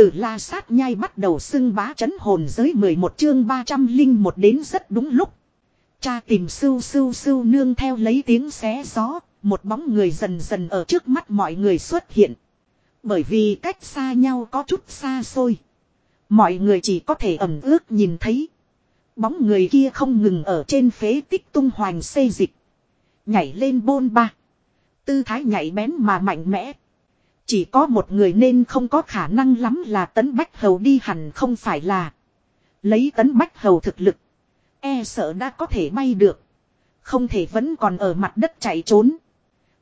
Từ la sát nhai bắt đầu xưng bá chấn hồn giới 11 chương 301 đến rất đúng lúc. Cha tìm sưu sưu sưu nương theo lấy tiếng xé gió, một bóng người dần dần ở trước mắt mọi người xuất hiện. Bởi vì cách xa nhau có chút xa xôi. Mọi người chỉ có thể ẩm ước nhìn thấy. Bóng người kia không ngừng ở trên phế tích tung hoành xây dịch. Nhảy lên bôn ba. Tư thái nhảy bén mà mạnh mẽ. Chỉ có một người nên không có khả năng lắm là tấn bách hầu đi hẳn không phải là. Lấy tấn bách hầu thực lực. E sợ đã có thể bay được. Không thể vẫn còn ở mặt đất chạy trốn.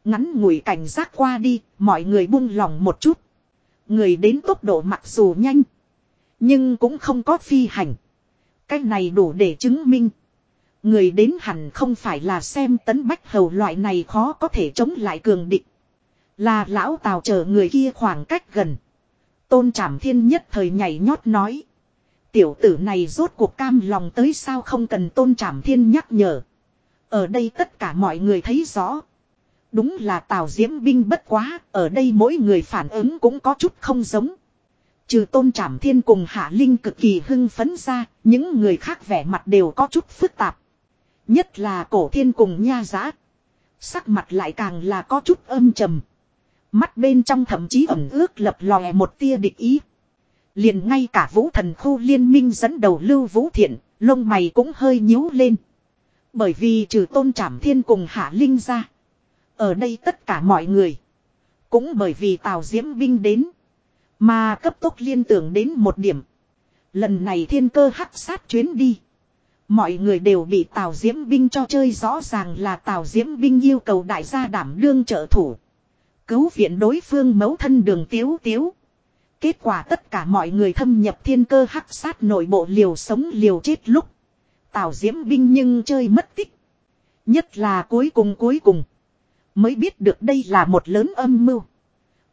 Ngắn ngủi cảnh giác qua đi, mọi người buông lòng một chút. Người đến tốc độ mặc dù nhanh. Nhưng cũng không có phi hành. Cái này đủ để chứng minh. Người đến hẳn không phải là xem tấn bách hầu loại này khó có thể chống lại cường địch. Là lão tào chờ người kia khoảng cách gần. Tôn trảm thiên nhất thời nhảy nhót nói. Tiểu tử này rốt cuộc cam lòng tới sao không cần tôn trảm thiên nhắc nhở. Ở đây tất cả mọi người thấy rõ. Đúng là tào diễm binh bất quá, ở đây mỗi người phản ứng cũng có chút không giống. Trừ tôn trảm thiên cùng hạ linh cực kỳ hưng phấn ra, những người khác vẻ mặt đều có chút phức tạp. Nhất là cổ thiên cùng nha giã. Sắc mặt lại càng là có chút âm trầm. Mắt bên trong thậm chí ẩn ước lập lòe một tia địch ý. Liền ngay cả vũ thần khu liên minh dẫn đầu lưu vũ thiện, lông mày cũng hơi nhíu lên. Bởi vì trừ tôn trảm thiên cùng hạ linh ra. Ở đây tất cả mọi người. Cũng bởi vì tào diễm binh đến. Mà cấp tốc liên tưởng đến một điểm. Lần này thiên cơ hắc sát chuyến đi. Mọi người đều bị Tào Diễm Binh cho chơi rõ ràng là Tào Diễm Binh yêu cầu đại gia đảm đương trợ thủ. Cứu viện đối phương mấu thân đường tiếu tiếu. Kết quả tất cả mọi người thâm nhập thiên cơ hắc sát nội bộ liều sống liều chết lúc. Tào Diễm Binh nhưng chơi mất tích. Nhất là cuối cùng cuối cùng. Mới biết được đây là một lớn âm mưu.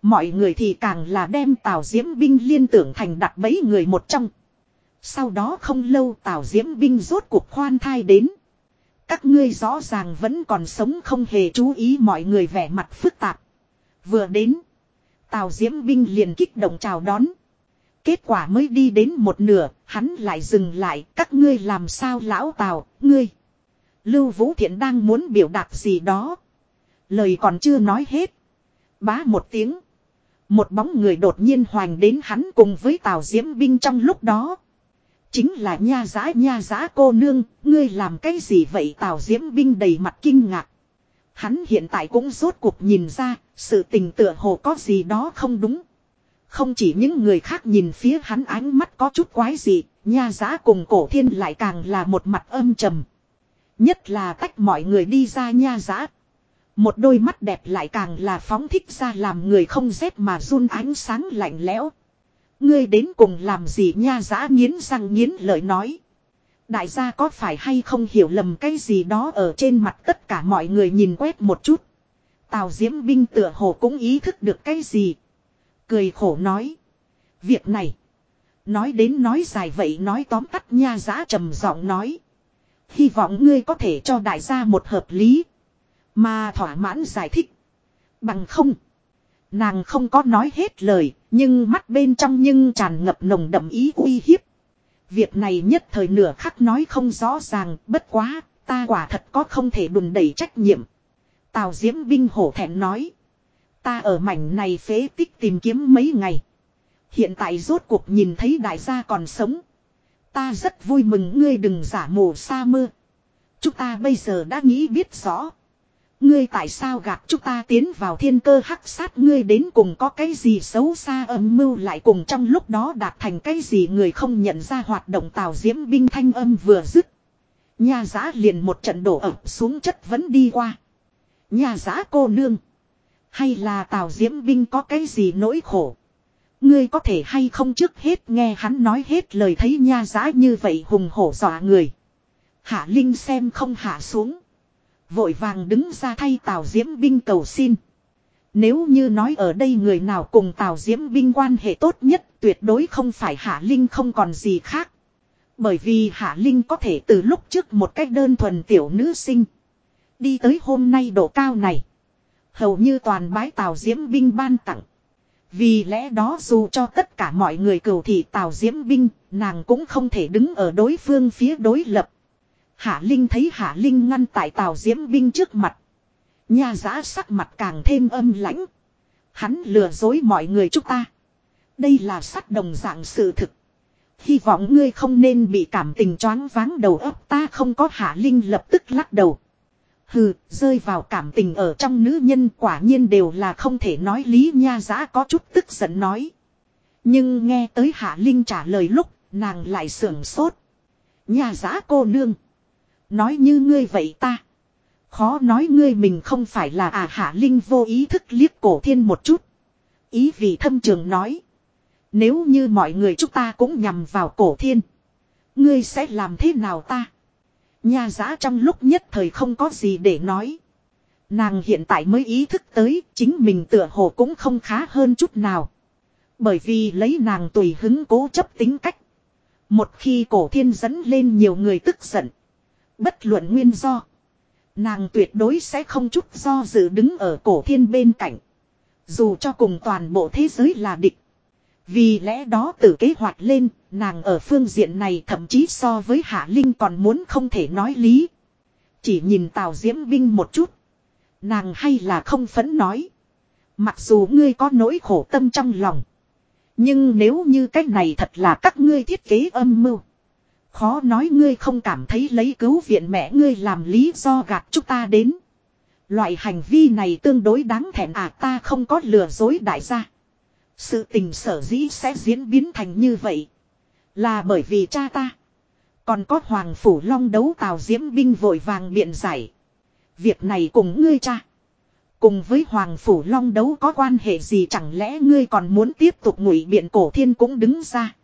Mọi người thì càng là đem Tào Diễm Binh liên tưởng thành đặt bấy người một trong. Sau đó không lâu Tào Diễm binh rốt cuộc khoan thai đến. Các ngươi rõ ràng vẫn còn sống không hề chú ý mọi người vẻ mặt phức tạp. Vừa đến. Tào Diễm binh liền kích động chào đón. Kết quả mới đi đến một nửa, hắn lại dừng lại, các ngươi làm sao lão Tào, ngươi. Lưu Vũ Thiện đang muốn biểu đạt gì đó. Lời còn chưa nói hết. Bá một tiếng. Một bóng người đột nhiên hoành đến hắn cùng với Tào Diễm binh trong lúc đó. Chính là nha giá nha giá cô nương, ngươi làm cái gì vậy Tào Diễm Binh đầy mặt kinh ngạc. Hắn hiện tại cũng rốt cuộc nhìn ra, sự tình tựa hồ có gì đó không đúng. Không chỉ những người khác nhìn phía hắn ánh mắt có chút quái gì, nha giá cùng cổ thiên lại càng là một mặt âm trầm. Nhất là tách mọi người đi ra nha giá. Một đôi mắt đẹp lại càng là phóng thích ra làm người không rét mà run ánh sáng lạnh lẽo. Ngươi đến cùng làm gì nha giá nghiến răng nghiến lợi nói. Đại gia có phải hay không hiểu lầm cái gì đó ở trên mặt tất cả mọi người nhìn quét một chút. Tào Diễm Binh tựa hồ cũng ý thức được cái gì. Cười khổ nói. Việc này. Nói đến nói dài vậy nói tóm tắt nha giã trầm giọng nói. Hy vọng ngươi có thể cho đại gia một hợp lý. Mà thỏa mãn giải thích. Bằng không. Nàng không có nói hết lời, nhưng mắt bên trong nhưng tràn ngập nồng đậm ý uy hiếp. Việc này nhất thời nửa khắc nói không rõ ràng, bất quá, ta quả thật có không thể đùn đẩy trách nhiệm. Tào Diễm Binh hổ thẹn nói. Ta ở mảnh này phế tích tìm kiếm mấy ngày. Hiện tại rốt cuộc nhìn thấy đại gia còn sống. Ta rất vui mừng ngươi đừng giả mù sa mưa. Chúng ta bây giờ đã nghĩ biết rõ. Ngươi tại sao gạt chúng ta tiến vào thiên cơ hắc sát ngươi đến cùng có cái gì xấu xa âm mưu lại cùng trong lúc đó đạt thành cái gì người không nhận ra hoạt động tào diễm binh thanh âm vừa dứt. Nhà giã liền một trận đổ ập xuống chất vẫn đi qua. Nhà giã cô nương. Hay là tào diễm binh có cái gì nỗi khổ. Ngươi có thể hay không trước hết nghe hắn nói hết lời thấy nha giã như vậy hùng hổ dọa người. Hạ Linh xem không hạ xuống. Vội vàng đứng ra thay Tào Diễm binh cầu xin. Nếu như nói ở đây người nào cùng Tào Diễm binh quan hệ tốt nhất, tuyệt đối không phải Hạ Linh không còn gì khác. Bởi vì Hạ Linh có thể từ lúc trước một cách đơn thuần tiểu nữ sinh. Đi tới hôm nay độ cao này. Hầu như toàn bái Tào Diễm binh ban tặng. Vì lẽ đó dù cho tất cả mọi người cầu thị Tào Diễm Binh, nàng cũng không thể đứng ở đối phương phía đối lập. Hạ Linh thấy Hạ Linh ngăn tại Tào Diễm Binh trước mặt. Nha giã sắc mặt càng thêm âm lãnh. Hắn lừa dối mọi người chúng ta. Đây là sắc đồng dạng sự thực. Hy vọng ngươi không nên bị cảm tình choáng váng đầu óc ta không có Hạ Linh lập tức lắc đầu. Hừ, rơi vào cảm tình ở trong nữ nhân quả nhiên đều là không thể nói lý nha giã có chút tức giận nói. Nhưng nghe tới Hạ Linh trả lời lúc, nàng lại sưởng sốt. Nha giã cô nương. Nói như ngươi vậy ta. Khó nói ngươi mình không phải là à Hạ Linh vô ý thức liếc cổ thiên một chút. Ý vị thâm trường nói. Nếu như mọi người chúng ta cũng nhằm vào cổ thiên. Ngươi sẽ làm thế nào ta? Nha giã trong lúc nhất thời không có gì để nói. Nàng hiện tại mới ý thức tới, chính mình tựa hồ cũng không khá hơn chút nào. Bởi vì lấy nàng tùy hứng cố chấp tính cách. Một khi cổ thiên dẫn lên nhiều người tức giận. Bất luận nguyên do. Nàng tuyệt đối sẽ không chút do dự đứng ở cổ thiên bên cạnh. Dù cho cùng toàn bộ thế giới là địch. Vì lẽ đó từ kế hoạch lên, nàng ở phương diện này thậm chí so với Hạ Linh còn muốn không thể nói lý. Chỉ nhìn Tào Diễm Binh một chút. Nàng hay là không phấn nói. Mặc dù ngươi có nỗi khổ tâm trong lòng. Nhưng nếu như cách này thật là các ngươi thiết kế âm mưu. Khó nói ngươi không cảm thấy lấy cứu viện mẹ ngươi làm lý do gạt chúng ta đến. Loại hành vi này tương đối đáng thẹn à ta không có lừa dối đại gia. Sự tình sở dĩ sẽ diễn biến thành như vậy. Là bởi vì cha ta. Còn có Hoàng Phủ Long đấu tào diễm binh vội vàng biện giải. Việc này cùng ngươi cha. Cùng với Hoàng Phủ Long đấu có quan hệ gì chẳng lẽ ngươi còn muốn tiếp tục ngụy biện cổ thiên cũng đứng ra.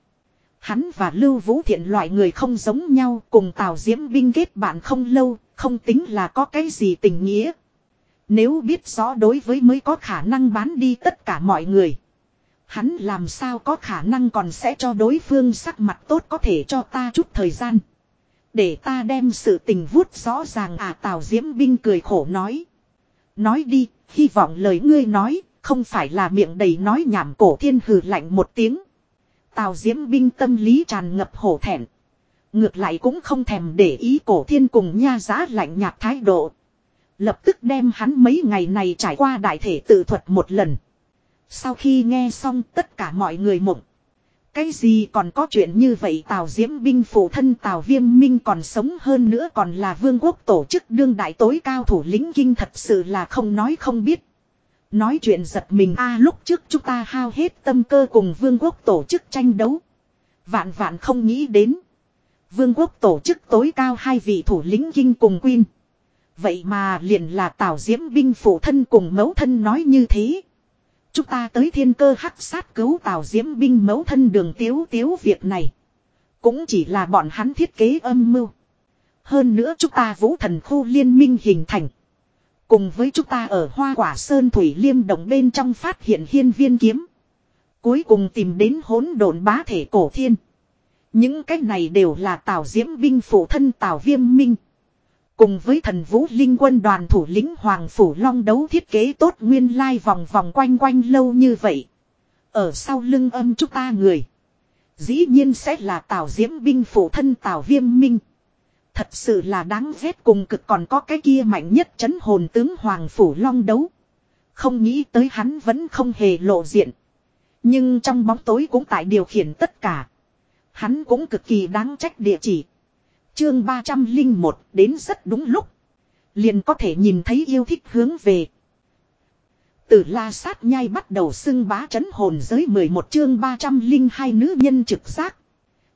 Hắn và Lưu Vũ Thiện loại người không giống nhau cùng Tào Diễm binh kết bạn không lâu, không tính là có cái gì tình nghĩa. Nếu biết rõ đối với mới có khả năng bán đi tất cả mọi người. Hắn làm sao có khả năng còn sẽ cho đối phương sắc mặt tốt có thể cho ta chút thời gian. Để ta đem sự tình vuốt rõ ràng à Tào Diễm Binh cười khổ nói. Nói đi, hy vọng lời ngươi nói, không phải là miệng đầy nói nhảm cổ thiên hừ lạnh một tiếng. Tào Diễm Binh tâm lý tràn ngập hổ thẹn. Ngược lại cũng không thèm để ý cổ thiên cùng nha giá lạnh nhạt thái độ. Lập tức đem hắn mấy ngày này trải qua đại thể tự thuật một lần. Sau khi nghe xong tất cả mọi người mộng. Cái gì còn có chuyện như vậy Tào Diễm binh phụ thân Tào Viêm Minh còn sống hơn nữa, còn là vương quốc tổ chức đương đại tối cao thủ lĩnh kinh thật sự là không nói không biết. Nói chuyện giật mình, a, lúc trước chúng ta hao hết tâm cơ cùng vương quốc tổ chức tranh đấu. Vạn vạn không nghĩ đến. Vương quốc tổ chức tối cao hai vị thủ lĩnh kinh cùng Quyên. Vậy mà liền là Tào Diễm binh phụ thân cùng mẫu thân nói như thế. Chúng ta tới thiên cơ hắc sát cứu tào diễm binh mẫu thân đường tiếu tiếu việc này. Cũng chỉ là bọn hắn thiết kế âm mưu. Hơn nữa chúng ta vũ thần khu liên minh hình thành. Cùng với chúng ta ở hoa quả sơn thủy liêm đồng bên trong phát hiện hiên viên kiếm. Cuối cùng tìm đến hỗn độn bá thể cổ thiên. Những cái này đều là tào diễm binh phụ thân tào viêm minh. Cùng với thần vũ linh quân đoàn thủ lĩnh Hoàng Phủ Long đấu thiết kế tốt nguyên lai vòng vòng quanh quanh lâu như vậy. Ở sau lưng âm chúng ta người. Dĩ nhiên sẽ là Tào Diễm binh phủ thân Tào Viêm Minh. Thật sự là đáng ghét cùng cực còn có cái kia mạnh nhất chấn hồn tướng Hoàng Phủ Long đấu. Không nghĩ tới hắn vẫn không hề lộ diện. Nhưng trong bóng tối cũng tại điều khiển tất cả. Hắn cũng cực kỳ đáng trách địa chỉ. Chương 301 đến rất đúng lúc. Liền có thể nhìn thấy yêu thích hướng về. Từ la sát nhai bắt đầu xưng bá chấn hồn giới 11 chương 302 nữ nhân trực giác.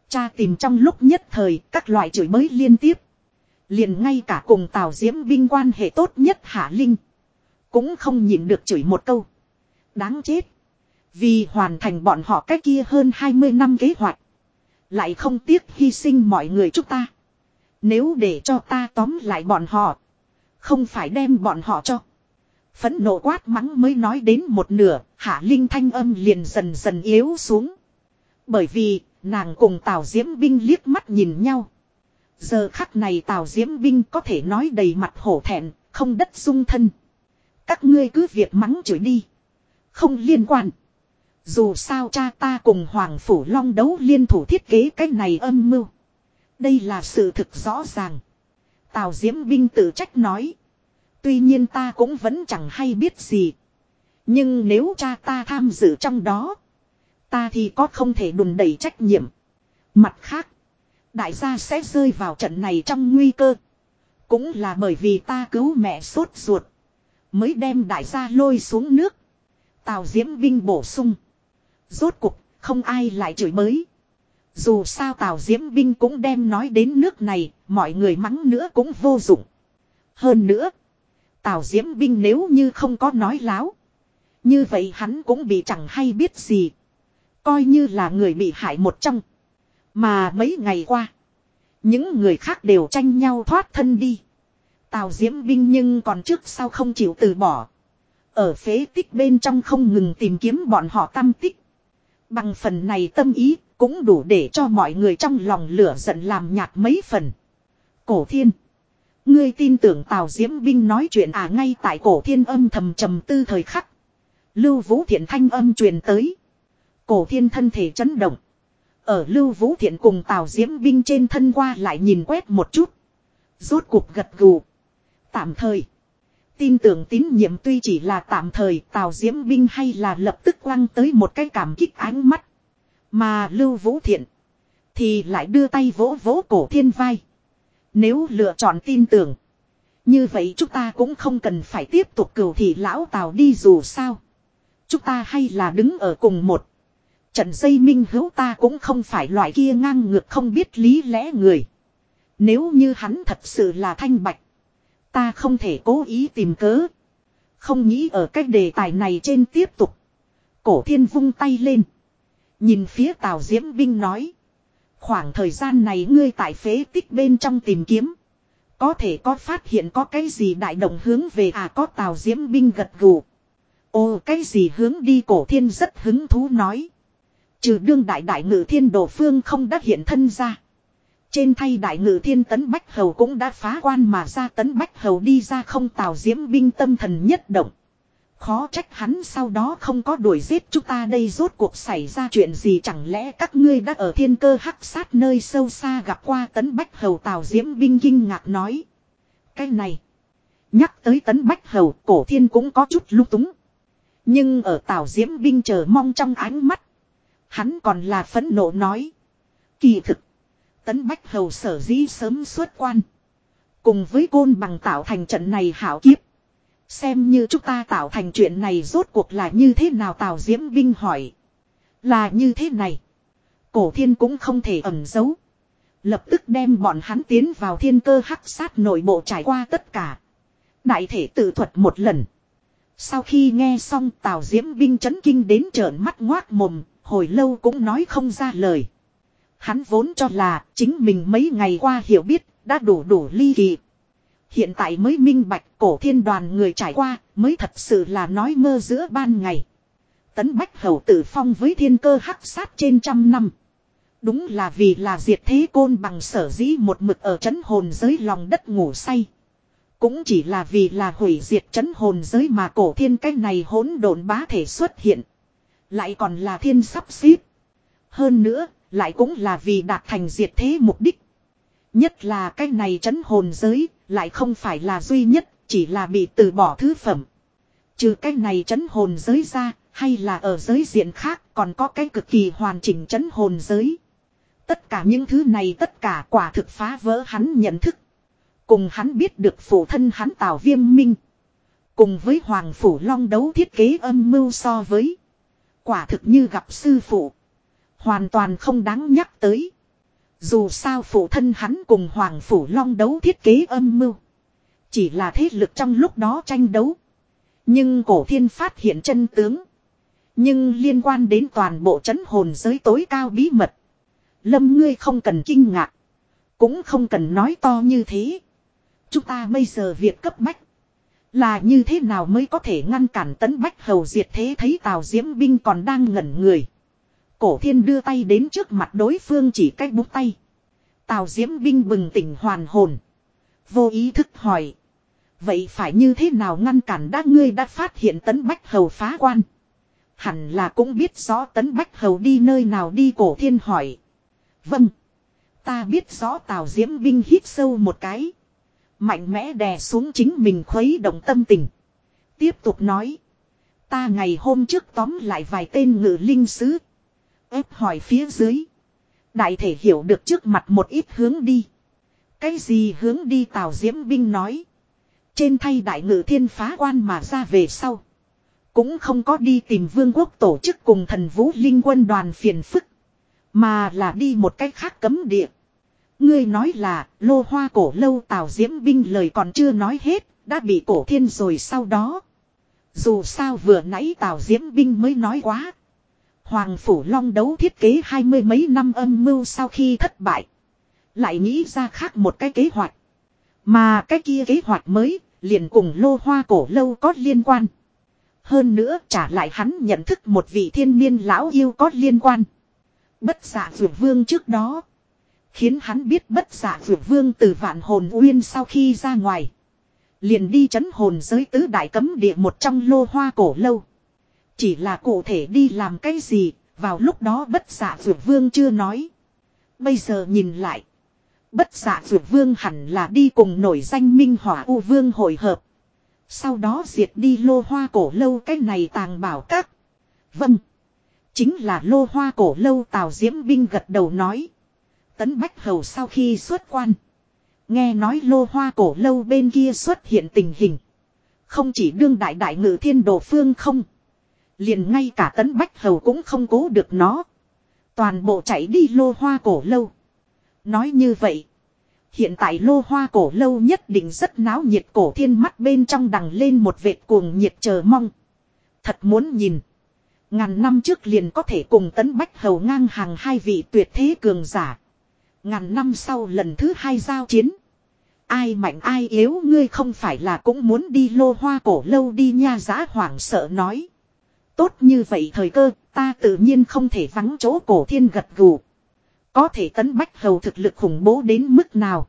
Cha tìm trong lúc nhất thời các loại chửi mới liên tiếp. Liền ngay cả cùng Tào Diễm binh quan hệ tốt nhất Hạ Linh. Cũng không nhịn được chửi một câu. Đáng chết. Vì hoàn thành bọn họ cái kia hơn 20 năm kế hoạch. Lại không tiếc hy sinh mọi người chúng ta. Nếu để cho ta tóm lại bọn họ. Không phải đem bọn họ cho. Phẫn nộ quát mắng mới nói đến một nửa, hạ linh thanh âm liền dần dần yếu xuống. Bởi vì, nàng cùng Tào Diễm Binh liếc mắt nhìn nhau. Giờ khắc này Tào Diễm Binh có thể nói đầy mặt hổ thẹn, không đất dung thân. Các ngươi cứ việc mắng chửi đi. Không liên quan. Dù sao cha ta cùng Hoàng Phủ Long đấu liên thủ thiết kế cái này âm mưu. Đây là sự thực rõ ràng. Tào Diễm Binh tự trách nói. Tuy nhiên ta cũng vẫn chẳng hay biết gì. Nhưng nếu cha ta tham dự trong đó. Ta thì có không thể đùn đẩy trách nhiệm. Mặt khác. Đại gia sẽ rơi vào trận này trong nguy cơ. Cũng là bởi vì ta cứu mẹ sốt ruột. Mới đem đại gia lôi xuống nước. Tào Diễm Vinh bổ sung. Rốt cuộc, không ai lại chửi mới. Dù sao Tào Diễm Vinh cũng đem nói đến nước này, mọi người mắng nữa cũng vô dụng. Hơn nữa, Tào Diễm Vinh nếu như không có nói láo. Như vậy hắn cũng bị chẳng hay biết gì. Coi như là người bị hại một trong. Mà mấy ngày qua, những người khác đều tranh nhau thoát thân đi. Tào Diễm Vinh nhưng còn trước sau không chịu từ bỏ. Ở phế tích bên trong không ngừng tìm kiếm bọn họ tâm tích. Bằng phần này tâm ý cũng đủ để cho mọi người trong lòng lửa giận làm nhạt mấy phần. Cổ thiên. Ngươi tin tưởng Tào Diễm Binh nói chuyện à ngay tại cổ thiên âm thầm trầm tư thời khắc. Lưu Vũ Thiện thanh âm truyền tới. Cổ thiên thân thể chấn động. Ở Lưu Vũ Thiện cùng Tào Diễm Binh trên thân qua lại nhìn quét một chút. Rốt cuộc gật gù. Tạm thời. Tin tưởng tín nhiệm tuy chỉ là tạm thời, Tào Diễm Binh hay là lập tức quăng tới một cái cảm kích ánh mắt. Mà Lưu Vũ Thiện. Thì lại đưa tay vỗ vỗ cổ thiên vai. Nếu lựa chọn tin tưởng. Như vậy chúng ta cũng không cần phải tiếp tục cửu thị lão Tào đi dù sao. Chúng ta hay là đứng ở cùng một. Trận dây minh hữu ta cũng không phải loại kia ngang ngược không biết lý lẽ người. Nếu như hắn thật sự là thanh bạch. Ta không thể cố ý tìm cớ. Không nghĩ ở cách đề tài này trên tiếp tục. Cổ thiên vung tay lên. Nhìn phía Tào Diễm Binh nói. Khoảng thời gian này ngươi tại phế tích bên trong tìm kiếm. Có thể có phát hiện có cái gì đại động hướng về à có Tào Diễm Binh gật gù. Ồ cái gì hướng đi cổ thiên rất hứng thú nói. Trừ đương đại đại ngự thiên đồ phương không đã hiện thân ra. Trên thay đại ngự thiên tấn Bách Hầu cũng đã phá quan mà ra tấn Bách Hầu đi ra không tào diễm binh tâm thần nhất động. Khó trách hắn sau đó không có đuổi giết chúng ta đây rốt cuộc xảy ra chuyện gì chẳng lẽ các ngươi đã ở thiên cơ hắc sát nơi sâu xa gặp qua tấn Bách Hầu tào diễm binh kinh ngạc nói. Cái này. Nhắc tới tấn Bách Hầu, cổ thiên cũng có chút lung túng. Nhưng ở tào diễm binh chờ mong trong ánh mắt. Hắn còn là phẫn nộ nói. Kỳ thực. Tấn Bách Hầu sở dĩ sớm xuất quan. Cùng với côn bằng tạo thành trận này hảo kiếp. Xem như chúng ta tạo thành chuyện này rốt cuộc là như thế nào Tào Diễm Vinh hỏi. Là như thế này. Cổ thiên cũng không thể ẩn giấu. Lập tức đem bọn hắn tiến vào thiên cơ hắc sát nội bộ trải qua tất cả. Đại thể tự thuật một lần. Sau khi nghe xong Tào Diễm Vinh chấn kinh đến trợn mắt ngoác mồm, hồi lâu cũng nói không ra lời. Hắn vốn cho là chính mình mấy ngày qua hiểu biết đã đủ đủ ly kỳ. Hiện tại mới minh bạch cổ thiên đoàn người trải qua mới thật sự là nói mơ giữa ban ngày. Tấn Bách Hầu tử phong với thiên cơ hắc sát trên trăm năm. Đúng là vì là diệt thế côn bằng sở dĩ một mực ở chấn hồn giới lòng đất ngủ say. Cũng chỉ là vì là hủy diệt chấn hồn giới mà cổ thiên cái này hỗn độn bá thể xuất hiện. Lại còn là thiên sắp xếp. Hơn nữa, lại cũng là vì đạt thành diệt thế mục đích. Nhất là cái này chấn hồn giới, lại không phải là duy nhất, chỉ là bị từ bỏ thứ phẩm. Trừ cái này chấn hồn giới ra, hay là ở giới diện khác còn có cái cực kỳ hoàn chỉnh chấn hồn giới. Tất cả những thứ này tất cả quả thực phá vỡ hắn nhận thức. Cùng hắn biết được phụ thân hắn tào viêm minh. Cùng với Hoàng Phủ Long đấu thiết kế âm mưu so với. Quả thực như gặp sư phụ. Hoàn toàn không đáng nhắc tới. Dù sao phụ thân hắn cùng Hoàng Phủ Long đấu thiết kế âm mưu. Chỉ là thế lực trong lúc đó tranh đấu. Nhưng cổ thiên phát hiện chân tướng. Nhưng liên quan đến toàn bộ chấn hồn giới tối cao bí mật. Lâm ngươi không cần kinh ngạc. Cũng không cần nói to như thế. Chúng ta bây giờ việc cấp bách. Là như thế nào mới có thể ngăn cản tấn bách hầu diệt thế thấy tào diễm binh còn đang ngẩn người. Cổ thiên đưa tay đến trước mặt đối phương chỉ cách bút tay. Tào diễm binh bừng tỉnh hoàn hồn. Vô ý thức hỏi. Vậy phải như thế nào ngăn cản đã ngươi đã phát hiện tấn bách hầu phá quan. Hẳn là cũng biết rõ tấn bách hầu đi nơi nào đi cổ thiên hỏi. Vâng. Ta biết rõ tào diễm binh hít sâu một cái. Mạnh mẽ đè xuống chính mình khuấy động tâm tình. Tiếp tục nói. Ta ngày hôm trước tóm lại vài tên ngự linh sứ ép hỏi phía dưới. Đại thể hiểu được trước mặt một ít hướng đi. Cái gì hướng đi Tào Diễm Binh nói. Trên thay đại ngự thiên phá quan mà ra về sau. Cũng không có đi tìm vương quốc tổ chức cùng thần vũ linh quân đoàn phiền phức. Mà là đi một cách khác cấm địa. Ngươi nói là, lô hoa cổ lâu Tào Diễm Binh lời còn chưa nói hết. Đã bị cổ thiên rồi sau đó. Dù sao vừa nãy Tào Diễm Binh mới nói quá. Hoàng Phủ Long đấu thiết kế hai mươi mấy năm âm mưu sau khi thất bại. Lại nghĩ ra khác một cái kế hoạch. Mà cái kia kế hoạch mới, liền cùng lô hoa cổ lâu có liên quan. Hơn nữa trả lại hắn nhận thức một vị thiên niên lão yêu có liên quan. Bất giả dạ vượt vương trước đó. Khiến hắn biết bất giả dạ vượt vương từ vạn hồn uyên sau khi ra ngoài. Liền đi chấn hồn giới tứ đại cấm địa một trong lô hoa cổ lâu. Chỉ là cụ thể đi làm cái gì, vào lúc đó bất dạ giả dược vương chưa nói. Bây giờ nhìn lại. Bất dạ giả dược vương hẳn là đi cùng nổi danh minh hỏa u vương hội hợp. Sau đó diệt đi lô hoa cổ lâu cái này tàng bảo các. Vâng. Chính là lô hoa cổ lâu tào diễm binh gật đầu nói. Tấn Bách Hầu sau khi xuất quan. Nghe nói lô hoa cổ lâu bên kia xuất hiện tình hình. Không chỉ đương đại đại ngự thiên đồ phương không. Liền ngay cả tấn bách hầu cũng không cố được nó. Toàn bộ chạy đi lô hoa cổ lâu. Nói như vậy. Hiện tại lô hoa cổ lâu nhất định rất náo nhiệt cổ thiên mắt bên trong đằng lên một vệt cuồng nhiệt chờ mong. Thật muốn nhìn. Ngàn năm trước liền có thể cùng tấn bách hầu ngang hàng hai vị tuyệt thế cường giả. Ngàn năm sau lần thứ hai giao chiến. Ai mạnh ai yếu ngươi không phải là cũng muốn đi lô hoa cổ lâu đi nha giá hoảng sợ nói. Tốt như vậy thời cơ, ta tự nhiên không thể vắng chỗ cổ thiên gật gù. Có thể tấn bách hầu thực lực khủng bố đến mức nào.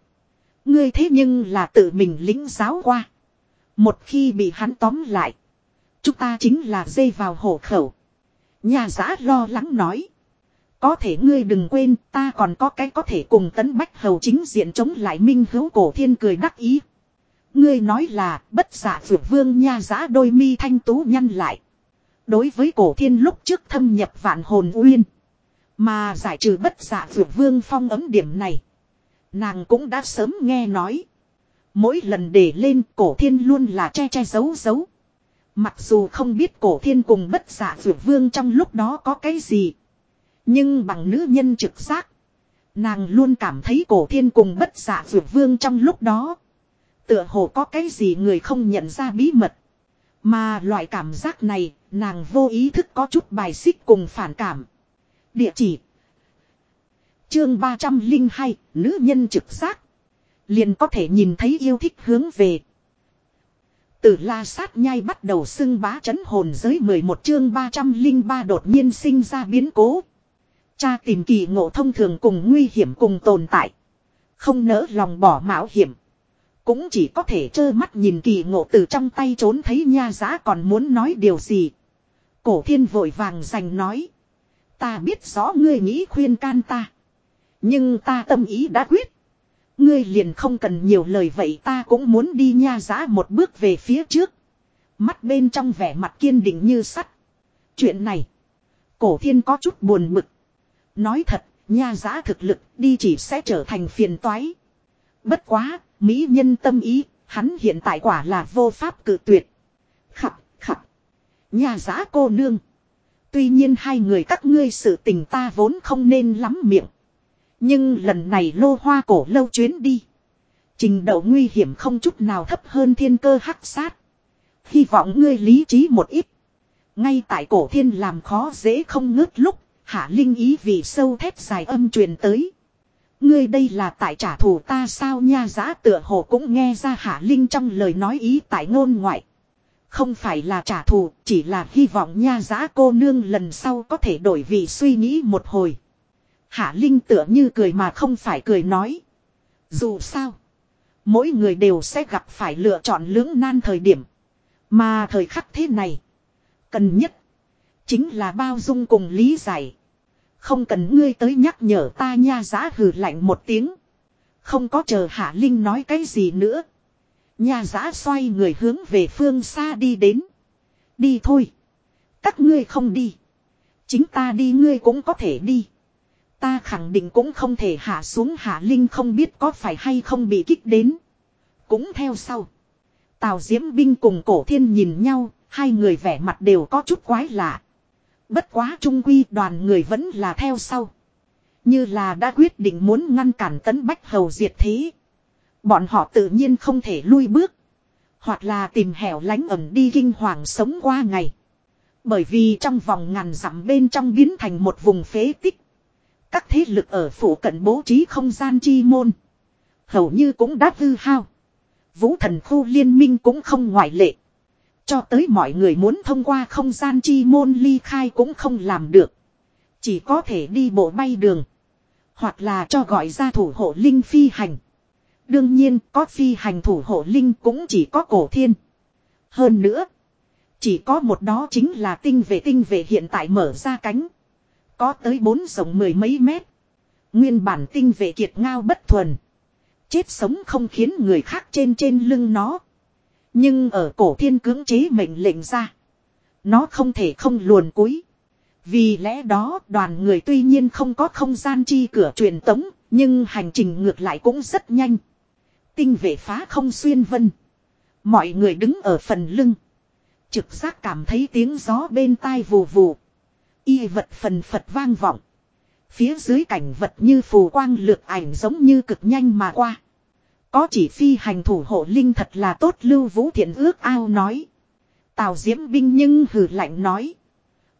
Ngươi thế nhưng là tự mình lính giáo qua. Một khi bị hắn tóm lại. Chúng ta chính là dây vào hổ khẩu. Nhà giã lo lắng nói. Có thể ngươi đừng quên ta còn có cái có thể cùng tấn bách hầu chính diện chống lại minh hữu cổ thiên cười đắc ý. Ngươi nói là bất giả vượt vương nha giã đôi mi thanh tú nhăn lại. Đối với cổ thiên lúc trước thâm nhập vạn hồn uyên. Mà giải trừ bất giả vượt vương phong ấm điểm này. Nàng cũng đã sớm nghe nói. Mỗi lần để lên cổ thiên luôn là che che giấu giấu. Mặc dù không biết cổ thiên cùng bất giả vượt vương trong lúc đó có cái gì. Nhưng bằng nữ nhân trực giác. Nàng luôn cảm thấy cổ thiên cùng bất giả vượt vương trong lúc đó. Tựa hồ có cái gì người không nhận ra bí mật. Mà loại cảm giác này, nàng vô ý thức có chút bài xích cùng phản cảm. Địa chỉ Chương 302, nữ nhân trực giác. Liền có thể nhìn thấy yêu thích hướng về. Từ la sát nhai bắt đầu xưng bá chấn hồn giới 11 chương 303 đột nhiên sinh ra biến cố. Cha tìm kỳ ngộ thông thường cùng nguy hiểm cùng tồn tại. Không nỡ lòng bỏ mạo hiểm. Cũng chỉ có thể trơ mắt nhìn kỳ ngộ từ trong tay trốn thấy nha giá còn muốn nói điều gì. Cổ thiên vội vàng giành nói. Ta biết rõ ngươi nghĩ khuyên can ta. Nhưng ta tâm ý đã quyết. Ngươi liền không cần nhiều lời vậy ta cũng muốn đi nha giá một bước về phía trước. Mắt bên trong vẻ mặt kiên định như sắt. Chuyện này. Cổ thiên có chút buồn bực. Nói thật, nha giá thực lực đi chỉ sẽ trở thành phiền toái. Bất quá, Mỹ nhân tâm ý, hắn hiện tại quả là vô pháp cự tuyệt. Khập, khập. Nhà giá cô nương. Tuy nhiên hai người các ngươi sự tình ta vốn không nên lắm miệng. Nhưng lần này lô hoa cổ lâu chuyến đi. Trình độ nguy hiểm không chút nào thấp hơn thiên cơ hắc sát. Hy vọng ngươi lý trí một ít. Ngay tại cổ thiên làm khó dễ không ngớt lúc, hạ linh ý vì sâu thét dài âm truyền tới. Ngươi đây là tại trả thù ta sao nha giá tựa hồ cũng nghe ra hạ linh trong lời nói ý tại ngôn ngoại. Không phải là trả thù, chỉ là hy vọng nha giá cô nương lần sau có thể đổi vị suy nghĩ một hồi. Hạ linh tựa như cười mà không phải cười nói. Dù sao, mỗi người đều sẽ gặp phải lựa chọn lưỡng nan thời điểm. Mà thời khắc thế này, cần nhất, Chính là bao dung cùng lý giải. Không cần ngươi tới nhắc nhở ta nha giá hừ lạnh một tiếng. Không có chờ Hạ Linh nói cái gì nữa. Nha giá xoay người hướng về phương xa đi đến. Đi thôi. Các ngươi không đi. Chính ta đi ngươi cũng có thể đi. Ta khẳng định cũng không thể hạ xuống Hạ Linh không biết có phải hay không bị kích đến. Cũng theo sau. Tào Diễm Binh cùng cổ thiên nhìn nhau, hai người vẻ mặt đều có chút quái lạ. Bất quá trung quy đoàn người vẫn là theo sau. Như là đã quyết định muốn ngăn cản tấn bách hầu diệt thế. Bọn họ tự nhiên không thể lui bước. Hoặc là tìm hẻo lánh ẩn đi kinh hoàng sống qua ngày. Bởi vì trong vòng ngàn dặm bên trong biến thành một vùng phế tích. Các thế lực ở phủ cận bố trí không gian chi môn. Hầu như cũng đã hư hao. Vũ thần khu liên minh cũng không ngoại lệ. Cho tới mọi người muốn thông qua không gian chi môn ly khai cũng không làm được. Chỉ có thể đi bộ bay đường. Hoặc là cho gọi ra thủ hộ linh phi hành. Đương nhiên, có phi hành thủ hộ linh cũng chỉ có cổ thiên. Hơn nữa. Chỉ có một đó chính là tinh vệ tinh vệ hiện tại mở ra cánh. Có tới bốn rộng mười mấy mét. Nguyên bản tinh vệ kiệt ngao bất thuần. Chết sống không khiến người khác trên trên lưng nó. Nhưng ở cổ thiên cưỡng chế mệnh lệnh ra. Nó không thể không luồn cúi. Vì lẽ đó, đoàn người tuy nhiên không có không gian chi cửa truyền tống. Nhưng hành trình ngược lại cũng rất nhanh. Tinh vệ phá không xuyên vân. Mọi người đứng ở phần lưng. Trực giác cảm thấy tiếng gió bên tai vù vù. Y vật phần phật vang vọng. Phía dưới cảnh vật như phù quang lược ảnh giống như cực nhanh mà qua. Có chỉ phi hành thủ hộ linh thật là tốt, lưu vũ thiện ước ao nói. Tào diễm binh nhưng hừ lạnh nói.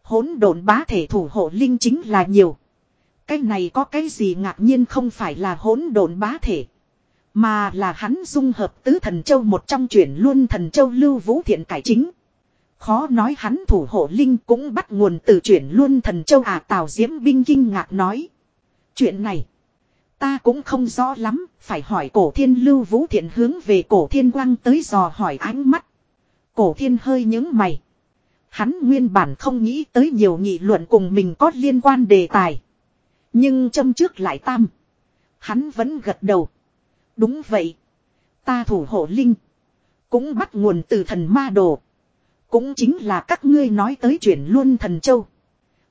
Hỗn độn bá thể thủ hộ linh chính là nhiều. Cái này có cái gì ngạc nhiên không phải là hỗn độn bá thể. Mà là hắn dung hợp tứ thần châu một trong chuyển luôn thần châu lưu vũ thiện cải chính. Khó nói hắn thủ hộ linh cũng bắt nguồn từ chuyển luôn thần châu à tào diễm binh kinh ngạc nói. Chuyện này. Ta cũng không rõ lắm, phải hỏi cổ thiên lưu vũ thiện hướng về cổ thiên quang tới dò hỏi ánh mắt. Cổ thiên hơi những mày. Hắn nguyên bản không nghĩ tới nhiều nghị luận cùng mình có liên quan đề tài. Nhưng châm trước lại tam. Hắn vẫn gật đầu. Đúng vậy. Ta thủ hộ linh. Cũng bắt nguồn từ thần ma đồ. Cũng chính là các ngươi nói tới chuyển luôn thần châu.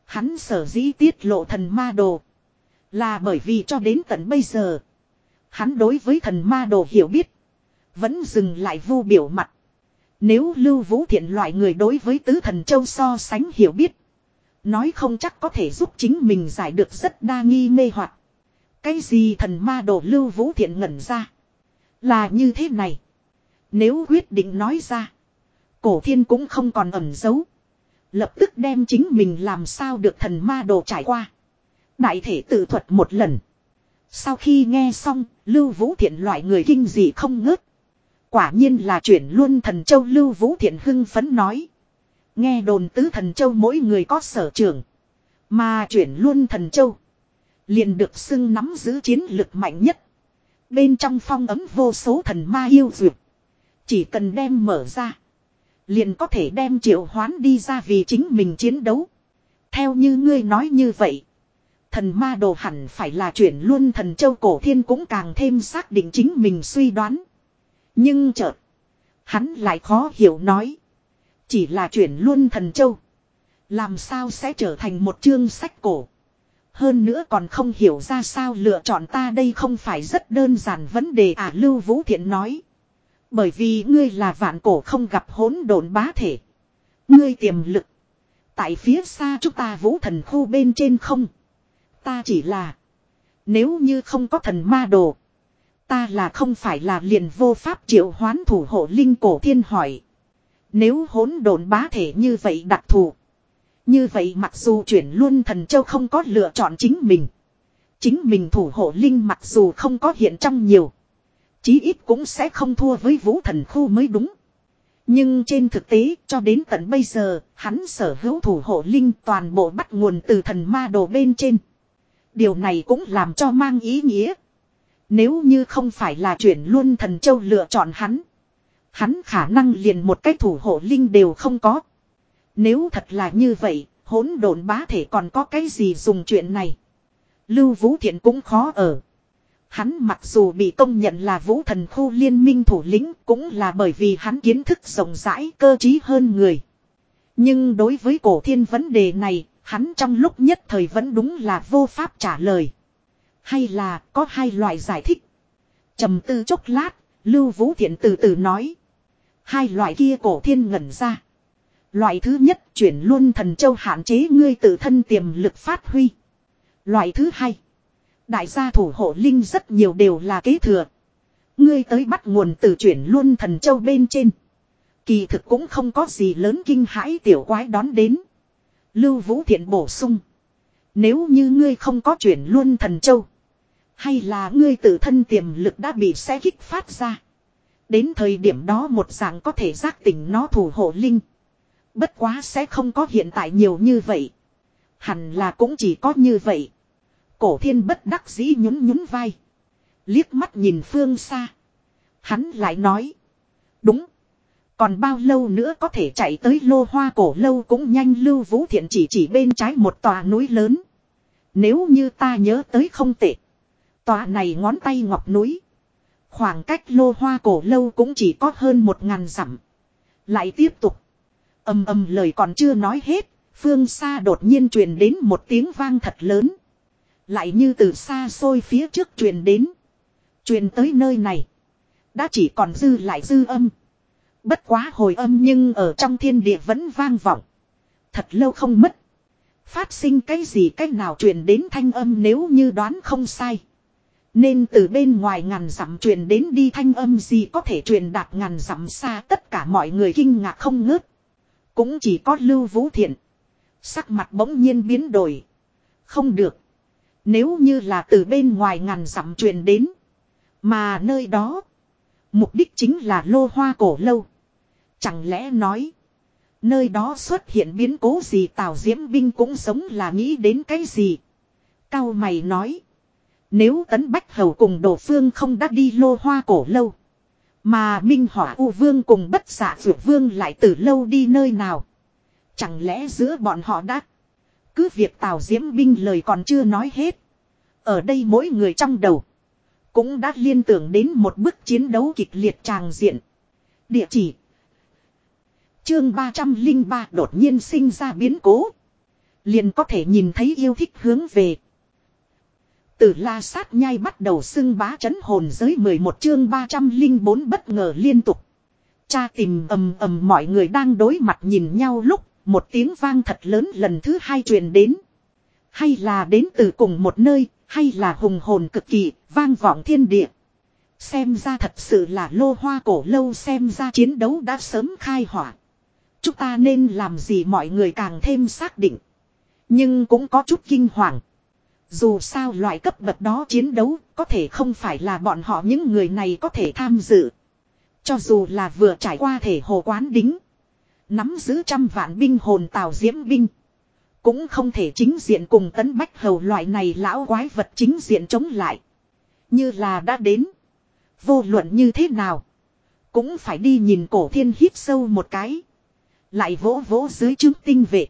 Hắn sở dĩ tiết lộ thần ma đồ. Là bởi vì cho đến tận bây giờ. Hắn đối với thần ma đồ hiểu biết. Vẫn dừng lại vu biểu mặt. Nếu lưu vũ thiện loại người đối với tứ thần châu so sánh hiểu biết. Nói không chắc có thể giúp chính mình giải được rất đa nghi mê hoặc. Cái gì thần ma đồ lưu vũ thiện ngẩn ra. Là như thế này. Nếu quyết định nói ra. Cổ thiên cũng không còn ẩn giấu. Lập tức đem chính mình làm sao được thần ma đồ trải qua. Đại thể tự thuật một lần. Sau khi nghe xong, Lưu Vũ Thiện loại người kinh dị không ngớt. Quả nhiên là chuyển luôn thần châu Lưu Vũ Thiện hưng phấn nói. Nghe đồn tứ thần châu mỗi người có sở trường. Mà chuyển luôn thần châu. Liền được xưng nắm giữ chiến lực mạnh nhất. Bên trong phong ấm vô số thần ma yêu duyệt. Chỉ cần đem mở ra. Liền có thể đem triệu hoán đi ra vì chính mình chiến đấu. Theo như ngươi nói như vậy. Thần ma đồ hẳn phải là chuyển luôn thần châu cổ thiên cũng càng thêm xác định chính mình suy đoán. Nhưng chợt. Hắn lại khó hiểu nói. Chỉ là chuyển luôn thần châu. Làm sao sẽ trở thành một chương sách cổ. Hơn nữa còn không hiểu ra sao lựa chọn ta đây không phải rất đơn giản vấn đề à Lưu Vũ Thiện nói. Bởi vì ngươi là vạn cổ không gặp hỗn độn bá thể. Ngươi tiềm lực. Tại phía xa chúng ta vũ thần khu bên trên không. Ta chỉ là. Nếu như không có thần ma đồ. Ta là không phải là liền vô pháp triệu hoán thủ hộ linh cổ thiên hỏi. Nếu hỗn độn bá thể như vậy đặc thù. Như vậy mặc dù chuyển luôn thần châu không có lựa chọn chính mình. Chính mình thủ hộ linh mặc dù không có hiện trong nhiều. Chí ít cũng sẽ không thua với vũ thần khu mới đúng. Nhưng trên thực tế, cho đến tận bây giờ, hắn sở hữu thủ hộ linh toàn bộ bắt nguồn từ thần ma đồ bên trên. Điều này cũng làm cho mang ý nghĩa. Nếu như không phải là chuyển luôn thần châu lựa chọn hắn. Hắn khả năng liền một cái thủ hộ linh đều không có. Nếu thật là như vậy, hỗn độn bá thể còn có cái gì dùng chuyện này. Lưu Vũ Thiện cũng khó ở. Hắn mặc dù bị công nhận là vũ thần khu liên minh thủ lĩnh cũng là bởi vì hắn kiến thức rộng rãi cơ trí hơn người. Nhưng đối với cổ thiên vấn đề này, hắn trong lúc nhất thời vẫn đúng là vô pháp trả lời. Hay là có hai loại giải thích. trầm tư chốc lát, Lưu Vũ Thiện từ từ nói. Hai loại kia cổ thiên ngẩn ra. Loại thứ nhất chuyển luôn thần châu hạn chế ngươi tự thân tiềm lực phát huy. Loại thứ hai. Đại gia thủ hộ linh rất nhiều đều là kế thừa. Ngươi tới bắt nguồn từ chuyển luôn thần châu bên trên. Kỳ thực cũng không có gì lớn kinh hãi tiểu quái đón đến. Lưu Vũ Thiện bổ sung. Nếu như ngươi không có chuyển luôn thần châu. Hay là ngươi tự thân tiềm lực đã bị xe kích phát ra. Đến thời điểm đó một dạng có thể giác tỉnh nó thủ hộ linh. Bất quá sẽ không có hiện tại nhiều như vậy. Hẳn là cũng chỉ có như vậy. Cổ thiên bất đắc dĩ nhún nhún vai. Liếc mắt nhìn phương xa. Hắn lại nói. Đúng. Còn bao lâu nữa có thể chạy tới lô hoa cổ lâu cũng nhanh lưu vũ thiện chỉ chỉ bên trái một tòa núi lớn. Nếu như ta nhớ tới không tệ. Tòa này ngón tay ngọc núi. Khoảng cách lô hoa cổ lâu cũng chỉ có hơn một ngàn dặm. Lại tiếp tục. ầm ầm lời còn chưa nói hết. Phương xa đột nhiên truyền đến một tiếng vang thật lớn. Lại như từ xa xôi phía trước truyền đến. Truyền tới nơi này. Đã chỉ còn dư lại dư âm. Bất quá hồi âm nhưng ở trong thiên địa vẫn vang vọng. Thật lâu không mất. Phát sinh cái gì cách nào truyền đến thanh âm nếu như đoán không sai. Nên từ bên ngoài ngàn dặm truyền đến đi thanh âm gì có thể truyền đạt ngàn dặm xa tất cả mọi người kinh ngạc không ngớt. Cũng chỉ có lưu vũ thiện. Sắc mặt bỗng nhiên biến đổi. Không được. Nếu như là từ bên ngoài ngàn dặm truyền đến. Mà nơi đó. Mục đích chính là lô hoa cổ lâu. Chẳng lẽ nói. Nơi đó xuất hiện biến cố gì Tào Diễm Binh cũng sống là nghĩ đến cái gì. Cao mày nói. Nếu tấn Bách Hầu cùng Đồ Phương không đã đi lô hoa cổ lâu. Mà Minh Hỏa U Vương cùng bất dạ xạ Dược Vương lại từ lâu đi nơi nào. Chẳng lẽ giữa bọn họ đã. Cứ việc Tào Diễm Binh lời còn chưa nói hết. Ở đây mỗi người trong đầu. Cũng đã liên tưởng đến một bức chiến đấu kịch liệt tràng diện. Địa chỉ. Chương 303 đột nhiên sinh ra biến cố. Liền có thể nhìn thấy yêu thích hướng về. Từ la sát nhai bắt đầu xưng bá chấn hồn giới 11 chương 304 bất ngờ liên tục. Cha tìm ầm ầm mọi người đang đối mặt nhìn nhau lúc một tiếng vang thật lớn lần thứ hai truyền đến. Hay là đến từ cùng một nơi, hay là hùng hồn cực kỳ, vang vọng thiên địa. Xem ra thật sự là lô hoa cổ lâu xem ra chiến đấu đã sớm khai hỏa. Chúng ta nên làm gì mọi người càng thêm xác định. Nhưng cũng có chút kinh hoàng. Dù sao loại cấp bậc đó chiến đấu có thể không phải là bọn họ những người này có thể tham dự. Cho dù là vừa trải qua thể hồ quán đính. Nắm giữ trăm vạn binh hồn tào diễm binh. Cũng không thể chính diện cùng tấn bách hầu loại này lão quái vật chính diện chống lại. Như là đã đến. Vô luận như thế nào. Cũng phải đi nhìn cổ thiên hít sâu một cái. Lại vỗ vỗ dưới chứng tinh vệ.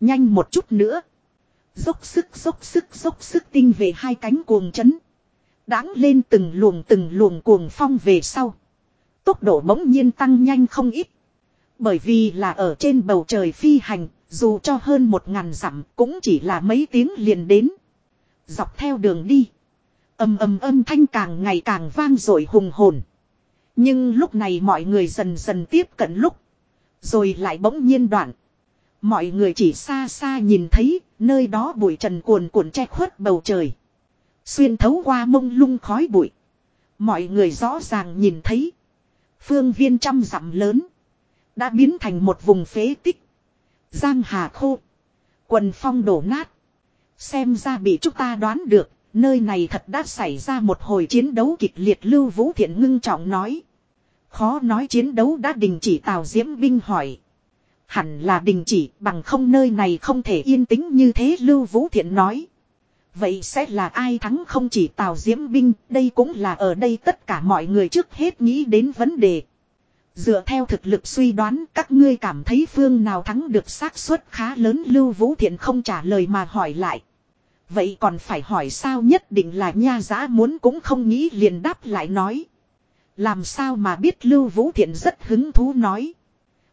Nhanh một chút nữa. Dốc sức dốc sức dốc sức tinh về hai cánh cuồng chấn. Đáng lên từng luồng từng luồng cuồng phong về sau. Tốc độ bỗng nhiên tăng nhanh không ít. Bởi vì là ở trên bầu trời phi hành, dù cho hơn một ngàn dặm cũng chỉ là mấy tiếng liền đến. Dọc theo đường đi. Âm âm âm thanh càng ngày càng vang dội hùng hồn. Nhưng lúc này mọi người dần dần tiếp cận lúc. Rồi lại bỗng nhiên đoạn. Mọi người chỉ xa xa nhìn thấy, nơi đó bụi trần cuồn cuộn che khuất bầu trời. Xuyên thấu qua mông lung khói bụi. Mọi người rõ ràng nhìn thấy. Phương viên trăm dặm lớn. Đã biến thành một vùng phế tích. Giang hà khô. Quần phong đổ nát. Xem ra bị chúng ta đoán được, nơi này thật đã xảy ra một hồi chiến đấu kịch liệt lưu vũ thiện ngưng trọng nói. Khó nói chiến đấu đã đình chỉ Tào Diễm binh hỏi. Hẳn là đình chỉ bằng không nơi này không thể yên tĩnh như thế Lưu Vũ Thiện nói. Vậy sẽ là ai thắng không chỉ Tào Diễm binh, đây cũng là ở đây tất cả mọi người trước hết nghĩ đến vấn đề. Dựa theo thực lực suy đoán các ngươi cảm thấy phương nào thắng được xác suất khá lớn Lưu Vũ Thiện không trả lời mà hỏi lại. Vậy còn phải hỏi sao nhất định là nha giá muốn cũng không nghĩ liền đáp lại nói. Làm sao mà biết Lưu Vũ Thiện rất hứng thú nói.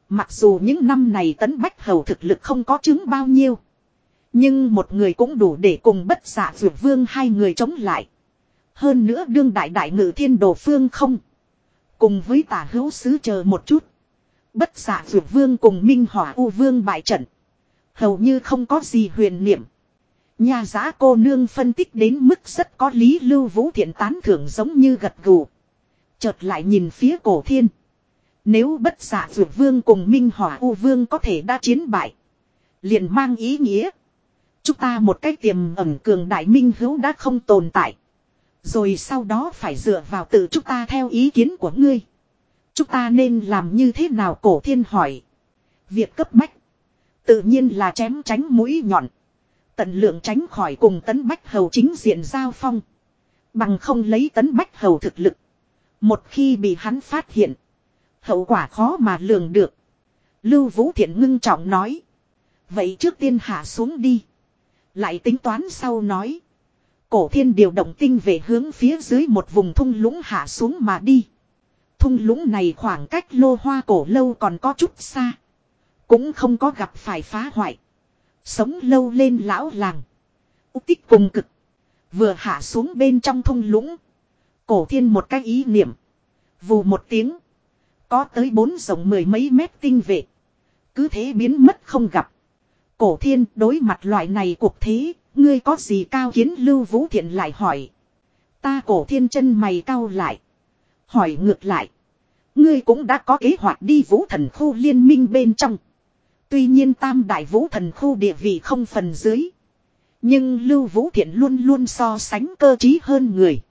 Mặc dù những năm này tấn bách hầu thực lực không có chứng bao nhiêu. Nhưng một người cũng đủ để cùng bất giả dược vương hai người chống lại. Hơn nữa đương đại đại ngự thiên đồ phương không. Cùng với tả hữu sứ chờ một chút. Bất giả dược vương cùng minh hỏa u vương bại trận. Hầu như không có gì huyền niệm. Nhà giã cô nương phân tích đến mức rất có lý lưu vũ thiện tán thưởng giống như gật gù. Chợt lại nhìn phía cổ thiên. Nếu bất giả dược vương cùng minh hỏa u vương có thể đa chiến bại. Liền mang ý nghĩa. Chúng ta một cách tiềm ẩn cường đại minh hữu đã không tồn tại. Rồi sau đó phải dựa vào tự chúng ta theo ý kiến của ngươi. Chúng ta nên làm như thế nào cổ thiên hỏi. Việc cấp bách. Tự nhiên là chém tránh mũi nhọn. Tận lượng tránh khỏi cùng tấn bách hầu chính diện giao phong. Bằng không lấy tấn bách hầu thực lực. Một khi bị hắn phát hiện. Hậu quả khó mà lường được. Lưu Vũ Thiện ngưng trọng nói. Vậy trước tiên hạ xuống đi. Lại tính toán sau nói. Cổ thiên điều động tinh về hướng phía dưới một vùng thung lũng hạ xuống mà đi. Thung lũng này khoảng cách lô hoa cổ lâu còn có chút xa. Cũng không có gặp phải phá hoại. Sống lâu lên lão làng. Úc tích cùng cực. Vừa hạ xuống bên trong thung lũng. Cổ thiên một cái ý niệm. Vù một tiếng. Có tới bốn rộng mười mấy mét tinh vệ. Cứ thế biến mất không gặp. Cổ thiên đối mặt loại này cuộc thế. Ngươi có gì cao kiến lưu vũ thiện lại hỏi. Ta cổ thiên chân mày cao lại. Hỏi ngược lại. Ngươi cũng đã có kế hoạch đi vũ thần khu liên minh bên trong. Tuy nhiên tam đại vũ thần khu địa vị không phần dưới. Nhưng Lưu Vũ Thiện luôn luôn so sánh cơ trí hơn người.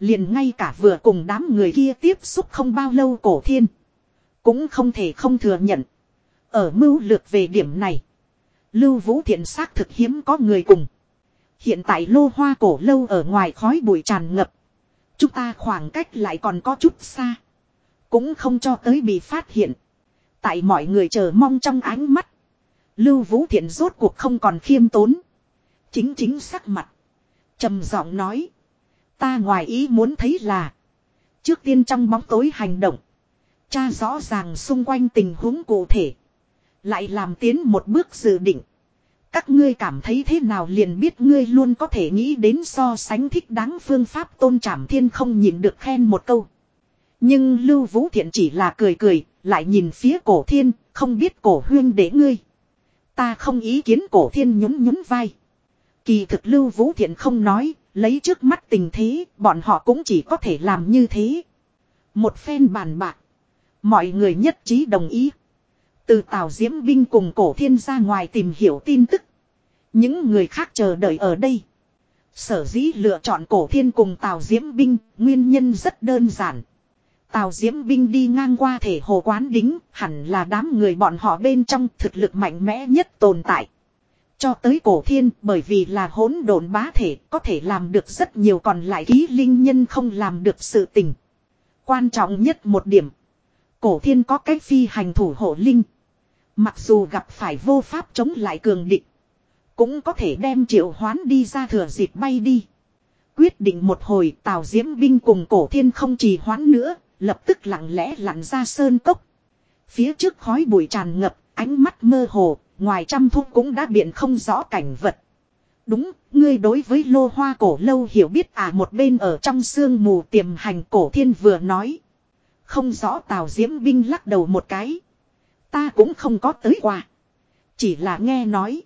Liền ngay cả vừa cùng đám người kia tiếp xúc không bao lâu cổ thiên. Cũng không thể không thừa nhận. Ở mưu lược về điểm này. Lưu Vũ Thiện xác thực hiếm có người cùng. Hiện tại lô hoa cổ lâu ở ngoài khói bụi tràn ngập. Chúng ta khoảng cách lại còn có chút xa. Cũng không cho tới bị phát hiện. Tại mọi người chờ mong trong ánh mắt. Lưu Vũ Thiện rốt cuộc không còn khiêm tốn. Chính chính sắc mặt. trầm giọng nói. Ta ngoài ý muốn thấy là. Trước tiên trong bóng tối hành động. Cha rõ ràng xung quanh tình huống cụ thể. Lại làm tiến một bước dự định. Các ngươi cảm thấy thế nào liền biết ngươi luôn có thể nghĩ đến so sánh thích đáng phương pháp tôn trảm thiên không nhìn được khen một câu. Nhưng Lưu Vũ Thiện chỉ là cười cười, lại nhìn phía cổ thiên, không biết cổ huyên để ngươi. Ta không ý kiến cổ thiên nhún nhún vai. Kỳ thực Lưu Vũ Thiện không nói, lấy trước mắt tình thế, bọn họ cũng chỉ có thể làm như thế. Một phen bàn bạc. Mọi người nhất trí đồng ý. Từ Tào Diễm Vinh cùng cổ thiên ra ngoài tìm hiểu tin tức. Những người khác chờ đợi ở đây. Sở dĩ lựa chọn cổ thiên cùng Tào Diễm Binh, nguyên nhân rất đơn giản. Tào Diễm binh đi ngang qua thể hồ quán đính, hẳn là đám người bọn họ bên trong thực lực mạnh mẽ nhất tồn tại. Cho tới cổ thiên bởi vì là hỗn độn bá thể có thể làm được rất nhiều còn lại ký linh nhân không làm được sự tình. Quan trọng nhất một điểm. Cổ thiên có cách phi hành thủ hộ linh. Mặc dù gặp phải vô pháp chống lại cường địch. Cũng có thể đem triệu hoán đi ra thừa dịp bay đi. Quyết định một hồi tào diễm binh cùng cổ thiên không trì hoãn nữa Lập tức lặng lẽ lặn ra sơn cốc. Phía trước khói bụi tràn ngập, ánh mắt mơ hồ, ngoài trăm thúc cũng đã biện không rõ cảnh vật. Đúng, ngươi đối với lô hoa cổ lâu hiểu biết à một bên ở trong sương mù tiềm hành cổ thiên vừa nói. Không rõ tào diễm binh lắc đầu một cái. Ta cũng không có tới qua. Chỉ là nghe nói.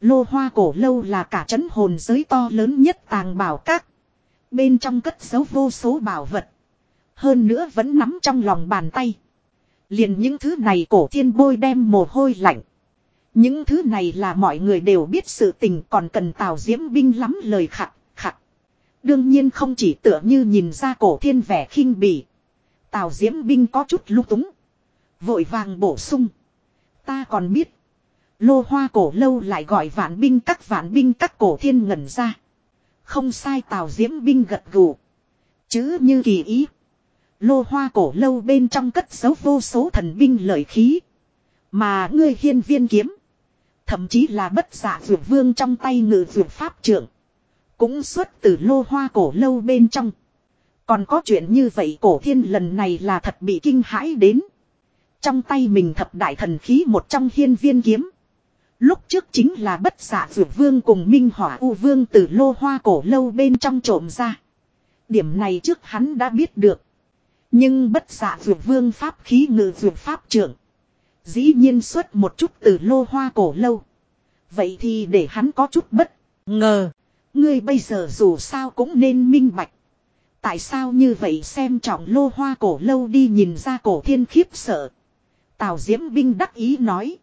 Lô hoa cổ lâu là cả trấn hồn giới to lớn nhất tàng bảo các. Bên trong cất giấu vô số bảo vật. Hơn nữa vẫn nắm trong lòng bàn tay. Liền những thứ này cổ thiên bôi đem mồ hôi lạnh. Những thứ này là mọi người đều biết sự tình còn cần tào diễm binh lắm lời khặt, khặt. Đương nhiên không chỉ tựa như nhìn ra cổ thiên vẻ khinh bỉ. Tào diễm binh có chút lung túng. Vội vàng bổ sung. Ta còn biết. Lô hoa cổ lâu lại gọi vạn binh các vạn binh các cổ thiên ngẩn ra. Không sai tào diễm binh gật gù. Chứ như kỳ ý. Lô hoa cổ lâu bên trong cất giấu vô số thần binh lợi khí. Mà ngươi hiên viên kiếm. Thậm chí là bất giả dược vương trong tay ngự dược pháp trưởng. Cũng xuất từ lô hoa cổ lâu bên trong. Còn có chuyện như vậy cổ thiên lần này là thật bị kinh hãi đến. Trong tay mình thập đại thần khí một trong hiên viên kiếm. Lúc trước chính là bất giả dược vương cùng minh hỏa u vương từ lô hoa cổ lâu bên trong trộm ra. Điểm này trước hắn đã biết được. Nhưng bất giả dược vương pháp khí ngự dược pháp trưởng. Dĩ nhiên xuất một chút từ lô hoa cổ lâu. Vậy thì để hắn có chút bất ngờ. Ngươi bây giờ dù sao cũng nên minh bạch. Tại sao như vậy xem trọng lô hoa cổ lâu đi nhìn ra cổ thiên khiếp sợ. Tào Diễm Binh đắc ý nói.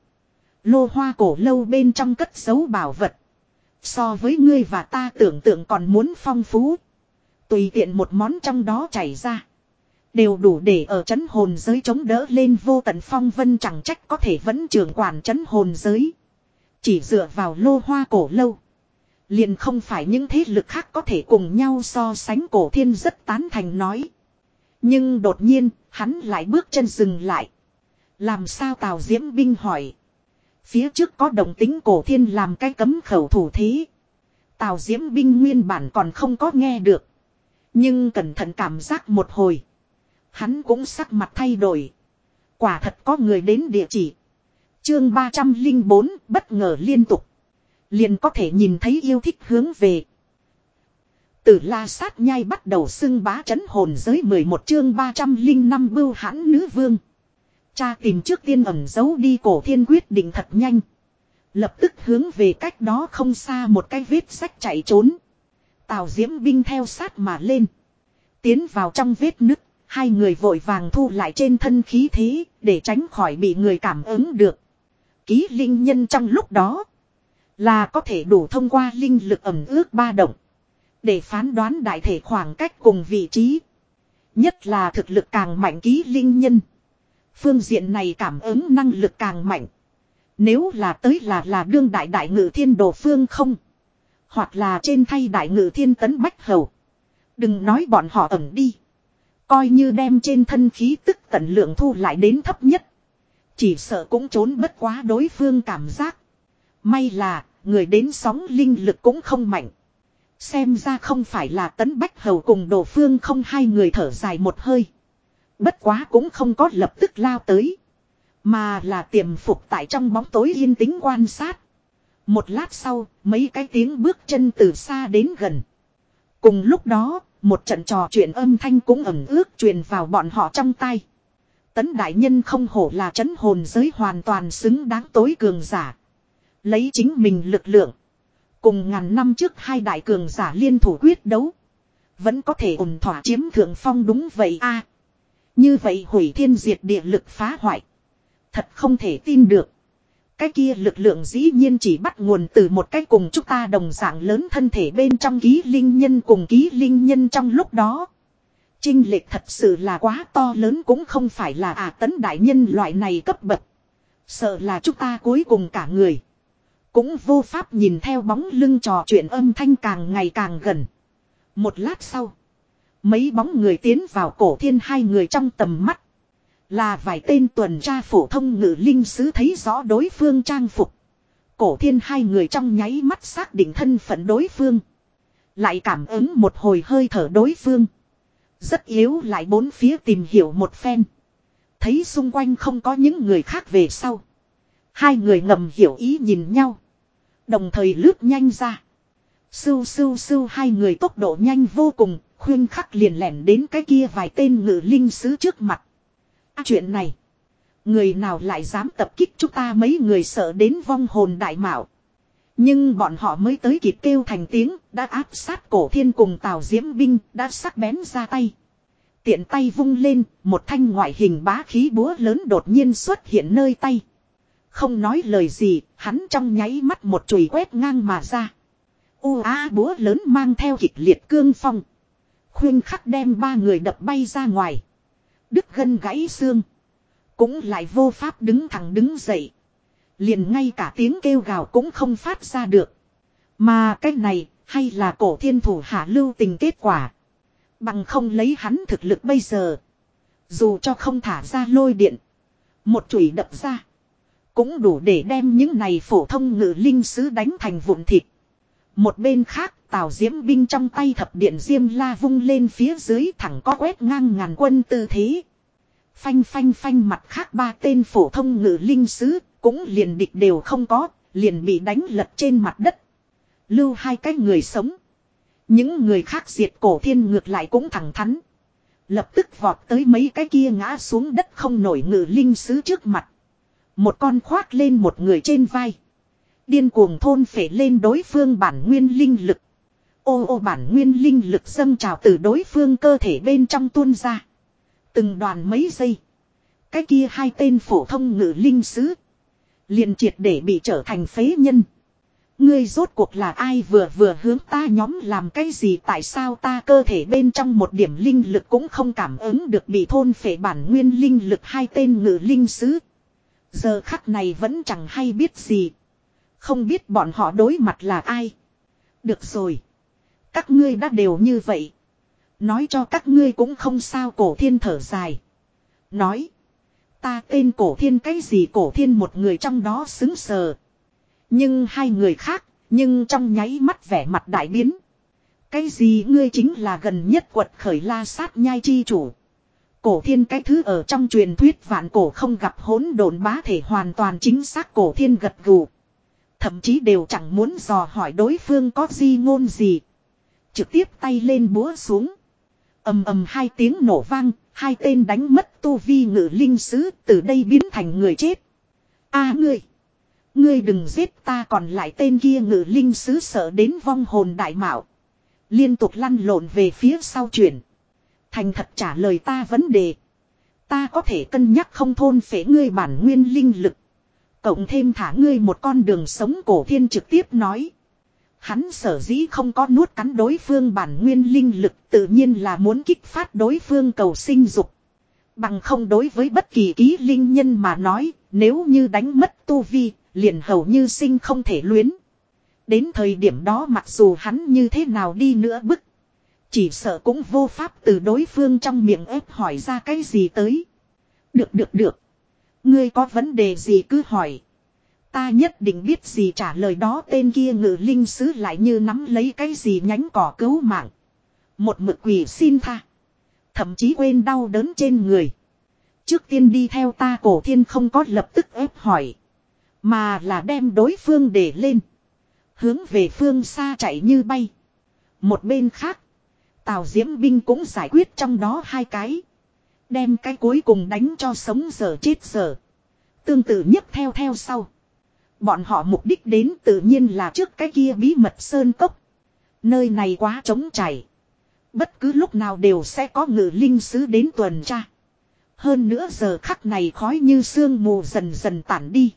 Lô hoa cổ lâu bên trong cất giấu bảo vật. So với ngươi và ta tưởng tượng còn muốn phong phú. Tùy tiện một món trong đó chảy ra. Đều đủ để ở chấn hồn giới chống đỡ lên vô tận phong vân chẳng trách có thể vẫn trưởng quản chấn hồn giới. Chỉ dựa vào lô hoa cổ lâu. Liền không phải những thế lực khác có thể cùng nhau so sánh cổ thiên rất tán thành nói. Nhưng đột nhiên, hắn lại bước chân dừng lại. Làm sao Tào Diễm Binh hỏi. Phía trước có đồng tính cổ thiên làm cái cấm khẩu thủ thí Tào Diễm Binh nguyên bản còn không có nghe được. Nhưng cẩn thận cảm giác một hồi. Hắn cũng sắc mặt thay đổi. Quả thật có người đến địa chỉ. Chương 304 bất ngờ liên tục. Liền có thể nhìn thấy yêu thích hướng về. Từ la sát nhai bắt đầu xưng bá chấn hồn giới 11 chương 305 bưu hãn nữ vương. Cha tìm trước tiên ẩn giấu đi cổ thiên quyết định thật nhanh. Lập tức hướng về cách đó không xa một cái vết sách chạy trốn. Tào diễm binh theo sát mà lên. Tiến vào trong vết nứt, hai người vội vàng thu lại trên thân khí thế, để tránh khỏi bị người cảm ứng được. Ký linh nhân trong lúc đó, là có thể đủ thông qua linh lực ẩm ước ba động. Để phán đoán đại thể khoảng cách cùng vị trí. Nhất là thực lực càng mạnh ký linh nhân. Phương diện này cảm ứng năng lực càng mạnh. Nếu là tới là là đương đại đại ngự thiên đồ phương không. Hoặc là trên thay đại ngự thiên tấn bách hầu. Đừng nói bọn họ ẩn đi. Coi như đem trên thân khí tức tận lượng thu lại đến thấp nhất. Chỉ sợ cũng trốn bất quá đối phương cảm giác. May là, người đến sóng linh lực cũng không mạnh. Xem ra không phải là tấn bách hầu cùng đồ phương không hai người thở dài một hơi. Bất quá cũng không có lập tức lao tới. Mà là tiềm phục tại trong bóng tối yên tĩnh quan sát. Một lát sau, mấy cái tiếng bước chân từ xa đến gần. Cùng lúc đó, một trận trò chuyện âm thanh cũng ẩm ước truyền vào bọn họ trong tay. Tấn đại nhân không hổ là chấn hồn giới hoàn toàn xứng đáng tối cường giả. Lấy chính mình lực lượng. Cùng ngàn năm trước hai đại cường giả liên thủ quyết đấu. Vẫn có thể ổn thỏa chiếm thượng phong đúng vậy a Như vậy hủy thiên diệt địa lực phá hoại. Thật không thể tin được. Cái kia lực lượng dĩ nhiên chỉ bắt nguồn từ một cái cùng chúng ta đồng dạng lớn thân thể bên trong ký linh nhân cùng ký linh nhân trong lúc đó. Trinh lệch thật sự là quá to lớn cũng không phải là à tấn đại nhân loại này cấp bậc. Sợ là chúng ta cuối cùng cả người. Cũng vô pháp nhìn theo bóng lưng trò chuyện âm thanh càng ngày càng gần. Một lát sau. Mấy bóng người tiến vào cổ thiên hai người trong tầm mắt. Là vài tên tuần tra phổ thông ngự linh sứ thấy rõ đối phương trang phục. Cổ thiên hai người trong nháy mắt xác định thân phận đối phương. Lại cảm ứng một hồi hơi thở đối phương. Rất yếu lại bốn phía tìm hiểu một phen. Thấy xung quanh không có những người khác về sau. Hai người ngầm hiểu ý nhìn nhau. Đồng thời lướt nhanh ra. Sưu sưu sưu hai người tốc độ nhanh vô cùng, khuyên khắc liền lẻn đến cái kia vài tên ngự linh sứ trước mặt. À, chuyện này. Người nào lại dám tập kích chúng ta mấy người sợ đến vong hồn đại mạo. Nhưng bọn họ mới tới kịp kêu thành tiếng, đã áp sát cổ thiên cùng tào diễm binh, đã sắc bén ra tay. Tiện tay vung lên, một thanh ngoại hình bá khí búa lớn đột nhiên xuất hiện nơi tay. Không nói lời gì, hắn trong nháy mắt một chùy quét ngang mà ra. U á búa lớn mang theo kịch liệt cương phong. Khuyên khắc đem ba người đập bay ra ngoài. Đứt gân gãy xương. Cũng lại vô pháp đứng thẳng đứng dậy. Liền ngay cả tiếng kêu gào cũng không phát ra được. Mà cái này, hay là cổ thiên thủ hạ lưu tình kết quả. Bằng không lấy hắn thực lực bây giờ. Dù cho không thả ra lôi điện. Một chùy đập ra. Cũng đủ để đem những này phổ thông ngự linh sứ đánh thành vụn thịt. Một bên khác, Tào Diễm binh trong tay thập điện diêm la vung lên phía dưới thẳng có quét ngang ngàn quân tư thế. Phanh phanh phanh mặt khác ba tên phổ thông ngự linh sứ, cũng liền địch đều không có, liền bị đánh lật trên mặt đất. Lưu hai cái người sống. Những người khác diệt cổ thiên ngược lại cũng thẳng thắn. Lập tức vọt tới mấy cái kia ngã xuống đất không nổi ngự linh sứ trước mặt. Một con khoác lên một người trên vai. Điên cuồng thôn phể lên đối phương bản nguyên linh lực. Ô ô bản nguyên linh lực dâng trào từ đối phương cơ thể bên trong tuôn ra. Từng đoàn mấy giây. Cái kia hai tên phổ thông ngự linh sứ. liền triệt để bị trở thành phế nhân. Ngươi rốt cuộc là ai vừa vừa hướng ta nhóm làm cái gì tại sao ta cơ thể bên trong một điểm linh lực cũng không cảm ứng được bị thôn phệ bản nguyên linh lực hai tên ngự linh sứ. Giờ khắc này vẫn chẳng hay biết gì. Không biết bọn họ đối mặt là ai. Được rồi. Các ngươi đã đều như vậy. Nói cho các ngươi cũng không sao cổ thiên thở dài. Nói. Ta tên cổ thiên cái gì cổ thiên một người trong đó xứng sờ. Nhưng hai người khác, nhưng trong nháy mắt vẻ mặt đại biến. Cái gì ngươi chính là gần nhất quật khởi la sát nhai chi chủ. Cổ thiên cái thứ ở trong truyền thuyết vạn cổ không gặp hỗn độn bá thể hoàn toàn chính xác cổ thiên gật gù. Thậm chí đều chẳng muốn dò hỏi đối phương có gì ngôn gì. Trực tiếp tay lên búa xuống. ầm ầm hai tiếng nổ vang, hai tên đánh mất tu vi ngự linh sứ từ đây biến thành người chết. a ngươi! Ngươi đừng giết ta còn lại tên kia ngự linh sứ sợ đến vong hồn đại mạo. Liên tục lăn lộn về phía sau chuyển. Thành thật trả lời ta vấn đề. Ta có thể cân nhắc không thôn phế ngươi bản nguyên linh lực. Cộng thêm thả ngươi một con đường sống cổ thiên trực tiếp nói. Hắn sở dĩ không có nuốt cắn đối phương bản nguyên linh lực tự nhiên là muốn kích phát đối phương cầu sinh dục. Bằng không đối với bất kỳ ký linh nhân mà nói, nếu như đánh mất tu vi, liền hầu như sinh không thể luyến. Đến thời điểm đó mặc dù hắn như thế nào đi nữa bức. Chỉ sợ cũng vô pháp từ đối phương trong miệng ép hỏi ra cái gì tới. Được được được. Ngươi có vấn đề gì cứ hỏi. Ta nhất định biết gì trả lời đó tên kia ngự linh sứ lại như nắm lấy cái gì nhánh cỏ cứu mạng. Một mực quỷ xin tha. Thậm chí quên đau đớn trên người. Trước tiên đi theo ta cổ thiên không có lập tức ép hỏi. Mà là đem đối phương để lên. Hướng về phương xa chạy như bay. Một bên khác. Tào Diễm binh cũng giải quyết trong đó hai cái. Đem cái cuối cùng đánh cho sống giờ chết giờ. Tương tự nhất theo theo sau. Bọn họ mục đích đến tự nhiên là trước cái kia bí mật sơn cốc. Nơi này quá trống chảy. Bất cứ lúc nào đều sẽ có ngự linh sứ đến tuần tra. Hơn nữa giờ khắc này khói như sương mù dần dần tản đi.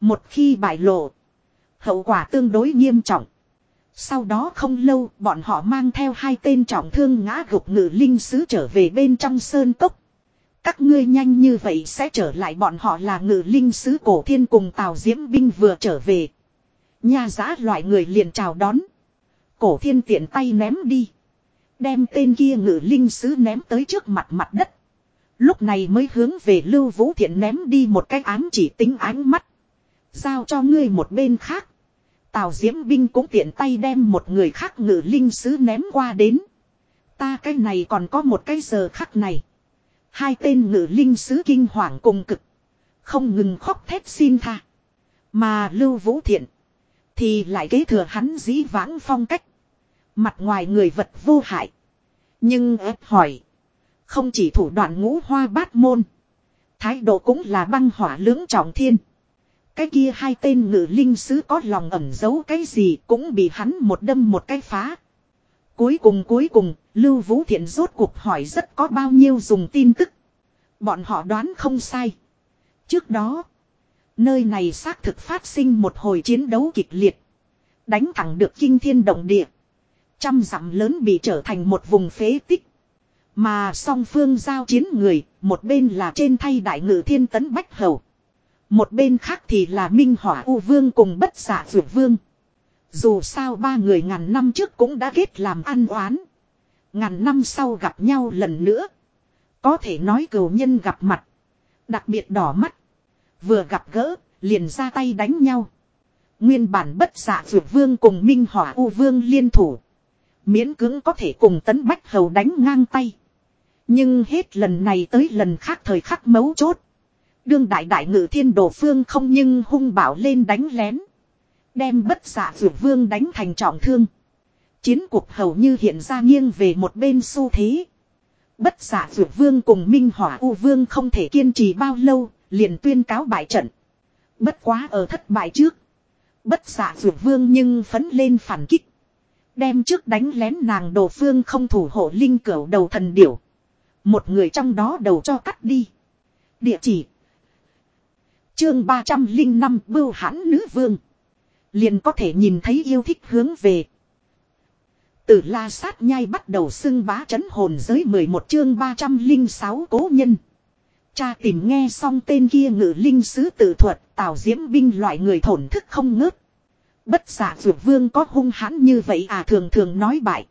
Một khi bại lộ. Hậu quả tương đối nghiêm trọng. Sau đó không lâu, bọn họ mang theo hai tên trọng thương ngã gục ngự linh sứ trở về bên trong sơn cốc. Các ngươi nhanh như vậy sẽ trở lại bọn họ là ngự linh sứ cổ thiên cùng tào diễm binh vừa trở về. Nha giá loại người liền chào đón. Cổ thiên tiện tay ném đi. Đem tên kia ngự linh sứ ném tới trước mặt mặt đất. Lúc này mới hướng về lưu vũ thiện ném đi một cái ám chỉ tính ánh mắt. Giao cho ngươi một bên khác. Tào Diễm binh cũng tiện tay đem một người khác ngự linh sứ ném qua đến. Ta cái này còn có một cái giờ khắc này. Hai tên ngự linh sứ kinh hoàng cùng cực. Không ngừng khóc thét xin tha. Mà Lưu Vũ Thiện. Thì lại kế thừa hắn dĩ vãng phong cách. Mặt ngoài người vật vô hại. Nhưng ép hỏi. Không chỉ thủ đoạn ngũ hoa bát môn. Thái độ cũng là băng hỏa lưỡng trọng thiên. Cái kia hai tên ngự linh sứ có lòng ẩn giấu cái gì cũng bị hắn một đâm một cái phá. Cuối cùng cuối cùng, Lưu Vũ Thiện rốt cuộc hỏi rất có bao nhiêu dùng tin tức. Bọn họ đoán không sai. Trước đó, nơi này xác thực phát sinh một hồi chiến đấu kịch liệt. Đánh thẳng được kinh thiên động địa. Trăm dặm lớn bị trở thành một vùng phế tích. Mà song phương giao chiến người, một bên là trên thay đại ngự thiên tấn bách hầu. Một bên khác thì là Minh Hỏa U Vương cùng bất xạ Dược Vương. Dù sao ba người ngàn năm trước cũng đã kết làm ăn oán. Ngàn năm sau gặp nhau lần nữa. Có thể nói cầu nhân gặp mặt. Đặc biệt đỏ mắt. Vừa gặp gỡ, liền ra tay đánh nhau. Nguyên bản bất dạ giả vượt vương cùng Minh Hỏa U Vương liên thủ. Miễn cưỡng có thể cùng tấn bách hầu đánh ngang tay. Nhưng hết lần này tới lần khác thời khắc mấu chốt. Đương đại đại ngự thiên đồ phương không nhưng hung bảo lên đánh lén. Đem bất dạ giả dược vương đánh thành trọng thương. Chiến cuộc hầu như hiện ra nghiêng về một bên xu thế. Bất dạ giả dược vương cùng Minh Hỏa U Vương không thể kiên trì bao lâu, liền tuyên cáo bại trận. Bất quá ở thất bại trước. Bất dạ giả dược vương nhưng phấn lên phản kích. Đem trước đánh lén nàng đồ phương không thủ hộ linh cửu đầu thần điểu. Một người trong đó đầu cho cắt đi. Địa chỉ. Chương 305 bưu hãn nữ vương. Liền có thể nhìn thấy yêu thích hướng về. Từ la sát nhai bắt đầu xưng bá chấn hồn giới 11 chương 306 cố nhân. Cha tìm nghe xong tên kia ngự linh sứ tự thuật, tào diễm binh loại người thổn thức không ngớt. Bất giả dược vương có hung hãn như vậy à thường thường nói bại.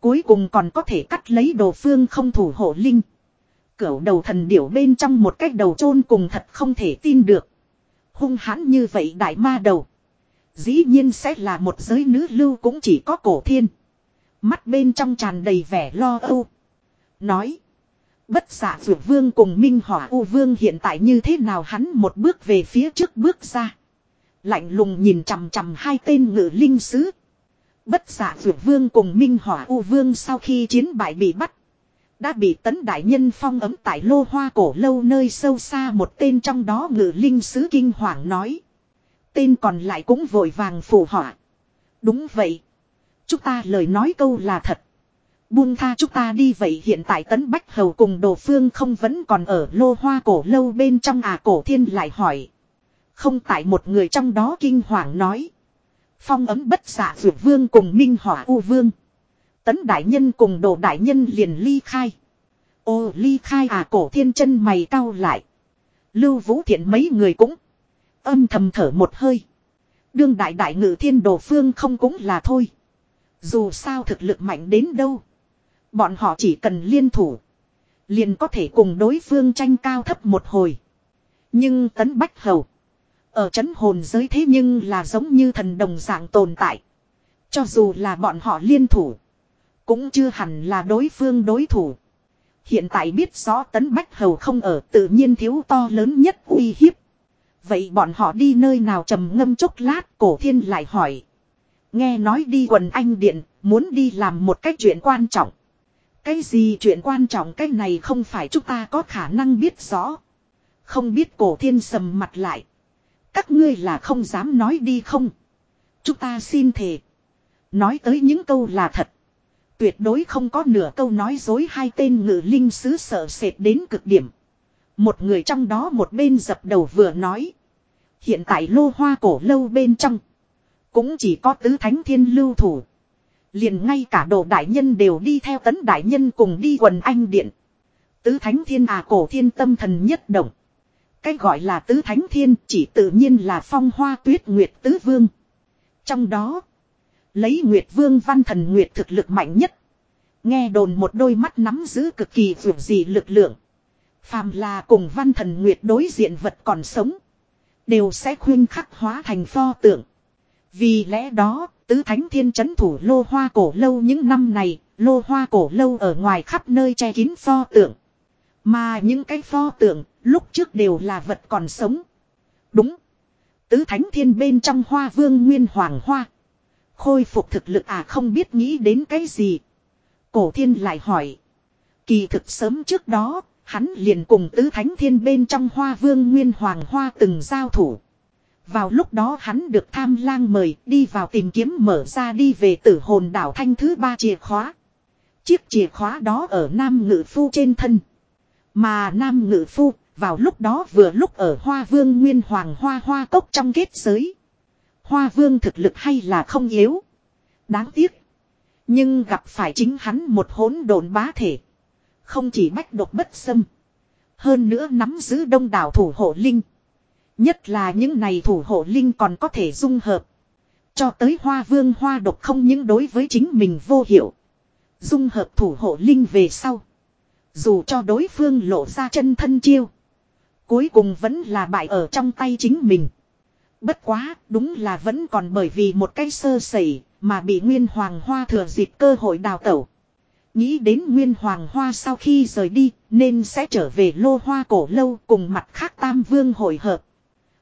Cuối cùng còn có thể cắt lấy đồ phương không thủ hộ linh. Cửu đầu thần điểu bên trong một cách đầu chôn cùng thật không thể tin được. Hung hãn như vậy đại ma đầu. Dĩ nhiên sẽ là một giới nữ lưu cũng chỉ có cổ thiên. Mắt bên trong tràn đầy vẻ lo âu. Nói. Bất giả vượt vương cùng Minh Hỏa U Vương hiện tại như thế nào hắn một bước về phía trước bước ra. Lạnh lùng nhìn chằm chằm hai tên ngự linh sứ. Bất giả vượt vương cùng Minh Hỏa U Vương sau khi chiến bại bị bắt. Đã bị tấn đại nhân phong ấm tại lô hoa cổ lâu nơi sâu xa một tên trong đó ngự linh sứ kinh hoàng nói. Tên còn lại cũng vội vàng phù họa. Đúng vậy. Chúng ta lời nói câu là thật. Buông tha chúng ta đi vậy hiện tại tấn bách hầu cùng đồ phương không vẫn còn ở lô hoa cổ lâu bên trong à cổ thiên lại hỏi. Không tại một người trong đó kinh hoàng nói. Phong ấm bất xạ vượt vương cùng minh hỏa u vương. Tấn đại nhân cùng đồ đại nhân liền ly khai. Ô ly khai à cổ thiên chân mày cau lại. Lưu vũ thiện mấy người cũng. Âm thầm thở một hơi. Đương đại đại ngự thiên đồ phương không cũng là thôi. Dù sao thực lực mạnh đến đâu. Bọn họ chỉ cần liên thủ. Liền có thể cùng đối phương tranh cao thấp một hồi. Nhưng tấn bách hầu. Ở chấn hồn giới thế nhưng là giống như thần đồng dạng tồn tại. Cho dù là bọn họ liên thủ. Cũng chưa hẳn là đối phương đối thủ. Hiện tại biết rõ tấn bách hầu không ở, tự nhiên thiếu to lớn nhất uy hiếp. Vậy bọn họ đi nơi nào trầm ngâm chốc lát cổ thiên lại hỏi. Nghe nói đi quần anh điện, muốn đi làm một cái chuyện quan trọng. Cái gì chuyện quan trọng cái này không phải chúng ta có khả năng biết rõ. Không biết cổ thiên sầm mặt lại. Các ngươi là không dám nói đi không. Chúng ta xin thề. Nói tới những câu là thật. Tuyệt đối không có nửa câu nói dối hai tên ngự linh sứ sợ sệt đến cực điểm. Một người trong đó một bên dập đầu vừa nói. Hiện tại lô hoa cổ lâu bên trong. Cũng chỉ có tứ thánh thiên lưu thủ. Liền ngay cả đồ đại nhân đều đi theo tấn đại nhân cùng đi quần anh điện. Tứ thánh thiên à cổ thiên tâm thần nhất động. Cái gọi là tứ thánh thiên chỉ tự nhiên là phong hoa tuyết nguyệt tứ vương. Trong đó, lấy nguyệt vương văn thần nguyệt thực lực mạnh nhất. Nghe đồn một đôi mắt nắm giữ cực kỳ vượt gì lực lượng. Phàm là cùng văn thần nguyệt đối diện vật còn sống. Đều sẽ khuyên khắc hóa thành pho tượng. Vì lẽ đó, tứ thánh thiên chấn thủ lô hoa cổ lâu những năm này, lô hoa cổ lâu ở ngoài khắp nơi che kín pho tượng. Mà những cái pho tượng, lúc trước đều là vật còn sống. Đúng. Tứ thánh thiên bên trong hoa vương nguyên hoàng hoa. Khôi phục thực lực à không biết nghĩ đến cái gì. Cổ thiên lại hỏi. Kỳ thực sớm trước đó, hắn liền cùng tứ thánh thiên bên trong hoa vương nguyên hoàng hoa từng giao thủ. Vào lúc đó hắn được tham lang mời đi vào tìm kiếm mở ra đi về tử hồn đảo thanh thứ ba chìa khóa. Chiếc chìa khóa đó ở Nam Ngự Phu trên thân. Mà Nam Ngự Phu, vào lúc đó vừa lúc ở Hoa Vương Nguyên Hoàng Hoa Hoa Cốc trong kết giới. Hoa Vương thực lực hay là không yếu. Đáng tiếc. Nhưng gặp phải chính hắn một hỗn độn bá thể. Không chỉ bách độc bất xâm. Hơn nữa nắm giữ đông đảo thủ hộ linh. Nhất là những này thủ hộ linh còn có thể dung hợp. Cho tới hoa vương hoa độc không những đối với chính mình vô hiệu. Dung hợp thủ hộ linh về sau. Dù cho đối phương lộ ra chân thân chiêu. Cuối cùng vẫn là bại ở trong tay chính mình. Bất quá, đúng là vẫn còn bởi vì một cái sơ sẩy, mà bị Nguyên Hoàng Hoa thừa dịp cơ hội đào tẩu. Nghĩ đến Nguyên Hoàng Hoa sau khi rời đi, nên sẽ trở về lô hoa cổ lâu cùng mặt khác Tam Vương hội hợp.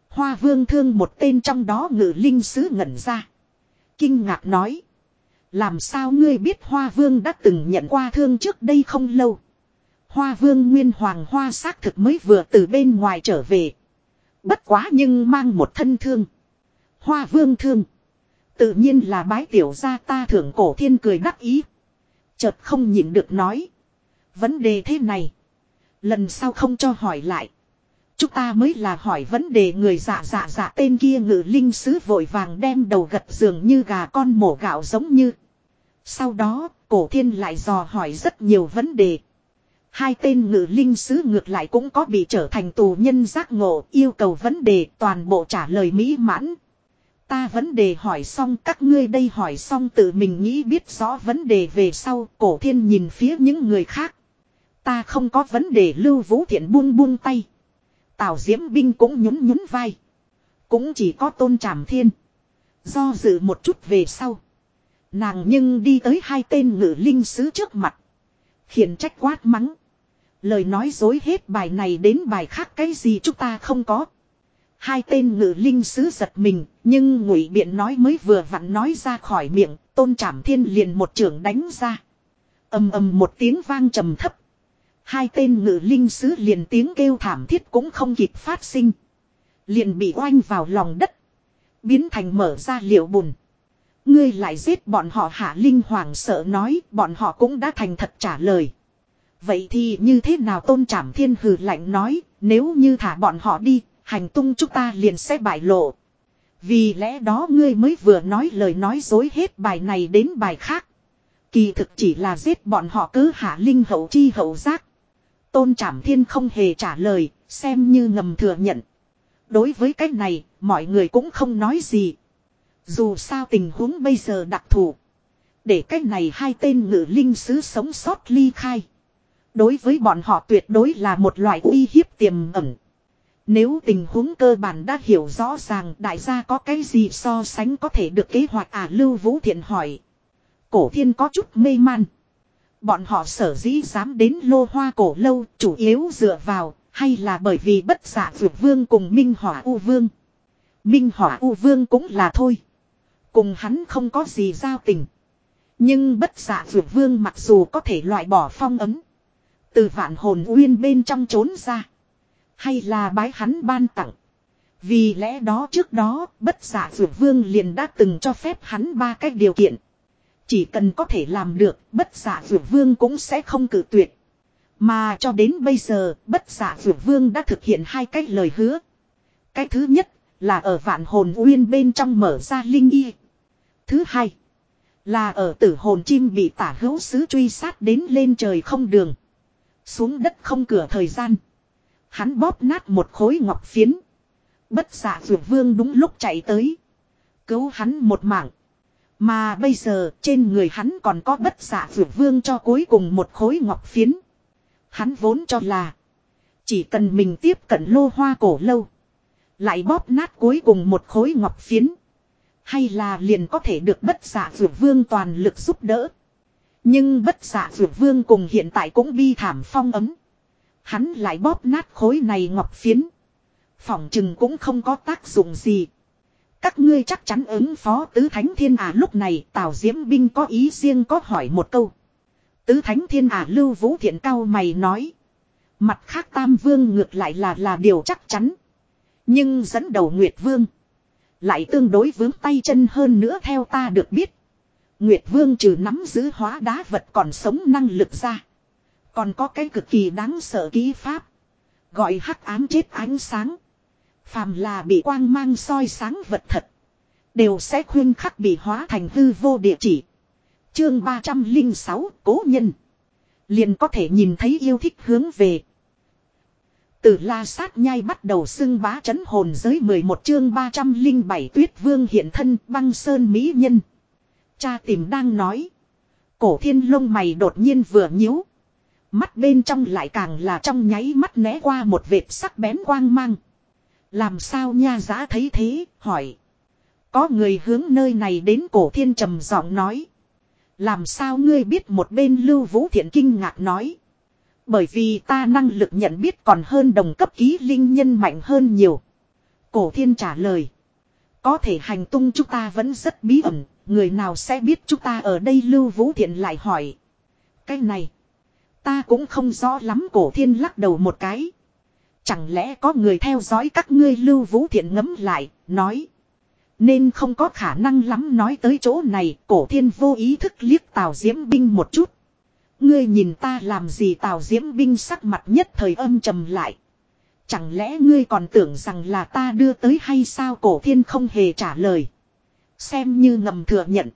Hoa Vương thương một tên trong đó ngự linh sứ ngẩn ra. Kinh ngạc nói. Làm sao ngươi biết Hoa Vương đã từng nhận qua thương trước đây không lâu. Hoa Vương Nguyên Hoàng Hoa xác thực mới vừa từ bên ngoài trở về. Bất quá nhưng mang một thân thương. Hoa Vương thương. Tự nhiên là bái tiểu gia ta thưởng cổ thiên cười đắc ý. Chợt không nhịn được nói. Vấn đề thế này. Lần sau không cho hỏi lại. Chúng ta mới là hỏi vấn đề người dạ dạ dạ tên kia ngự linh sứ vội vàng đem đầu gật giường như gà con mổ gạo giống như. Sau đó, cổ thiên lại dò hỏi rất nhiều vấn đề. Hai tên ngự linh sứ ngược lại cũng có bị trở thành tù nhân giác ngộ yêu cầu vấn đề toàn bộ trả lời mỹ mãn. Ta vấn đề hỏi xong, các ngươi đây hỏi xong tự mình nghĩ biết rõ vấn đề về sau, cổ thiên nhìn phía những người khác. Ta không có vấn đề, lưu vũ thiện buông buông tay. Tào diễm binh cũng nhún nhún vai. Cũng chỉ có tôn trảm thiên. Do dự một chút về sau. Nàng nhưng đi tới hai tên ngự linh sứ trước mặt. Khiển trách quát mắng. Lời nói dối hết, bài này đến bài khác, cái gì chúng ta không có. Hai tên ngự linh sứ giật mình, nhưng ngụy biện nói mới vừa vặn nói ra khỏi miệng, tôn trảm thiên liền một trưởng đánh ra. ầm ầm một tiếng vang trầm thấp. Hai tên ngự linh sứ liền tiếng kêu thảm thiết cũng không kịp phát sinh. Liền bị oanh vào lòng đất. Biến thành mở ra liệu bùn. Ngươi lại giết bọn họ hạ linh hoàng sợ nói bọn họ cũng đã thành thật trả lời. Vậy thì như thế nào tôn trảm thiên hừ lạnh nói nếu như thả bọn họ đi hành tung chúng ta liền sẽ bại lộ. Vì lẽ đó ngươi mới vừa nói lời nói dối hết bài này đến bài khác. Kỳ thực chỉ là giết bọn họ cứ hạ linh hậu chi hậu giác. Tôn Trảm Thiên không hề trả lời, xem như ngầm thừa nhận. Đối với cái này, mọi người cũng không nói gì. Dù sao tình huống bây giờ đặc thù. Để cái này hai tên ngự linh sứ sống sót ly khai. Đối với bọn họ tuyệt đối là một loại uy hiếp tiềm ẩn. Nếu tình huống cơ bản đã hiểu rõ ràng, đại gia có cái gì so sánh có thể được kế hoạch à Lưu Vũ Thiện hỏi. Cổ thiên có chút mê man. Bọn họ sở dĩ dám đến lô hoa cổ lâu chủ yếu dựa vào, hay là bởi vì bất giả vượt vương cùng Minh Hỏa U Vương. Minh Hỏa U Vương cũng là thôi. Cùng hắn không có gì giao tình. Nhưng bất giả vượt vương mặc dù có thể loại bỏ phong ấm. Từ vạn hồn uyên bên trong trốn ra. Hay là bái hắn ban tặng. Vì lẽ đó trước đó bất giả dược vương liền đã từng cho phép hắn ba cái điều kiện. Chỉ cần có thể làm được, bất giả dược vương cũng sẽ không cử tuyệt. Mà cho đến bây giờ, bất giả dược vương đã thực hiện hai cách lời hứa. Cái thứ nhất là ở vạn hồn uyên bên trong mở ra linh y. Thứ hai là ở tử hồn chim bị tả hữu sứ truy sát đến lên trời không đường. Xuống đất không cửa thời gian. Hắn bóp nát một khối ngọc phiến. Bất dạ giả dược vương đúng lúc chạy tới. Cứu hắn một mạng. Mà bây giờ trên người hắn còn có bất dạ giả dược vương cho cuối cùng một khối ngọc phiến. Hắn vốn cho là. Chỉ cần mình tiếp cận lô hoa cổ lâu. Lại bóp nát cuối cùng một khối ngọc phiến. Hay là liền có thể được bất dạ giả dược vương toàn lực giúp đỡ. Nhưng bất giả dược vương cùng hiện tại cũng bi thảm phong ấm. Hắn lại bóp nát khối này ngọc phiến. Phỏng chừng cũng không có tác dụng gì. Các ngươi chắc chắn ứng phó tứ thánh thiên à lúc này, Tào Diễm Binh có ý riêng có hỏi một câu. Tứ thánh thiên à lưu vũ thiện cao mày nói. Mặt khác tam vương ngược lại là là điều chắc chắn. Nhưng dẫn đầu Nguyệt Vương. Lại tương đối vướng tay chân hơn nữa theo ta được biết. Nguyệt Vương trừ nắm giữ hóa đá vật còn sống năng lực ra. Còn có cái cực kỳ đáng sợ ký pháp. Gọi hắc ám chết ánh sáng. Phàm là bị quang mang soi sáng vật thật. Đều sẽ khuyên khắc bị hóa thành hư vô địa chỉ. Chương 306 Cố nhân. Liền có thể nhìn thấy yêu thích hướng về. Từ la sát nhai bắt đầu xưng bá chấn hồn giới 11 chương 307 tuyết vương hiện thân băng sơn mỹ nhân. Cha tìm đang nói. Cổ thiên lông mày đột nhiên vừa nhíu. Mắt bên trong lại càng là trong nháy mắt né qua một vệt sắc bén quang mang. Làm sao nha giá thấy thế, hỏi. Có người hướng nơi này đến cổ thiên trầm giọng nói. Làm sao ngươi biết một bên lưu vũ thiện kinh ngạc nói. Bởi vì ta năng lực nhận biết còn hơn đồng cấp ký linh nhân mạnh hơn nhiều. Cổ thiên trả lời. Có thể hành tung chúng ta vẫn rất bí ẩn, người nào sẽ biết chúng ta ở đây lưu vũ thiện lại hỏi. Cái này, ta cũng không rõ lắm cổ thiên lắc đầu một cái. Chẳng lẽ có người theo dõi các ngươi lưu vũ thiện ngấm lại, nói. Nên không có khả năng lắm nói tới chỗ này, cổ thiên vô ý thức liếc tào diễm binh một chút. Ngươi nhìn ta làm gì tào diễm binh sắc mặt nhất thời âm trầm lại. Chẳng lẽ ngươi còn tưởng rằng là ta đưa tới hay sao cổ thiên không hề trả lời. Xem như ngầm thừa nhận.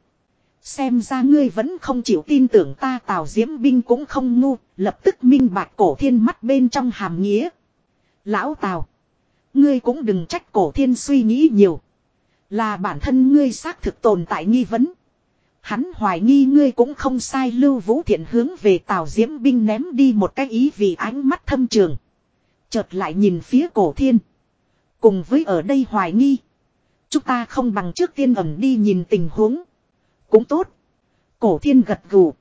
Xem ra ngươi vẫn không chịu tin tưởng ta tào diễm binh cũng không ngu, lập tức minh bạch cổ thiên mắt bên trong hàm nghĩa. Lão tào, ngươi cũng đừng trách cổ thiên suy nghĩ nhiều. Là bản thân ngươi xác thực tồn tại nghi vấn. Hắn hoài nghi ngươi cũng không sai lưu vũ thiện hướng về tào diễm binh ném đi một cái ý vì ánh mắt thâm trường. Chợt lại nhìn phía cổ thiên. Cùng với ở đây hoài nghi. Chúng ta không bằng trước tiên ẩm đi nhìn tình huống. Cũng tốt. Cổ thiên gật gù.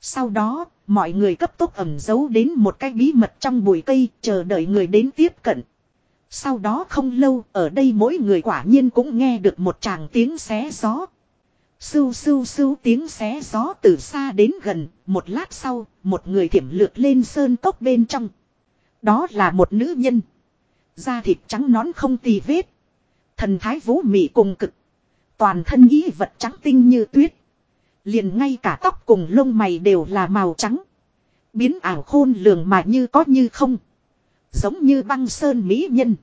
Sau đó, mọi người cấp tốc ẩm giấu đến một cái bí mật trong bụi cây, chờ đợi người đến tiếp cận. Sau đó không lâu, ở đây mỗi người quả nhiên cũng nghe được một tràng tiếng xé gió. Sưu sưu sưu tiếng xé gió từ xa đến gần, một lát sau, một người thiểm lược lên sơn cốc bên trong. Đó là một nữ nhân. Da thịt trắng nón không tì vết. Thần thái vũ mị cùng cực. Toàn thân ý vật trắng tinh như tuyết. Liền ngay cả tóc cùng lông mày đều là màu trắng. Biến ảo khôn lường mà như có như không. Giống như băng sơn mỹ nhân.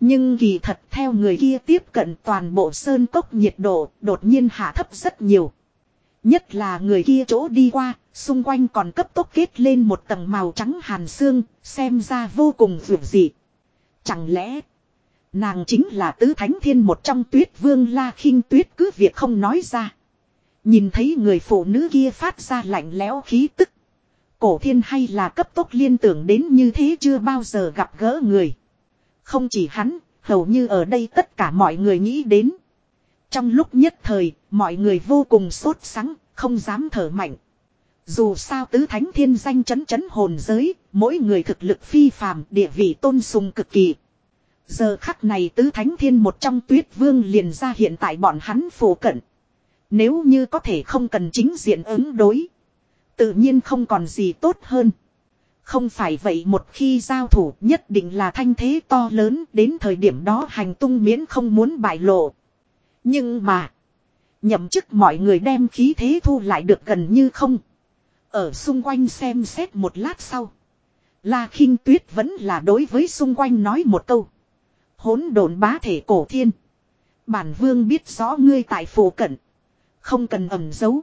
Nhưng kỳ thật theo người kia tiếp cận toàn bộ sơn cốc nhiệt độ đột nhiên hạ thấp rất nhiều. Nhất là người kia chỗ đi qua, xung quanh còn cấp tốc kết lên một tầng màu trắng hàn xương, xem ra vô cùng vượt dị. Chẳng lẽ, nàng chính là tứ thánh thiên một trong tuyết vương la khinh tuyết cứ việc không nói ra. Nhìn thấy người phụ nữ kia phát ra lạnh lẽo khí tức. Cổ thiên hay là cấp tốc liên tưởng đến như thế chưa bao giờ gặp gỡ người. Không chỉ hắn, hầu như ở đây tất cả mọi người nghĩ đến. Trong lúc nhất thời, mọi người vô cùng sốt sắng, không dám thở mạnh. Dù sao tứ thánh thiên danh chấn chấn hồn giới, mỗi người thực lực phi phàm, địa vị tôn sùng cực kỳ. Giờ khắc này tứ thánh thiên một trong tuyết vương liền ra hiện tại bọn hắn phổ cận. Nếu như có thể không cần chính diện ứng đối. Tự nhiên không còn gì tốt hơn. Không phải vậy một khi giao thủ nhất định là thanh thế to lớn, đến thời điểm đó hành tung miễn không muốn bại lộ. Nhưng mà. Nhậm chức mọi người đem khí thế thu lại được gần như không. Ở xung quanh xem xét một lát sau. La khinh tuyết vẫn là đối với xung quanh nói một câu. Hỗn độn bá thể cổ thiên. Bản vương biết rõ ngươi tại phủ cận. Không cần ẩm giấu.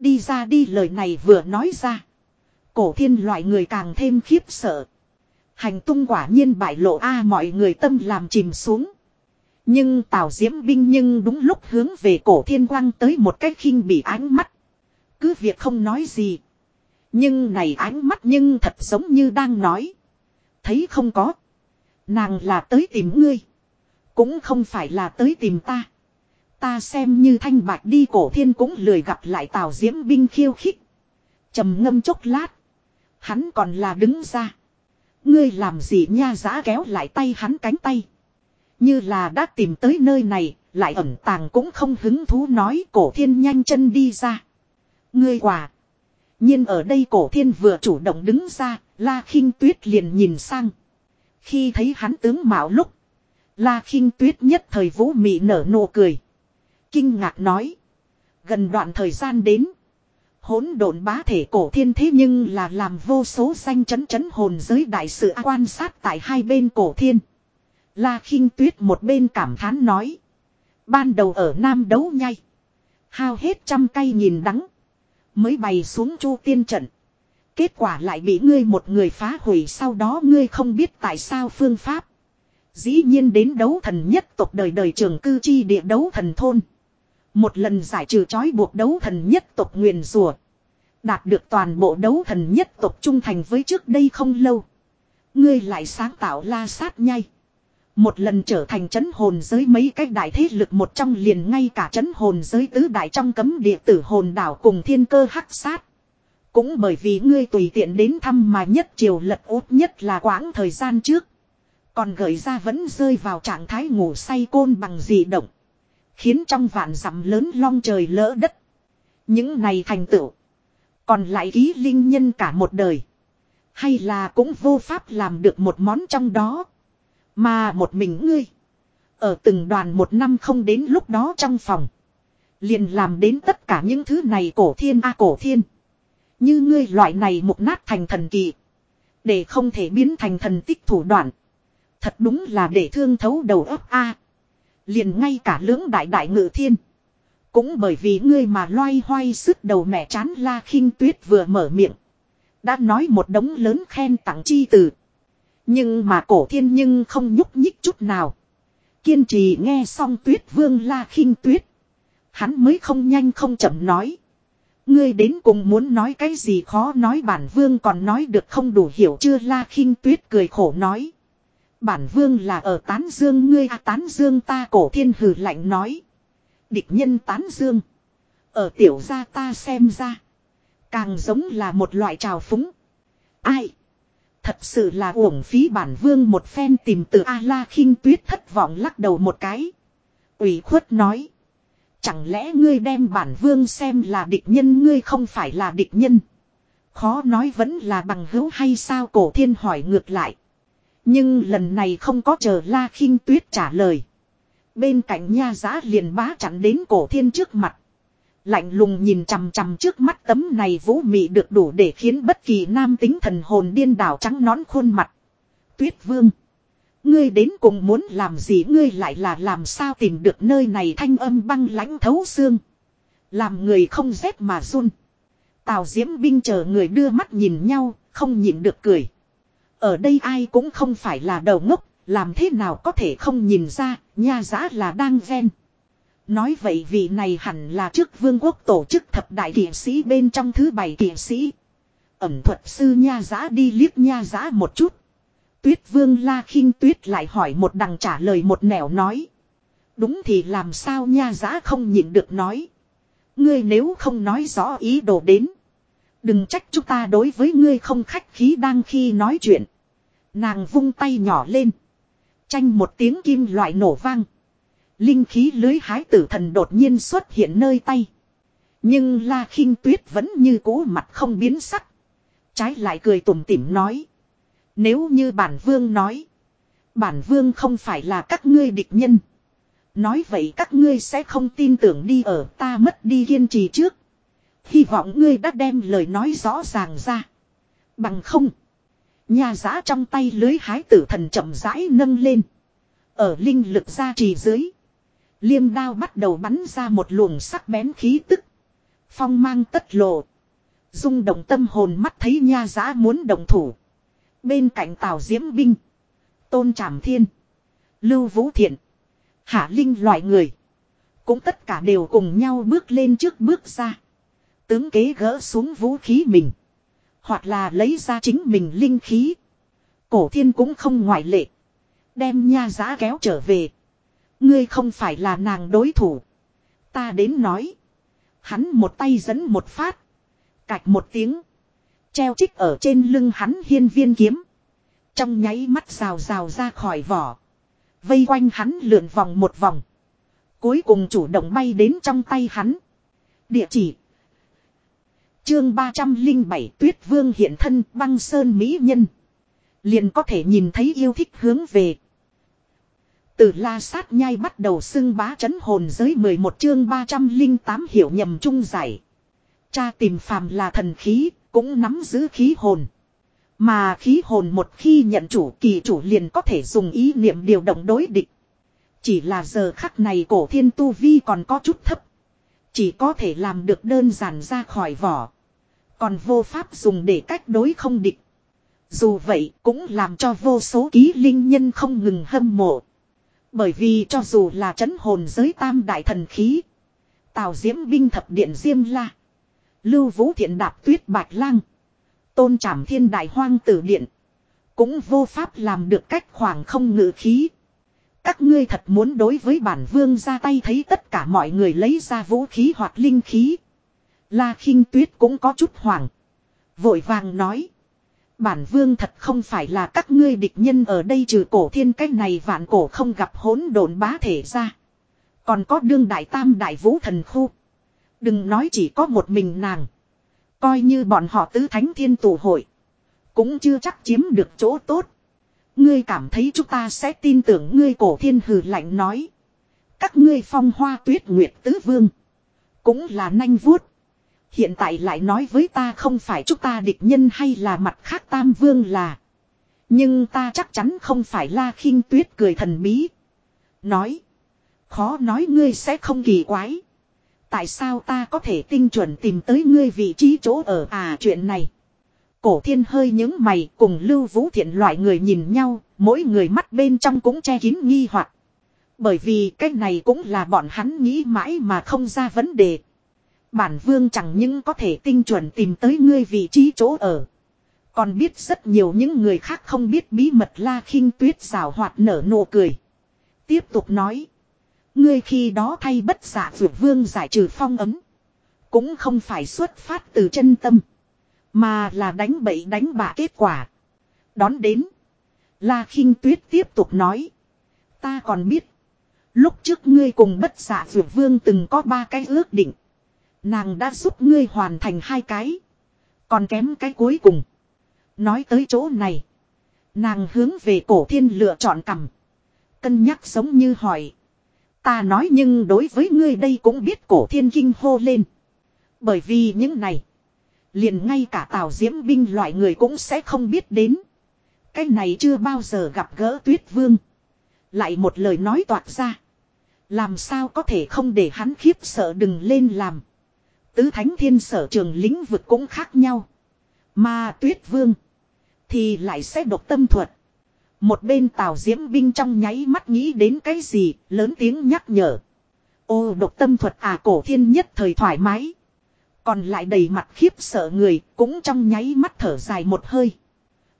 Đi ra đi lời này vừa nói ra. Cổ thiên loại người càng thêm khiếp sợ. Hành tung quả nhiên bại lộ a mọi người tâm làm chìm xuống. Nhưng Tào Diễm binh nhưng đúng lúc hướng về cổ thiên quang tới một cách khinh bị ánh mắt. Cứ việc không nói gì. Nhưng này ánh mắt nhưng thật giống như đang nói. Thấy không có. Nàng là tới tìm ngươi. Cũng không phải là tới tìm ta. Ta xem như thanh bạch đi cổ thiên cũng lười gặp lại Tào Diễm binh khiêu khích. trầm ngâm chốc lát. Hắn còn là đứng ra. Ngươi làm gì nha giã kéo lại tay hắn cánh tay. Như là đã tìm tới nơi này, lại ẩn tàng cũng không hứng thú nói cổ thiên nhanh chân đi ra. Ngươi quả. nhiên ở đây cổ thiên vừa chủ động đứng ra, la khinh tuyết liền nhìn sang. Khi thấy hắn tướng mạo lúc, la khinh tuyết nhất thời vũ mị nở nụ cười. Kinh ngạc nói. Gần đoạn thời gian đến. Hỗn độn bá thể cổ thiên thế nhưng là làm vô số danh chấn chấn hồn giới đại sự quan sát tại hai bên cổ thiên. La khinh tuyết một bên cảm thán nói. Ban đầu ở Nam đấu nhay. Hao hết trăm cây nhìn đắng. Mới bày xuống chu tiên trận. Kết quả lại bị ngươi một người phá hủy, sau đó ngươi không biết tại sao phương pháp. Dĩ nhiên đến đấu thần nhất tộc đời đời trường cư chi địa đấu thần thôn. Một lần giải trừ trói buộc đấu thần nhất tộc nguyền rùa. Đạt được toàn bộ đấu thần nhất tộc trung thành với trước đây không lâu. Ngươi lại sáng tạo la sát nhai. Một lần trở thành chấn hồn giới mấy cách đại thế lực một trong liền ngay cả chấn hồn giới tứ đại trong cấm địa tử hồn đảo cùng thiên cơ hắc sát. Cũng bởi vì ngươi tùy tiện đến thăm mà nhất triều lật út nhất là quãng thời gian trước. Còn gợi ra vẫn rơi vào trạng thái ngủ say côn bằng dị động. Khiến trong vạn dặm lớn long trời lỡ đất. Những này thành tựu. Còn lại ký linh nhân cả một đời. Hay là cũng vô pháp làm được một món trong đó. Mà một mình ngươi. Ở từng đoàn một năm không đến lúc đó trong phòng. Liền làm đến tất cả những thứ này cổ thiên a cổ thiên. Như ngươi loại này mục nát thành thần kỳ. Để không thể biến thành thần tích thủ đoạn. Thật đúng là để thương thấu đầu óc a. Liền ngay cả lưỡng đại đại ngự thiên. Cũng bởi vì ngươi mà loay hoay sức đầu mẹ chán la khinh tuyết vừa mở miệng. Đã nói một đống lớn khen tặng chi từ. Nhưng mà cổ thiên nhưng không nhúc nhích chút nào. Kiên trì nghe xong tuyết vương la khinh tuyết. Hắn mới không nhanh không chậm nói. Ngươi đến cùng muốn nói cái gì khó nói bản vương còn nói được không đủ hiểu chưa la khinh tuyết cười khổ nói. Bản vương là ở tán dương, ngươi à tán dương ta cổ thiên hừ lạnh nói. Địch nhân tán dương. Ở tiểu gia ta xem ra. Càng giống là một loại trào phúng. Ai? Thật sự là uổng phí bản vương một phen tìm từ A-la khinh tuyết thất vọng lắc đầu một cái. ủy khuất nói. Chẳng lẽ ngươi đem bản vương xem là địch nhân, ngươi không phải là địch nhân. Khó nói vẫn là bằng hữu hay sao cổ thiên hỏi ngược lại. Nhưng lần này không có chờ la khinh tuyết trả lời. Bên cạnh nha giá liền bá chặn đến cổ thiên trước mặt. Lạnh lùng nhìn chằm chằm trước mắt tấm này vũ mị được đủ để khiến bất kỳ nam tính thần hồn điên đảo trắng nón khuôn mặt. Tuyết vương. Ngươi đến cùng muốn làm gì ngươi lại là làm sao tìm được nơi này thanh âm băng lãnh thấu xương. Làm người không rét mà run. Tào diễm binh chờ người đưa mắt nhìn nhau, không nhìn được cười. Ở đây ai cũng không phải là đầu ngốc, làm thế nào có thể không nhìn ra, nha giã là đang ven. Nói vậy vị này hẳn là trước vương quốc tổ chức thập đại kỷ sĩ bên trong thứ bảy kỷ sĩ. Ẩm thuật sư nha giã đi liếc nha giã một chút. Tuyết vương la khinh tuyết lại hỏi một đằng trả lời một nẻo nói. Đúng thì làm sao nha giá không nhịn được nói. Ngươi nếu không nói rõ ý đồ đến. Đừng trách chúng ta đối với ngươi không khách khí đang khi nói chuyện. Nàng vung tay nhỏ lên. Tranh một tiếng kim loại nổ vang. Linh khí lưới hái tử thần đột nhiên xuất hiện nơi tay. Nhưng La khinh Tuyết vẫn như cũ mặt không biến sắc. Trái lại cười tủm tỉm nói. Nếu như bản vương nói. Bản vương không phải là các ngươi địch nhân. Nói vậy các ngươi sẽ không tin tưởng đi ở ta mất đi kiên trì trước. Hy vọng ngươi đã đem lời nói rõ ràng ra. Bằng không. Nhà giã trong tay lưới hái tử thần chậm rãi nâng lên. Ở linh lực gia trì dưới. Liêm đao bắt đầu bắn ra một luồng sắc bén khí tức. Phong mang tất lộ. Dung động tâm hồn mắt thấy nha giã muốn đồng thủ. Bên cạnh tào diễm binh. Tôn trảm thiên. Lưu vũ thiện. Hạ linh loại người. Cũng tất cả đều cùng nhau bước lên trước bước ra. Tướng kế gỡ xuống vũ khí mình. Hoặc là lấy ra chính mình linh khí. Cổ thiên cũng không ngoại lệ. Đem nha giá kéo trở về. Ngươi không phải là nàng đối thủ. Ta đến nói. Hắn một tay dẫn một phát. Cạch một tiếng. Treo trích ở trên lưng hắn hiên viên kiếm. Trong nháy mắt rào rào ra khỏi vỏ. Vây quanh hắn lượn vòng một vòng. Cuối cùng chủ động bay đến trong tay hắn. Địa chỉ. Chương 307 Tuyết Vương hiện thân băng sơn mỹ nhân. Liền có thể nhìn thấy yêu thích hướng về. Từ la sát nhai bắt đầu xưng bá chấn hồn giới 11 chương 308 hiểu nhầm trung giải. Cha tìm phàm là thần khí, cũng nắm giữ khí hồn. Mà khí hồn một khi nhận chủ kỳ chủ liền có thể dùng ý niệm điều động đối địch. Chỉ là giờ khắc này cổ thiên tu vi còn có chút thấp. Chỉ có thể làm được đơn giản ra khỏi vỏ. Còn vô pháp dùng để cách đối không địch. Dù vậy cũng làm cho vô số ký linh nhân không ngừng hâm mộ. Bởi vì cho dù là chấn hồn giới tam đại thần khí. Tào diễm binh thập điện diêm la. Lưu Vũ Thiện đạp tuyết bạch lang. Tôn trảm thiên đại hoang tử điện. Cũng vô pháp làm được cách khoảng không ngự khí. Các ngươi thật muốn đối với bản vương ra tay thấy tất cả mọi người lấy ra vũ khí hoặc linh khí. La khinh tuyết cũng có chút hoảng. Vội vàng nói. Bản vương thật không phải là các ngươi địch nhân ở đây trừ cổ thiên cách này vạn cổ không gặp hỗn độn bá thể ra. Còn có đương đại tam đại vũ thần khu. Đừng nói chỉ có một mình nàng. Coi như bọn họ tứ thánh thiên tù hội. Cũng chưa chắc chiếm được chỗ tốt. Ngươi cảm thấy chúng ta sẽ tin tưởng ngươi cổ thiên hừ lạnh nói. Các ngươi phong hoa tuyết nguyệt tứ vương. Cũng là nanh vuốt. Hiện tại lại nói với ta không phải chúng ta địch nhân hay là mặt khác tam vương là. Nhưng ta chắc chắn không phải la khinh tuyết cười thần bí. Nói. Khó nói ngươi sẽ không kỳ quái. Tại sao ta có thể tinh chuẩn tìm tới ngươi vị trí chỗ ở à chuyện này. Cổ thiên hơi những mày cùng lưu vũ thiện loại người nhìn nhau, mỗi người mắt bên trong cũng che kín nghi hoặc Bởi vì cái này cũng là bọn hắn nghĩ mãi mà không ra vấn đề. Bản vương chẳng những có thể tinh chuẩn tìm tới ngươi vị trí chỗ ở. Còn biết rất nhiều những người khác không biết bí mật la khinh tuyết rào hoạt nở nụ cười. Tiếp tục nói. Ngươi khi đó thay bất giả vượt vương giải trừ phong ấm. Cũng không phải xuất phát từ chân tâm. Mà là đánh bậy đánh bạ kết quả. Đón đến. La khinh tuyết tiếp tục nói. Ta còn biết. Lúc trước ngươi cùng bất giả vượt vương từng có ba cái ước định. Nàng đã giúp ngươi hoàn thành hai cái. Còn kém cái cuối cùng. Nói tới chỗ này. Nàng hướng về cổ thiên lựa chọn cầm. Cân nhắc giống như hỏi. Ta nói nhưng đối với ngươi đây cũng biết cổ thiên kinh hô lên. Bởi vì những này. Liền ngay cả tào diễm binh loại người cũng sẽ không biết đến. Cái này chưa bao giờ gặp gỡ tuyết vương. Lại một lời nói toạc ra. Làm sao có thể không để hắn khiếp sợ đừng lên làm. Tứ thánh thiên sở trường lĩnh vực cũng khác nhau. Mà tuyết vương. Thì lại sẽ độc tâm thuật. Một bên tàu diễm binh trong nháy mắt nghĩ đến cái gì, lớn tiếng nhắc nhở. Ô độc tâm thuật à cổ thiên nhất thời thoải mái. Còn lại đầy mặt khiếp sợ người, cũng trong nháy mắt thở dài một hơi.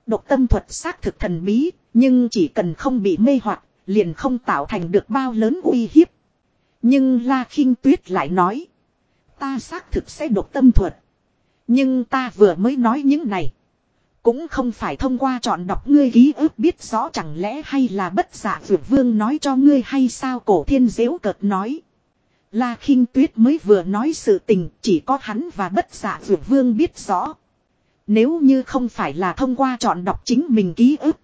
Độc tâm thuật xác thực thần bí, nhưng chỉ cần không bị mê hoặc liền không tạo thành được bao lớn uy hiếp. Nhưng La khinh Tuyết lại nói. Ta xác thực sẽ độc tâm thuật. Nhưng ta vừa mới nói những này. Cũng không phải thông qua chọn đọc ngươi ký ức biết rõ chẳng lẽ hay là bất giả vượt vương nói cho ngươi hay sao cổ thiên dễu cợt nói. La khinh tuyết mới vừa nói sự tình, chỉ có hắn và bất giả vượt vương biết rõ. Nếu như không phải là thông qua chọn đọc chính mình ký ức.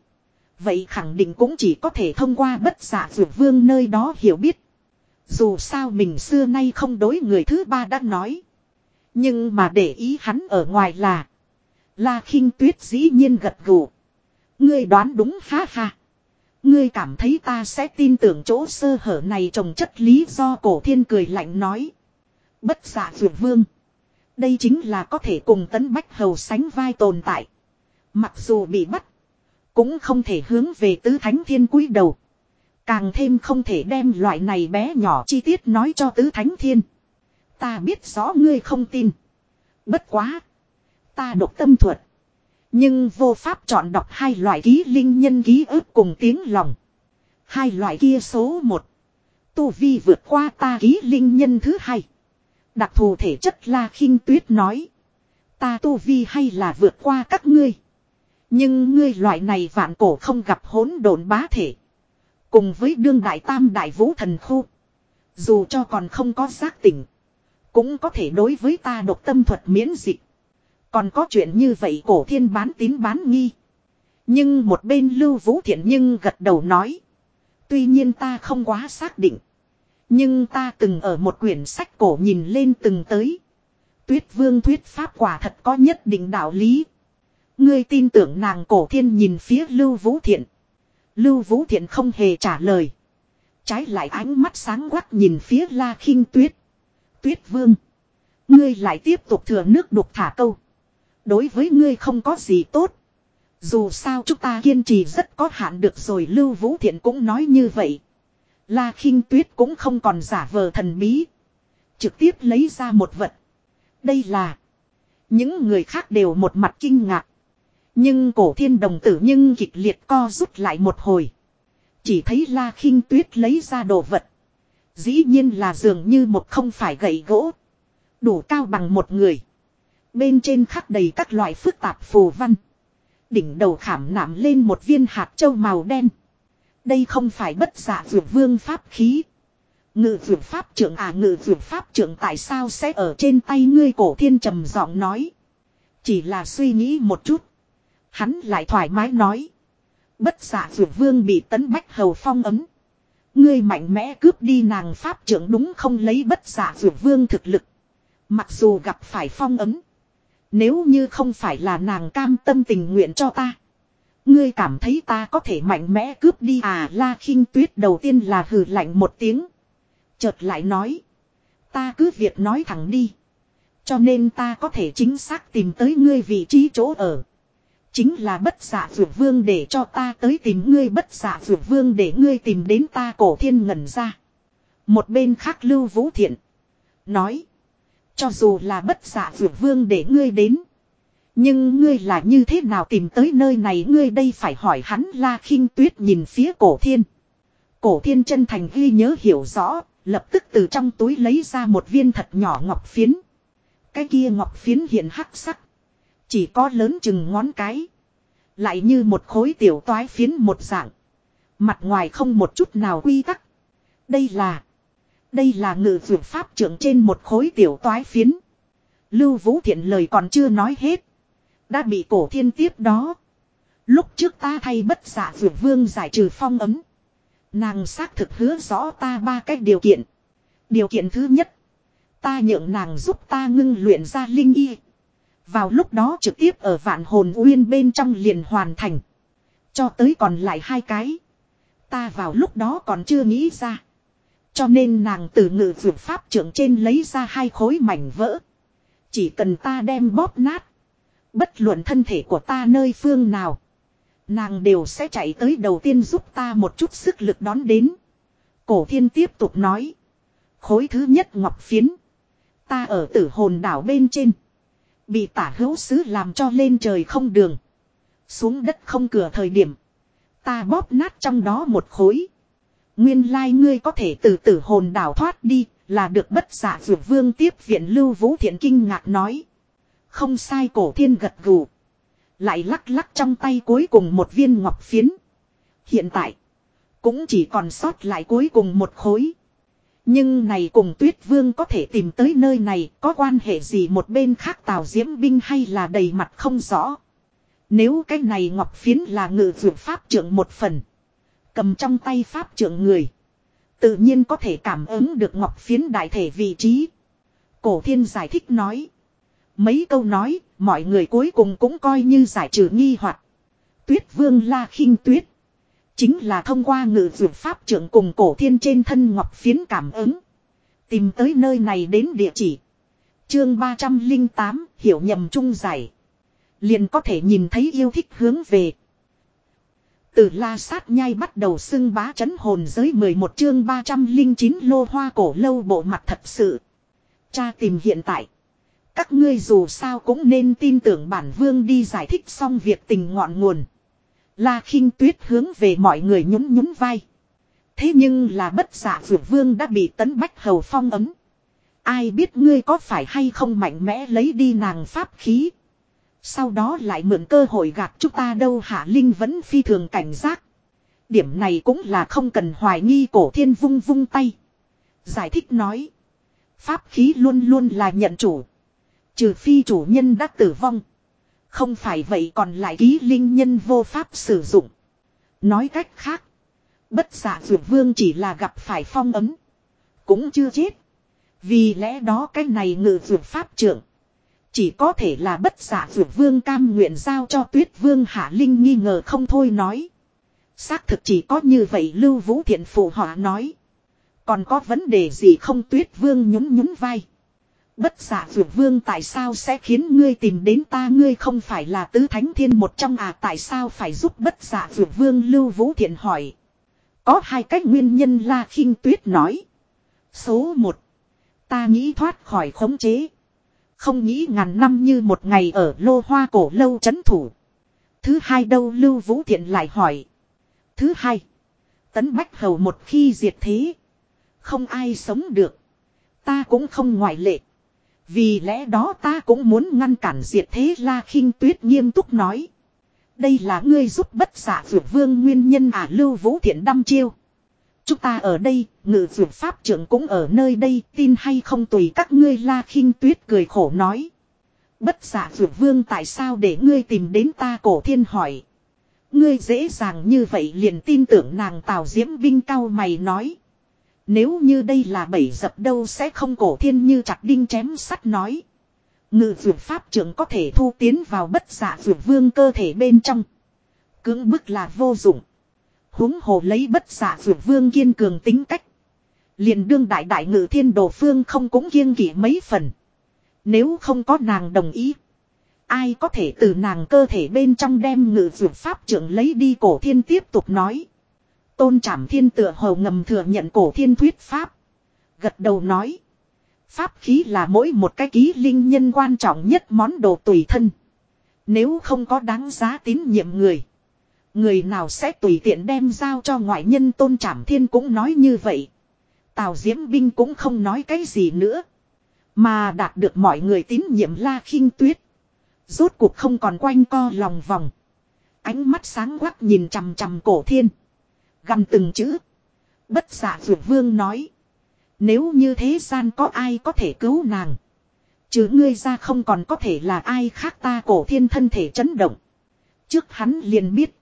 Vậy khẳng định cũng chỉ có thể thông qua bất giả vượt vương nơi đó hiểu biết. Dù sao mình xưa nay không đối người thứ ba đã nói. Nhưng mà để ý hắn ở ngoài là. La khinh tuyết dĩ nhiên gật gù. Ngươi đoán đúng ha ha. Ngươi cảm thấy ta sẽ tin tưởng chỗ sơ hở này trồng chất lý do cổ thiên cười lạnh nói. Bất dạ giả duyệt vương. Đây chính là có thể cùng tấn bách hầu sánh vai tồn tại. Mặc dù bị bắt. Cũng không thể hướng về tứ thánh thiên cúi đầu. Càng thêm không thể đem loại này bé nhỏ chi tiết nói cho tứ thánh thiên. Ta biết rõ ngươi không tin. Bất quá. Ta độc tâm thuật. Nhưng vô pháp chọn đọc hai loại ký linh nhân ký ức cùng tiếng lòng. Hai loại kia số một. Tu vi vượt qua ta ký linh nhân thứ hai. Đặc thù thể chất la khinh tuyết nói. Ta tu vi hay là vượt qua các ngươi. Nhưng ngươi loại này vạn cổ không gặp hỗn độn bá thể. Cùng với đương đại tam đại vũ thần khu. Dù cho còn không có giác tỉnh. Cũng có thể đối với ta độc tâm thuật miễn dịch. Còn có chuyện như vậy cổ thiên bán tín bán nghi. Nhưng một bên lưu vũ thiện nhưng gật đầu nói. Tuy nhiên ta không quá xác định. Nhưng ta từng ở một quyển sách cổ nhìn lên từng tới. Tuyết vương thuyết pháp quả thật có nhất định đạo lý. Ngươi tin tưởng nàng cổ thiên nhìn phía lưu vũ thiện. Lưu vũ thiện không hề trả lời. Trái lại ánh mắt sáng quắc nhìn phía la khinh tuyết. Tuyết vương. Ngươi lại tiếp tục thừa nước đục thả câu. Đối với ngươi không có gì tốt. Dù sao chúng ta kiên trì rất có hạn được rồi, Lưu Vũ Thiện cũng nói như vậy. La khinh Tuyết cũng không còn giả vờ thần bí. Trực tiếp lấy ra một vật. Đây là Những người khác đều một mặt kinh ngạc. Nhưng cổ thiên đồng tử nhưng kịch liệt co rút lại một hồi. Chỉ thấy la khinh tuyết lấy ra đồ vật. Dĩ nhiên là dường như một không phải gậy gỗ. Đủ cao bằng một người. Bên trên khắc đầy các loại phức tạp phù văn. Đỉnh đầu khảm nạm lên một viên hạt châu màu đen. Đây không phải bất giả vượt vương pháp khí. Ngự vượt pháp trưởng à ngự vượt pháp trưởng tại sao sẽ ở trên tay ngươi cổ thiên trầm giọng nói. Chỉ là suy nghĩ một chút. Hắn lại thoải mái nói. Bất giả vượt vương bị tấn bách hầu phong ấm. Ngươi mạnh mẽ cướp đi nàng pháp trưởng đúng không lấy bất giả vượt vương thực lực. Mặc dù gặp phải phong ấm. Nếu như không phải là nàng cam tâm tình nguyện cho ta. Ngươi cảm thấy ta có thể mạnh mẽ cướp đi à la khinh tuyết đầu tiên là hừ lạnh một tiếng. Chợt lại nói. Ta cứ việc nói thẳng đi. Cho nên ta có thể chính xác tìm tới ngươi vị trí chỗ ở. Chính là bất dạ giả vượt vương để cho ta tới tìm ngươi, bất dạ giả vượt vương để ngươi tìm đến ta cổ thiên ngẩn ra. Một bên khác lưu vũ thiện. Nói. Cho dù là bất dạ giả vượt vương để ngươi đến. Nhưng ngươi là như thế nào tìm tới nơi này ngươi đây phải hỏi hắn la khinh tuyết nhìn phía cổ thiên. Cổ thiên chân thành ghi nhớ hiểu rõ, lập tức từ trong túi lấy ra một viên thật nhỏ ngọc phiến. Cái kia ngọc phiến hiện hắc sắc. Chỉ có lớn chừng ngón cái. Lại như một khối tiểu toái phiến một dạng. Mặt ngoài không một chút nào quy tắc. Đây là. Đây là ngự vượt pháp trưởng trên một khối tiểu toái phiến. Lưu Vũ Thiện lời còn chưa nói hết. Đã bị cổ thiên tiếp đó. Lúc trước ta thay bất giả vượt vương giải trừ phong ấm. Nàng xác thực hứa rõ ta ba cách điều kiện. Điều kiện thứ nhất. Ta nhượng nàng giúp ta ngưng luyện ra linh y. Vào lúc đó trực tiếp ở vạn hồn uyên bên trong liền hoàn thành. Cho tới còn lại hai cái. Ta vào lúc đó còn chưa nghĩ ra. Cho nên nàng từ ngự vượt pháp trưởng trên lấy ra hai khối mảnh vỡ. Chỉ cần ta đem bóp nát. Bất luận thân thể của ta nơi phương nào. Nàng đều sẽ chạy tới đầu tiên giúp ta một chút sức lực đón đến. Cổ thiên tiếp tục nói. Khối thứ nhất ngọc phiến. Ta ở tử hồn đảo bên trên. Bị tả hữu sứ làm cho lên trời không đường. Xuống đất không cửa thời điểm. Ta bóp nát trong đó một khối. Nguyên lai ngươi có thể từ tử hồn đảo thoát đi. Là được bất giả dược vương tiếp viện lưu vũ thiện kinh ngạc nói. Không sai cổ thiên gật gù. Lại lắc lắc trong tay cuối cùng một viên ngọc phiến. Hiện tại. Cũng chỉ còn sót lại cuối cùng một khối. Nhưng này cùng tuyết vương có thể tìm tới nơi này, có quan hệ gì một bên khác tào diễm binh hay là đầy mặt không rõ. Nếu cái này ngọc phiến là ngự dược pháp trưởng một phần. Cầm trong tay pháp trưởng người. Tự nhiên có thể cảm ứng được ngọc phiến đại thể vị trí. Cổ thiên giải thích nói. Mấy câu nói, mọi người cuối cùng cũng coi như giải trừ nghi hoặc. Tuyết vương la khinh tuyết. Chính là thông qua ngự dược pháp trưởng cùng cổ thiên trên thân ngọc phiến cảm ứng. Tìm tới nơi này đến địa chỉ. Chương 308 hiểu nhầm trung giải. Liền có thể nhìn thấy yêu thích hướng về. Từ la sát nhai bắt đầu xưng bá chấn hồn giới 11 chương 309 lô hoa cổ lâu bộ mặt thật sự. Cha tìm hiện tại. Các ngươi dù sao cũng nên tin tưởng bản vương đi giải thích xong việc tình ngọn nguồn. La khinh tuyết hướng về mọi người nhún nhún vai. Thế nhưng là bất giả vượt vương đã bị tấn bách hầu phong ấm. Ai biết ngươi có phải hay không mạnh mẽ lấy đi nàng pháp khí. Sau đó lại mượn cơ hội gạt chúng ta đâu hạ linh vẫn phi thường cảnh giác. Điểm này cũng là không cần hoài nghi cổ thiên vung vung tay. Giải thích nói. Pháp khí luôn luôn là nhận chủ. Trừ phi chủ nhân đã tử vong. Không phải vậy còn lại ký linh nhân vô pháp sử dụng. Nói cách khác. Bất giả dược vương chỉ là gặp phải phong ấm. Cũng chưa chết. Vì lẽ đó cái này ngự dược pháp trưởng. Chỉ có thể là bất giả dược vương cam nguyện giao cho tuyết vương hạ linh nghi ngờ không thôi nói. Xác thực chỉ có như vậy lưu vũ thiện phụ họ nói. Còn có vấn đề gì không tuyết vương nhún nhún vai. Bất giả vượt vương tại sao sẽ khiến ngươi tìm đến ta ngươi không phải là tứ thánh thiên một trong à tại sao phải giúp bất giả vượt vương lưu vũ thiện hỏi. Có hai cách nguyên nhân la khinh tuyết nói. Số một, Ta nghĩ thoát khỏi khống chế. Không nghĩ ngàn năm như một ngày ở lô hoa cổ lâu chấn thủ. Thứ hai đâu Lưu Vũ Thiện lại hỏi. Thứ hai. Tấn Bách Hầu một khi diệt thế. Không ai sống được. Ta cũng không ngoại lệ. Vì lẽ đó ta cũng muốn ngăn cản diệt thế La khinh Tuyết nghiêm túc nói. Đây là ngươi giúp bất giả vượt vương nguyên nhân à Lưu Vũ Thiện đăm chiêu. Chúng ta ở đây, ngự dược pháp trưởng cũng ở nơi đây, tin hay không tùy các ngươi La khinh Tuyết cười khổ nói. Bất dạ giả dược vương tại sao để ngươi tìm đến ta cổ thiên hỏi. Ngươi dễ dàng như vậy liền tin tưởng nàng Tào Diễm Vinh cao mày nói. Nếu như đây là bảy dập đâu sẽ không cổ thiên như chặt đinh chém sắt nói. Ngự dược pháp trưởng có thể thu tiến vào bất dạ giả dược vương cơ thể bên trong. Cưỡng bức là vô dụng huống hồ lấy bất giả dược vương kiên cường tính cách. Liền đương đại đại ngự thiên đồ phương không cũng kiêng kỵ mấy phần. Nếu không có nàng đồng ý. Ai có thể từ nàng cơ thể bên trong đem ngự dược pháp trưởng lấy đi cổ thiên tiếp tục nói. Tôn trảm thiên tựa hầu ngầm thừa nhận cổ thiên thuyết pháp. Gật đầu nói. Pháp khí là mỗi một cái ký linh nhân quan trọng nhất món đồ tùy thân. Nếu không có đáng giá tín nhiệm người. Người nào sẽ tùy tiện đem giao cho ngoại nhân tôn trảm thiên cũng nói như vậy. Tào Diễm Binh cũng không nói cái gì nữa. Mà đạt được mọi người tín nhiệm la khinh tuyết. Rốt cuộc không còn quanh co lòng vòng. Ánh mắt sáng quắc nhìn chằm chằm cổ thiên. Gần từng chữ. Bất dạ giả dược vương nói. Nếu như thế gian có ai có thể cứu nàng. Chứ ngươi ra không còn có thể là ai khác ta cổ thiên thân thể chấn động. Trước hắn liền biết.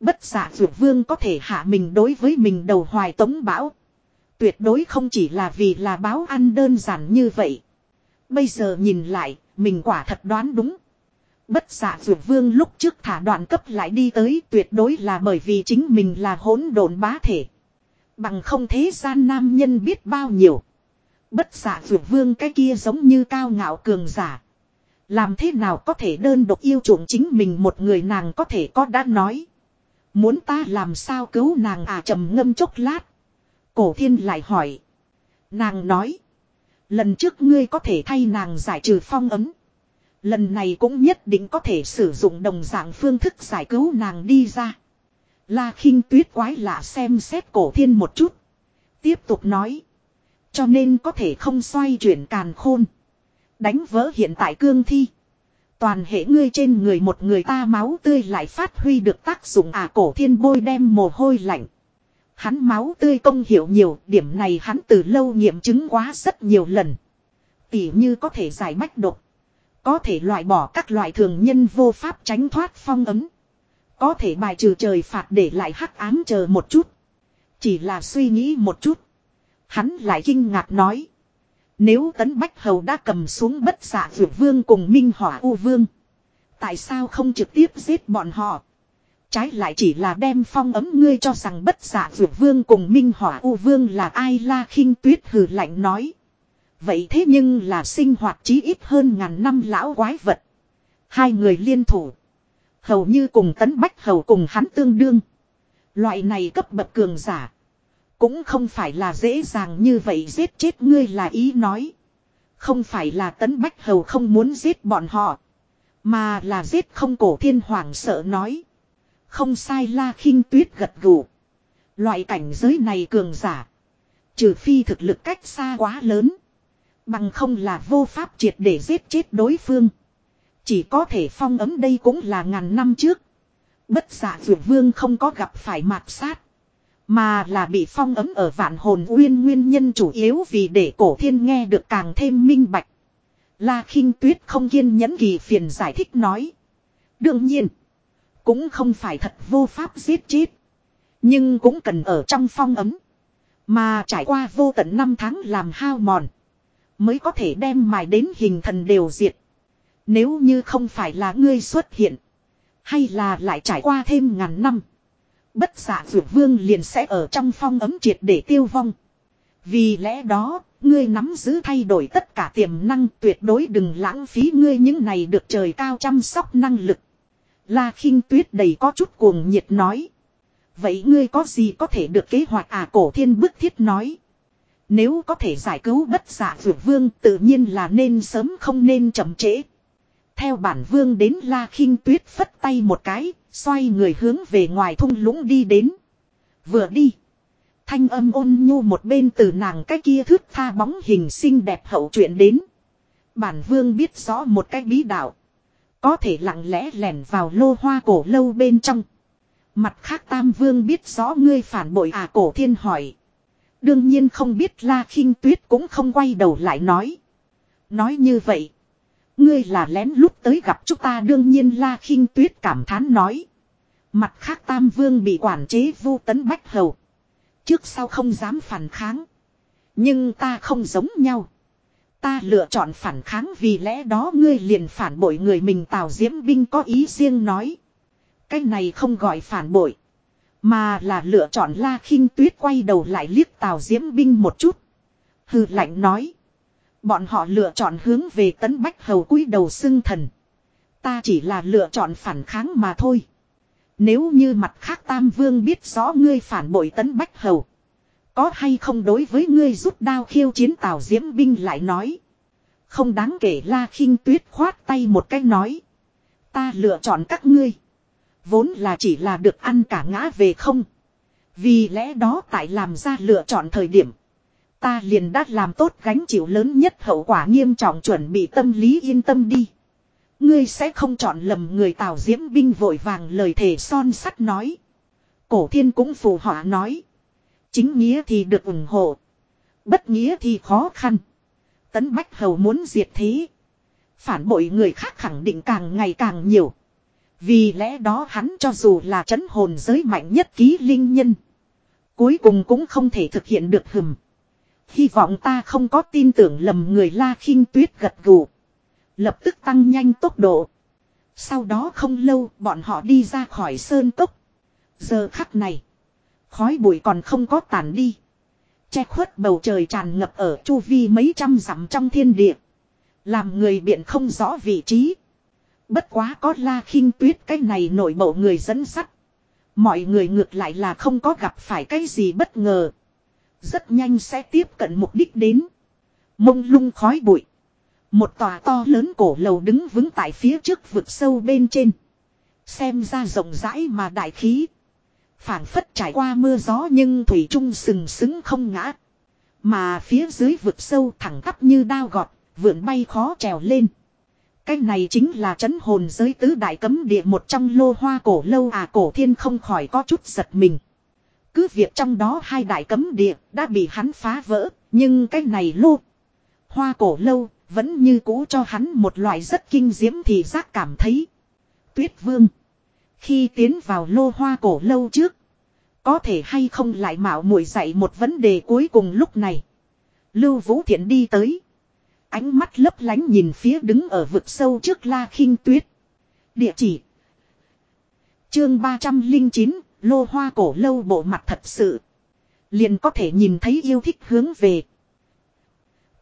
Bất giả dược vương có thể hạ mình đối với mình đầu hoài tống bão. Tuyệt đối không chỉ là vì là báo ăn đơn giản như vậy. Bây giờ nhìn lại, mình quả thật đoán đúng. Bất giả dược vương lúc trước thả đoạn cấp lại đi tới tuyệt đối là bởi vì chính mình là hỗn độn bá thể. Bằng không thế gian nam nhân biết bao nhiêu. Bất giả dược vương cái kia giống như cao ngạo cường giả. Làm thế nào có thể đơn độc yêu chuộng chính mình một người nàng có thể có đã nói. Muốn ta làm sao cứu nàng à trầm ngâm chốc lát. Cổ thiên lại hỏi. Nàng nói. Lần trước ngươi có thể thay nàng giải trừ phong ấm. Lần này cũng nhất định có thể sử dụng đồng dạng phương thức giải cứu nàng đi ra. La khinh tuyết quái lạ xem xét cổ thiên một chút. Tiếp tục nói. Cho nên có thể không xoay chuyển càn khôn. Đánh vỡ hiện tại cương thi. Toàn hệ ngươi trên người một người ta máu tươi lại phát huy được tác dụng à cổ thiên bôi đem mồ hôi lạnh. Hắn máu tươi công hiểu nhiều, điểm này hắn từ lâu nghiệm chứng quá rất nhiều lần. Tỉ như có thể giải bách độc. Có thể loại bỏ các loại thường nhân vô pháp tránh thoát phong ấm. Có thể bài trừ trời phạt để lại hắc ám chờ một chút. Chỉ là suy nghĩ một chút. Hắn lại kinh ngạc nói. Nếu tấn bách hầu đã cầm xuống bất xạ vượt vương cùng minh hỏa u vương. Tại sao không trực tiếp giết bọn họ? Trái lại chỉ là đem phong ấm ngươi cho rằng bất giả vượt vương cùng minh hỏa u vương là ai la khinh tuyết hừ lạnh nói. Vậy thế nhưng là sinh hoạt chí ít hơn ngàn năm lão quái vật. Hai người liên thủ. Hầu như cùng tấn bách hầu cùng hắn tương đương. Loại này cấp bậc cường giả. Cũng không phải là dễ dàng như vậy giết chết ngươi là ý nói. Không phải là tấn bách hầu không muốn giết bọn họ. Mà là giết không cổ thiên hoàng sợ nói. Không sai la khinh tuyết gật gù. Loại cảnh giới này cường giả. Trừ phi thực lực cách xa quá lớn. Bằng không là vô pháp triệt để giết chết đối phương. Chỉ có thể phong ấm đây cũng là ngàn năm trước. Bất giả dược vương không có gặp phải mạt sát. Mà là bị phong ấm ở vạn hồn uyên nguyên nhân chủ yếu vì để cổ thiên nghe được càng thêm minh bạch. La khinh tuyết không kiên nhẫn kỳ phiền giải thích nói. Đương nhiên. Cũng không phải thật vô pháp giết chết. Nhưng cũng cần ở trong phong ấm. Mà trải qua vô tận năm tháng làm hao mòn. Mới có thể đem mài đến hình thần đều diệt. Nếu như không phải là ngươi xuất hiện. Hay là lại trải qua thêm ngàn năm. Bất giả vượt vương liền sẽ ở trong phong ấm triệt để tiêu vong. Vì lẽ đó, ngươi nắm giữ thay đổi tất cả tiềm năng tuyệt đối đừng lãng phí ngươi những này được trời cao chăm sóc năng lực. La khinh tuyết đầy có chút cuồng nhiệt nói. Vậy ngươi có gì có thể được kế hoạch à cổ thiên bức thiết nói. Nếu có thể giải cứu bất giả vượt vương tự nhiên là nên sớm không nên chậm trễ. Theo bản vương đến La khinh Tuyết phất tay một cái, xoay người hướng về ngoài thung lũng đi đến. Vừa đi. Thanh âm ôn nhu một bên từ nàng cái kia thước tha bóng hình xinh đẹp hậu chuyện đến. Bản vương biết rõ một cái bí đạo. Có thể lặng lẽ lẻn vào lô hoa cổ lâu bên trong. Mặt khác Tam Vương biết rõ ngươi phản bội à cổ thiên hỏi. Đương nhiên không biết La khinh Tuyết cũng không quay đầu lại nói. Nói như vậy. Ngươi là lén lút tới gặp chúng ta đương nhiên La khinh Tuyết cảm thán nói. Mặt khác Tam Vương bị quản chế vu tấn bách hầu. Trước sau không dám phản kháng. Nhưng ta không giống nhau. Ta lựa chọn phản kháng vì lẽ đó ngươi liền phản bội người mình Tào Diễm Binh có ý riêng nói. Cái này không gọi phản bội. Mà là lựa chọn La khinh Tuyết quay đầu lại liếc Tào Diễm Binh một chút. Hừ lạnh nói. Bọn họ lựa chọn hướng về tấn bách hầu cúi đầu xưng thần. Ta chỉ là lựa chọn phản kháng mà thôi. Nếu như mặt khác Tam Vương biết rõ ngươi phản bội tấn bách hầu. Có hay không đối với ngươi rút đao khiêu chiến Tào Diễm binh lại nói. Không đáng kể La khinh Tuyết khoát tay một cách nói. Ta lựa chọn các ngươi. Vốn là chỉ là được ăn cả ngã về không. Vì lẽ đó tại làm ra lựa chọn thời điểm. Ta liền đã làm tốt gánh chịu lớn nhất hậu quả nghiêm trọng chuẩn bị tâm lý yên tâm đi. Ngươi sẽ không chọn lầm người Tào Diễm binh vội vàng lời thề son sắt nói. Cổ thiên cũng phù họa nói. Chính nghĩa thì được ủng hộ. Bất nghĩa thì khó khăn. Tấn Bách Hầu muốn diệt thế. Phản bội người khác khẳng định càng ngày càng nhiều. Vì lẽ đó hắn cho dù là chấn hồn giới mạnh nhất ký linh nhân. Cuối cùng cũng không thể thực hiện được hừm. Hy vọng ta không có tin tưởng lầm người la khinh tuyết gật gù. Lập tức tăng nhanh tốc độ. Sau đó không lâu, bọn họ đi ra khỏi sơn cốc. Giờ khắc này. Khói bụi còn không có tàn đi. Che khuất bầu trời tràn ngập ở chu vi mấy trăm dặm trong thiên địa. Làm người biện không rõ vị trí. Bất quá có la khinh tuyết, cái này nổi bộ người dẫn sắt. Mọi người ngược lại là không có gặp phải cái gì bất ngờ. Rất nhanh sẽ tiếp cận mục đích đến. Mông lung khói bụi. Một tòa to lớn cổ lầu đứng vững tại phía trước vực sâu bên trên. Xem ra rộng rãi mà đại khí phảng phất trải qua mưa gió nhưng thủy trung sừng sững không ngã. Mà phía dưới vực sâu thẳng tắp như đao gọt, vượn bay khó trèo lên. Cái này chính là chấn hồn giới tứ đại cấm địa một trong lô hoa cổ lâu à cổ thiên không khỏi có chút giật mình. Cứ việc trong đó hai đại cấm địa đã bị hắn phá vỡ, nhưng cái này lô hoa cổ lâu vẫn như cũ cho hắn một loại rất kinh diễm thì giác cảm thấy. Tuyết vương. Khi tiến vào lô hoa cổ lâu trước. Có thể hay không lại mạo muội dạy một vấn đề cuối cùng lúc này. Lưu Vũ Thiện đi tới. Ánh mắt lấp lánh nhìn phía đứng ở vực sâu trước la khinh tuyết. Địa chỉ. Chương 309, lô hoa cổ lâu bộ mặt thật sự. Liền có thể nhìn thấy yêu thích hướng về.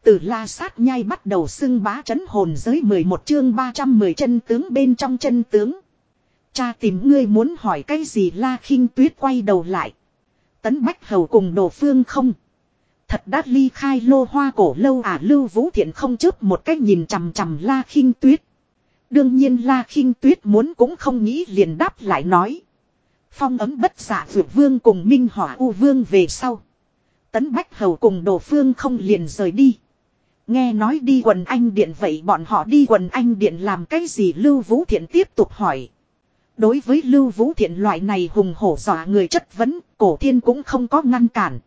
Từ la sát nhai bắt đầu xưng bá chấn hồn giới 11 chương 310 chân tướng bên trong chân tướng. Cha tìm ngươi muốn hỏi cái gì la khinh tuyết quay đầu lại. Tấn Bách Hầu cùng đồ phương không. Thật đã ly khai lô hoa cổ lâu à lưu vũ thiện không chớp một cách nhìn chằm chằm la khinh tuyết. Đương nhiên la khinh tuyết muốn cũng không nghĩ liền đáp lại nói. Phong ấm bất giả vượt vương cùng minh hỏa u vương về sau. Tấn Bách Hầu cùng đồ phương không liền rời đi. Nghe nói đi quần anh điện vậy bọn họ đi quần anh điện làm cái gì Lưu Vũ Thiện tiếp tục hỏi. Đối với Lưu Vũ Thiện loại này hùng hổ dọa người chất vấn, cổ thiên cũng không có ngăn cản.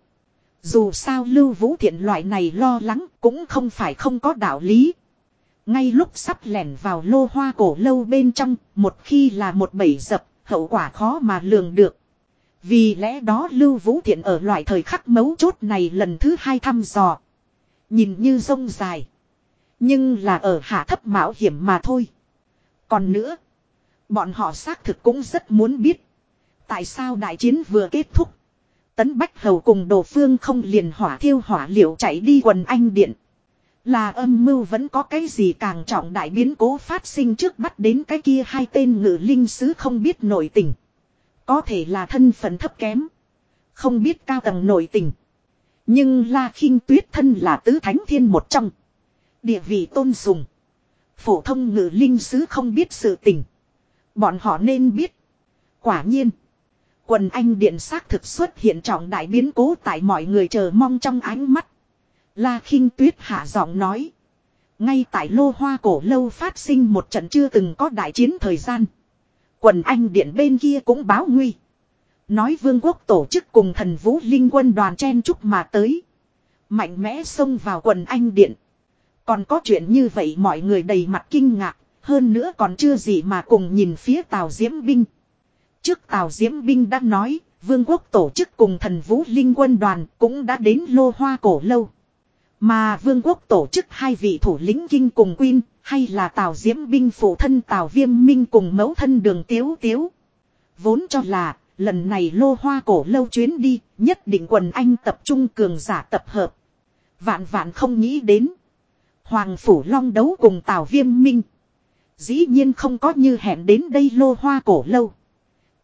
Dù sao Lưu Vũ Thiện loại này lo lắng cũng không phải không có đạo lý. Ngay lúc sắp lẻn vào lô hoa cổ lâu bên trong, một khi là một bẫy dập, hậu quả khó mà lường được. Vì lẽ đó Lưu Vũ Thiện ở loại thời khắc mấu chốt này lần thứ hai thăm dò. Nhìn như rông dài. Nhưng là ở hạ thấp mạo hiểm mà thôi. Còn nữa. Bọn họ xác thực cũng rất muốn biết. Tại sao đại chiến vừa kết thúc. Tấn Bách Hầu cùng Đồ Phương không liền hỏa thiêu hỏa liệu chạy đi quần anh điện. Là âm mưu vẫn có cái gì càng trọng đại biến cố phát sinh trước bắt đến cái kia hai tên ngự linh sứ không biết nội tình. Có thể là thân phận thấp kém. Không biết cao tầng nội tình. Nhưng La khinh Tuyết thân là tứ thánh thiên một trong. Địa vị tôn sùng. Phổ thông ngự linh sứ không biết sự tình. Bọn họ nên biết. Quả nhiên. Quần anh điện xác thực xuất hiện trọng đại biến cố tại mọi người chờ mong trong ánh mắt. La khinh Tuyết hạ giọng nói. Ngay tại lô hoa cổ lâu phát sinh một trận chưa từng có đại chiến thời gian. Quần anh điện bên kia cũng báo nguy. Nói vương quốc tổ chức cùng thần vũ linh quân đoàn chen chúc mà tới. Mạnh mẽ xông vào quần anh điện. Còn có chuyện như vậy mọi người đầy mặt kinh ngạc. Hơn nữa còn chưa gì mà cùng nhìn phía Tào Diễm Binh. Trước Tào Diễm Binh đã nói, vương quốc tổ chức cùng thần vũ linh quân đoàn cũng đã đến lô hoa cổ lâu. Mà vương quốc tổ chức hai vị thủ lĩnh kinh cùng Quyên, hay là Tào Diễm binh phụ thân Tào Viêm Minh cùng mẫu thân đường Tiếu Tiếu. Vốn cho là, lần này lô hoa cổ lâu chuyến đi, nhất định quần anh tập trung cường giả tập hợp. Vạn vạn không nghĩ đến. Hoàng Phủ Long đấu cùng Tào Viêm Minh. Dĩ nhiên không có như hẹn đến đây lô hoa cổ lâu.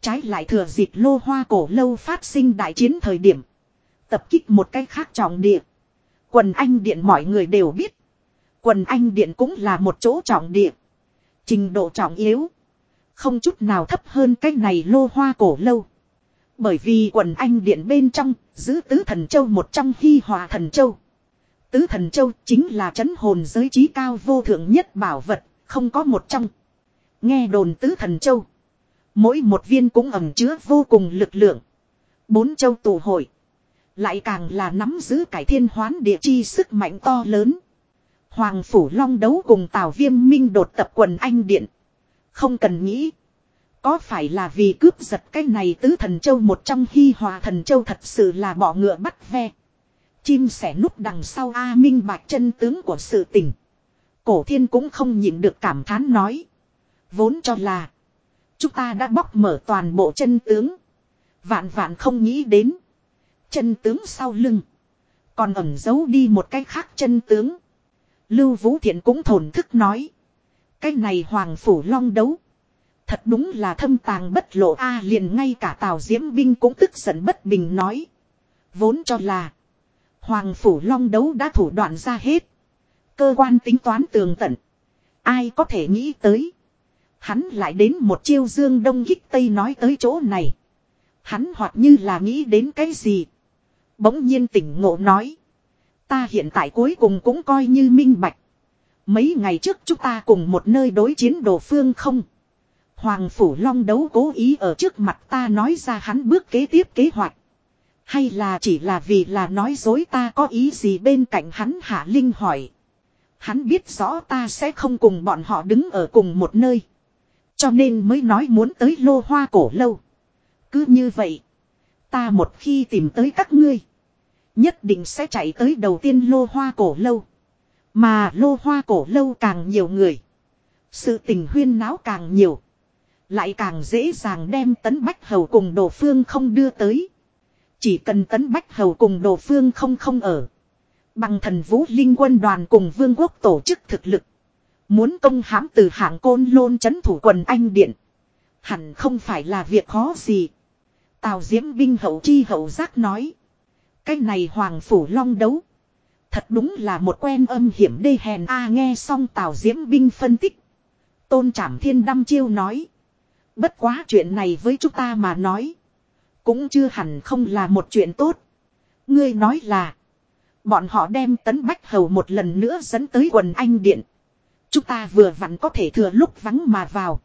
Trái lại thừa dịp lô hoa cổ lâu phát sinh đại chiến thời điểm. Tập kích một cách khác trọng địa. Quần anh điện mọi người đều biết. Quần anh điện cũng là một chỗ trọng địa. Trình độ trọng yếu. Không chút nào thấp hơn cái này lô hoa cổ lâu. Bởi vì quần anh điện bên trong, giữ tứ thần châu một trong hy hòa thần châu. Tứ thần châu chính là chấn hồn giới trí cao vô thượng nhất bảo vật, không có một trong. Nghe đồn tứ thần châu. Mỗi một viên cũng ẩm chứa vô cùng lực lượng. Bốn châu tụ hội. Lại càng là nắm giữ cải thiên hoán địa chi sức mạnh to lớn. Hoàng Phủ Long đấu cùng Tào Viêm Minh đột tập quần anh điện. Không cần nghĩ. Có phải là vì cướp giật cái này tứ thần châu một trong hy hòa thần châu thật sự là bỏ ngựa bắt ve. Chim sẻ núp đằng sau A Minh bạch chân tướng của sự tình. Cổ thiên cũng không nhịn được cảm thán nói. Vốn cho là. Chúng ta đã bóc mở toàn bộ chân tướng. Vạn vạn không nghĩ đến. Chân tướng sau lưng. Còn ẩn giấu đi một cái khác chân tướng. Lưu Vũ Thiện cũng thổn thức nói. Cái này Hoàng Phủ Long đấu. Thật đúng là thâm tàng bất lộ a liền ngay cả Tào Diễm Binh cũng tức giận bất bình nói. Vốn cho là. Hoàng Phủ Long đấu đã thủ đoạn ra hết. Cơ quan tính toán tường tận. Ai có thể nghĩ tới. Hắn lại đến một chiêu dương đông kích tây nói tới chỗ này. Hắn hoặc như là nghĩ đến cái gì. Bỗng nhiên tỉnh ngộ nói. Ta hiện tại cuối cùng cũng coi như minh bạch. Mấy ngày trước chúng ta cùng một nơi đối chiến đồ phương không. Hoàng Phủ Long đấu cố ý ở trước mặt ta nói ra hắn bước kế tiếp kế hoạch. Hay là chỉ là vì là nói dối ta có ý gì bên cạnh hắn Hạ Linh hỏi. Hắn biết rõ ta sẽ không cùng bọn họ đứng ở cùng một nơi. Cho nên mới nói muốn tới lô hoa cổ lâu. Cứ như vậy. Ta một khi tìm tới các ngươi. Nhất định sẽ chạy tới đầu tiên lô hoa cổ lâu. Mà lô hoa cổ lâu càng nhiều người. Sự tình huyên náo càng nhiều. Lại càng dễ dàng đem tấn bách hầu cùng đồ phương không đưa tới. Chỉ cần tấn bách hầu cùng đồ phương không không ở. Bằng thần vũ linh quân đoàn cùng vương quốc tổ chức thực lực. Muốn công hãm từ hạng côn lôn chấn thủ quần anh điện. Hẳn không phải là việc khó gì. Tào Diễm binh hậu chi hậu giác nói. Cái này Hoàng Phủ Long đấu. Thật đúng là một quen âm hiểm đê hèn a nghe xong Tào Diễm binh phân tích. Tôn Trảm Thiên đăm chiêu nói. Bất quá chuyện này với chúng ta mà nói. Cũng chưa hẳn không là một chuyện tốt. Ngươi nói là. Bọn họ đem tấn bách hầu một lần nữa dẫn tới quần anh điện. Chúng ta vừa vặn có thể thừa lúc vắng mà vào.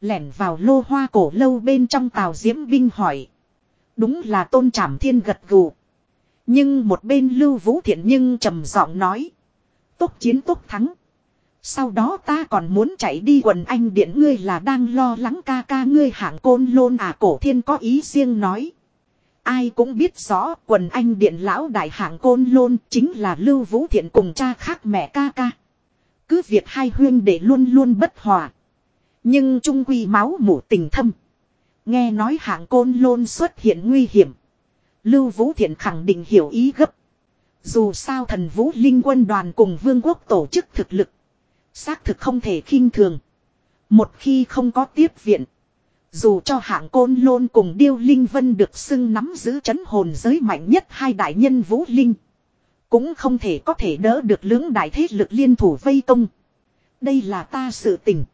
Lẻn vào lô hoa cổ lâu bên trong tàu diễm binh hỏi. Đúng là tôn trảm thiên gật gù. Nhưng một bên lưu vũ thiện nhưng trầm giọng nói. Tốt chiến tốt thắng. Sau đó ta còn muốn chạy đi quần anh điện ngươi là đang lo lắng ca ca ngươi hạng côn lôn à cổ thiên có ý riêng nói. Ai cũng biết rõ quần anh điện lão đại hạng côn lôn chính là lưu vũ thiện cùng cha khác mẹ ca ca. Cứ việc hai huyên để luôn luôn bất hòa. Nhưng trung quy máu mủ tình thâm. Nghe nói hạng côn lôn xuất hiện nguy hiểm. Lưu Vũ Thiện khẳng định hiểu ý gấp. Dù sao thần vũ linh quân đoàn cùng vương quốc tổ chức thực lực. Xác thực không thể khinh thường. Một khi không có tiếp viện. Dù cho hạng côn lôn cùng Điêu Linh Vân được xưng nắm giữ chấn hồn giới mạnh nhất hai đại nhân vũ linh. Cũng không thể có thể đỡ được lưỡng đại thế lực liên thủ vây công. Đây là ta sự tình.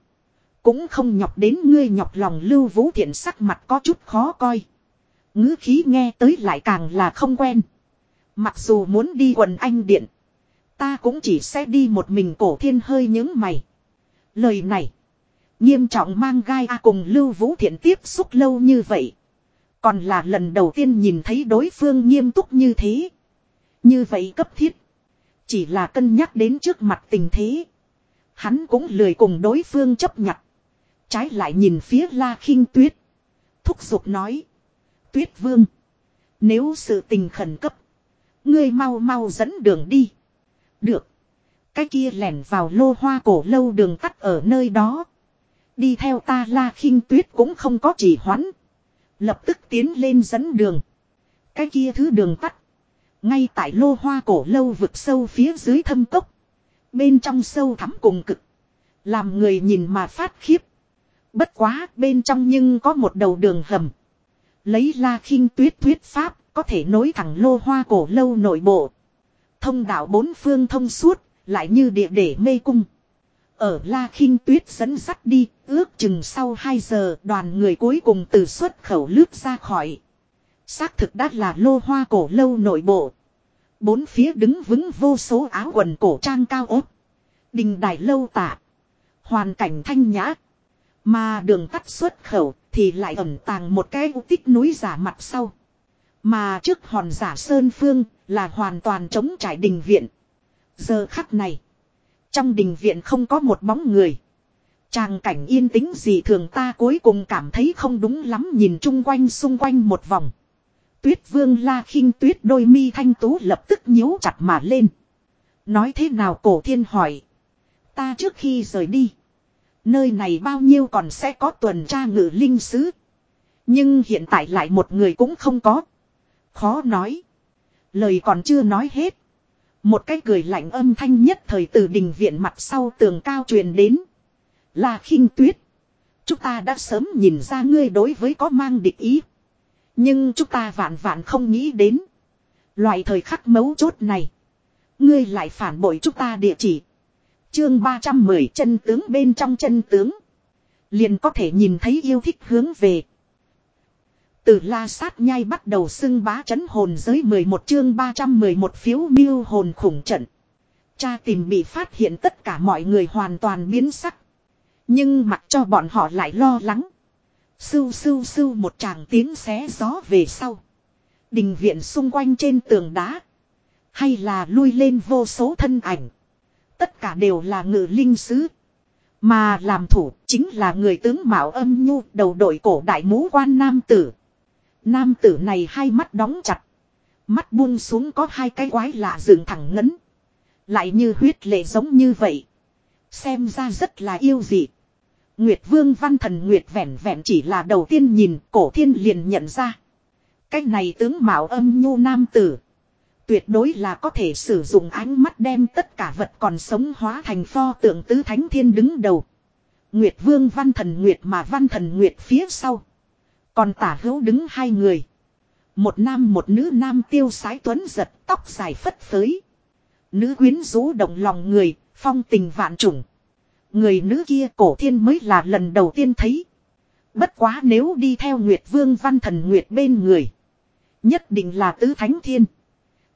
Cũng không nhọc đến ngươi nhọc lòng lưu vũ thiện sắc mặt có chút khó coi. ngữ khí nghe tới lại càng là không quen. Mặc dù muốn đi quần anh điện. Ta cũng chỉ sẽ đi một mình cổ thiên hơi những mày. Lời này. Nghiêm trọng mang gai a cùng Lưu Vũ Thiện tiếp xúc lâu như vậy. Còn là lần đầu tiên nhìn thấy đối phương nghiêm túc như thế. Như vậy cấp thiết. Chỉ là cân nhắc đến trước mặt tình thế. Hắn cũng lười cùng đối phương chấp nhận. Trái lại nhìn phía La khinh Tuyết. Thúc giục nói. Tuyết Vương. Nếu sự tình khẩn cấp. Ngươi mau mau dẫn đường đi. Được. Cái kia lẻn vào lô hoa cổ lâu đường tắt ở nơi đó. Đi theo ta la khinh tuyết cũng không có chỉ hoãn. Lập tức tiến lên dẫn đường. Cái kia thứ đường tắt. Ngay tại lô hoa cổ lâu vực sâu phía dưới thâm cốc. Bên trong sâu thẳm cùng cực. Làm người nhìn mà phát khiếp. Bất quá bên trong nhưng có một đầu đường hầm. Lấy la khinh tuyết thuyết pháp có thể nối thẳng lô hoa cổ lâu nội bộ. Thông đạo bốn phương thông suốt, lại như địa để mê cung. Ở La khinh Tuyết dẫn dắt đi, ước chừng sau 2 giờ đoàn người cuối cùng từ xuất khẩu lướt ra khỏi. Xác thực đã là lô hoa cổ lâu nội bộ. Bốn phía đứng vững vô số áo quần cổ trang cao ốp. Đình đài lâu tạ. Hoàn cảnh thanh nhã. Mà đường tắt xuất khẩu thì lại ẩn tàng một cái tích núi giả mặt sau. Mà trước hòn giả sơn phương là hoàn toàn chống trải đình viện. Giờ khắc này. Trong đình viện không có một bóng người. Tràng cảnh yên tĩnh gì thường ta cuối cùng cảm thấy không đúng lắm nhìn chung quanh xung quanh một vòng. Tuyết vương la khinh tuyết đôi mi thanh tú lập tức nhíu chặt mà lên. Nói thế nào cổ thiên hỏi. Ta trước khi rời đi. Nơi này bao nhiêu còn sẽ có tuần tra ngự linh sứ. Nhưng hiện tại lại một người cũng không có. Khó nói. Lời còn chưa nói hết. Một cái cười lạnh âm thanh nhất thời từ đình viện mặt sau tường cao truyền đến. Là khinh tuyết. Chúng ta đã sớm nhìn ra ngươi đối với có mang địch ý. Nhưng chúng ta vạn vạn không nghĩ đến. Loại thời khắc mấu chốt này. Ngươi lại phản bội chúng ta địa chỉ. Chương 310 chân tướng bên trong chân tướng. Liền có thể nhìn thấy yêu thích hướng về. Từ la sát nhai bắt đầu xưng bá chấn hồn giới 11 chương 311 phiếu miêu hồn khủng trận. Cha tìm bị phát hiện tất cả mọi người hoàn toàn biến sắc. Nhưng mặc cho bọn họ lại lo lắng. Sưu sưu sưu một tràng tiếng xé gió về sau. Đình viện xung quanh trên tường đá. Hay là lui lên vô số thân ảnh. Tất cả đều là ngự linh sứ. Mà làm thủ chính là người tướng Mạo âm nhu, đầu đội cổ đại mũ quan nam tử. Nam tử này hai mắt đóng chặt. Mắt buông xuống có hai cái quái lạ dựng thẳng ngấn. Lại như huyết lệ giống như vậy. Xem ra rất là yêu dị. Nguyệt Vương Văn Thần Nguyệt vẹn vẹn chỉ là đầu tiên nhìn, cổ thiên liền nhận ra. Cái này tướng mạo âm nhu nam tử. Tuyệt đối là có thể sử dụng ánh mắt đem tất cả vật còn sống hóa thành pho tượng tứ thánh thiên đứng đầu. Nguyệt Vương Văn Thần Nguyệt mà Văn Thần Nguyệt phía sau. Còn tả hữu đứng hai người. Một nam một nữ nam tiêu sái tuấn giật tóc dài phất phới. Nữ quyến rũ động lòng người, phong tình vạn trùng. Người nữ kia cổ thiên mới là lần đầu tiên thấy. Bất quá nếu đi theo Nguyệt Vương Văn Thần Nguyệt bên người. Nhất định là tứ thánh thiên.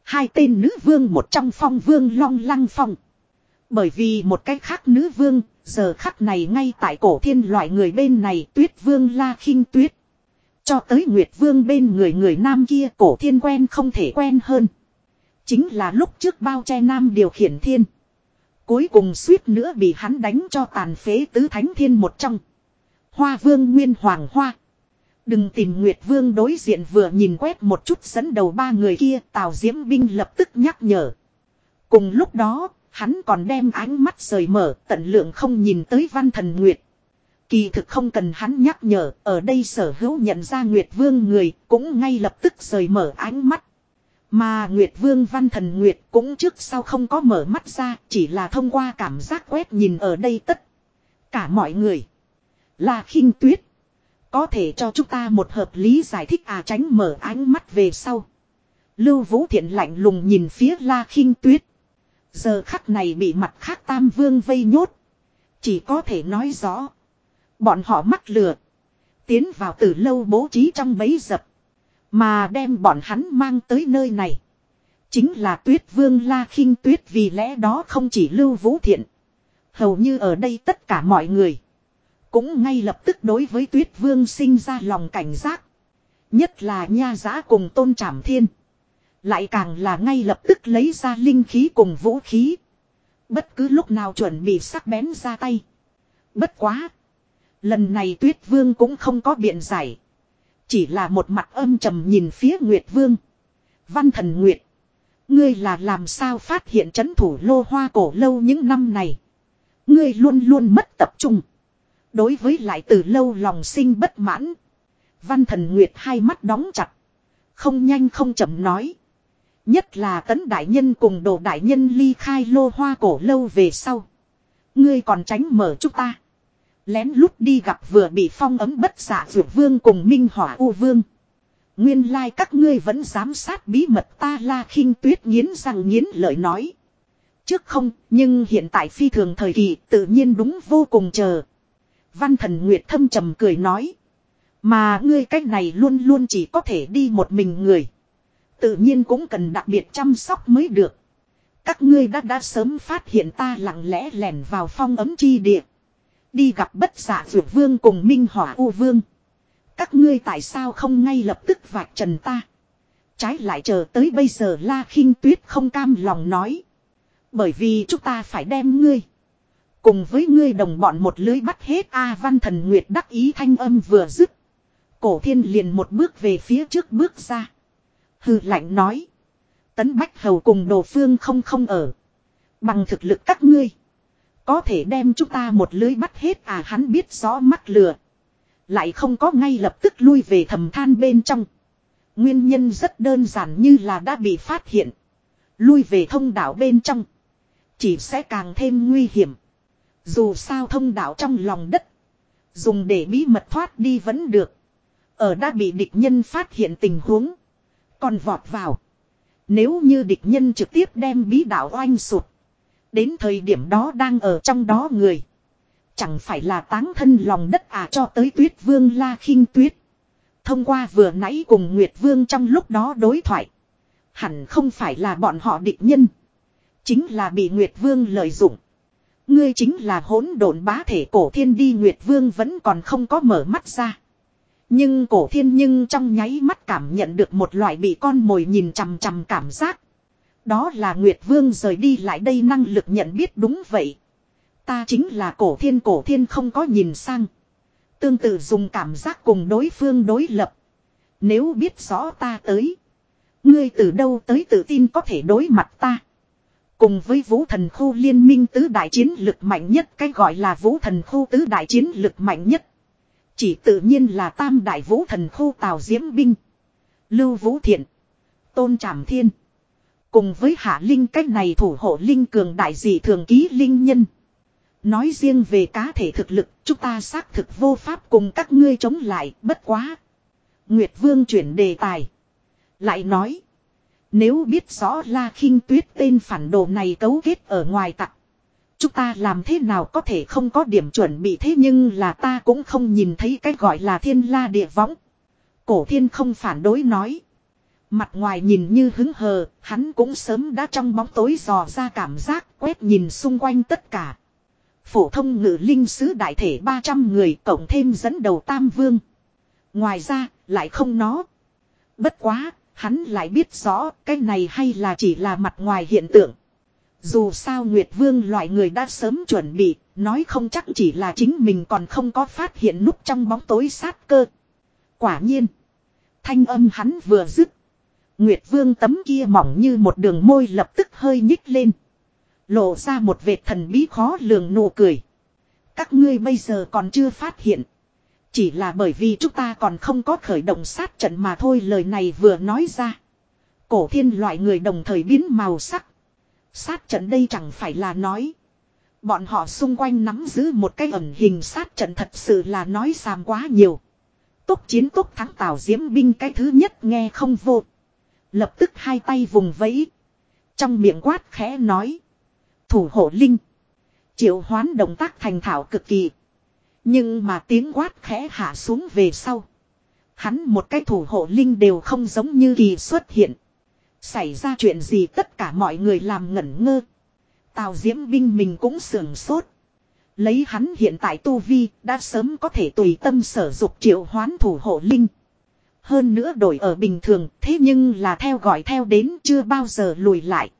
Hai tên nữ vương một trong phong vương long lăng phong. Bởi vì một cách khác nữ vương, giờ khắc này ngay tại cổ thiên loại người bên này tuyết vương la khinh tuyết. Cho tới Nguyệt Vương bên người người nam kia cổ thiên quen không thể quen hơn. Chính là lúc trước bao che nam điều khiển thiên. Cuối cùng suýt nữa bị hắn đánh cho tàn phế tứ thánh thiên một trong. Hoa Vương Nguyên Hoàng Hoa. Đừng tìm Nguyệt Vương đối diện vừa nhìn quét một chút dẫn đầu ba người kia Tào Diễm Binh lập tức nhắc nhở. Cùng lúc đó, hắn còn đem ánh mắt rời mở tận lượng không nhìn tới văn thần Nguyệt. Kỳ thực không cần hắn nhắc nhở, ở đây sở hữu nhận ra Nguyệt Vương người, cũng ngay lập tức rời mở ánh mắt. Mà Nguyệt Vương Văn Thần Nguyệt cũng trước sau không có mở mắt ra, chỉ là thông qua cảm giác quét nhìn ở đây tất. Cả mọi người. Là khinh tuyết. Có thể cho chúng ta một hợp lý giải thích à tránh mở ánh mắt về sau. Lưu Vũ Thiện lạnh lùng nhìn phía La khinh Tuyết. Giờ khắc này bị mặt khác Tam Vương vây nhốt. Chỉ có thể nói rõ. Bọn họ mắc lừa. Tiến vào từ lâu bố trí trong bấy dập. Mà đem bọn hắn mang tới nơi này. Chính là tuyết vương la khinh tuyết vì lẽ đó không chỉ lưu vũ thiện. Hầu như ở đây tất cả mọi người. Cũng ngay lập tức đối với tuyết vương sinh ra lòng cảnh giác. Nhất là nha giá cùng tôn trảm thiên. Lại càng là ngay lập tức lấy ra linh khí cùng vũ khí. Bất cứ lúc nào chuẩn bị sắc bén ra tay. Bất quá. Lần này tuyết vương cũng không có biện giải. Chỉ là một mặt âm trầm nhìn phía Nguyệt Vương. Văn thần Nguyệt. Ngươi là làm sao phát hiện chấn thủ lô hoa cổ lâu những năm này. Ngươi luôn luôn mất tập trung. Đối với lại từ lâu lòng sinh bất mãn. Văn thần Nguyệt hai mắt đóng chặt. Không nhanh không chậm nói. Nhất là tấn đại nhân cùng đồ đại nhân ly khai lô hoa cổ lâu về sau. Ngươi còn tránh mở chúng ta. Lén lút đi gặp vừa bị phong ấm bất xạ vượt vương cùng minh hỏa u vương. Nguyên lai các ngươi vẫn giám sát bí mật ta la khinh tuyết nghiến răng nghiến lợi nói. Trước không, nhưng hiện tại phi thường thời kỳ tự nhiên đúng vô cùng chờ. Văn thần Nguyệt thâm trầm cười nói. Mà ngươi cách này luôn luôn chỉ có thể đi một mình người. Tự nhiên cũng cần đặc biệt chăm sóc mới được. Các ngươi đã đã sớm phát hiện ta lặng lẽ lẻn vào phong ấm chi địa. Đi gặp bất giả dược vương cùng minh hỏa u vương. Các ngươi tại sao không ngay lập tức vạch trần ta. Trái lại chờ tới bây giờ la khinh tuyết không cam lòng nói. Bởi vì chúng ta phải đem ngươi. Cùng với ngươi đồng bọn một lưới bắt hết A văn thần nguyệt đắc ý thanh âm vừa dứt. Cổ thiên liền một bước về phía trước bước ra. hư lạnh nói. Tấn Bách Hầu cùng đồ phương không không ở. Bằng thực lực các ngươi. Có thể đem chúng ta một lưới bắt hết à hắn biết rõ mắc lừa. Lại không có ngay lập tức lui về thầm than bên trong. Nguyên nhân rất đơn giản như là đã bị phát hiện. Lui về thông đạo bên trong. Chỉ sẽ càng thêm nguy hiểm. Dù sao thông đạo trong lòng đất. Dùng để bí mật thoát đi vẫn được. Ở đã bị địch nhân phát hiện tình huống. Còn vọt vào. Nếu như địch nhân trực tiếp đem bí đạo oanh sụt. Đến thời điểm đó đang ở trong đó người. Chẳng phải là táng thân lòng đất à cho tới tuyết vương la khinh tuyết. Thông qua vừa nãy cùng Nguyệt Vương trong lúc đó đối thoại. Hẳn không phải là bọn họ địch nhân. Chính là bị Nguyệt Vương lợi dụng. Ngươi chính là hỗn độn bá thể cổ thiên đi Nguyệt Vương vẫn còn không có mở mắt ra. Nhưng cổ thiên nhưng trong nháy mắt cảm nhận được một loại bị con mồi nhìn chằm chằm cảm giác. Đó là Nguyệt Vương rời đi lại đây năng lực nhận biết đúng vậy. Ta chính là cổ thiên cổ thiên không có nhìn sang. Tương tự dùng cảm giác cùng đối phương đối lập. Nếu biết rõ ta tới. Ngươi từ đâu tới tự tin có thể đối mặt ta. Cùng với vũ thần khu liên minh tứ đại chiến lực mạnh nhất cái gọi là vũ thần khu tứ đại chiến lực mạnh nhất. Chỉ tự nhiên là tam đại vũ thần khu tào diễm binh. Lưu vũ thiện. Tôn trảm thiên. Cùng với hạ linh cách này thủ hộ linh cường đại dị thường ký linh nhân. Nói riêng về cá thể thực lực, chúng ta xác thực vô pháp cùng các ngươi chống lại, bất quá. Nguyệt Vương chuyển đề tài. Lại nói. Nếu biết rõ La khinh Tuyết tên phản đồ này cấu kết ở ngoài tặc. Chúng ta làm thế nào có thể không có điểm chuẩn bị thế nhưng là ta cũng không nhìn thấy cái gọi là thiên la địa võng. Cổ thiên không phản đối nói. Mặt ngoài nhìn như hứng hờ, hắn cũng sớm đã trong bóng tối dò ra cảm giác quét nhìn xung quanh tất cả. Phổ thông ngự linh sứ đại thể 300 người cộng thêm dẫn đầu tam vương. Ngoài ra, lại không nó. Bất quá, hắn lại biết rõ cái này hay là chỉ là mặt ngoài hiện tượng. Dù sao Nguyệt Vương loại người đã sớm chuẩn bị, nói không chắc chỉ là chính mình còn không có phát hiện núp trong bóng tối sát cơ. Quả nhiên, thanh âm hắn vừa dứt. Nguyệt Vương tấm kia mỏng như một đường môi lập tức hơi nhích lên. Lộ ra một vệt thần bí khó lường nụ cười. Các ngươi bây giờ còn chưa phát hiện. Chỉ là bởi vì chúng ta còn không có khởi động sát trận mà thôi, lời này vừa nói ra. Cổ thiên loại người đồng thời biến màu sắc. Sát trận đây chẳng phải là nói. Bọn họ xung quanh nắm giữ một cái ẩn hình sát trận thật sự là nói xàm quá nhiều. Tốc chiến tốc thắng tào diễm binh cái thứ nhất nghe không vô. Lập tức hai tay vùng vẫy. Trong miệng quát khẽ nói. Thủ hộ linh. Triệu hoán động tác thành thảo cực kỳ. Nhưng mà tiếng quát khẽ hạ xuống về sau. Hắn một cái thủ hộ linh đều không giống như kỳ xuất hiện. Xảy ra chuyện gì tất cả mọi người làm ngẩn ngơ. Tào Diễm Binh mình cũng sườn sốt. Lấy hắn hiện tại Tu Vi, đã sớm có thể tùy tâm sở dục triệu hoán thủ hộ linh. Hơn nữa đổi ở bình thường, thế nhưng là theo gọi theo đến chưa bao giờ lùi lại.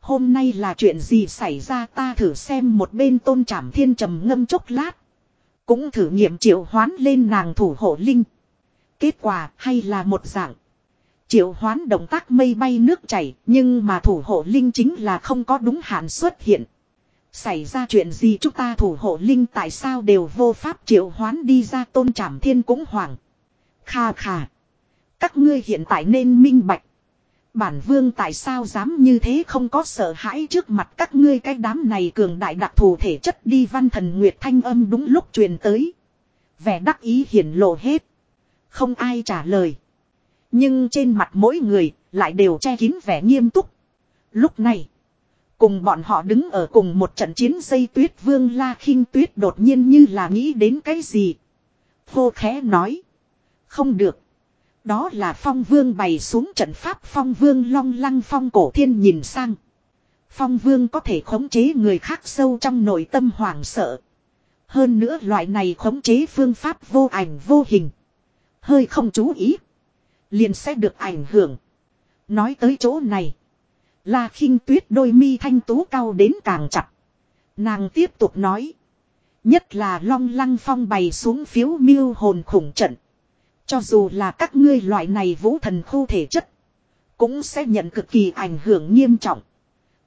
Hôm nay là chuyện gì xảy ra ta thử xem một bên tôn trảm thiên trầm ngâm chốc lát. Cũng thử nghiệm triệu hoán lên nàng thủ hộ linh. Kết quả hay là một dạng. Triệu hoán động tác mây bay nước chảy, nhưng mà thủ hộ linh chính là không có đúng hạn xuất hiện. Xảy ra chuyện gì chúng ta thủ hộ linh tại sao đều vô pháp triệu hoán đi ra tôn trảm thiên cũng hoảng. Kha kha. Các ngươi hiện tại nên minh bạch. Bản vương tại sao dám như thế không có sợ hãi trước mặt các ngươi cái đám này cường đại đặc thù thể chất đi văn thần nguyệt thanh âm đúng lúc truyền tới. Vẻ đắc ý hiển lộ hết. Không ai trả lời. Nhưng trên mặt mỗi người lại đều che kín vẻ nghiêm túc. Lúc này. Cùng bọn họ đứng ở cùng một trận chiến dây tuyết vương la khinh tuyết đột nhiên như là nghĩ đến cái gì. Vô khẽ nói. Không được. Đó là phong vương bày xuống trận pháp phong vương long lăng phong cổ thiên nhìn sang. Phong vương có thể khống chế người khác sâu trong nội tâm hoảng sợ. Hơn nữa loại này khống chế phương pháp vô ảnh vô hình. Hơi không chú ý. Liền sẽ được ảnh hưởng. Nói tới chỗ này. La khinh tuyết đôi mi thanh tú cao đến càng chặt. Nàng tiếp tục nói. Nhất là long lăng phong bày xuống phiếu miêu hồn khủng trận. Cho dù là các ngươi loại này vũ thần khu thể chất. Cũng sẽ nhận cực kỳ ảnh hưởng nghiêm trọng.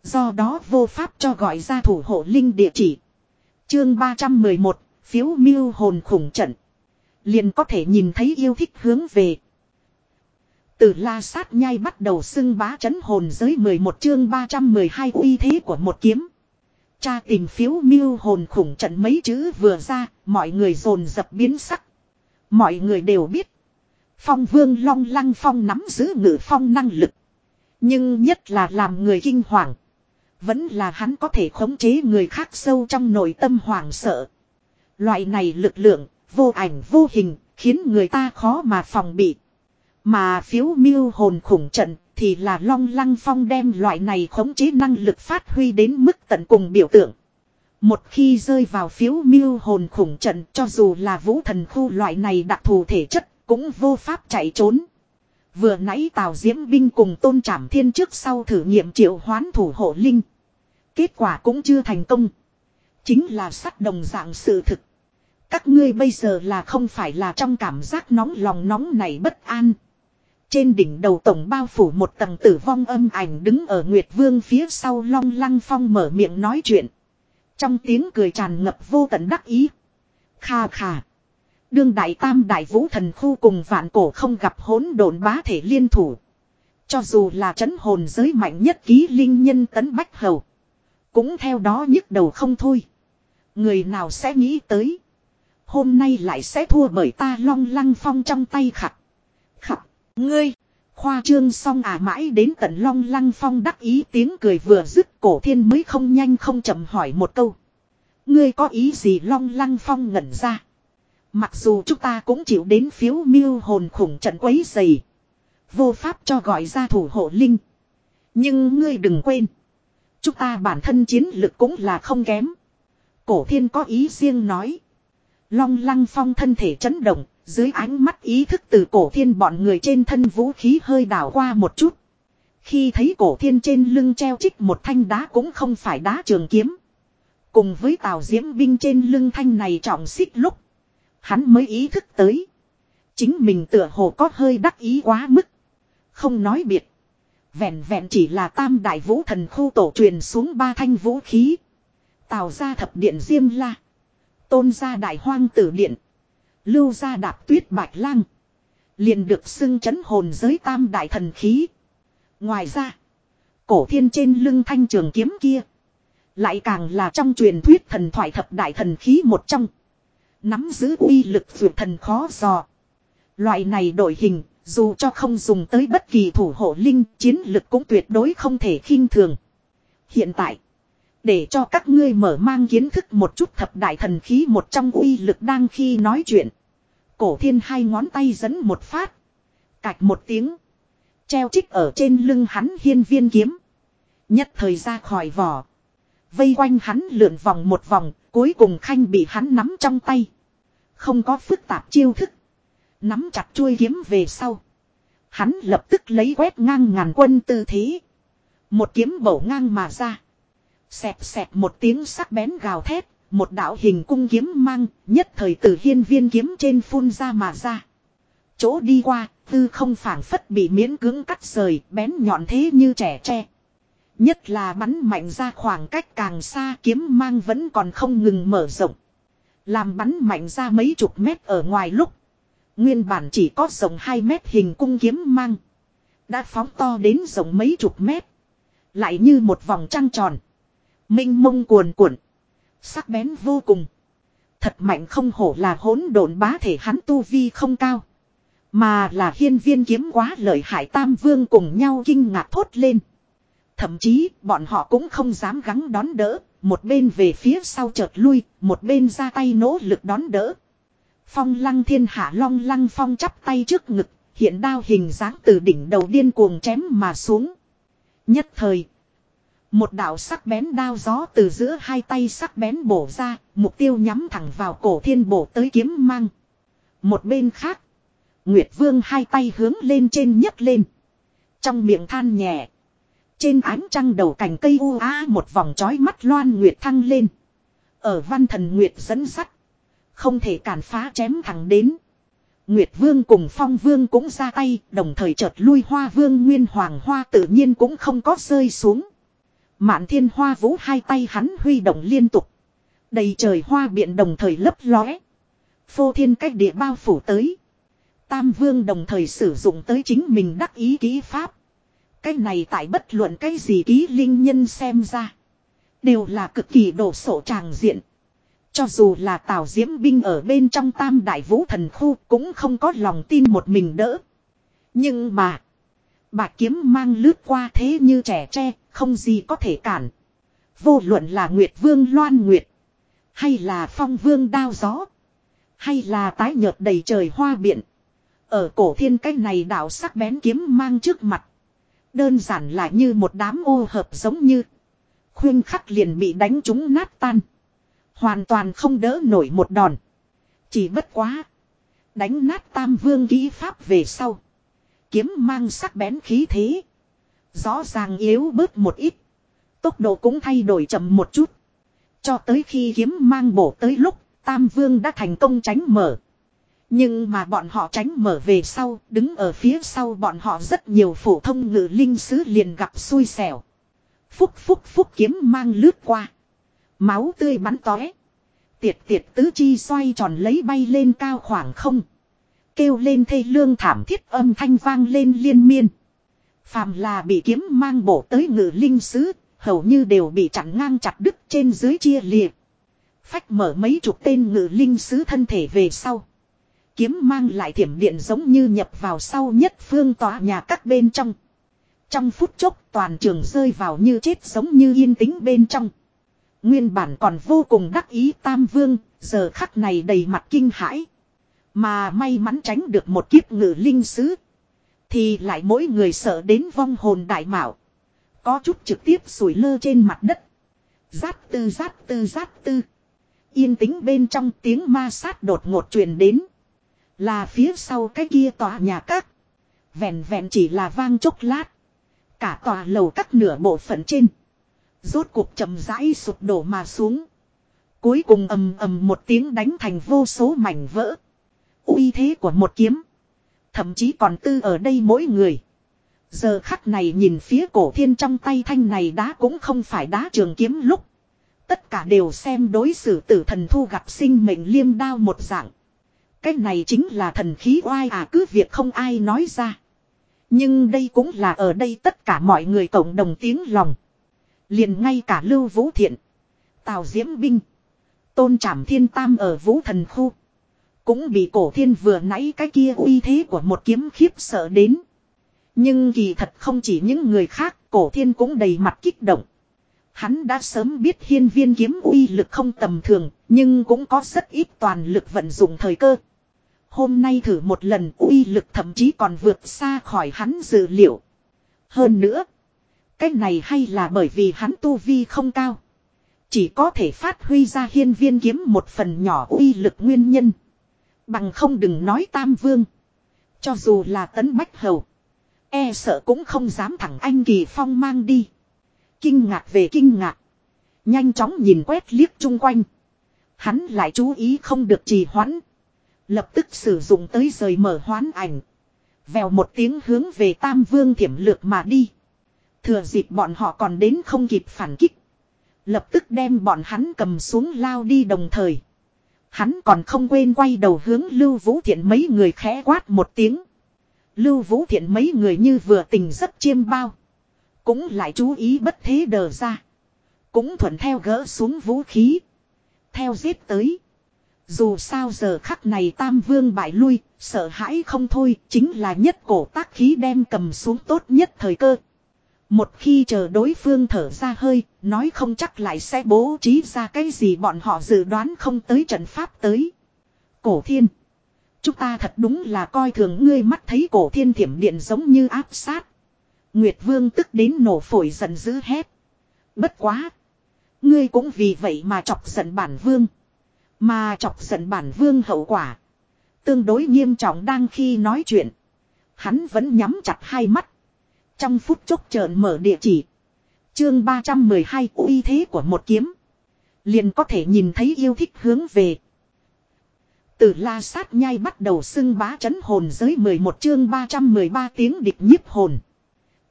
Do đó vô pháp cho gọi ra thủ hộ linh địa chỉ. Chương 311, phiếu miêu hồn khủng trận. Liền có thể nhìn thấy yêu thích hướng về. Từ la sát nhai bắt đầu xưng bá chấn hồn giới 11 chương 312 uy thế của một kiếm. Cha tìm phiếu miêu hồn khủng trận mấy chữ vừa ra, mọi người dồn dập biến sắc. Mọi người đều biết. Phong vương long lăng phong nắm giữ ngự phong năng lực. Nhưng nhất là làm người kinh hoàng. Vẫn là hắn có thể khống chế người khác sâu trong nội tâm hoàng sợ. Loại này lực lượng, vô ảnh vô hình, khiến người ta khó mà phòng bị. Mà phiếu miêu hồn khủng trận thì là long lăng phong đem loại này khống chế năng lực phát huy đến mức tận cùng biểu tượng. Một khi rơi vào phiếu miêu hồn khủng trận cho dù là vũ thần khu loại này đặc thù thể chất cũng vô pháp chạy trốn. Vừa nãy Tào Diễm Binh cùng Tôn Trảm Thiên trước sau thử nghiệm triệu hoán thủ hộ linh. Kết quả cũng chưa thành công. Chính là sắt đồng dạng sự thực. Các ngươi bây giờ là không phải là trong cảm giác nóng lòng nóng này bất an. Trên đỉnh đầu tổng bao phủ một tầng tử vong âm ảnh đứng ở Nguyệt Vương phía sau long lăng phong mở miệng nói chuyện. Trong tiếng cười tràn ngập vô tận đắc ý. Kha kha. Đương đại tam đại vũ thần khu cùng vạn cổ không gặp hỗn độn bá thể liên thủ. Cho dù là chấn hồn giới mạnh nhất ký linh nhân tấn bách hầu. Cũng theo đó nhức đầu không thôi. Người nào sẽ nghĩ tới. Hôm nay lại sẽ thua bởi ta long lăng phong trong tay khặt. Khặt, ngươi. Khoa trương xong à mãi đến tận long lăng phong đắc ý tiếng cười vừa dứt cổ thiên mới không nhanh không chậm hỏi một câu. Ngươi có ý gì long lăng phong ngẩn ra. Mặc dù chúng ta cũng chịu đến phiếu miêu hồn khủng trận quấy dày. Vô pháp cho gọi ra thủ hộ linh. Nhưng ngươi đừng quên. Chúng ta bản thân chiến lực cũng là không kém. Cổ thiên có ý riêng nói. Long lăng phong thân thể chấn động, dưới ánh mắt ý thức từ cổ thiên bọn người trên thân vũ khí hơi đảo qua một chút. Khi thấy cổ thiên trên lưng treo trích một thanh đá cũng không phải đá trường kiếm. Cùng với tàu diễm binh trên lưng thanh này trọng xích lúc. Hắn mới ý thức tới. Chính mình tựa hồ có hơi đắc ý quá mức. Không nói biệt. Vẹn vẹn chỉ là tam đại vũ thần khu tổ truyền xuống ba thanh vũ khí. Tào ra thập điện diêm la. Tôn ra đại hoang tử điện. Lưu ra đạp tuyết bạch lang. Liền được xưng chấn hồn giới tam đại thần khí. Ngoài ra. Cổ thiên trên lưng thanh trường kiếm kia. Lại càng là trong truyền thuyết thần thoại thập đại thần khí một trong. Nắm giữ uy lực vượt thần khó dò. Loại này đội hình, dù cho không dùng tới bất kỳ thủ hộ linh, chiến lực cũng tuyệt đối không thể khinh thường. Hiện tại, để cho các ngươi mở mang kiến thức một chút thập đại thần khí một trong uy lực đang khi nói chuyện. Cổ thiên hai ngón tay dẫn một phát. Cạch một tiếng. Treo trích ở trên lưng hắn hiên viên kiếm. Nhất thời ra khỏi vỏ. Vây quanh hắn lượn vòng một vòng, cuối cùng khanh bị hắn nắm trong tay. Không có phức tạp chiêu thức. Nắm chặt chuôi kiếm về sau. Hắn lập tức lấy quét ngang ngàn quân tư thế. Một kiếm bổ ngang mà ra. Xẹp xẹp một tiếng sắc bén gào thét. Một đạo hình cung kiếm mang nhất thời từ hiên viên kiếm trên phun ra mà ra. Chỗ đi qua, tư không phản phất bị miễn cưỡng cắt rời, bén nhọn thế như trẻ tre. Nhất là bắn mạnh ra khoảng cách càng xa kiếm mang vẫn còn không ngừng mở rộng. Làm bắn mạnh ra mấy chục mét ở ngoài lúc. Nguyên bản chỉ có rộng 2 mét hình cung kiếm mang. Đã phóng to đến rộng mấy chục mét. Lại như một vòng trăng tròn. Minh mông cuồn cuộn. Sắc bén vô cùng. Thật mạnh không hổ là hỗn độn bá thể hắn tu vi không cao. Mà là hiên viên kiếm quá lợi hại tam vương cùng nhau kinh ngạc thốt lên. Thậm chí bọn họ cũng không dám gắng đón đỡ. Một bên về phía sau chợt lui, một bên ra tay nỗ lực đón đỡ. Phong lăng thiên hạ long lăng phong chắp tay trước ngực, hiện đao hình dáng từ đỉnh đầu điên cuồng chém mà xuống. Nhất thời, một đạo sắc bén đao gió từ giữa hai tay sắc bén bổ ra, mục tiêu nhắm thẳng vào cổ thiên bổ tới kiếm mang. Một bên khác, Nguyệt Vương hai tay hướng lên trên nhấc lên. Trong miệng than nhẹ. Trên ánh trăng đầu cành cây u á một vòng trói mắt loan Nguyệt thăng lên. Ở văn thần Nguyệt dẫn sắt. Không thể cản phá chém thẳng đến. Nguyệt Vương cùng Phong Vương cũng ra tay, đồng thời chợt lui Hoa Vương Nguyên Hoàng Hoa tự nhiên cũng không có rơi xuống. Mạn thiên hoa vũ hai tay hắn huy động liên tục. Đầy trời hoa biện đồng thời lấp lóe. Phô thiên cách địa bao phủ tới. Tam vương đồng thời sử dụng tới chính mình đắc ý ký pháp. Cái này tại bất luận cái gì ký linh nhân xem ra. Đều là cực kỳ đổ sổ tràng diện. Cho dù là tào diễm binh ở bên trong tam đại vũ thần khu cũng không có lòng tin một mình đỡ. Nhưng mà. bà kiếm mang lướt qua thế như trẻ tre, không gì có thể cản. Vô luận là Nguyệt Vương Loan Nguyệt. Hay là Phong Vương Đao Gió. Hay là tái nhợt đầy trời hoa biện. Ở cổ thiên cái này đạo sắc bén kiếm mang trước mặt. Đơn giản là như một đám ô hợp giống như. Khuyên khắc liền bị đánh chúng nát tan. Hoàn toàn không đỡ nổi một đòn. Chỉ bất quá. Đánh nát tam vương kỹ pháp về sau. Kiếm mang sắc bén khí thế. Rõ ràng yếu bớt một ít. Tốc độ cũng thay đổi chậm một chút. Cho tới khi kiếm mang bổ tới lúc, Tam Vương đã thành công tránh mở. Nhưng mà bọn họ tránh mở về sau, đứng ở phía sau bọn họ rất nhiều phổ thông ngự linh sứ liền gặp xui xẻo. Phúc phúc phúc kiếm mang lướt qua. Máu tươi bắn tóe. Tiệt tiệt tứ chi xoay tròn lấy bay lên cao khoảng không. Kêu lên thê lương thảm thiết âm thanh vang lên liên miên. Phàm là bị kiếm mang bổ tới ngự linh sứ, hầu như đều bị chặn ngang chặt đứt trên dưới chia liệt. Phách mở mấy chục tên ngự linh sứ thân thể về sau. Kiếm mang lại thiểm điện giống như nhập vào sau nhất phương tòa nhà các bên trong. Trong phút chốc toàn trường rơi vào như chết giống như yên tĩnh bên trong. Nguyên bản còn vô cùng đắc ý tam vương, giờ khắc này đầy mặt kinh hãi. Mà may mắn tránh được một kiếp ngự linh sứ. Thì lại mỗi người sợ đến vong hồn đại mạo. Có chút trực tiếp sủi lơ trên mặt đất. Giát tư giát tư giát tư. Yên tĩnh bên trong tiếng ma sát đột ngột truyền đến. Là phía sau cái kia tòa nhà các. Vẹn vẹn chỉ là vang chốc lát. Cả tòa lầu các nửa bộ phận trên. Rốt cuộc chậm rãi sụp đổ mà xuống. Cuối cùng ầm ầm một tiếng đánh thành vô số mảnh vỡ. uy thế của một kiếm. Thậm chí còn tư ở đây mỗi người. Giờ khắc này nhìn phía cổ thiên trong tay thanh này đá cũng không phải đá trường kiếm lúc. Tất cả đều xem đối xử tử thần thu gặp sinh mệnh liêm đao một dạng. Cái này chính là thần khí oai à cứ việc không ai nói ra. Nhưng đây cũng là ở đây tất cả mọi người cộng đồng tiếng lòng. Liền ngay cả Lưu Vũ Thiện. Tào Diễm Binh. Tôn Trảm Thiên Tam ở Vũ Thần Khu. Cũng bị cổ thiên vừa nãy cái kia uy thế của một kiếm khiếp sợ đến. Nhưng kỳ thật không chỉ những người khác, cổ thiên cũng đầy mặt kích động. Hắn đã sớm biết hiên viên kiếm uy lực không tầm thường, nhưng cũng có rất ít toàn lực vận dụng thời cơ. Hôm nay thử một lần uy lực thậm chí còn vượt xa khỏi hắn dự liệu. Hơn nữa, cái này hay là bởi vì hắn tu vi không cao. Chỉ có thể phát huy ra hiên viên kiếm một phần nhỏ uy lực nguyên nhân. Bằng không đừng nói tam vương. Cho dù là tấn bách hầu. E sợ cũng không dám thẳng anh kỳ phong mang đi. Kinh ngạc về kinh ngạc. Nhanh chóng nhìn quét liếc chung quanh. Hắn lại chú ý không được trì hoãn. Lập tức sử dụng tới rời mở hoán ảnh. Vèo một tiếng hướng về Tam Vương thiểm lược mà đi. Thừa dịp bọn họ còn đến không kịp phản kích. Lập tức đem bọn hắn cầm xuống lao đi đồng thời. Hắn còn không quên quay đầu hướng Lưu Vũ Thiện mấy người khẽ quát một tiếng. Lưu Vũ Thiện mấy người như vừa tình rất chiêm bao. Cũng lại chú ý bất thế đờ ra. Cũng thuận theo gỡ xuống vũ khí. Theo giết tới. Dù sao giờ khắc này tam vương bại lui, sợ hãi không thôi, chính là nhất cổ tác khí đem cầm xuống tốt nhất thời cơ. Một khi chờ đối phương thở ra hơi, nói không chắc lại sẽ bố trí ra cái gì bọn họ dự đoán không tới trận pháp tới. Cổ thiên. Chúng ta thật đúng là coi thường ngươi mắt thấy cổ thiên thiểm điện giống như áp sát. Nguyệt vương tức đến nổ phổi giận dữ hét. Bất quá. Ngươi cũng vì vậy mà chọc giận bản vương. Mà chọc giận bản vương hậu quả. Tương đối nghiêm trọng đang khi nói chuyện. Hắn vẫn nhắm chặt hai mắt. Trong phút chốc trợn mở địa chỉ. Chương 312 uy thế của một kiếm. Liền có thể nhìn thấy yêu thích hướng về. Từ la sát nhai bắt đầu xưng bá chấn hồn giới 11 chương 313 tiếng địch nhiếp hồn.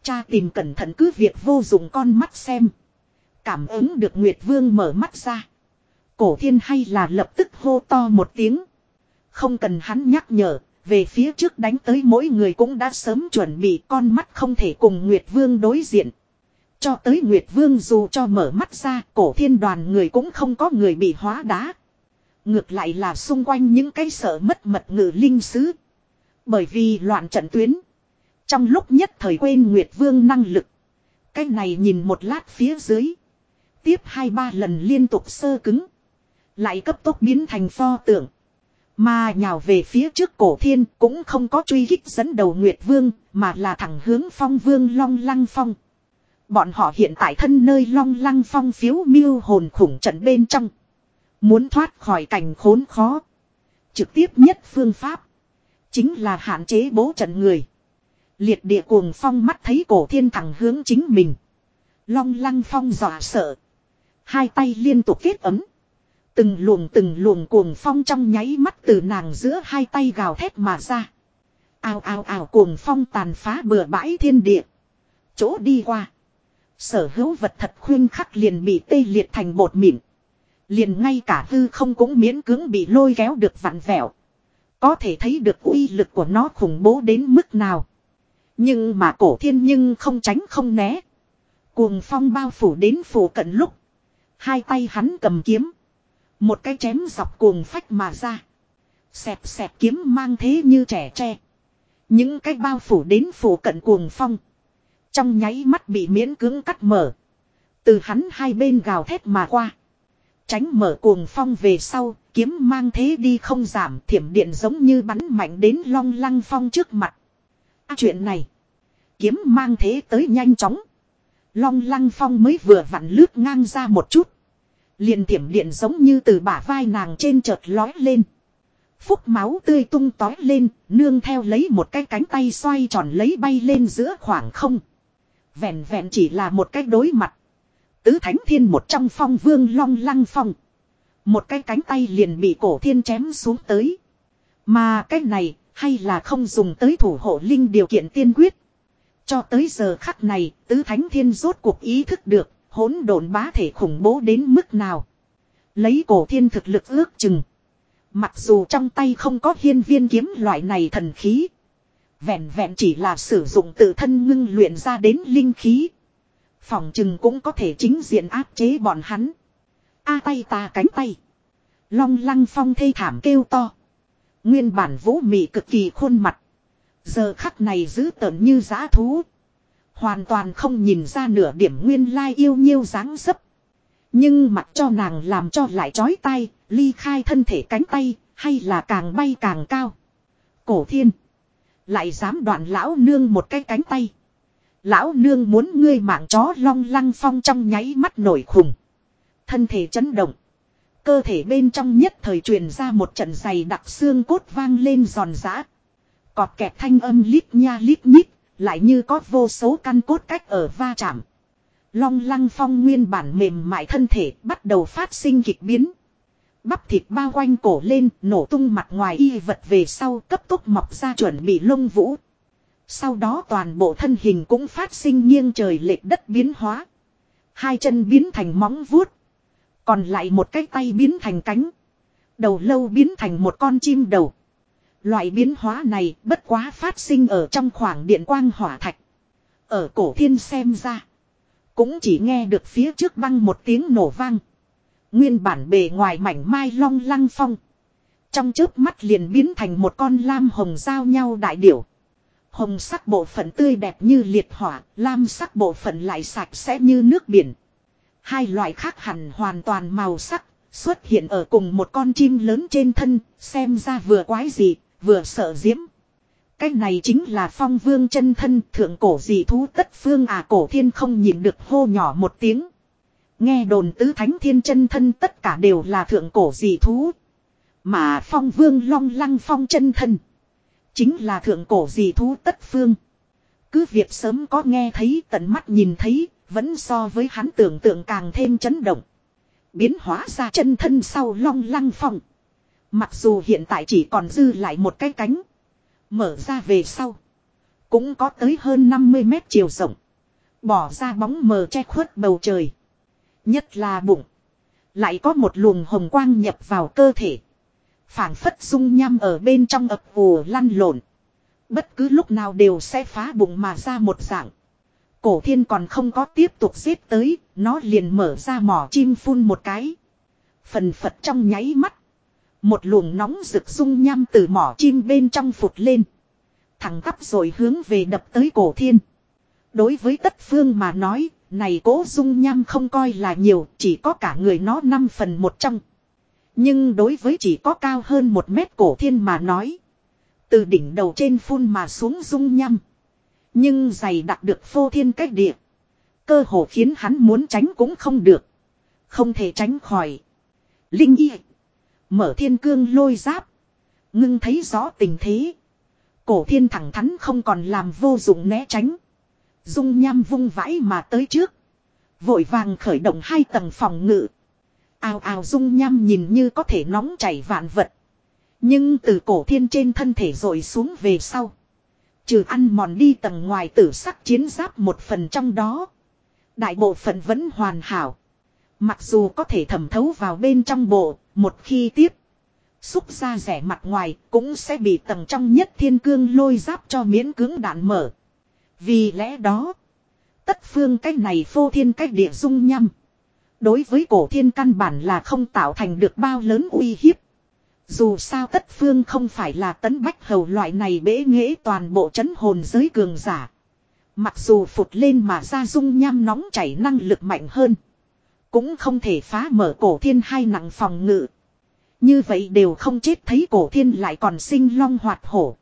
Cha tìm cẩn thận cứ việc vô dụng con mắt xem. Cảm ứng được Nguyệt Vương mở mắt ra. Cổ thiên hay là lập tức hô to một tiếng. Không cần hắn nhắc nhở, về phía trước đánh tới mỗi người cũng đã sớm chuẩn bị con mắt không thể cùng Nguyệt Vương đối diện. Cho tới Nguyệt Vương dù cho mở mắt ra, cổ thiên đoàn người cũng không có người bị hóa đá. Ngược lại là xung quanh những cái sợ mất mật ngự linh sứ. Bởi vì loạn trận tuyến. Trong lúc nhất thời quên Nguyệt Vương năng lực. Cái này nhìn một lát phía dưới. Tiếp hai ba lần liên tục sơ cứng. Lại cấp tốc biến thành pho tượng. Mà nhào về phía trước cổ thiên cũng không có truy kích dẫn đầu Nguyệt Vương, mà là thẳng hướng phong vương long lăng phong. Bọn họ hiện tại thân nơi long lăng phong phiếu miêu hồn khủng trận bên trong. Muốn thoát khỏi cảnh khốn khó. Trực tiếp nhất phương pháp. Chính là hạn chế bố trận người. Liệt địa cuồng phong mắt thấy cổ thiên thẳng hướng chính mình. Long lăng phong dọa sợ. Hai tay liên tục kết ấm. Từng luồng từng luồng cuồng phong trong nháy mắt từ nàng giữa hai tay gào thét mà ra. Ao ao ao cuồng phong tàn phá bừa bãi thiên địa. Chỗ đi qua. Sở hữu vật thật khuyên khắc liền bị tê liệt thành bột mịn. Liền ngay cả hư không cũng miễn cưỡng bị lôi kéo được vặn vẹo. Có thể thấy được uy lực của nó khủng bố đến mức nào. Nhưng mà cổ thiên nhưng không tránh không né. Cuồng phong bao phủ đến phủ cận lúc. Hai tay hắn cầm kiếm. Một cái chém dọc cuồng phách mà ra. Xẹp xẹp kiếm mang thế như trẻ tre. Những cái bao phủ đến phủ cận cuồng phong. Trong nháy mắt bị miễn cưỡng cắt mở. Từ hắn hai bên gào thét mà qua. Tránh mở cuồng phong về sau, kiếm mang thế đi không giảm, thiểm điện giống như bắn mạnh đến long lăng phong trước mặt. À, chuyện này, kiếm mang thế tới nhanh chóng. Long lăng phong mới vừa vặn lướt ngang ra một chút. Liền thiểm điện giống như từ bả vai nàng trên chợt lói lên. Phúc máu tươi tung tói lên, nương theo lấy một cái cánh tay xoay tròn lấy bay lên giữa khoảng không. Vẹn vẹn chỉ là một cái đối mặt. Tứ thánh thiên một trong phong vương long lăng phong. Một cái cánh tay liền bị cổ thiên chém xuống tới. Mà cái này, hay là không dùng tới thủ hộ linh điều kiện tiên quyết. Cho tới giờ khắc này, tứ thánh thiên rốt cuộc ý thức được, hỗn độn bá thể khủng bố đến mức nào. Lấy cổ thiên thực lực ước chừng. Mặc dù trong tay không có hiên viên kiếm loại này thần khí. Vẹn vẹn chỉ là sử dụng tự thân ngưng luyện ra đến linh khí. Phòng chừng cũng có thể chính diện áp chế bọn hắn. A tay ta cánh tay. Long lăng phong thê thảm kêu to. Nguyên bản vũ mị cực kỳ khuôn mặt. Giờ khắc này giữ tợn như giá thú. Hoàn toàn không nhìn ra nửa điểm nguyên lai yêu nhiêu dáng dấp. Nhưng mặc cho nàng làm cho lại chói tay, ly khai thân thể cánh tay, hay là càng bay càng cao. Cổ thiên. Lại dám đoạn lão nương một cái cánh tay. Lão nương muốn ngươi mạng chó long lăng phong trong nháy mắt nổi khùng. Thân thể chấn động. Cơ thể bên trong nhất thời truyền ra một trận giày đặc xương cốt vang lên giòn giã. Cọt kẹt thanh âm lít nha lít nhít, lại như có vô số căn cốt cách ở va chạm. Long lăng phong nguyên bản mềm mại thân thể bắt đầu phát sinh kịch biến. Bắp thịt bao quanh cổ lên, nổ tung mặt ngoài y vật về sau cấp tốc mọc ra chuẩn bị lông vũ. Sau đó toàn bộ thân hình cũng phát sinh nghiêng trời lệch đất biến hóa. Hai chân biến thành móng vuốt. Còn lại một cái tay biến thành cánh. Đầu lâu biến thành một con chim đầu. Loại biến hóa này bất quá phát sinh ở trong khoảng điện quang hỏa thạch. Ở cổ thiên xem ra. Cũng chỉ nghe được phía trước băng một tiếng nổ vang. Nguyên bản bề ngoài mảnh mai long lăng phong. Trong chớp mắt liền biến thành một con lam hồng giao nhau đại điểu. Hồng sắc bộ phận tươi đẹp như liệt hỏa, lam sắc bộ phận lại sạch sẽ như nước biển. Hai loại khác hẳn hoàn toàn màu sắc, xuất hiện ở cùng một con chim lớn trên thân, xem ra vừa quái gì, vừa sợ diễm. Cái này chính là phong vương chân thân thượng cổ dị thú tất phương à cổ thiên không nhìn được hô nhỏ một tiếng. Nghe đồn tứ thánh thiên chân thân tất cả đều là thượng cổ dị thú. Mà phong vương long lăng phong chân thân. Chính là thượng cổ dị thú tất phương. Cứ việc sớm có nghe thấy tận mắt nhìn thấy, vẫn so với hắn tưởng tượng càng thêm chấn động. Biến hóa ra chân thân sau long lăng phong. Mặc dù hiện tại chỉ còn dư lại một cái cánh. Mở ra về sau. Cũng có tới hơn 50 mét chiều rộng. Bỏ ra bóng mờ che khuất bầu trời. Nhất là bụng. Lại có một luồng hồng quang nhập vào cơ thể. phảng phất dung nham ở bên trong ập vù lăn lộn. Bất cứ lúc nào đều sẽ phá bụng mà ra một dạng. Cổ thiên còn không có tiếp tục giết tới, nó liền mở ra mỏ chim phun một cái. Phần phật trong nháy mắt. Một luồng nóng rực dung nham từ mỏ chim bên trong phụt lên. Thẳng tắp rồi hướng về đập tới cổ thiên. Đối với tất phương mà nói, này cố dung nham không coi là nhiều, chỉ có cả người nó năm phần một trong. Nhưng đối với chỉ có cao hơn một mét cổ thiên mà nói. Từ đỉnh đầu trên phun mà xuống dung nham. Nhưng dày đặc được phô thiên cách địa. Cơ hồ khiến hắn muốn tránh cũng không được. Không thể tránh khỏi. Linh y. Mở thiên cương lôi giáp. Ngưng thấy rõ tình thế. Cổ thiên thẳng thắn không còn làm vô dụng né tránh. Dung nham vung vãi mà tới trước. Vội vàng khởi động hai tầng phòng ngự. Ào ào dung nham nhìn như có thể nóng chảy vạn vật. Nhưng từ cổ thiên trên thân thể rồi xuống về sau. Trừ ăn mòn đi tầng ngoài tử sắc chiến giáp một phần trong đó. Đại bộ phận vẫn hoàn hảo. Mặc dù có thể thẩm thấu vào bên trong bộ, một khi tiếp. Xúc ra rẻ mặt ngoài cũng sẽ bị tầng trong nhất thiên cương lôi giáp cho miễn cứng đạn mở. Vì lẽ đó, tất phương cách này phô thiên cách địa dung nhăm. Đối với cổ thiên căn bản là không tạo thành được bao lớn uy hiếp. Dù sao tất phương không phải là tấn bách hầu loại này bế nghễ toàn bộ chấn hồn giới cường giả. Mặc dù phụt lên mà ra dung nham nóng chảy năng lực mạnh hơn. Cũng không thể phá mở cổ thiên hai nặng phòng ngự. Như vậy đều không chết thấy cổ thiên lại còn sinh long hoạt hổ.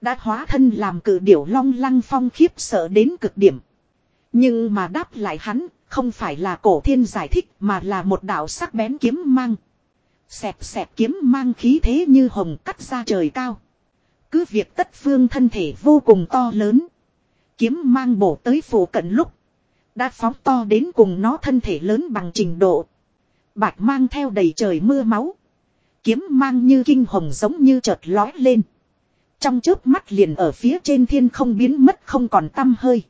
Đã hóa thân làm cử điểu long lăng phong khiếp sợ đến cực điểm. Nhưng mà đáp lại hắn, không phải là cổ thiên giải thích mà là một đạo sắc bén kiếm mang. Xẹp xẹp kiếm mang khí thế như hồng cắt ra trời cao. Cứ việc tất phương thân thể vô cùng to lớn. Kiếm mang bổ tới phủ cận lúc. Đã phóng to đến cùng nó thân thể lớn bằng trình độ. Bạch mang theo đầy trời mưa máu. Kiếm mang như kinh hồng giống như chợt lói lên. Trong chớp mắt liền ở phía trên thiên không biến mất không còn tâm hơi.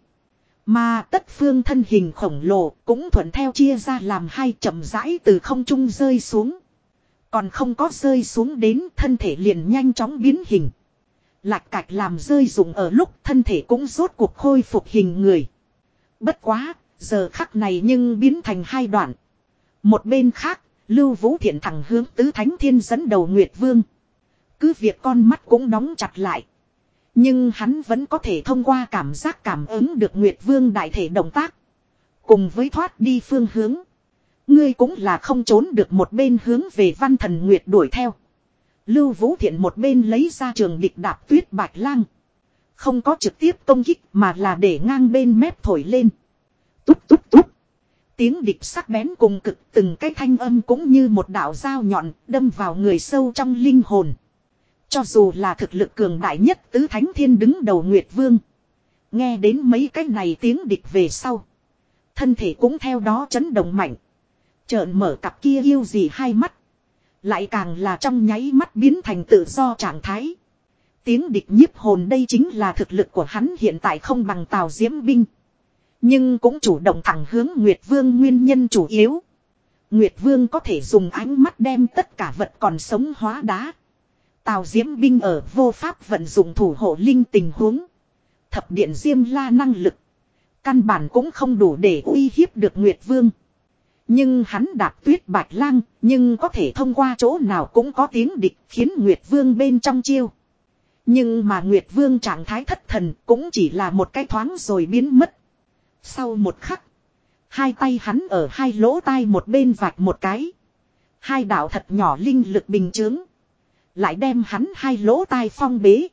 Mà tất phương thân hình khổng lồ cũng thuận theo chia ra làm hai chậm rãi từ không trung rơi xuống. Còn không có rơi xuống đến thân thể liền nhanh chóng biến hình. Lạc cạch làm rơi dụng ở lúc thân thể cũng rốt cuộc khôi phục hình người. Bất quá, giờ khắc này nhưng biến thành hai đoạn. Một bên khác, Lưu Vũ Thiện thẳng hướng tứ thánh thiên dẫn đầu Nguyệt Vương. cứ việc con mắt cũng đóng chặt lại. Nhưng hắn vẫn có thể thông qua cảm giác cảm ứng được Nguyệt Vương đại thể động tác. Cùng với thoát đi phương hướng. Ngươi cũng là không trốn được một bên hướng về văn thần Nguyệt đuổi theo. Lưu Vũ Thiện một bên lấy ra trường địch đạp tuyết bạch lang. Không có trực tiếp công kích mà là để ngang bên mép thổi lên. Túp túp túp. Tiếng địch sắc bén cùng cực từng cái thanh âm cũng như một đạo dao nhọn đâm vào người sâu trong linh hồn. Cho dù là thực lực cường đại nhất tứ thánh thiên đứng đầu Nguyệt Vương. Nghe đến mấy cái này tiếng địch về sau. Thân thể cũng theo đó chấn động mạnh. Trợn mở cặp kia yêu gì hai mắt. Lại càng là trong nháy mắt biến thành tự do trạng thái. Tiếng địch nhiếp hồn đây chính là thực lực của hắn hiện tại không bằng tào diễm binh. Nhưng cũng chủ động thẳng hướng Nguyệt Vương nguyên nhân chủ yếu. Nguyệt Vương có thể dùng ánh mắt đem tất cả vật còn sống hóa đá. Tào Diễm binh ở vô pháp vận dụng thủ hộ linh tình huống. Thập điện Diêm La năng lực. Căn bản cũng không đủ để uy hiếp được Nguyệt Vương. Nhưng hắn đạp tuyết bạch lang, nhưng có thể thông qua chỗ nào cũng có tiếng địch khiến Nguyệt Vương bên trong chiêu. Nhưng mà Nguyệt Vương trạng thái thất thần cũng chỉ là một cái thoáng rồi biến mất. Sau một khắc, hai tay hắn ở hai lỗ tai một bên vạch một cái. Hai đạo thật nhỏ linh lực bình chướng. Lại đem hắn hai lỗ tai phong bế.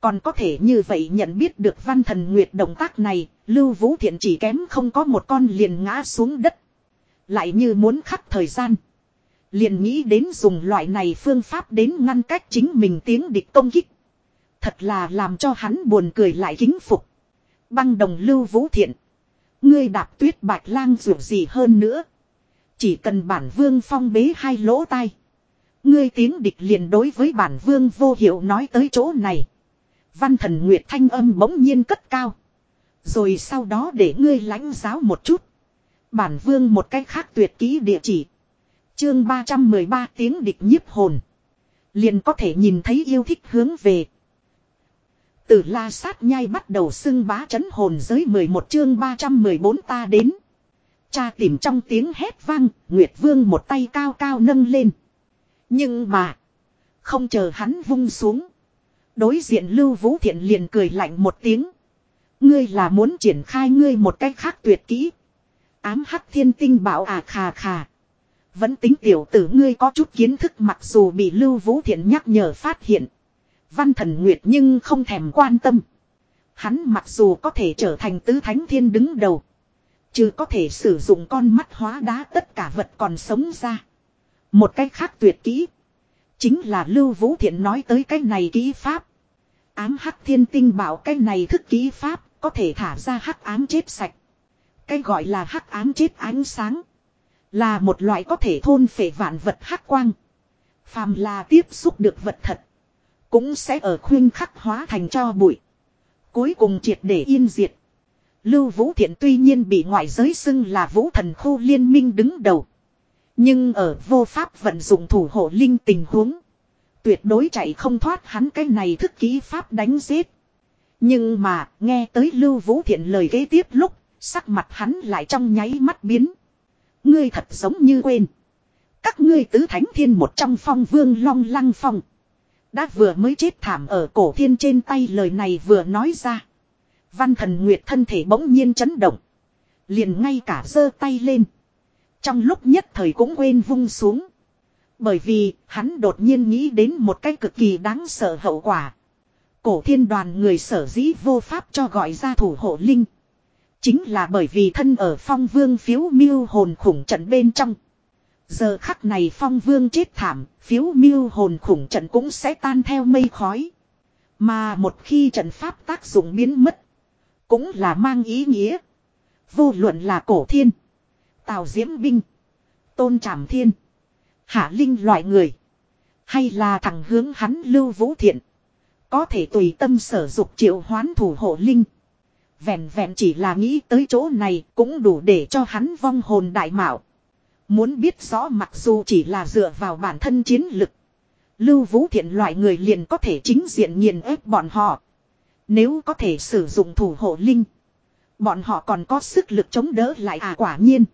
Còn có thể như vậy nhận biết được văn thần nguyệt động tác này, Lưu Vũ Thiện chỉ kém không có một con liền ngã xuống đất. Lại như muốn khắc thời gian. Liền nghĩ đến dùng loại này phương pháp đến ngăn cách chính mình tiếng địch công kích. Thật là làm cho hắn buồn cười lại kính phục. Băng đồng Lưu Vũ Thiện. Ngươi đạp tuyết bạch lang dù gì hơn nữa. Chỉ cần bản vương phong bế hai lỗ tai. Ngươi tiếng địch liền đối với bản vương vô hiệu nói tới chỗ này. Văn thần Nguyệt thanh âm bỗng nhiên cất cao. Rồi sau đó để ngươi lãnh giáo một chút. Bản vương một cách khác tuyệt ký địa chỉ. Chương 313 tiếng địch nhiếp hồn. Liền có thể nhìn thấy yêu thích hướng về. Từ la sát nhai bắt đầu xưng bá chấn hồn giới 11 chương 314 ta đến. Cha tìm trong tiếng hét vang, Nguyệt Vương một tay cao cao nâng lên. Nhưng mà, không chờ hắn vung xuống. Đối diện Lưu Vũ Thiện liền cười lạnh một tiếng. Ngươi là muốn triển khai ngươi một cách khác tuyệt kỹ. Ám hắc thiên tinh bảo à khà khà. Vẫn tính tiểu tử ngươi có chút kiến thức mặc dù bị Lưu Vũ Thiện nhắc nhở phát hiện. Văn thần Nguyệt nhưng không thèm quan tâm. Hắn mặc dù có thể trở thành tứ thánh thiên đứng đầu. Chứ có thể sử dụng con mắt hóa đá tất cả vật còn sống ra. Một cách khác tuyệt kỹ. Chính là Lưu Vũ Thiện nói tới cái này kỹ pháp. Ám hắc thiên tinh bảo cái này thức kỹ pháp có thể thả ra hắc ám chết sạch. Cái gọi là hắc ám chết ánh sáng. Là một loại có thể thôn phệ vạn vật hắc quang. Phàm là tiếp xúc được vật thật. Cũng sẽ ở khuyên khắc hóa thành cho bụi. Cuối cùng triệt để yên diệt. Lưu Vũ Thiện tuy nhiên bị ngoại giới xưng là Vũ Thần Khu Liên minh đứng đầu. Nhưng ở vô pháp vận dụng thủ hộ linh tình huống. Tuyệt đối chạy không thoát hắn cái này thức kỹ pháp đánh giết. Nhưng mà, nghe tới Lưu Vũ Thiện lời kế tiếp lúc, sắc mặt hắn lại trong nháy mắt biến. Ngươi thật giống như quên. Các ngươi tứ thánh thiên một trong phong vương long lăng phong. Đã vừa mới chết thảm ở cổ thiên trên tay lời này vừa nói ra. Văn thần Nguyệt thân thể bỗng nhiên chấn động. Liền ngay cả giơ tay lên. Trong lúc nhất thời cũng quên vung xuống. Bởi vì hắn đột nhiên nghĩ đến một cái cực kỳ đáng sợ hậu quả. Cổ thiên đoàn người sở dĩ vô pháp cho gọi ra thủ hộ linh. Chính là bởi vì thân ở phong vương phiếu miêu hồn khủng trận bên trong. Giờ khắc này phong vương chết thảm, phiếu miêu hồn khủng trận cũng sẽ tan theo mây khói. Mà một khi trận pháp tác dụng biến mất, cũng là mang ý nghĩa. Vô luận là cổ thiên, tào diễm binh, tôn trảm thiên, hạ linh loại người. Hay là thằng hướng hắn lưu vũ thiện. Có thể tùy tâm sở dục triệu hoán thủ hộ linh. Vẹn vẹn chỉ là nghĩ tới chỗ này cũng đủ để cho hắn vong hồn đại mạo. Muốn biết rõ mặc dù chỉ là dựa vào bản thân chiến lực. Lưu Vũ Thiện loại người liền có thể chính diện nghiền ép bọn họ. Nếu có thể sử dụng thủ hộ linh. Bọn họ còn có sức lực chống đỡ lại à quả nhiên.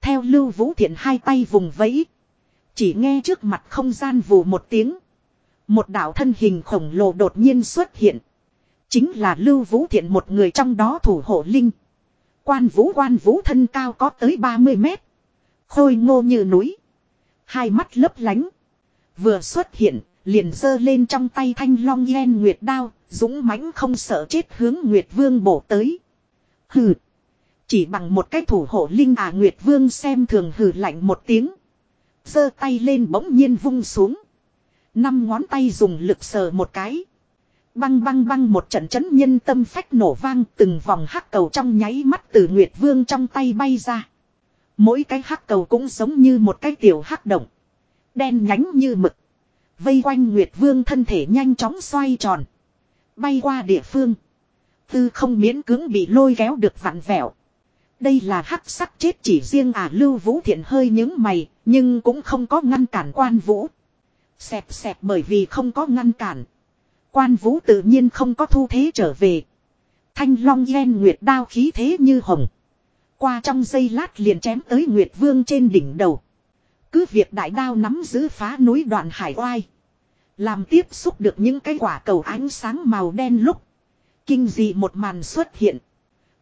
Theo Lưu Vũ Thiện hai tay vùng vẫy. Chỉ nghe trước mặt không gian vù một tiếng. Một đạo thân hình khổng lồ đột nhiên xuất hiện. Chính là Lưu Vũ Thiện một người trong đó thủ hộ linh. Quan vũ quan vũ thân cao có tới 30 mét. Khôi ngô như núi. Hai mắt lấp lánh. Vừa xuất hiện, liền giơ lên trong tay thanh long yen nguyệt đao, dũng mãnh không sợ chết hướng Nguyệt Vương bổ tới. Hừ. Chỉ bằng một cái thủ hộ linh à Nguyệt Vương xem thường hừ lạnh một tiếng. giơ tay lên bỗng nhiên vung xuống. Năm ngón tay dùng lực sờ một cái. Băng băng băng một trận chấn nhân tâm phách nổ vang từng vòng hắc cầu trong nháy mắt từ Nguyệt Vương trong tay bay ra. Mỗi cái hắc cầu cũng giống như một cái tiểu hắc động. Đen nhánh như mực. Vây quanh Nguyệt Vương thân thể nhanh chóng xoay tròn. Bay qua địa phương. Tư không miễn cưỡng bị lôi kéo được vặn vẹo. Đây là hắc sắc chết chỉ riêng à lưu vũ thiện hơi những mày, nhưng cũng không có ngăn cản quan vũ. Xẹp xẹp bởi vì không có ngăn cản. Quan vũ tự nhiên không có thu thế trở về. Thanh long ghen nguyệt đao khí thế như hồng. Qua trong giây lát liền chém tới Nguyệt Vương trên đỉnh đầu. Cứ việc đại đao nắm giữ phá núi đoạn hải oai. Làm tiếp xúc được những cái quả cầu ánh sáng màu đen lúc. Kinh dị một màn xuất hiện.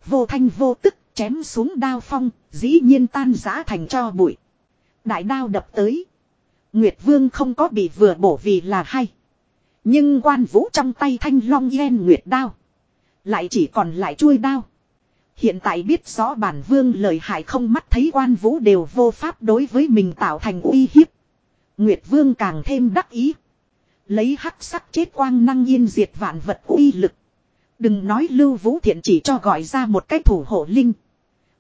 Vô thanh vô tức chém xuống đao phong, dĩ nhiên tan giã thành cho bụi. Đại đao đập tới. Nguyệt Vương không có bị vừa bổ vì là hay. Nhưng quan vũ trong tay thanh long yên nguyệt đao. Lại chỉ còn lại chuôi đao. Hiện tại biết rõ bản vương lời hại không mắt thấy quan vũ đều vô pháp đối với mình tạo thành uy hiếp. Nguyệt vương càng thêm đắc ý. Lấy hắc sắc chết quang năng yên diệt vạn vật uy lực. Đừng nói lưu vũ thiện chỉ cho gọi ra một cái thủ hộ linh.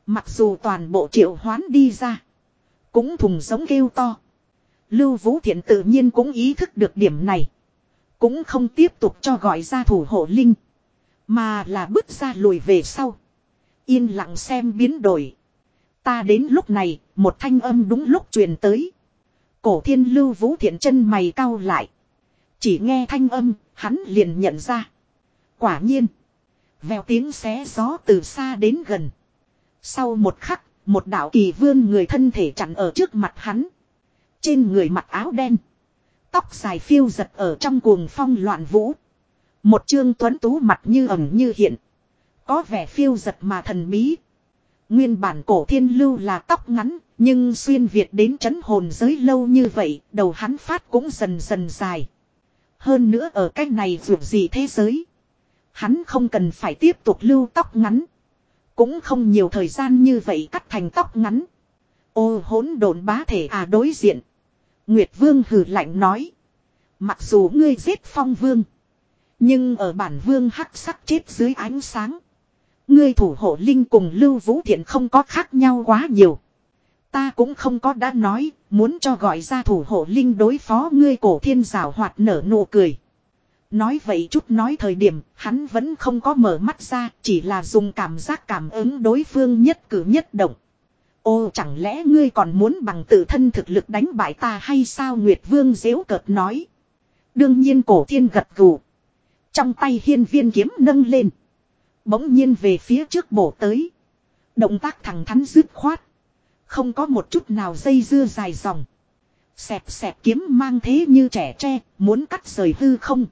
Mặc dù toàn bộ triệu hoán đi ra. Cũng thùng giống kêu to. Lưu vũ thiện tự nhiên cũng ý thức được điểm này. Cũng không tiếp tục cho gọi ra thủ hộ linh. Mà là bước ra lùi về sau. Yên lặng xem biến đổi. Ta đến lúc này, một thanh âm đúng lúc truyền tới. Cổ thiên lưu vũ thiện chân mày cau lại. Chỉ nghe thanh âm, hắn liền nhận ra. Quả nhiên. Vèo tiếng xé gió từ xa đến gần. Sau một khắc, một đạo kỳ vương người thân thể chặn ở trước mặt hắn. Trên người mặc áo đen. Tóc dài phiêu giật ở trong cuồng phong loạn vũ. Một trương tuấn tú mặt như ẩn như hiện. Có vẻ phiêu giật mà thần bí. Nguyên bản cổ thiên lưu là tóc ngắn, nhưng xuyên Việt đến chấn hồn giới lâu như vậy, đầu hắn phát cũng dần dần dài. Hơn nữa ở cách này dù gì thế giới. Hắn không cần phải tiếp tục lưu tóc ngắn. Cũng không nhiều thời gian như vậy cắt thành tóc ngắn. Ô hỗn độn bá thể à đối diện. Nguyệt Vương hừ lạnh nói. Mặc dù ngươi giết phong vương. Nhưng ở bản vương hắc sắc chết dưới ánh sáng. Ngươi thủ hộ linh cùng Lưu Vũ Thiện không có khác nhau quá nhiều. Ta cũng không có đã nói, muốn cho gọi ra thủ hộ linh đối phó ngươi cổ thiên rào hoạt nở nụ cười. Nói vậy chút nói thời điểm, hắn vẫn không có mở mắt ra, chỉ là dùng cảm giác cảm ứng đối phương nhất cử nhất động. Ô chẳng lẽ ngươi còn muốn bằng tự thân thực lực đánh bại ta hay sao Nguyệt Vương dễu cợt nói. Đương nhiên cổ thiên gật gù. Trong tay hiên viên kiếm nâng lên. Bỗng nhiên về phía trước bổ tới. Động tác thẳng thắn dứt khoát. Không có một chút nào dây dưa dài dòng. Xẹp xẹp kiếm mang thế như trẻ tre, muốn cắt rời hư không.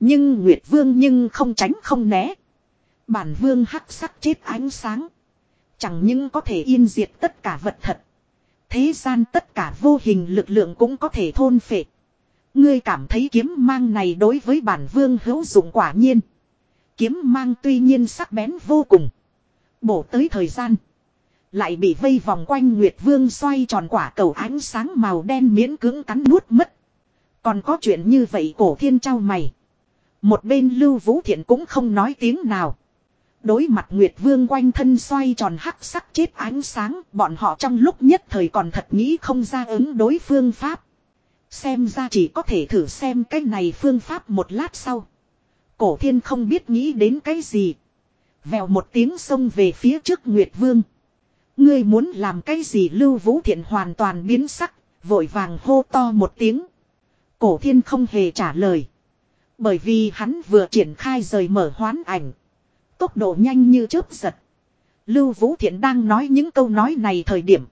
Nhưng Nguyệt Vương nhưng không tránh không né. Bản Vương hắc sắc chết ánh sáng. Chẳng những có thể yên diệt tất cả vật thật. Thế gian tất cả vô hình lực lượng cũng có thể thôn phệ. Ngươi cảm thấy kiếm mang này đối với bản vương hữu dụng quả nhiên. Kiếm mang tuy nhiên sắc bén vô cùng. Bổ tới thời gian. Lại bị vây vòng quanh Nguyệt Vương xoay tròn quả cầu ánh sáng màu đen miễn cưỡng cắn nuốt mất. Còn có chuyện như vậy cổ thiên trao mày. Một bên lưu vũ thiện cũng không nói tiếng nào. Đối mặt Nguyệt Vương quanh thân xoay tròn hắc sắc chết ánh sáng, bọn họ trong lúc nhất thời còn thật nghĩ không ra ứng đối phương pháp. Xem ra chỉ có thể thử xem cái này phương pháp một lát sau. Cổ thiên không biết nghĩ đến cái gì. Vèo một tiếng xông về phía trước Nguyệt Vương. Ngươi muốn làm cái gì Lưu Vũ Thiện hoàn toàn biến sắc, vội vàng hô to một tiếng. Cổ thiên không hề trả lời. Bởi vì hắn vừa triển khai rời mở hoán ảnh. Tốc độ nhanh như chớp giật. Lưu Vũ Thiện đang nói những câu nói này thời điểm.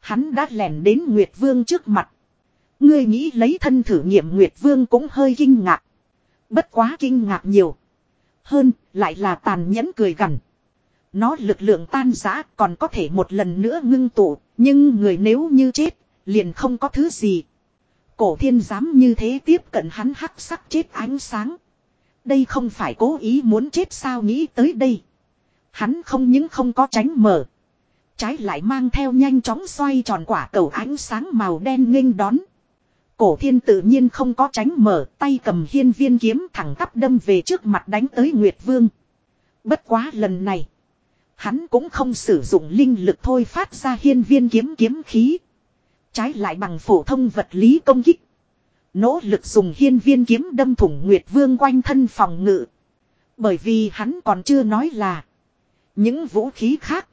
Hắn đã lẻn đến Nguyệt Vương trước mặt. Ngươi nghĩ lấy thân thử nghiệm Nguyệt Vương cũng hơi kinh ngạc. Bất quá kinh ngạc nhiều. Hơn, lại là tàn nhẫn cười gằn. Nó lực lượng tan giã còn có thể một lần nữa ngưng tụ, nhưng người nếu như chết, liền không có thứ gì. Cổ thiên dám như thế tiếp cận hắn hắc sắc chết ánh sáng. Đây không phải cố ý muốn chết sao nghĩ tới đây. Hắn không những không có tránh mở. Trái lại mang theo nhanh chóng xoay tròn quả cầu ánh sáng màu đen nghênh đón. Cổ thiên tự nhiên không có tránh mở, tay cầm hiên viên kiếm thẳng tắp đâm về trước mặt đánh tới Nguyệt Vương. Bất quá lần này. Hắn cũng không sử dụng linh lực thôi phát ra hiên viên kiếm kiếm khí. Trái lại bằng phổ thông vật lý công kích. Nỗ lực dùng hiên viên kiếm đâm thủng Nguyệt Vương quanh thân phòng ngự. Bởi vì hắn còn chưa nói là. Những vũ khí khác.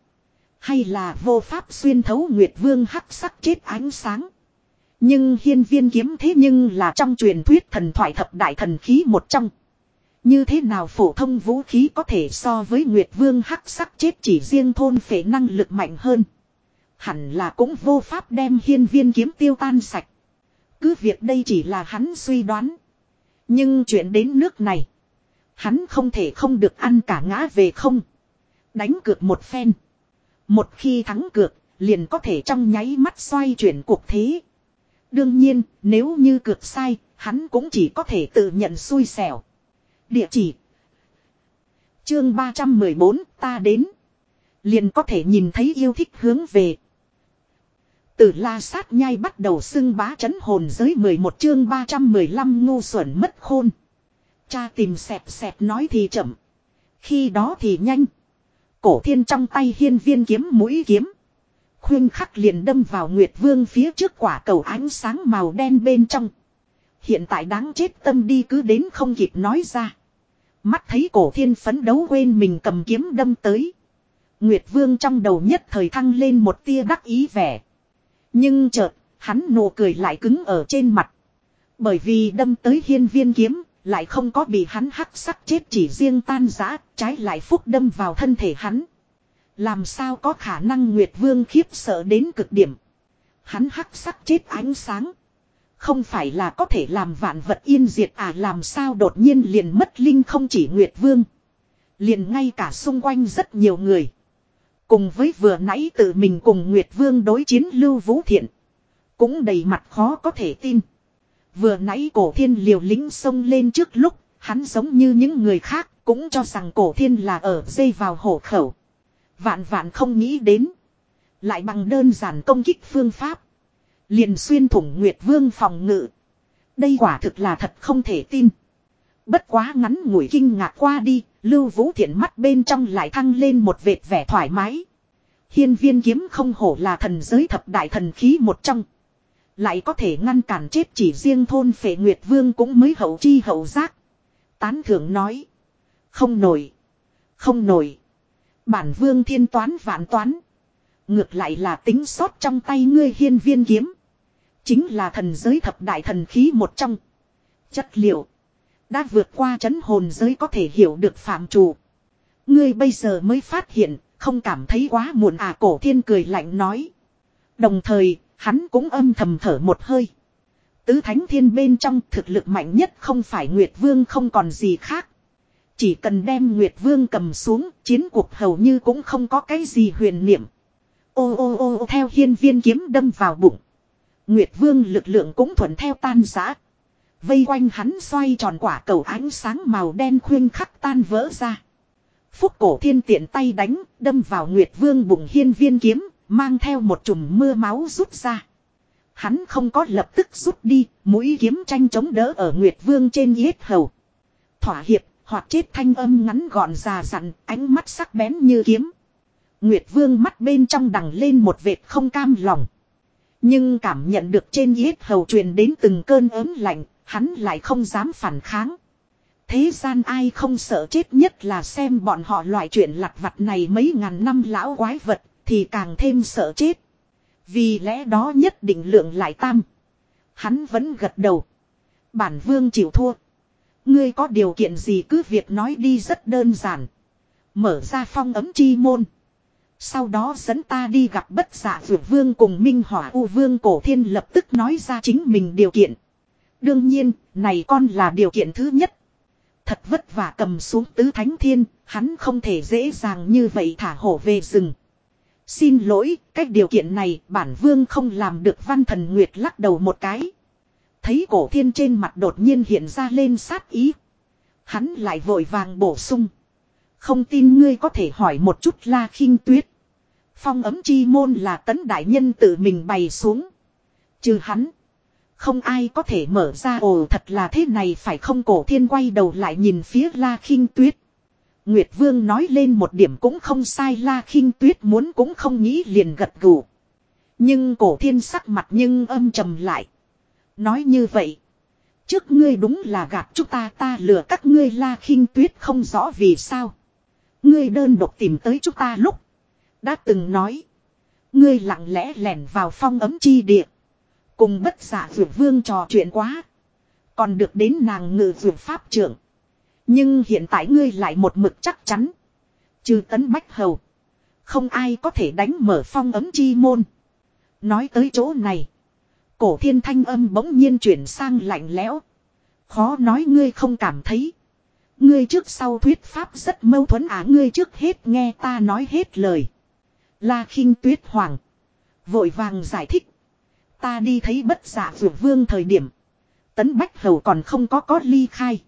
Hay là vô pháp xuyên thấu Nguyệt Vương hắc sắc chết ánh sáng. Nhưng hiên viên kiếm thế nhưng là trong truyền thuyết thần thoại thập đại thần khí một trong. Như thế nào phổ thông vũ khí có thể so với Nguyệt Vương hắc sắc chết chỉ riêng thôn phế năng lực mạnh hơn. Hẳn là cũng vô pháp đem hiên viên kiếm tiêu tan sạch. Cứ việc đây chỉ là hắn suy đoán. Nhưng chuyện đến nước này. Hắn không thể không được ăn cả ngã về không. Đánh cược một phen. Một khi thắng cược, liền có thể trong nháy mắt xoay chuyển cuộc thế. Đương nhiên, nếu như cược sai, hắn cũng chỉ có thể tự nhận xui xẻo. Địa chỉ. Chương 314 ta đến. Liền có thể nhìn thấy yêu thích hướng về. Từ la sát nhai bắt đầu xưng bá chấn hồn giới 11 chương 315 ngu xuẩn mất khôn. Cha tìm xẹp xẹp nói thì chậm. Khi đó thì nhanh. Cổ thiên trong tay hiên viên kiếm mũi kiếm. Khuyên khắc liền đâm vào Nguyệt Vương phía trước quả cầu ánh sáng màu đen bên trong Hiện tại đáng chết tâm đi cứ đến không kịp nói ra Mắt thấy cổ thiên phấn đấu quên mình cầm kiếm đâm tới. Nguyệt Vương trong đầu nhất thời thăng lên một tia đắc ý vẻ. Nhưng chợt, hắn nụ cười lại cứng ở trên mặt. Bởi vì đâm tới hiên viên kiếm, lại không có bị hắn hắc sắc chết chỉ riêng tan rã, trái lại phúc đâm vào thân thể hắn. Làm sao có khả năng Nguyệt Vương khiếp sợ đến cực điểm. Hắn hắc sắc chết ánh sáng. Không phải là có thể làm vạn vật yên diệt à làm sao đột nhiên liền mất linh không chỉ Nguyệt Vương. Liền ngay cả xung quanh rất nhiều người. Cùng với vừa nãy tự mình cùng Nguyệt Vương đối chiến Lưu Vũ Thiện. Cũng đầy mặt khó có thể tin. Vừa nãy cổ thiên liều lính xông lên trước lúc, hắn giống như những người khác, cũng cho rằng cổ thiên là ở dây vào hổ khẩu. Vạn vạn không nghĩ đến. Lại bằng đơn giản công kích phương pháp. Liền xuyên thủng Nguyệt Vương phòng ngự. Đây quả thực là thật không thể tin. Bất quá ngắn ngủi kinh ngạc qua đi, Lưu Vũ Thiện mắt bên trong lại thăng lên một vệt vẻ thoải mái. Hiên viên kiếm không hổ là thần giới thập đại thần khí một trong. Lại có thể ngăn cản chết chỉ riêng thôn phệ Nguyệt Vương cũng mới hậu chi hậu giác. Tán thưởng nói. Không nổi. Không nổi. Bản vương thiên toán vạn toán. Ngược lại là tính sót trong tay ngươi hiên viên kiếm. Chính là thần giới thập đại thần khí một trong. Chất liệu. Đã vượt qua chấn hồn giới có thể hiểu được phạm chủ. Ngươi bây giờ mới phát hiện, không cảm thấy quá muộn à cổ thiên cười lạnh nói. Đồng thời, hắn cũng âm thầm thở một hơi. Tứ thánh thiên bên trong thực lực mạnh nhất không phải Nguyệt Vương không còn gì khác. Chỉ cần đem Nguyệt Vương cầm xuống, chiến cuộc hầu như cũng không có cái gì huyền niệm. Ô ô ô theo hiên viên kiếm đâm vào bụng. Nguyệt Vương lực lượng cũng thuận theo tan rã. Vây quanh hắn xoay tròn quả cầu ánh sáng màu đen khuyên khắc tan vỡ ra. Phúc cổ thiên tiện tay đánh, đâm vào Nguyệt Vương bụng hiên viên kiếm, mang theo một chùm mưa máu rút ra. Hắn không có lập tức rút đi, mũi kiếm tranh chống đỡ ở Nguyệt Vương trên yết hầu. Thỏa hiệp, hoặc chết thanh âm ngắn gọn già dặn, ánh mắt sắc bén như kiếm. Nguyệt Vương mắt bên trong đằng lên một vệt không cam lòng. Nhưng cảm nhận được trên yết hầu truyền đến từng cơn ớn lạnh, hắn lại không dám phản kháng. Thế gian ai không sợ chết nhất là xem bọn họ loại chuyện lặt vặt này mấy ngàn năm lão quái vật, thì càng thêm sợ chết. Vì lẽ đó nhất định lượng lại tam. Hắn vẫn gật đầu. Bản vương chịu thua. Ngươi có điều kiện gì cứ việc nói đi rất đơn giản. Mở ra phong ấm chi môn. Sau đó dẫn ta đi gặp bất giả vượt vương cùng Minh Hỏa U Vương Cổ Thiên lập tức nói ra chính mình điều kiện. Đương nhiên, này con là điều kiện thứ nhất. Thật vất vả cầm xuống tứ thánh thiên, hắn không thể dễ dàng như vậy thả hổ về rừng. Xin lỗi, cách điều kiện này bản vương không làm được văn thần nguyệt lắc đầu một cái. Thấy cổ thiên trên mặt đột nhiên hiện ra lên sát ý. Hắn lại vội vàng bổ sung. Không tin ngươi có thể hỏi một chút la khinh tuyết. Phong ấm chi môn là tấn đại nhân tự mình bày xuống. Trừ hắn. Không ai có thể mở ra ồ thật là thế này phải không cổ thiên quay đầu lại nhìn phía la khinh tuyết. Nguyệt Vương nói lên một điểm cũng không sai, la khinh tuyết muốn cũng không nghĩ liền gật gù. Nhưng cổ thiên sắc mặt nhưng âm trầm lại. Nói như vậy. Trước ngươi đúng là gạt chúng ta ta lừa các ngươi la khinh tuyết không rõ vì sao. Ngươi đơn độc tìm tới chúng ta lúc. Đã từng nói. Ngươi lặng lẽ lẻn vào phong ấm chi địa. Cùng bất giả vượt vương trò chuyện quá. Còn được đến nàng ngự vượt pháp trưởng. Nhưng hiện tại ngươi lại một mực chắc chắn. Trừ tấn bách hầu. Không ai có thể đánh mở phong ấm chi môn. Nói tới chỗ này. Cổ thiên thanh âm bỗng nhiên chuyển sang lạnh lẽo. Khó nói ngươi không cảm thấy. Ngươi trước sau thuyết pháp rất mâu thuẫn á, ngươi trước hết nghe ta nói hết lời. La khinh tuyết hoàng. Vội vàng giải thích. Ta đi thấy bất giả vượt vương thời điểm. Tấn Bách Hầu còn không có có ly khai.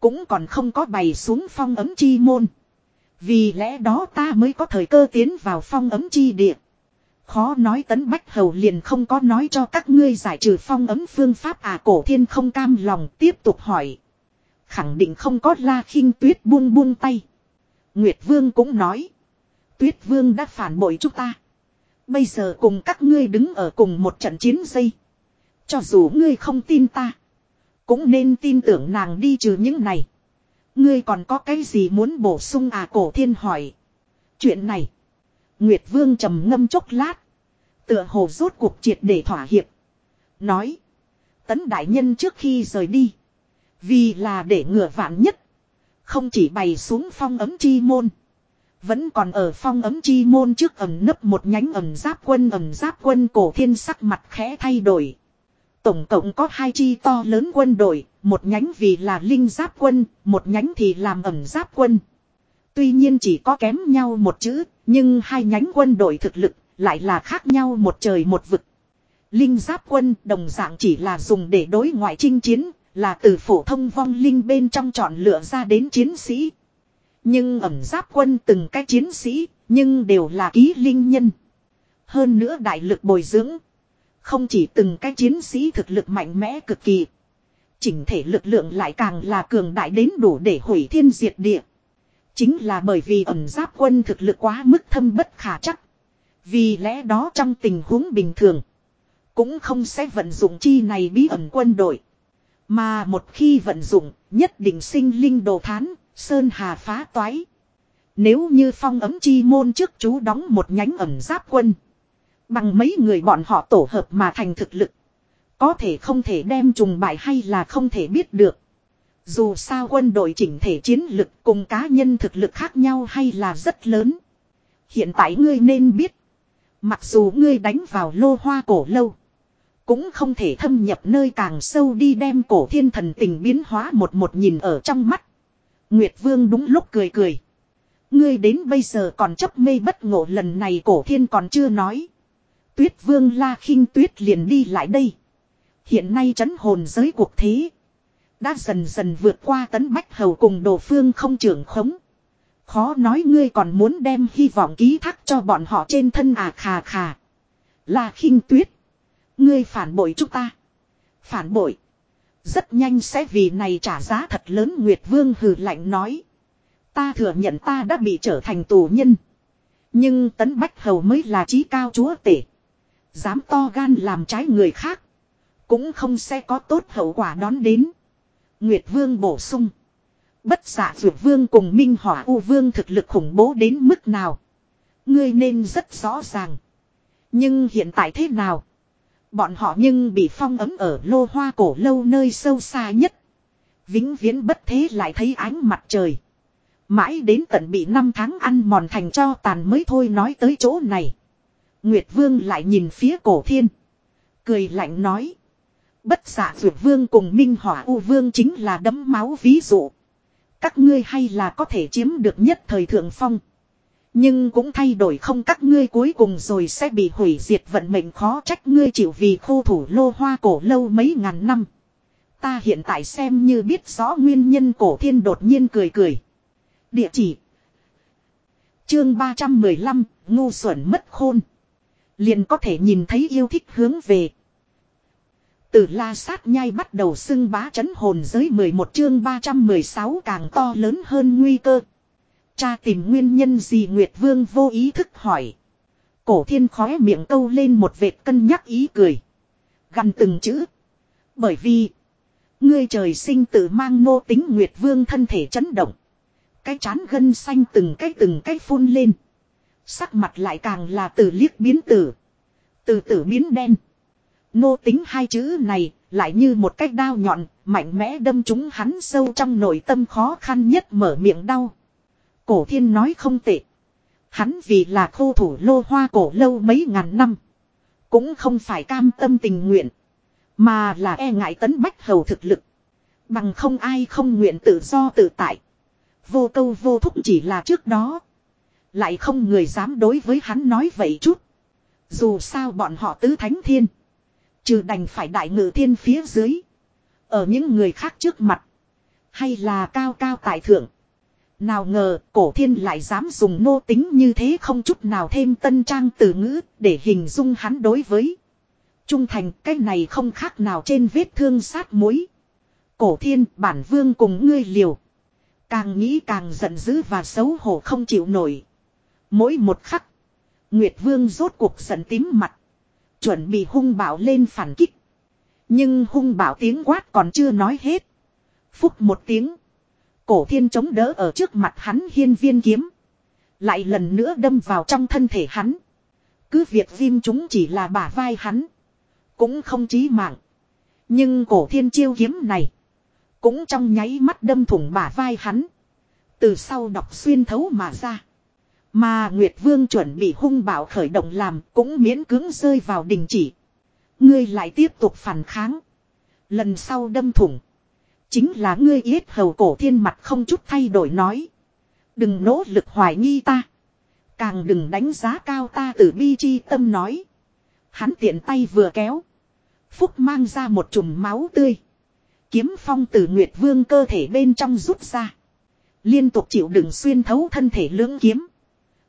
Cũng còn không có bày xuống phong ấm chi môn. Vì lẽ đó ta mới có thời cơ tiến vào phong ấm chi địa. Khó nói tấn bách hầu liền không có nói cho các ngươi giải trừ phong ấm phương pháp à cổ thiên không cam lòng, tiếp tục hỏi. Khẳng định không có la khinh tuyết buông buông tay. Nguyệt vương cũng nói. Tuyết vương đã phản bội chúng ta. Bây giờ cùng các ngươi đứng ở cùng một trận chiến dây. Cho dù ngươi không tin ta. Cũng nên tin tưởng nàng đi trừ những này. Ngươi còn có cái gì muốn bổ sung à cổ thiên hỏi. Chuyện này. Nguyệt Vương trầm ngâm chốc lát. Tựa hồ rốt cuộc triệt để thỏa hiệp. Nói. Tấn đại nhân trước khi rời đi. Vì là để ngừa vạn nhất. Không chỉ bày xuống phong ấm chi môn. Vẫn còn ở phong ấm chi môn trước ẩm nấp một nhánh ẩm giáp quân ẩm giáp quân cổ thiên sắc mặt khẽ thay đổi. Tổng cộng có hai chi to lớn quân đội, một nhánh vì là linh giáp quân, một nhánh thì làm ẩm giáp quân. Tuy nhiên chỉ có kém nhau một chữ, nhưng hai nhánh quân đội thực lực lại là khác nhau một trời một vực. Linh giáp quân đồng dạng chỉ là dùng để đối ngoại chinh chiến, là từ phổ thông vong linh bên trong chọn lựa ra đến chiến sĩ. Nhưng ẩm giáp quân từng cái chiến sĩ, nhưng đều là ký linh nhân. Hơn nữa đại lực bồi dưỡng. Không chỉ từng cái chiến sĩ thực lực mạnh mẽ cực kỳ. Chỉnh thể lực lượng lại càng là cường đại đến đủ để hủy thiên diệt địa. Chính là bởi vì ẩn giáp quân thực lực quá mức thâm bất khả chắc. Vì lẽ đó trong tình huống bình thường. Cũng không sẽ vận dụng chi này bí ẩn quân đội. Mà một khi vận dụng nhất định sinh linh đồ thán, sơn hà phá toái. Nếu như phong ấm chi môn trước chú đóng một nhánh ẩn giáp quân. Bằng mấy người bọn họ tổ hợp mà thành thực lực. Có thể không thể đem trùng bại hay là không thể biết được. Dù sao quân đội chỉnh thể chiến lực cùng cá nhân thực lực khác nhau hay là rất lớn. Hiện tại ngươi nên biết. Mặc dù ngươi đánh vào lô hoa cổ lâu. Cũng không thể thâm nhập nơi càng sâu đi đem cổ thiên thần tình biến hóa một một nhìn ở trong mắt. Nguyệt Vương đúng lúc cười cười. Ngươi đến bây giờ còn chấp mê bất ngộ lần này cổ thiên còn chưa nói. Tuyết Vương La khinh Tuyết liền đi lại đây. Hiện nay chấn hồn giới cuộc thế. Đã dần dần vượt qua tấn bách hầu cùng đồ phương không trưởng khống. Khó nói ngươi còn muốn đem hy vọng ký thác cho bọn họ trên thân à khà khà. Là khinh tuyết. Ngươi phản bội chúng ta. Phản bội. Rất nhanh sẽ vì này trả giá thật lớn Nguyệt Vương hừ lạnh nói. Ta thừa nhận ta đã bị trở thành tù nhân. Nhưng tấn bách hầu mới là trí cao chúa tể. Dám to gan làm trái người khác. Cũng không sẽ có tốt hậu quả đón đến. Nguyệt Vương bổ sung. Bất giả Dược Vương cùng Minh Hỏa U Vương thực lực khủng bố đến mức nào. Ngươi nên rất rõ ràng. Nhưng hiện tại thế nào? Bọn họ nhưng bị phong ấm ở lô hoa cổ lâu nơi sâu xa nhất. Vĩnh viễn bất thế lại thấy ánh mặt trời. Mãi đến tận bị năm tháng ăn mòn thành cho tàn mới thôi nói tới chỗ này. Nguyệt Vương lại nhìn phía cổ thiên. Cười lạnh nói. Bất giả Dược Vương cùng Minh Hỏa U Vương chính là đấm máu ví dụ. Các ngươi hay là có thể chiếm được nhất thời thượng phong. Nhưng cũng thay đổi không các ngươi cuối cùng rồi sẽ bị hủy diệt vận mệnh khó trách ngươi chịu vì khô thủ lô hoa cổ lâu mấy ngàn năm. Ta hiện tại xem như biết rõ nguyên nhân cổ thiên đột nhiên cười cười. Địa chỉ. Chương 315, ngu xuẩn mất khôn. Liền có thể nhìn thấy yêu thích hướng về. Từ la sát nhai bắt đầu xưng bá chấn hồn giới 11 chương 316 càng to lớn hơn nguy cơ. Cha tìm nguyên nhân gì Nguyệt Vương vô ý thức hỏi. Cổ thiên khóe miệng câu lên một vệt cân nhắc ý cười. Gần từng chữ. Bởi vì. Ngươi trời sinh tự mang nô tính Nguyệt Vương thân thể chấn động. Cái chán gân xanh từng cái từng cái phun lên. Sắc mặt lại càng là từ liếc biến tử. Từ tử biến đen. Nô tính hai chữ này lại như một cái đao nhọn, mạnh mẽ đâm trúng hắn sâu trong nội tâm khó khăn nhất mở miệng đau. Cổ thiên nói không tệ. Hắn vì là khô thủ lô hoa cổ lâu mấy ngàn năm. Cũng không phải cam tâm tình nguyện. Mà là e ngại tấn bách hầu thực lực. Bằng không ai không nguyện tự do tự tại. Vô câu vô thúc chỉ là trước đó. Lại không người dám đối với hắn nói vậy chút. Dù sao bọn họ tứ thánh thiên. Trừ đành phải đại ngự thiên phía dưới. Ở những người khác trước mặt. Hay là cao cao tại thượng. Nào ngờ, cổ thiên lại dám dùng nô tính như thế không chút nào thêm tân trang từ ngữ để hình dung hắn đối với. Trung thành, cái này không khác nào trên vết thương sát muối. Cổ thiên, bản vương cùng ngươi liều. Càng nghĩ càng giận dữ và xấu hổ không chịu nổi. Mỗi một khắc. Nguyệt vương rốt cuộc giận tím mặt. Chuẩn bị hung bảo lên phản kích. Nhưng hung bảo tiếng quát còn chưa nói hết. Phúc một tiếng. Cổ thiên chống đỡ ở trước mặt hắn hiên viên kiếm. Lại lần nữa đâm vào trong thân thể hắn. Cứ việc viêm chúng chỉ là bả vai hắn. Cũng không chí mạng. Nhưng cổ thiên chiêu kiếm này. Cũng trong nháy mắt đâm thủng bả vai hắn. Từ sau đọc xuyên thấu mà ra. Mà Nguyệt Vương chuẩn bị hung bảo khởi động làm cũng miễn cưỡng rơi vào đình chỉ. Ngươi lại tiếp tục phản kháng. Lần sau đâm thủng. Chính là ngươi yết hầu cổ thiên mặt không chút thay đổi nói. Đừng nỗ lực hoài nghi ta. Càng đừng đánh giá cao ta từ bi chi tâm nói. Hắn tiện tay vừa kéo. Phúc mang ra một chùm máu tươi. Kiếm phong từ Nguyệt Vương cơ thể bên trong rút ra. Liên tục chịu đựng xuyên thấu thân thể lưỡng kiếm.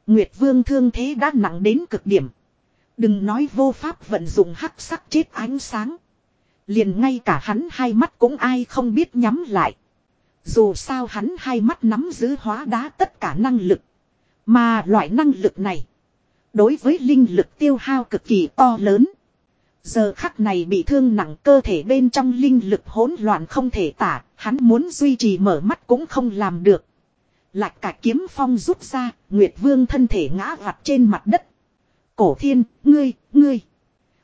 Nguyệt Vương thương thế đã nặng đến cực điểm. Đừng nói vô pháp vận dụng hắc sắc chết ánh sáng. Liền ngay cả hắn hai mắt cũng ai không biết nhắm lại. Dù sao hắn hai mắt nắm giữ hóa đá tất cả năng lực. Mà loại năng lực này. Đối với linh lực tiêu hao cực kỳ to lớn. Giờ khắc này bị thương nặng cơ thể bên trong linh lực hỗn loạn không thể tả. Hắn muốn duy trì mở mắt cũng không làm được. Lạc cả kiếm phong rút ra. Nguyệt vương thân thể ngã vặt trên mặt đất. Cổ thiên, ngươi, ngươi.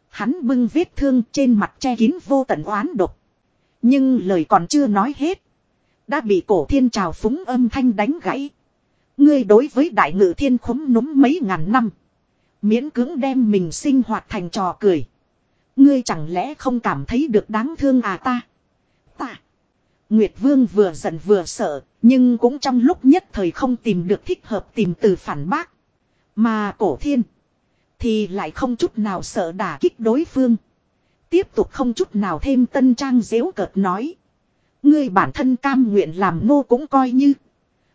Hắn bưng vết thương trên mặt che kín vô tận oán độc. Nhưng lời còn chưa nói hết. Đã bị cổ thiên trào phúng âm thanh đánh gãy. Ngươi đối với đại ngự thiên khống núm mấy ngàn năm. Miễn cưỡng đem mình sinh hoạt thành trò cười. Ngươi chẳng lẽ không cảm thấy được đáng thương à ta? Ta. Nguyệt Vương vừa giận vừa sợ, nhưng cũng trong lúc nhất thời không tìm được thích hợp tìm từ phản bác. Mà cổ thiên. Thì lại không chút nào sợ đả kích đối phương. Tiếp tục không chút nào thêm tân trang dễu cợt nói. Ngươi bản thân cam nguyện làm nô cũng coi như.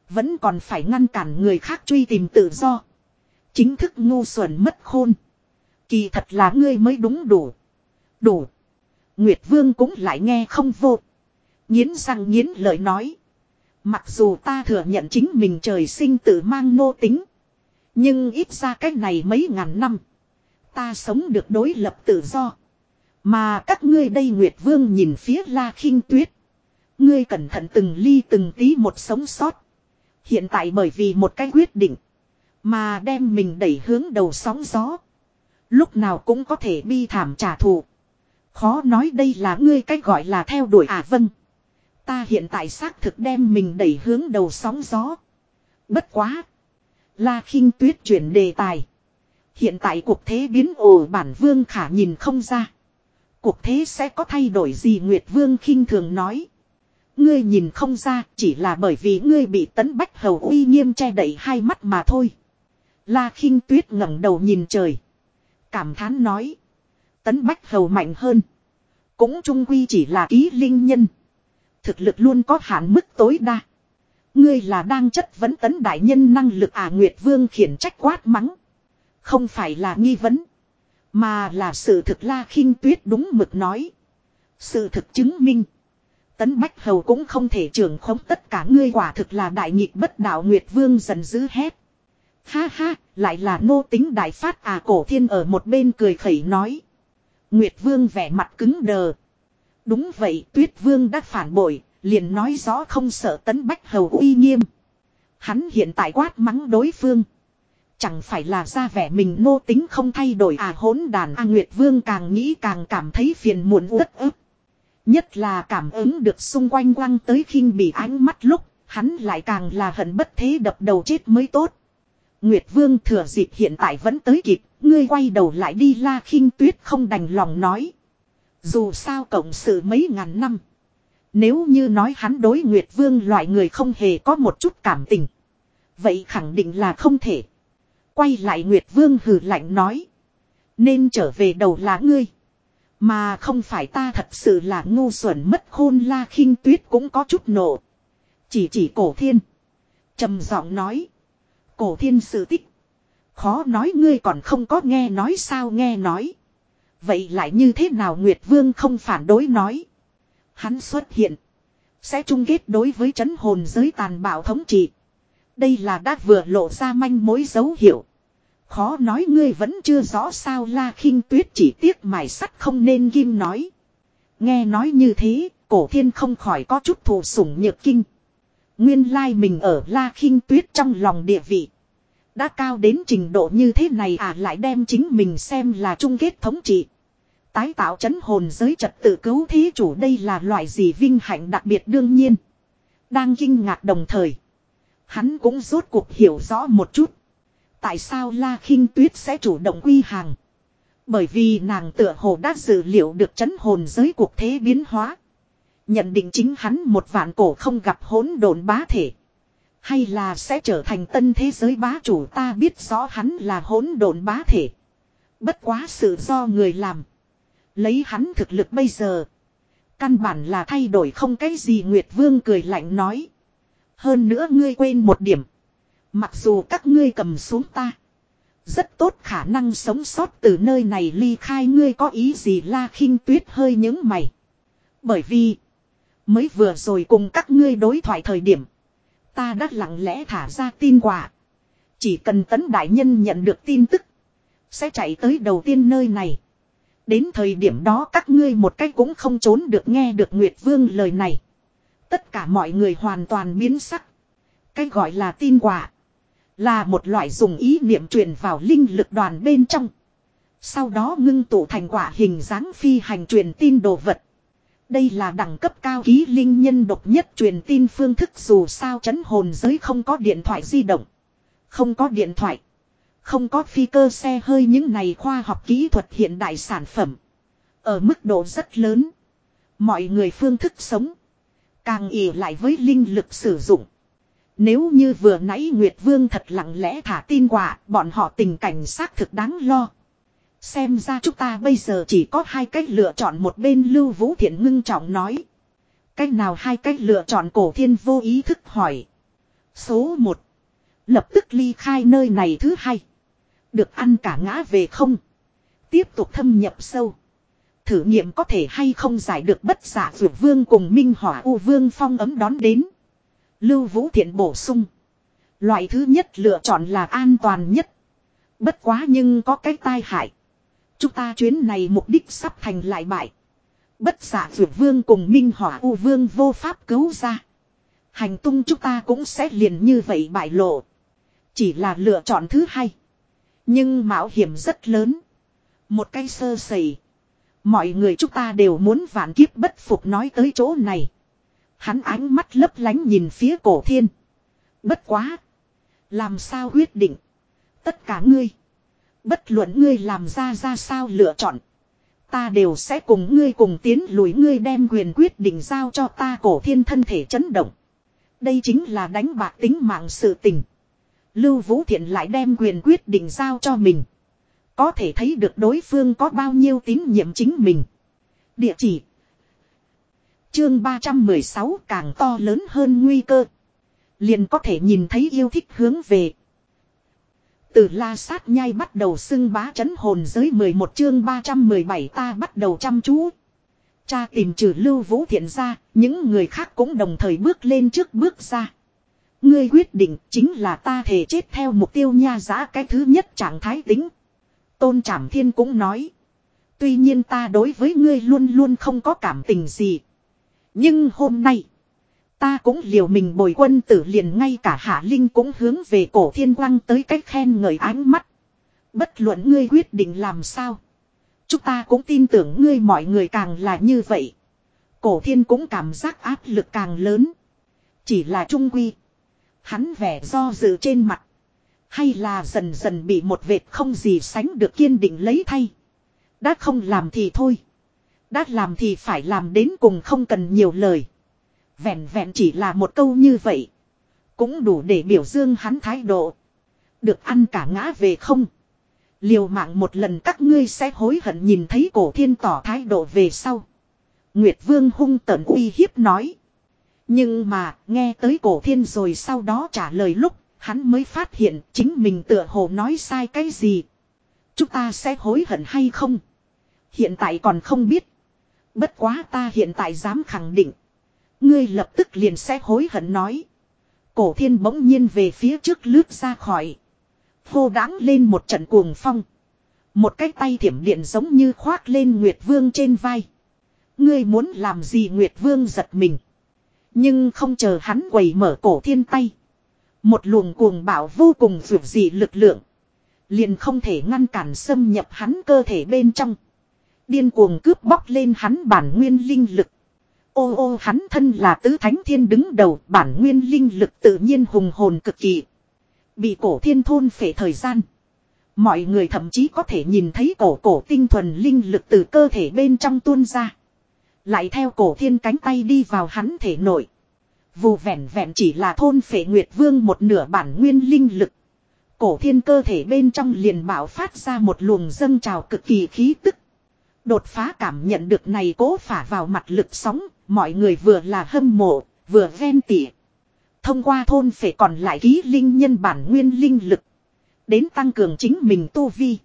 Vẫn còn phải ngăn cản người khác truy tìm tự do. Chính thức ngu xuẩn mất khôn. Kỳ thật là ngươi mới đúng đủ. Đủ. Nguyệt Vương cũng lại nghe không vô. Nhiến răng nhiến lời nói. Mặc dù ta thừa nhận chính mình trời sinh tự mang nô tính. Nhưng ít ra cách này mấy ngàn năm. Ta sống được đối lập tự do. Mà các ngươi đây Nguyệt Vương nhìn phía La khinh Tuyết. Ngươi cẩn thận từng ly từng tí một sống sót. Hiện tại bởi vì một cái quyết định. Mà đem mình đẩy hướng đầu sóng gió. Lúc nào cũng có thể bi thảm trả thù. Khó nói đây là ngươi cách gọi là theo đuổi à vâng. Ta hiện tại xác thực đem mình đẩy hướng đầu sóng gió. Bất quá. La khinh tuyết chuyển đề tài. Hiện tại cuộc thế biến ồ bản vương khả nhìn không ra. Cuộc thế sẽ có thay đổi gì Nguyệt Vương khinh thường nói. Ngươi nhìn không ra chỉ là bởi vì ngươi bị tấn bách hầu uy nghiêm che đậy hai mắt mà thôi. La khinh tuyết ngẩng đầu nhìn trời. Cảm thán nói. Tấn bách hầu mạnh hơn. Cũng trung quy chỉ là ký linh nhân. Thực lực luôn có hạn mức tối đa. Ngươi là đang chất vấn tấn đại nhân năng lực à Nguyệt Vương khiển trách quát mắng. Không phải là nghi vấn. Mà là sự thực la khinh tuyết đúng mực nói. Sự thực chứng minh. Tấn Bách Hầu cũng không thể trưởng khống tất cả ngươi quả thực là đại nghịch bất đạo Nguyệt Vương dần dữ hét. Ha ha, lại là nô tính đại phát à cổ thiên ở một bên cười khẩy nói. Nguyệt Vương vẻ mặt cứng đờ. Đúng vậy, Tuyết Vương đã phản bội, liền nói rõ không sợ tấn bách hầu uy nghiêm. Hắn hiện tại quát mắng đối phương. Chẳng phải là ra vẻ mình nô tính không thay đổi à hỗn đàn A Nguyệt Vương càng nghĩ càng cảm thấy phiền muộn uất ức. Nhất là cảm ứng được xung quanh quăng tới khinh bị ánh mắt lúc, hắn lại càng là hận bất thế đập đầu chết mới tốt. Nguyệt Vương thừa dịp hiện tại vẫn tới kịp, ngươi quay đầu lại đi la khinh tuyết không đành lòng nói. Dù sao cộng sự mấy ngàn năm. Nếu như nói hắn đối Nguyệt Vương loại người không hề có một chút cảm tình. Vậy khẳng định là không thể. Quay lại Nguyệt Vương hừ lạnh nói. Nên trở về đầu là ngươi. Mà không phải ta thật sự là ngu xuẩn mất khôn la khinh tuyết cũng có chút nộ. Chỉ chỉ cổ thiên. trầm giọng nói. Cổ thiên sự tích. Khó nói ngươi còn không có nghe nói sao nghe nói. Vậy lại như thế nào Nguyệt Vương không phản đối nói. Hắn xuất hiện. Sẽ chung kết đối với chấn hồn giới tàn bạo thống trị. Đây là đã vừa lộ ra manh mối dấu hiệu. Khó nói ngươi vẫn chưa rõ sao la khinh tuyết chỉ tiếc mài sắt không nên ghim nói. Nghe nói như thế, cổ thiên không khỏi có chút thù sủng nhược kinh. Nguyên lai mình ở la khinh tuyết trong lòng địa vị. Đã cao đến trình độ như thế này à lại đem chính mình xem là chung kết thống trị. Tái tạo chấn hồn giới trật tự cứu thí chủ đây là loại gì vinh hạnh đặc biệt đương nhiên. Đang kinh ngạc đồng thời. Hắn cũng rốt cuộc hiểu rõ một chút. Tại sao La khinh Tuyết sẽ chủ động quy hàng? Bởi vì nàng tựa hồ đã dự liệu được chấn hồn giới cuộc thế biến hóa. Nhận định chính hắn một vạn cổ không gặp hỗn độn bá thể. Hay là sẽ trở thành tân thế giới bá chủ, ta biết rõ hắn là hỗn độn bá thể. Bất quá sự do người làm. Lấy hắn thực lực bây giờ. Căn bản là thay đổi không cái gì, Nguyệt Vương cười lạnh nói. Hơn nữa ngươi quên một điểm. Mặc dù các ngươi cầm xuống ta. Rất tốt khả năng sống sót từ nơi này ly khai, ngươi có ý gì la khinh tuyết hơi những mày. Bởi vì. Mới vừa rồi cùng các ngươi đối thoại thời điểm. Ta đã lặng lẽ thả ra tin quả. Chỉ cần tấn đại nhân nhận được tin tức. Sẽ chạy tới đầu tiên nơi này. Đến thời điểm đó các ngươi một cách cũng không trốn được nghe được Nguyệt Vương lời này. Tất cả mọi người hoàn toàn biến sắc. Cái gọi là tin quả. Là một loại dùng ý niệm truyền vào linh lực đoàn bên trong. Sau đó ngưng tụ thành quả hình dáng phi hành truyền tin đồ vật. Đây là đẳng cấp cao ký linh nhân độc nhất truyền tin phương thức dù sao chấn hồn giới không có điện thoại di động. Không có điện thoại. Không có phi cơ xe hơi những này khoa học kỹ thuật hiện đại sản phẩm. Ở mức độ rất lớn. Mọi người phương thức sống. Càng ỉ lại với linh lực sử dụng. Nếu như vừa nãy Nguyệt Vương thật lặng lẽ thả tin quả, bọn họ tình cảnh xác thực đáng lo. Xem ra chúng ta bây giờ chỉ có hai cách lựa chọn, một bên Lưu Vũ Thiện ngưng trọng nói. Cách nào hai cách lựa chọn cổ thiên vô ý thức hỏi. Số 1. Lập tức ly khai nơi này thứ hai. Được ăn cả ngã về không. Tiếp tục thâm nhập sâu. Thử nghiệm có thể hay không giải được bất giả vượt vương cùng Minh Hỏa U Vương phong ấm đón đến. Lưu Vũ Thiện bổ sung. Loại thứ nhất lựa chọn là an toàn nhất. Bất quá nhưng có cái tai hại. Chúng ta chuyến này mục đích sắp thành lại bại. Bất giả dược vương cùng Minh Hỏa U Vương vô pháp cứu ra. Hành tung chúng ta cũng sẽ liền như vậy bại lộ. Chỉ là lựa chọn thứ hai. Nhưng mạo hiểm rất lớn. Một cái sơ sẩy. Mọi người chúng ta đều muốn vạn kiếp bất phục nói tới chỗ này. Hắn ánh mắt lấp lánh nhìn phía cổ thiên. Bất quá. Làm sao quyết định. Tất cả ngươi. Bất luận ngươi làm ra ra sao lựa chọn. Ta đều sẽ cùng ngươi cùng tiến lùi ngươi đem quyền quyết định giao cho ta, cổ thiên thân thể chấn động. Đây chính là đánh bạc tính mạng sự tình. Lưu Vũ Thiện lại đem quyền quyết định giao cho mình. Có thể thấy được đối phương có bao nhiêu tín nhiệm chính mình. Địa chỉ. Chương 316 càng to lớn hơn nguy cơ. Liền có thể nhìn thấy yêu thích hướng về. Từ la sát nhai bắt đầu xưng bá chấn hồn giới 11 chương 317 ta bắt đầu chăm chú. Cha tìm trừ lưu vũ thiện ra, những người khác cũng đồng thời bước lên trước bước ra. Ngươi quyết định chính là ta thể chết theo mục tiêu nha giã cái thứ nhất trạng thái tính. Tôn Trảm Thiên cũng nói. Tuy nhiên ta đối với ngươi luôn luôn không có cảm tình gì. Nhưng hôm nay. Ta cũng liều mình bồi quân tử liền ngay cả Hạ Linh cũng hướng về cổ thiên quang tới cách khen ngợi ánh mắt. Bất luận ngươi quyết định làm sao. Chúng ta cũng tin tưởng ngươi mọi người càng là như vậy. Cổ thiên cũng cảm giác áp lực càng lớn. Chỉ là trung quy. Hắn vẻ do dự trên mặt. Hay là dần dần bị một vệt không gì sánh được kiên định lấy thay. Đã không làm thì thôi. Đã làm thì phải làm đến cùng không cần nhiều lời. Vẹn vẹn chỉ là một câu như vậy. Cũng đủ để biểu dương hắn thái độ. Được ăn cả ngã về không. Liều mạng một lần các ngươi sẽ hối hận nhìn thấy cổ thiên tỏ thái độ về sau. Nguyệt Vương hung tợn uy hiếp nói. Nhưng mà, nghe tới cổ thiên rồi sau đó trả lời lúc, hắn mới phát hiện chính mình tựa hồ nói sai cái gì. Chúng ta sẽ hối hận hay không? Hiện tại còn không biết. Bất quá ta hiện tại dám khẳng định. Ngươi lập tức liền sẽ hối hận nói. Cổ thiên bỗng nhiên về phía trước lướt ra khỏi. Hô đáng lên một trận cuồng phong. Một cái tay thiểm điện giống như khoác lên Nguyệt Vương trên vai. Ngươi muốn làm gì Nguyệt Vương giật mình. Nhưng không chờ hắn quầy mở cổ thiên tay. Một luồng cuồng bảo vô cùng vượt dị lực lượng. Liền không thể ngăn cản xâm nhập hắn cơ thể bên trong. Điên cuồng cướp bóc lên hắn bản nguyên linh lực. Ô ô, hắn thân là tứ thánh thiên đứng đầu, bản nguyên linh lực tự nhiên hùng hồn cực kỳ. Bị cổ thiên thôn phệ thời gian. Mọi người thậm chí có thể nhìn thấy cổ cổ tinh thuần linh lực từ cơ thể bên trong tuôn ra. Lại theo cổ thiên cánh tay đi vào hắn thể nội. Vù vẹn vẹn chỉ là thôn phệ Nguyệt Vương một nửa bản nguyên linh lực. Cổ thiên cơ thể bên trong liền bảo phát ra một luồng dâng trào cực kỳ khí tức. Đột phá cảm nhận được này cố phả vào mặt lực sóng, mọi người vừa là hâm mộ, vừa ven tỉa. Thông qua thôn phệ còn lại ký linh nhân bản nguyên linh lực. Đến tăng cường chính mình tu vi.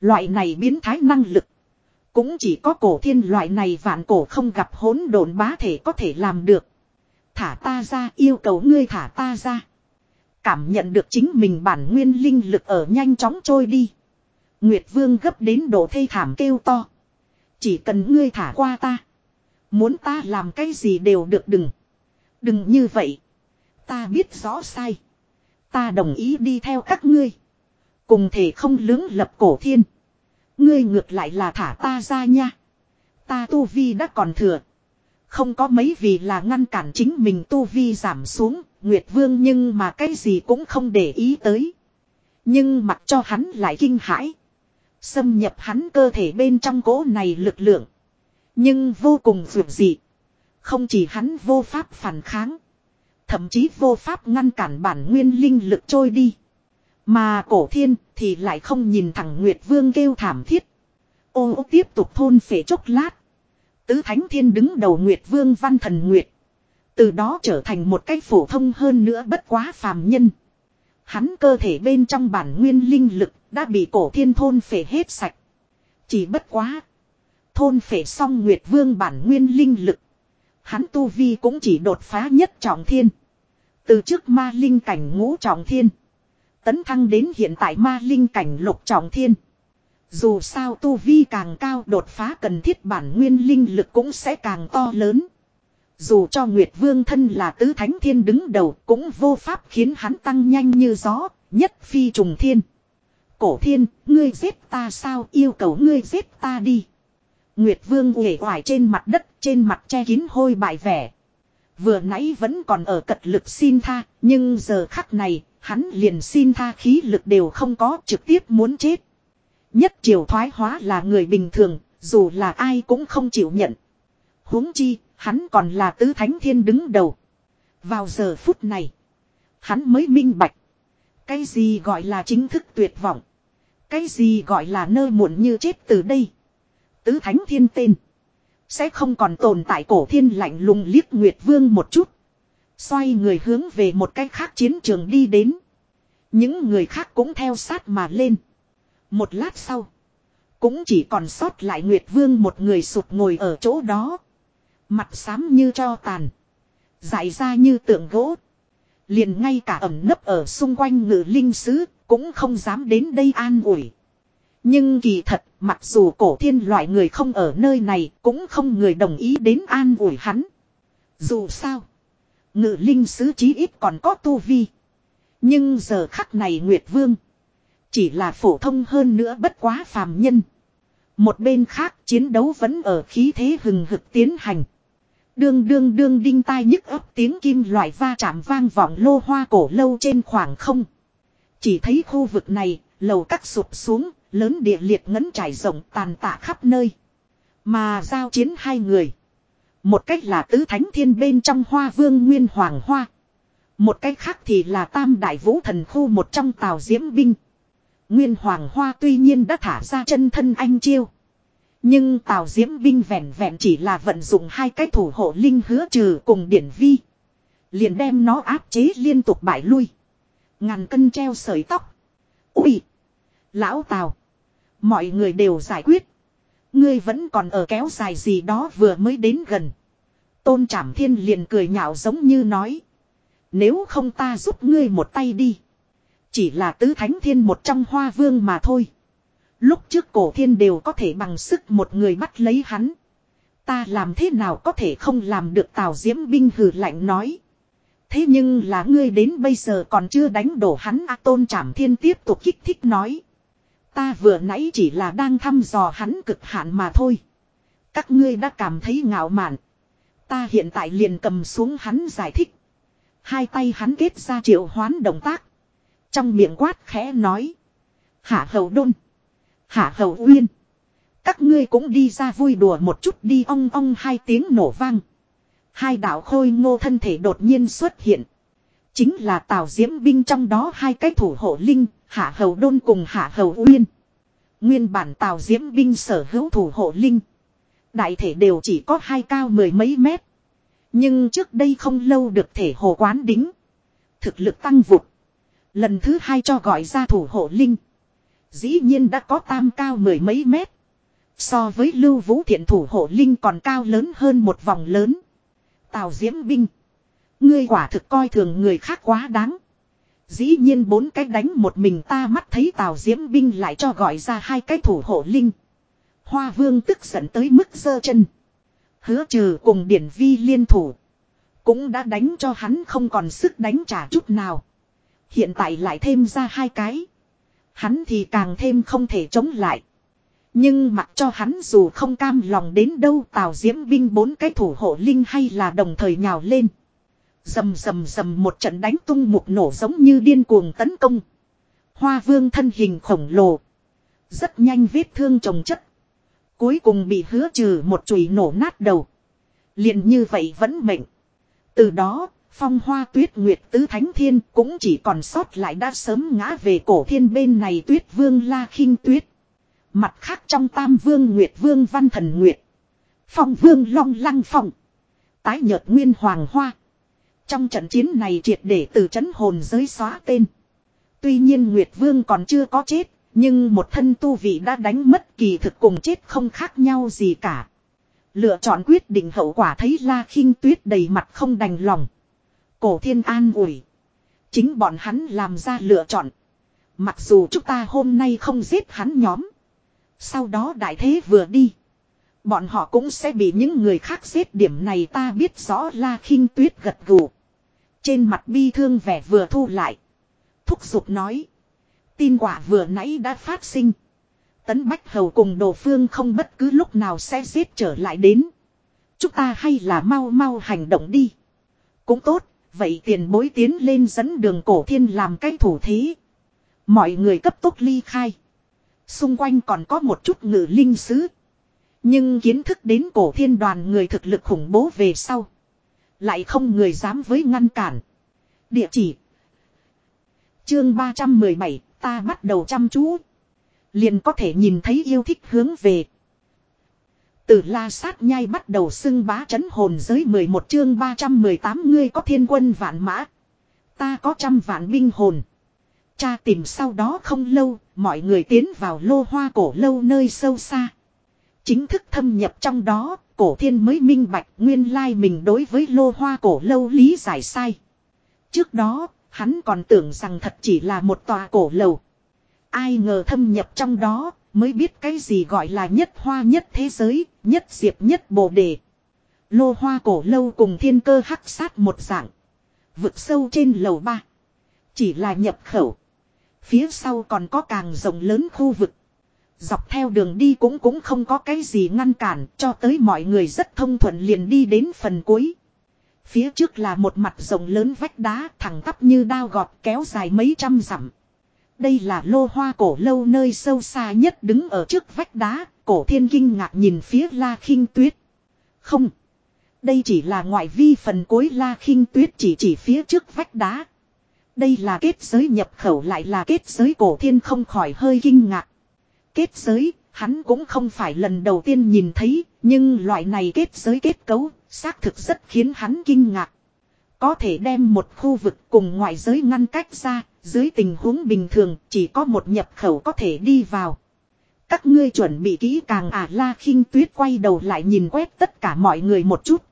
Loại này biến thái năng lực. Cũng chỉ có cổ thiên loại này vạn cổ không gặp hỗn độn bá thể có thể làm được. Thả ta ra yêu cầu ngươi thả ta ra. Cảm nhận được chính mình bản nguyên linh lực ở nhanh chóng trôi đi. Nguyệt Vương gấp đến độ thê thảm kêu to. Chỉ cần ngươi thả qua ta. Muốn ta làm cái gì đều được đừng. Đừng như vậy. Ta biết rõ sai. Ta đồng ý đi theo các ngươi. Cùng thể không lưỡng lập cổ thiên. Ngươi ngược lại là thả ta ra nha. Ta tu vi đã còn thừa. Không có mấy vì là ngăn cản chính mình tu vi giảm xuống, Nguyệt Vương nhưng mà cái gì cũng không để ý tới. Nhưng mặc cho hắn lại kinh hãi. Xâm nhập hắn cơ thể bên trong cỗ này lực lượng. Nhưng vô cùng vượt dị. Không chỉ hắn vô pháp phản kháng. Thậm chí vô pháp ngăn cản bản nguyên linh lực trôi đi. Mà cổ thiên thì lại không nhìn thẳng Nguyệt Vương kêu thảm thiết. Ô tiếp tục thôn phệ chốc lát. Tứ Thánh Thiên đứng đầu Nguyệt Vương Văn Thần Nguyệt. Từ đó trở thành một cách phổ thông hơn nữa bất quá phàm nhân. Hắn cơ thể bên trong bản nguyên linh lực đã bị cổ thiên thôn phệ hết sạch. Chỉ bất quá. Thôn phệ xong Nguyệt Vương bản nguyên linh lực. Hắn tu vi cũng chỉ đột phá nhất trọng thiên. Từ trước ma linh cảnh ngũ trọng thiên. Tấn thăng đến hiện tại ma linh cảnh lục trọng thiên. Dù sao tu vi càng cao đột phá cần thiết bản nguyên linh lực cũng sẽ càng to lớn. Dù cho Nguyệt Vương thân là tứ thánh thiên đứng đầu cũng vô pháp khiến hắn tăng nhanh như gió, nhất phi trùng thiên. Cổ thiên, ngươi giết ta sao yêu cầu ngươi giết ta đi. Nguyệt Vương uể oải trên mặt đất, trên mặt che kín hôi bại vẻ. Vừa nãy vẫn còn ở cật lực xin tha, nhưng giờ khắc này, hắn liền xin tha khí lực đều không có trực tiếp muốn chết. Nhất triều thoái hóa là người bình thường, dù là ai cũng không chịu nhận. huống chi, hắn còn là tứ thánh thiên đứng đầu. Vào giờ phút này, hắn mới minh bạch. Cái gì gọi là chính thức tuyệt vọng. Cái gì gọi là nơi muộn như chết từ đây. Tứ thánh thiên tên. Sẽ không còn tồn tại cổ thiên lạnh lùng liếc Nguyệt Vương một chút. Xoay người hướng về một cái khác chiến trường đi đến. Những người khác cũng theo sát mà lên. Một lát sau. Cũng chỉ còn sót lại Nguyệt Vương một người sụt ngồi ở chỗ đó. Mặt xám như cho tàn. Dại ra như tượng gỗ. Liền ngay cả ẩm nấp ở xung quanh ngự linh sứ cũng không dám đến đây an ủi. Nhưng kỳ thật, mặc dù cổ thiên loại người không ở nơi này, cũng không người đồng ý đến an ủi hắn. Dù sao, ngự linh sứ chí ít còn có tu vi. Nhưng giờ khắc này Nguyệt Vương, chỉ là phổ thông hơn nữa bất quá phàm nhân. Một bên khác chiến đấu vẫn ở khí thế hừng hực tiến hành. Đương đương đương đinh tai nhức ấp tiếng kim loại va chạm vang vọng lô hoa cổ lâu trên khoảng không. Chỉ thấy khu vực này, lầu cắt sụp xuống, lớn địa liệt ngấn trải rộng tàn tạ khắp nơi. Mà giao chiến hai người. Một cách là tứ thánh thiên bên trong hoa vương nguyên hoàng hoa. Một cách khác thì là tam đại vũ thần khu một trong tàu diễm binh. Nguyên hoàng hoa tuy nhiên đã thả ra chân thân anh chiêu. Nhưng tào diễm binh vẹn vẹn chỉ là vận dụng hai cái thủ hộ linh hứa trừ cùng điển vi. Liền đem nó áp chế liên tục bại lui. Ngàn cân treo sợi tóc. Úi! Lão Tào! Mọi người đều giải quyết. Ngươi vẫn còn ở kéo dài gì đó vừa mới đến gần. Tôn Trảm Thiên liền cười nhạo giống như nói. Nếu không ta giúp ngươi một tay đi. Chỉ là tứ thánh thiên một trong hoa vương mà thôi. Lúc trước cổ thiên đều có thể bằng sức một người bắt lấy hắn. Ta làm thế nào có thể không làm được tào diễm binh hừ lạnh nói. Thế nhưng là ngươi đến bây giờ còn chưa đánh đổ hắn, A Tôn Trảm Thiên tiếp tục kích thích nói. Ta vừa nãy chỉ là đang thăm dò hắn cực hạn mà thôi. Các ngươi đã cảm thấy ngạo mạn. Ta hiện tại liền cầm xuống hắn giải thích. Hai tay hắn kết ra triệu hoán động tác. Trong miệng quát khẽ nói. Hạ hầu đôn. Hạ hầu uyên. Các ngươi cũng đi ra vui đùa một chút đi ong ong hai tiếng nổ vang. Hai đạo khôi ngô thân thể đột nhiên xuất hiện. Chính là Tào Diễm binh trong đó hai cái thủ hộ linh, Hạ Hầu Đôn cùng Hạ Hầu Uyên. Nguyên bản Tào Diễm binh sở hữu thủ hộ linh. Đại thể đều chỉ có hai cao mười mấy mét. Nhưng trước đây không lâu được thể hồ quán đính. Thực lực tăng vụt. Lần thứ hai cho gọi ra thủ hộ linh. Dĩ nhiên đã có tam cao mười mấy mét. So với lưu vũ thiện thủ hộ linh còn cao lớn hơn một vòng lớn. Tào Diễm Binh. Ngươi quả thực coi thường người khác quá đáng. Dĩ nhiên bốn cái đánh một mình ta mắt thấy Tào Diễm Binh lại cho gọi ra hai cái thủ hộ linh. Hoa Vương tức giận tới mức giơ chân. Hứa trừ cùng Điển Vi liên thủ. Cũng đã đánh cho hắn không còn sức đánh trả chút nào. Hiện tại lại thêm ra hai cái. Hắn thì càng thêm không thể chống lại. Nhưng mặc cho hắn dù không cam lòng đến đâu tào diễm binh bốn cái thủ hộ linh hay là đồng thời nhào lên. Dầm dầm dầm một trận đánh tung mục nổ giống như điên cuồng tấn công. Hoa vương thân hình khổng lồ. Rất nhanh vết thương trồng chất. Cuối cùng bị hứa trừ một chùy nổ nát đầu. liền như vậy vẫn mệnh. Từ đó, phong hoa tuyết nguyệt tứ thánh thiên cũng chỉ còn sót lại đã sớm ngã về cổ thiên bên này tuyết vương la khinh tuyết. Mặt khác trong tam vương nguyệt vương văn thần nguyệt. Phong vương long lăng phong. Tái nhợt nguyên hoàng hoa. Trong trận chiến này triệt để từ chấn hồn giới xóa tên. Tuy nhiên Nguyệt Vương còn chưa có chết, nhưng một thân tu vị đã đánh mất kỳ thực cùng chết không khác nhau gì cả. Lựa chọn quyết định hậu quả thấy La khinh Tuyết đầy mặt không đành lòng. Cổ Thiên an ủi. Chính bọn hắn làm ra lựa chọn. Mặc dù chúng ta hôm nay không giết hắn nhóm. Sau đó đại thế vừa đi. Bọn họ cũng sẽ bị những người khác giết điểm này ta biết rõ La khinh Tuyết gật gù. Trên mặt bi thương vẻ vừa thu lại. Thúc giục nói. Tin quả vừa nãy đã phát sinh. Tấn Bách Hầu cùng Đồ Phương không bất cứ lúc nào sẽ giết trở lại đến. Chúng ta hay là mau mau hành động đi. Cũng tốt, vậy tiền bối tiến lên dẫn đường cổ thiên làm cái thủ thế. Mọi người cấp tốc ly khai. Xung quanh còn có một chút ngự linh sứ. Nhưng kiến thức đến cổ thiên đoàn người thực lực khủng bố về sau. Lại không người dám với ngăn cản. Địa chỉ. Chương 317, ta bắt đầu chăm chú. Liền có thể nhìn thấy yêu thích hướng về. Từ la sát nhai bắt đầu xưng bá chấn hồn giới 11 chương 318 ngươi có thiên quân vạn mã. Ta có trăm vạn binh hồn. Cha tìm sau đó không lâu, mọi người tiến vào lô hoa cổ lâu nơi sâu xa. Chính thức thâm nhập trong đó, cổ thiên mới minh bạch nguyên lai mình đối với lô hoa cổ lâu lý giải sai. Trước đó, hắn còn tưởng rằng thật chỉ là một tòa cổ lầu. Ai ngờ thâm nhập trong đó, mới biết cái gì gọi là nhất hoa nhất thế giới, nhất diệp nhất bồ đề. Lô hoa cổ lâu cùng thiên cơ hắc sát một dạng. Vực sâu trên lầu ba. Chỉ là nhập khẩu. Phía sau còn có càng rộng lớn khu vực. Dọc theo đường đi cũng cũng không có cái gì ngăn cản cho tới mọi người rất thông thuận liền đi đến phần cuối. Phía trước là một mặt rộng lớn vách đá thẳng tắp như đao gọt kéo dài mấy trăm dặm. Đây là lô hoa cổ lâu nơi sâu xa nhất đứng ở trước vách đá, cổ thiên kinh ngạc nhìn phía la khinh tuyết. Không. Đây chỉ là ngoại vi phần cuối la khinh tuyết chỉ chỉ phía trước vách đá. Đây là kết giới nhập khẩu lại là kết giới cổ thiên không khỏi hơi kinh ngạc. Kết giới, hắn cũng không phải lần đầu tiên nhìn thấy, nhưng loại này kết giới kết cấu, xác thực rất khiến hắn kinh ngạc. Có thể đem một khu vực cùng ngoại giới ngăn cách ra, dưới tình huống bình thường chỉ có một nhập khẩu có thể đi vào. Các ngươi chuẩn bị kỹ càng à la khinh tuyết quay đầu lại nhìn quét tất cả mọi người một chút.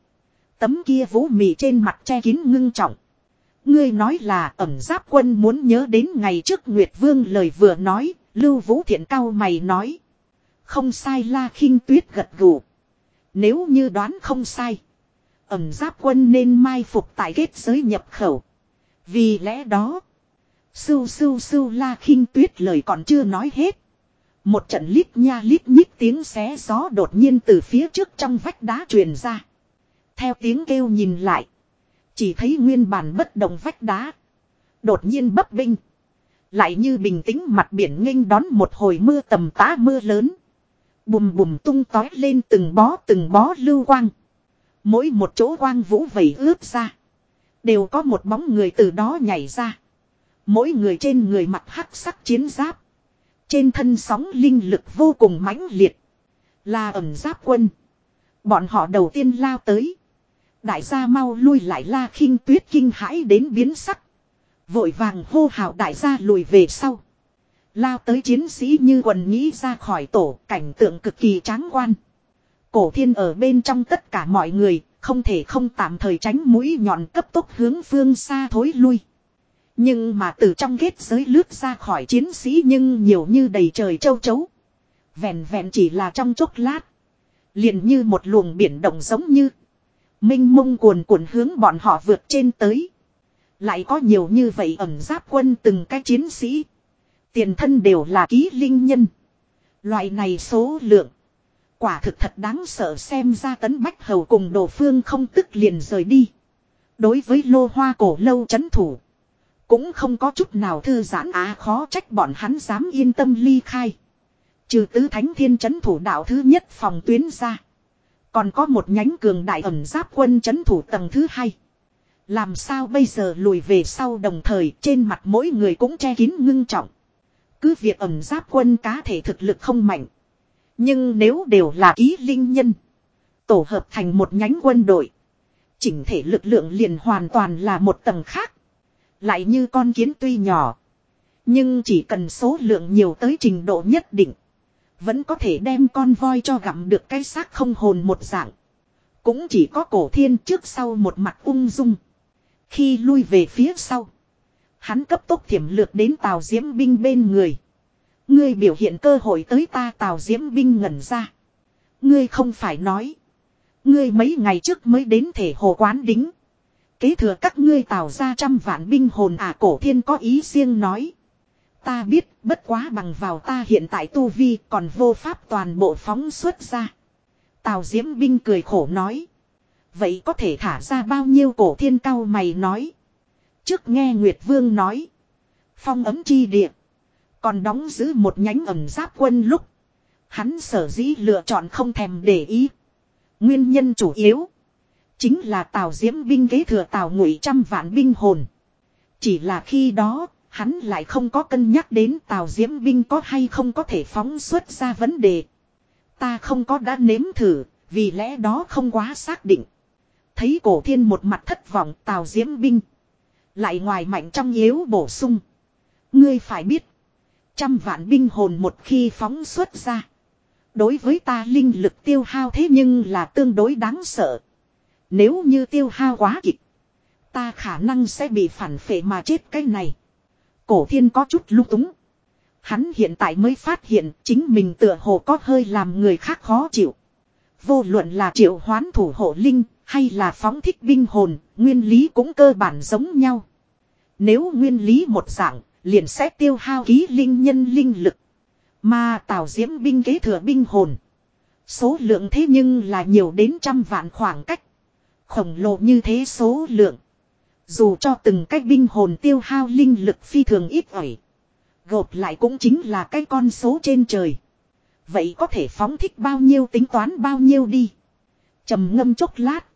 Tấm kia vũ mị trên mặt che kín ngưng trọng. Ngươi nói là ẩm giáp quân muốn nhớ đến ngày trước Nguyệt Vương lời vừa nói, Lưu Vũ Thiện cao mày nói. Không sai la khinh tuyết gật gù. Nếu như đoán không sai. Ẩm giáp quân nên mai phục tại kết giới nhập khẩu. Vì lẽ đó. Sưu sưu sưu la khinh tuyết lời còn chưa nói hết. Một trận lít nha lít nhít tiếng xé gió đột nhiên từ phía trước trong vách đá truyền ra. Theo tiếng kêu nhìn lại. Chỉ thấy nguyên bản bất động vách đá. Đột nhiên bấp binh. Lại như bình tĩnh mặt biển nghênh đón một hồi mưa tầm tá mưa lớn. Bùm bùm tung tói lên từng bó từng bó lưu quang. Mỗi một chỗ quang vũ vẩy ướp ra. Đều có một bóng người từ đó nhảy ra. Mỗi người trên người mặc hắc sắc chiến giáp. Trên thân sóng linh lực vô cùng mãnh liệt. Là ẩm giáp quân. Bọn họ đầu tiên lao tới. Đại gia mau lui lại la khinh tuyết kinh hãi đến biến sắc. Vội vàng hô hào đại gia lùi về sau. Lao tới chiến sĩ như quần nghĩ ra khỏi tổ cảnh tượng cực kỳ tráng quan. Cổ thiên ở bên trong tất cả mọi người, không thể không tạm thời tránh mũi nhọn cấp tốc hướng phương xa thối lui. Nhưng mà từ trong ghét giới lướt ra khỏi chiến sĩ nhưng nhiều như đầy trời châu chấu. Vẹn vẹn chỉ là trong chốc lát. Liền như một luồng biển động giống như. Minh mông cuồn cuộn hướng bọn họ vượt trên tới. Lại có nhiều như vậy ẩm giáp quân từng cái chiến sĩ. Tiền thân đều là ký linh nhân. Loại này số lượng. Quả thực thật đáng sợ xem ra tấn bách hầu cùng đồ phương không tức liền rời đi. Đối với lô hoa cổ lâu chấn thủ. Cũng không có chút nào thư giãn á khó trách bọn hắn dám yên tâm ly khai. Trừ tứ thánh thiên chấn thủ đạo thứ nhất phòng tuyến ra. Còn có một nhánh cường đại ẩm giáp quân chấn thủ tầng thứ hai. Làm sao bây giờ lùi về sau đồng thời trên mặt mỗi người cũng che kín ngưng trọng. Cứ việc ẩm giáp quân cá thể thực lực không mạnh. Nhưng nếu đều là ký linh nhân. Tổ hợp thành một nhánh quân đội. Chỉnh thể lực lượng liền hoàn toàn là một tầng khác. Lại như con kiến tuy nhỏ. Nhưng chỉ cần số lượng nhiều tới trình độ nhất định. Vẫn có thể đem con voi cho gặm được cái xác không hồn một dạng. Cũng chỉ có cổ thiên trước sau một mặt ung dung. Khi lui về phía sau. Hắn cấp tốc thiểm lược đến tàu diễm binh bên người. Ngươi biểu hiện cơ hội tới ta tàu diễm binh ngẩn ra. Ngươi không phải nói. Ngươi mấy ngày trước mới đến thể hồ quán đính. Kế thừa các ngươi tạo ra trăm vạn binh hồn à cổ thiên có ý riêng nói. Ta biết, bất quá bằng vào ta hiện tại tu vi, còn vô pháp toàn bộ phóng xuất ra. Tào Diễm Binh cười khổ nói. Vậy có thể thả ra bao nhiêu cổ thiên cao mày nói. Trước nghe Nguyệt Vương nói. Phong ấm chi địa. Còn đóng giữ một nhánh ẩm giáp quân lúc. Hắn sở dĩ lựa chọn không thèm để ý. Nguyên nhân chủ yếu. Chính là Tào Diễm binh kế thừa Tào ngụy trăm vạn binh hồn. Chỉ là khi đó, hắn lại không có cân nhắc đến Tào Diễm binh có hay không có thể phóng xuất ra vấn đề. Ta không có đã nếm thử, vì lẽ đó không quá xác định. Thấy cổ thiên một mặt thất vọng Tào Diễm binh. Lại ngoài mạnh trong yếu bổ sung. Ngươi phải biết. Trăm vạn binh hồn một khi phóng xuất ra. Đối với ta linh lực tiêu hao thế nhưng là tương đối đáng sợ. Nếu như tiêu hao quá kịch. Ta khả năng sẽ bị phản phệ mà chết cái này. Cổ thiên có chút lung túng. Hắn hiện tại mới phát hiện chính mình tựa hồ có hơi làm người khác khó chịu. Vô luận là triệu hoán thủ hộ linh hay là phóng thích binh hồn, nguyên lý cũng cơ bản giống nhau. Nếu nguyên lý một dạng, liền sẽ tiêu hao ký linh nhân linh lực. Mà tạo diễm binh kế thừa binh hồn. Số lượng thế nhưng là nhiều đến trăm vạn khoảng cách. Khổng lồ như thế số lượng. Dù cho từng cách binh hồn tiêu hao linh lực phi thường ít ỏi. Gộp lại cũng chính là cái con số trên trời. Vậy có thể phóng thích bao nhiêu tính toán bao nhiêu đi. trầm ngâm chốc lát.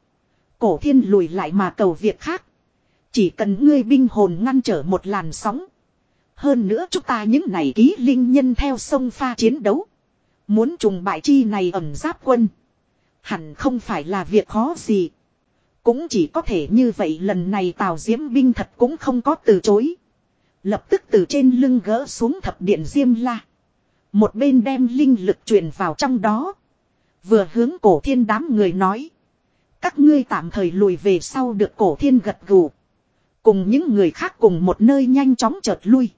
Cổ thiên lùi lại mà cầu việc khác. Chỉ cần ngươi binh hồn ngăn trở một làn sóng. Hơn nữa chúng ta những này ký linh nhân theo sông pha chiến đấu. Muốn trùng bại chi này ẩm giáp quân. Hẳn không phải là việc khó gì. Cũng chỉ có thể như vậy lần này Tào Diễm binh thật cũng không có từ chối. Lập tức từ trên lưng gỡ xuống thập điện Diêm La. Một bên đem linh lực truyền vào trong đó. Vừa hướng cổ thiên đám người nói. Các ngươi tạm thời lùi về sau được cổ thiên gật gù. Cùng những người khác cùng một nơi nhanh chóng chợt lui.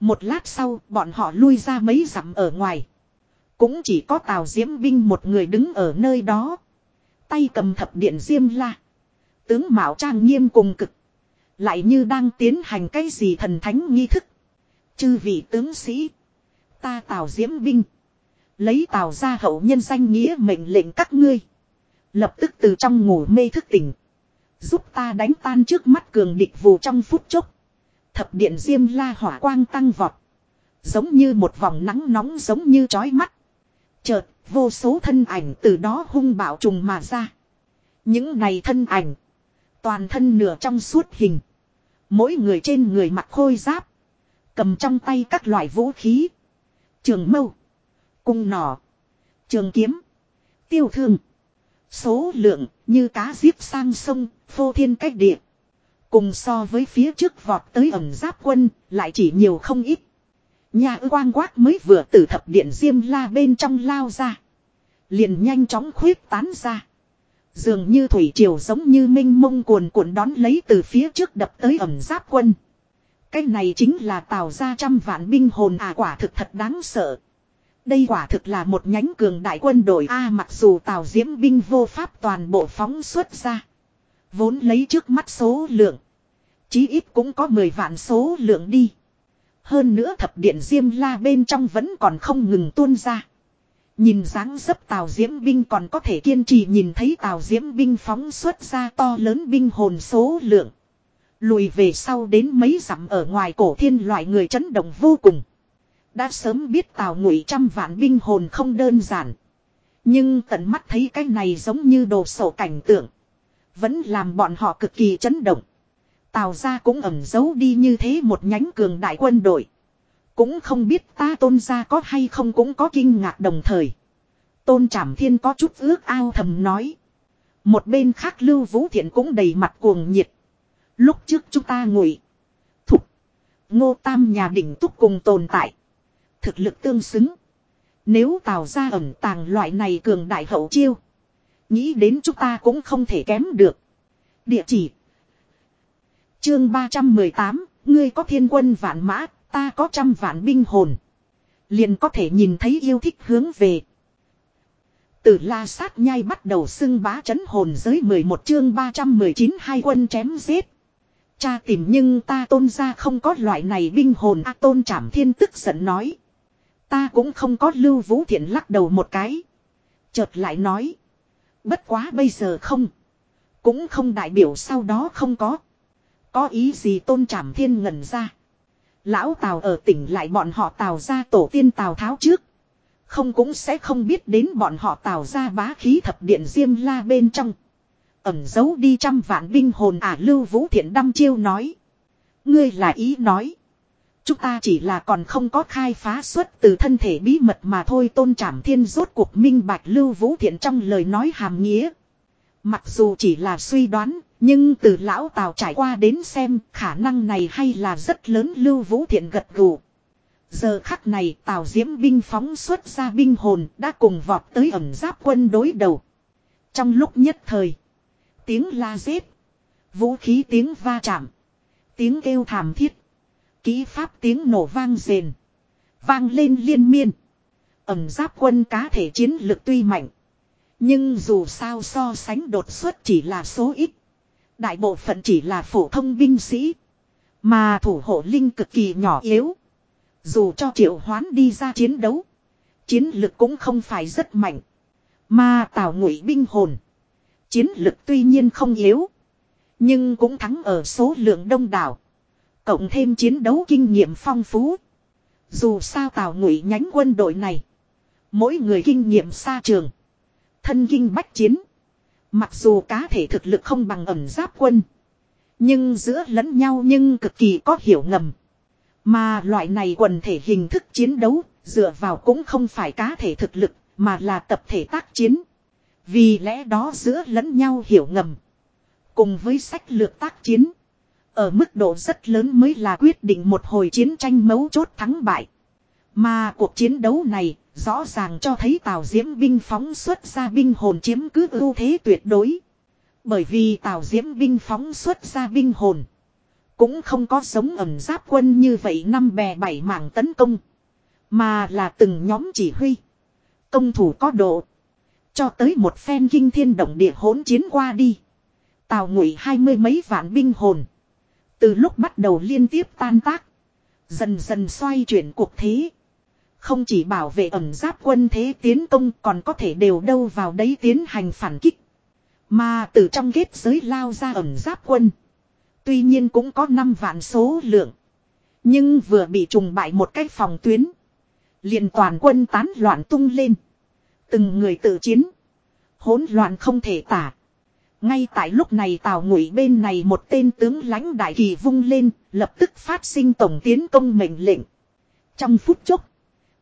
Một lát sau, bọn họ lui ra mấy dặm ở ngoài. Cũng chỉ có Tào Diễm binh một người đứng ở nơi đó. Tay cầm thập điện diêm la. Tướng Mạo Trang nghiêm cùng cực. Lại như đang tiến hành cái gì thần thánh nghi thức. Chư vị tướng sĩ. Ta Tào Diễm binh. Lấy Tào ra hậu nhân danh nghĩa mệnh lệnh các ngươi. Lập tức từ trong ngủ mê thức tỉnh. Giúp ta đánh tan trước mắt cường địch vù trong phút chốc. Thập điện diêm la hỏa quang tăng vọt. Giống như một vòng nắng nóng giống như chói mắt. Chợt, vô số thân ảnh từ đó hung bạo trùng mà ra. Những này thân ảnh. Toàn thân nửa trong suốt hình. Mỗi người trên người mặc khôi giáp. Cầm trong tay các loại vũ khí. Trường mâu. Cung nỏ. Trường kiếm. Tiêu thương. Số lượng như cá giết sang sông, phô thiên cách địa. Cùng so với phía trước vọt tới ẩm giáp quân, lại chỉ nhiều không ít. Nhà ư quang quát mới vừa từ thập điện diêm la bên trong lao ra. Liền nhanh chóng khuyết tán ra. Dường như thủy triều giống như minh mông cuồn cuộn đón lấy từ phía trước đập tới ẩm giáp quân. Cái này chính là tạo ra trăm vạn binh hồn à quả thực thật đáng sợ. Đây quả thực là một nhánh cường đại quân đội A, mặc dù tàu diễm binh vô pháp toàn bộ phóng xuất ra. Vốn lấy trước mắt số lượng. Chí ít cũng có 10 vạn số lượng đi. Hơn nữa thập điện diêm la bên trong vẫn còn không ngừng tuôn ra. Nhìn dáng dấp tàu diễm binh còn có thể kiên trì nhìn thấy tàu diễm binh phóng xuất ra to lớn binh hồn số lượng. Lùi về sau đến mấy dặm ở ngoài cổ thiên loại người chấn động vô cùng. Đã sớm biết tào ngụy trăm vạn binh hồn không đơn giản. Nhưng tận mắt thấy cái này giống như đồ sổ cảnh tượng. Vẫn làm bọn họ cực kỳ chấn động. Tào ra cũng ẩn giấu đi như thế một nhánh cường đại quân đội. Cũng không biết ta tôn ra có hay không cũng có kinh ngạc đồng thời. Tôn Trảm Thiên có chút ước ao thầm nói. Một bên khác Lưu Vũ Thiện cũng đầy mặt cuồng nhiệt. Lúc trước chúng ta ngồi. Thục. Ngô Tam nhà đỉnh túc cùng tồn tại. Thực lực tương xứng. Nếu tạo ra ẩn tàng loại này cường đại hậu chiêu. Nghĩ đến chúng ta cũng không thể kém được. Địa chỉ. Chương 318, ngươi có thiên quân vạn mã, ta có trăm vạn binh hồn. Liền có thể nhìn thấy yêu thích hướng về. Từ la sát nhai bắt đầu xưng bá chấn hồn giới 11 chương 319 hai quân chém giết. Cha tìm nhưng ta tôn ra không có loại này binh hồn A tôn trảm thiên tức giận nói. Ta cũng không có lưu vũ thiện lắc đầu một cái. Chợt lại nói. Bất quá bây giờ không. Cũng không đại biểu sau đó không có. Có ý gì tôn trảm thiên ngẩn ra. Lão Tào ở tỉnh lại bọn họ Tào ra tổ tiên Tào Tháo trước. Không cũng sẽ không biết đến bọn họ Tào ra bá khí thập điện diêm la bên trong. Ẩm giấu đi trăm vạn binh hồn ả lưu vũ thiện đăm chiêu nói. Ngươi là ý nói. Chúng ta chỉ là còn không có khai phá xuất từ thân thể bí mật mà thôi tôn trảm thiên rốt cuộc minh bạch lưu vũ thiện trong lời nói hàm nghĩa. Mặc dù chỉ là suy đoán, nhưng từ lão Tào trải qua đến xem khả năng này hay là rất lớn lưu vũ thiện gật gù. Giờ khắc này Tào Diễm binh phóng xuất ra binh hồn đã cùng vọt tới ẩm giáp quân đối đầu. Trong lúc nhất thời, tiếng la giết, vũ khí tiếng va chạm, tiếng kêu thảm thiết, kỹ pháp tiếng nổ vang rền, vang lên liên miên. Ẩm giáp quân cá thể chiến lực tuy mạnh, nhưng dù sao so sánh đột xuất chỉ là số ít. Đại bộ phận chỉ là phổ thông binh sĩ. Mà thủ hộ linh cực kỳ nhỏ yếu. Dù cho triệu hoán đi ra chiến đấu. Chiến lực cũng không phải rất mạnh. Mà tào ngụy binh hồn. Chiến lực tuy nhiên không yếu. Nhưng cũng thắng ở số lượng đông đảo. Cộng thêm chiến đấu kinh nghiệm phong phú. Dù sao tào ngụy nhánh quân đội này. Mỗi người kinh nghiệm xa trường. Thân kinh bách chiến. Mặc dù cá thể thực lực không bằng ẩm giáp quân. Nhưng giữa lẫn nhau nhưng cực kỳ có hiểu ngầm. Mà loại này quần thể hình thức chiến đấu, dựa vào cũng không phải cá thể thực lực, mà là tập thể tác chiến. Vì lẽ đó giữa lẫn nhau hiểu ngầm. Cùng với sách lược tác chiến. Ở mức độ rất lớn mới là quyết định một hồi chiến tranh mấu chốt thắng bại. Mà cuộc chiến đấu này rõ ràng cho thấy Tào Diễm binh phóng xuất ra binh hồn chiếm cứ ưu thế tuyệt đối. Bởi vì Tào Diễm binh phóng xuất ra binh hồn. Cũng không có giống ẩm giáp quân như vậy năm bè bảy mảng tấn công. Mà là từng nhóm chỉ huy. Công thủ có độ. Cho tới một phen kinh thiên động địa hỗn chiến qua đi. Tào ngụy hai mươi mấy vạn binh hồn. Từ lúc bắt đầu liên tiếp tan tác. Dần dần xoay chuyển cuộc thế. Không chỉ bảo vệ ẩm giáp quân thế tiến công còn có thể đều đâu vào đấy tiến hành phản kích. Mà từ trong kết giới lao ra ẩm giáp quân. Tuy nhiên cũng có 5 vạn số lượng. Nhưng vừa bị trùng bại một cái phòng tuyến. liền toàn quân tán loạn tung lên. Từng người tự chiến. Hỗn loạn không thể tả. Ngay tại lúc này Tào Ngụy bên này một tên tướng lãnh đại kỳ vung lên, lập tức phát sinh tổng tiến công mệnh lệnh. Trong phút chốc,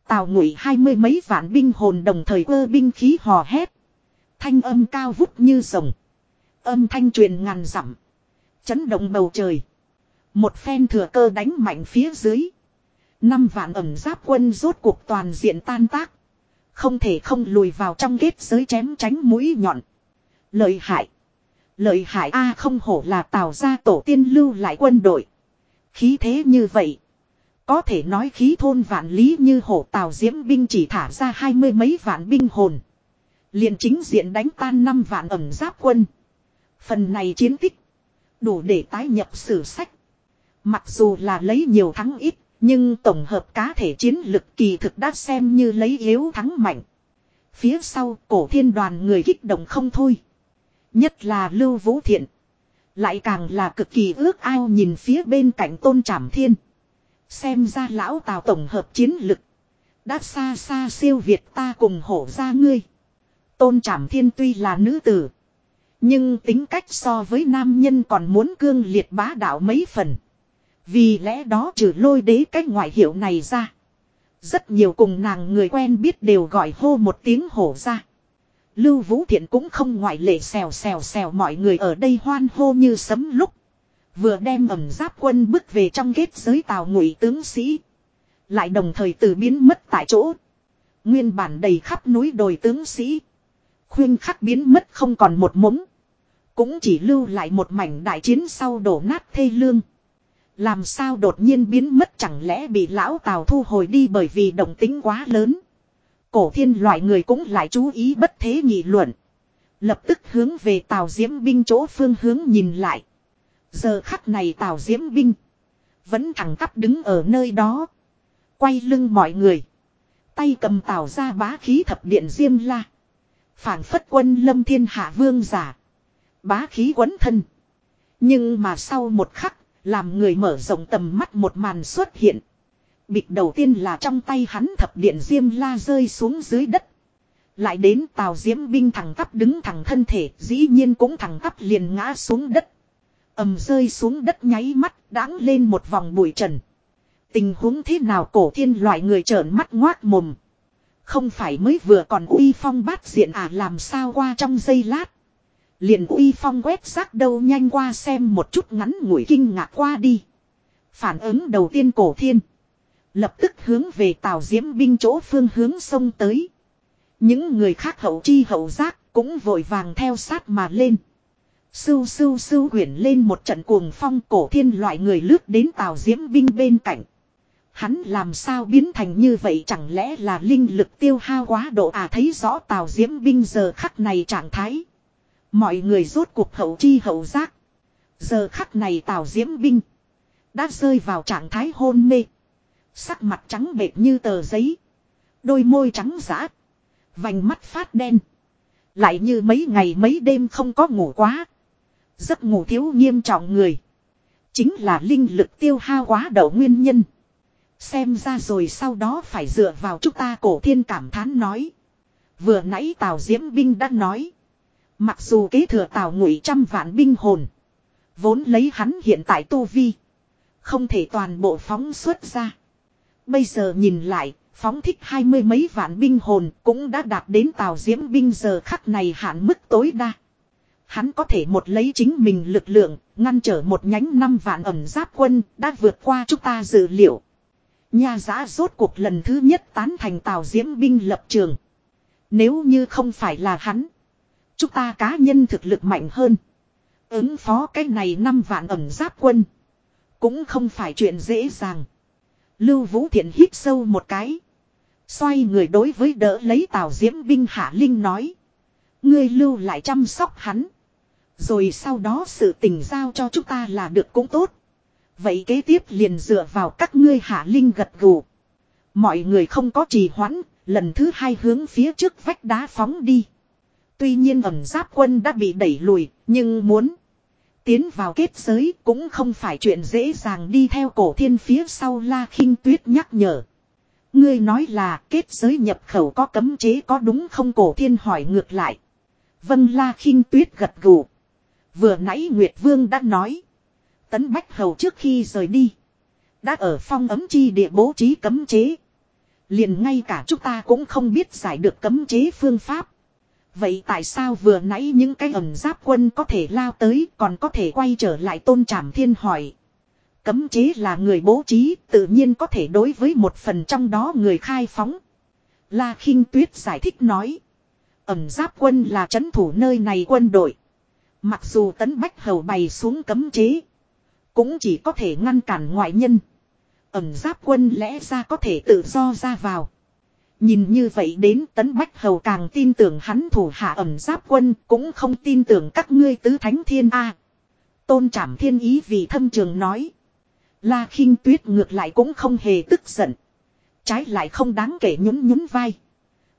Tào Ngụy hai mươi mấy vạn binh hồn đồng thời ơ binh khí hò hét. Thanh âm cao vút như rồng. Âm thanh truyền ngàn dặm. Chấn động bầu trời. Một phen thừa cơ đánh mạnh phía dưới. Năm vạn ẩm giáp quân rốt cuộc toàn diện tan tác. Không thể không lùi vào trong kết giới chém tránh mũi nhọn. Lợi hại. Lợi hại A không hổ là tào ra tổ tiên lưu lại quân đội. Khí thế như vậy. Có thể nói khí thôn vạn lý như hổ tào diễm binh chỉ thả ra hai mươi mấy vạn binh hồn. liền chính diện đánh tan năm vạn ẩm giáp quân. Phần này chiến tích. Đủ để tái nhập sử sách. Mặc dù là lấy nhiều thắng ít. Nhưng tổng hợp cá thể chiến lực kỳ thực đã xem như lấy yếu thắng mạnh. Phía sau, cổ thiên đoàn người kích động không thôi. Nhất là Lưu Vũ Thiện. Lại càng là cực kỳ ước ao nhìn phía bên cạnh tôn trảm thiên. Xem ra lão tào tổng hợp chiến lực. Đã xa xa siêu việt ta cùng hổ ra ngươi. Tôn trảm thiên tuy là nữ tử. Nhưng tính cách so với nam nhân còn muốn cương liệt bá đạo mấy phần. Vì lẽ đó trừ lôi đế cái ngoại hiệu này ra. Rất nhiều cùng nàng người quen biết đều gọi hô một tiếng hổ ra. Lưu Vũ Thiện cũng không ngoại lệ xèo xèo xèo mọi người ở đây hoan hô như sấm lúc. Vừa đem ẩm giáp quân bước về trong kết giới tàu ngụy tướng sĩ. Lại đồng thời từ biến mất tại chỗ. Nguyên bản đầy khắp núi đồi tướng sĩ. Khuyên khắc biến mất không còn một mống. Cũng chỉ lưu lại một mảnh đại chiến sau đổ nát thê lương. Làm sao đột nhiên biến mất chẳng lẽ bị lão Tào thu hồi đi bởi vì động tính quá lớn. Cổ thiên loại người cũng lại chú ý bất thế nghị luận. Lập tức hướng về Tào Diễm binh chỗ phương hướng nhìn lại. Giờ khắc này Tào Diễm binh. Vẫn thẳng tắp đứng ở nơi đó. Quay lưng mọi người. Tay cầm Tào ra bá khí thập điện diêm la. phảng phất quân lâm thiên hạ vương giả. Bá khí quấn thân. Nhưng mà sau một khắc, làm người mở rộng tầm mắt một màn xuất hiện. Bịch đầu tiên là trong tay hắn thập điện diêm la rơi xuống dưới đất. Lại đến tàu diễm binh thẳng tắp đứng thẳng thân thể, dĩ nhiên cũng thẳng tắp liền ngã xuống đất ầm rơi xuống đất nháy mắt, đãng lên một vòng bụi trần. Tình huống thế nào cổ thiên loại người trợn mắt ngoác mồm. Không phải mới vừa còn uy phong bát diện à làm sao qua trong giây lát. Liền uy phong quét xác đâu nhanh qua xem một chút ngắn ngủi kinh ngạc qua đi. Phản ứng đầu tiên cổ thiên. Lập tức hướng về tàu diễm binh chỗ phương hướng sông tới. Những người khác hậu chi hậu giác cũng vội vàng theo sát mà lên. Sưu sưu sưu quyển lên một trận cuồng phong cổ thiên loại người lướt đến tàu diễm binh bên cạnh. Hắn làm sao biến thành như vậy chẳng lẽ là linh lực tiêu hao quá độ à thấy rõ tàu diễm binh giờ khắc này trạng thái. Mọi người rốt cuộc hậu chi hậu giác. Giờ khắc này tàu diễm binh. Đã rơi vào trạng thái hôn mê. Sắc mặt trắng bệt như tờ giấy. Đôi môi trắng giã. Vành mắt phát đen. Lại như mấy ngày mấy đêm không có ngủ quá. Giấc ngủ thiếu nghiêm trọng người. Chính là linh lực tiêu hao quá đậu nguyên nhân. Xem ra rồi sau đó phải dựa vào chúng ta cổ thiên cảm thán nói. Vừa nãy Tào Diễm Binh đã nói. Mặc dù kế thừa Tào ngụy trăm vạn binh hồn. Vốn lấy hắn hiện tại tu vi. Không thể toàn bộ phóng xuất ra. Bây giờ nhìn lại, phóng thích hai mươi mấy vạn binh hồn cũng đã đạt đến Tào Diễm Binh giờ khắc này hạn mức tối đa. Hắn có thể một lấy chính mình lực lượng, ngăn trở một nhánh năm vạn ẩm giáp quân, đã vượt qua chúng ta dự liệu. Nha giã rốt cuộc lần thứ nhất tán thành Tào Diễm binh lập trường. Nếu như không phải là hắn. Chúng ta cá nhân thực lực mạnh hơn. Ứng phó cái này năm vạn ẩm giáp quân. Cũng không phải chuyện dễ dàng. Lưu Vũ Thiện hít sâu một cái. Xoay người đối với đỡ lấy Tào Diễm binh Hạ Linh nói. Ngươi lưu lại chăm sóc hắn. Rồi sau đó sự tình giao cho chúng ta là được cũng tốt. Vậy kế tiếp liền dựa vào các ngươi hạ linh gật gù. Mọi người không có trì hoãn, lần thứ hai hướng phía trước vách đá phóng đi. Tuy nhiên ẩm giáp quân đã bị đẩy lùi, nhưng muốn tiến vào kết giới cũng không phải chuyện dễ dàng đi theo cổ thiên phía sau la khinh tuyết nhắc nhở. Ngươi nói là kết giới nhập khẩu có cấm chế có đúng không cổ thiên hỏi ngược lại. Vân la khinh tuyết gật gù. Vừa nãy Nguyệt Vương đã nói. Tấn Bách Hầu trước khi rời đi. Đã ở phong ấm chi địa bố trí cấm chế. Liền ngay cả chúng ta cũng không biết giải được cấm chế phương pháp. Vậy tại sao vừa nãy những cái ẩm giáp quân có thể lao tới, còn có thể quay trở lại tôn trảm thiên hỏi. Cấm chế là người bố trí, tự nhiên có thể đối với một phần trong đó người khai phóng. La khinh Tuyết giải thích nói. Ẩm giáp quân là chấn thủ nơi này quân đội. Mặc dù tấn bách hầu bày xuống cấm chế. Cũng chỉ có thể ngăn cản ngoại nhân. Ẩm giáp quân lẽ ra có thể tự do ra vào. Nhìn như vậy đến tấn bách hầu càng tin tưởng hắn thủ hạ ẩm giáp quân, cũng không tin tưởng các ngươi tứ thánh thiên A. Tôn trảm thiên ý vì thâm trường nói. La khinh tuyết ngược lại cũng không hề tức giận. Trái lại không đáng kể nhún nhún vai.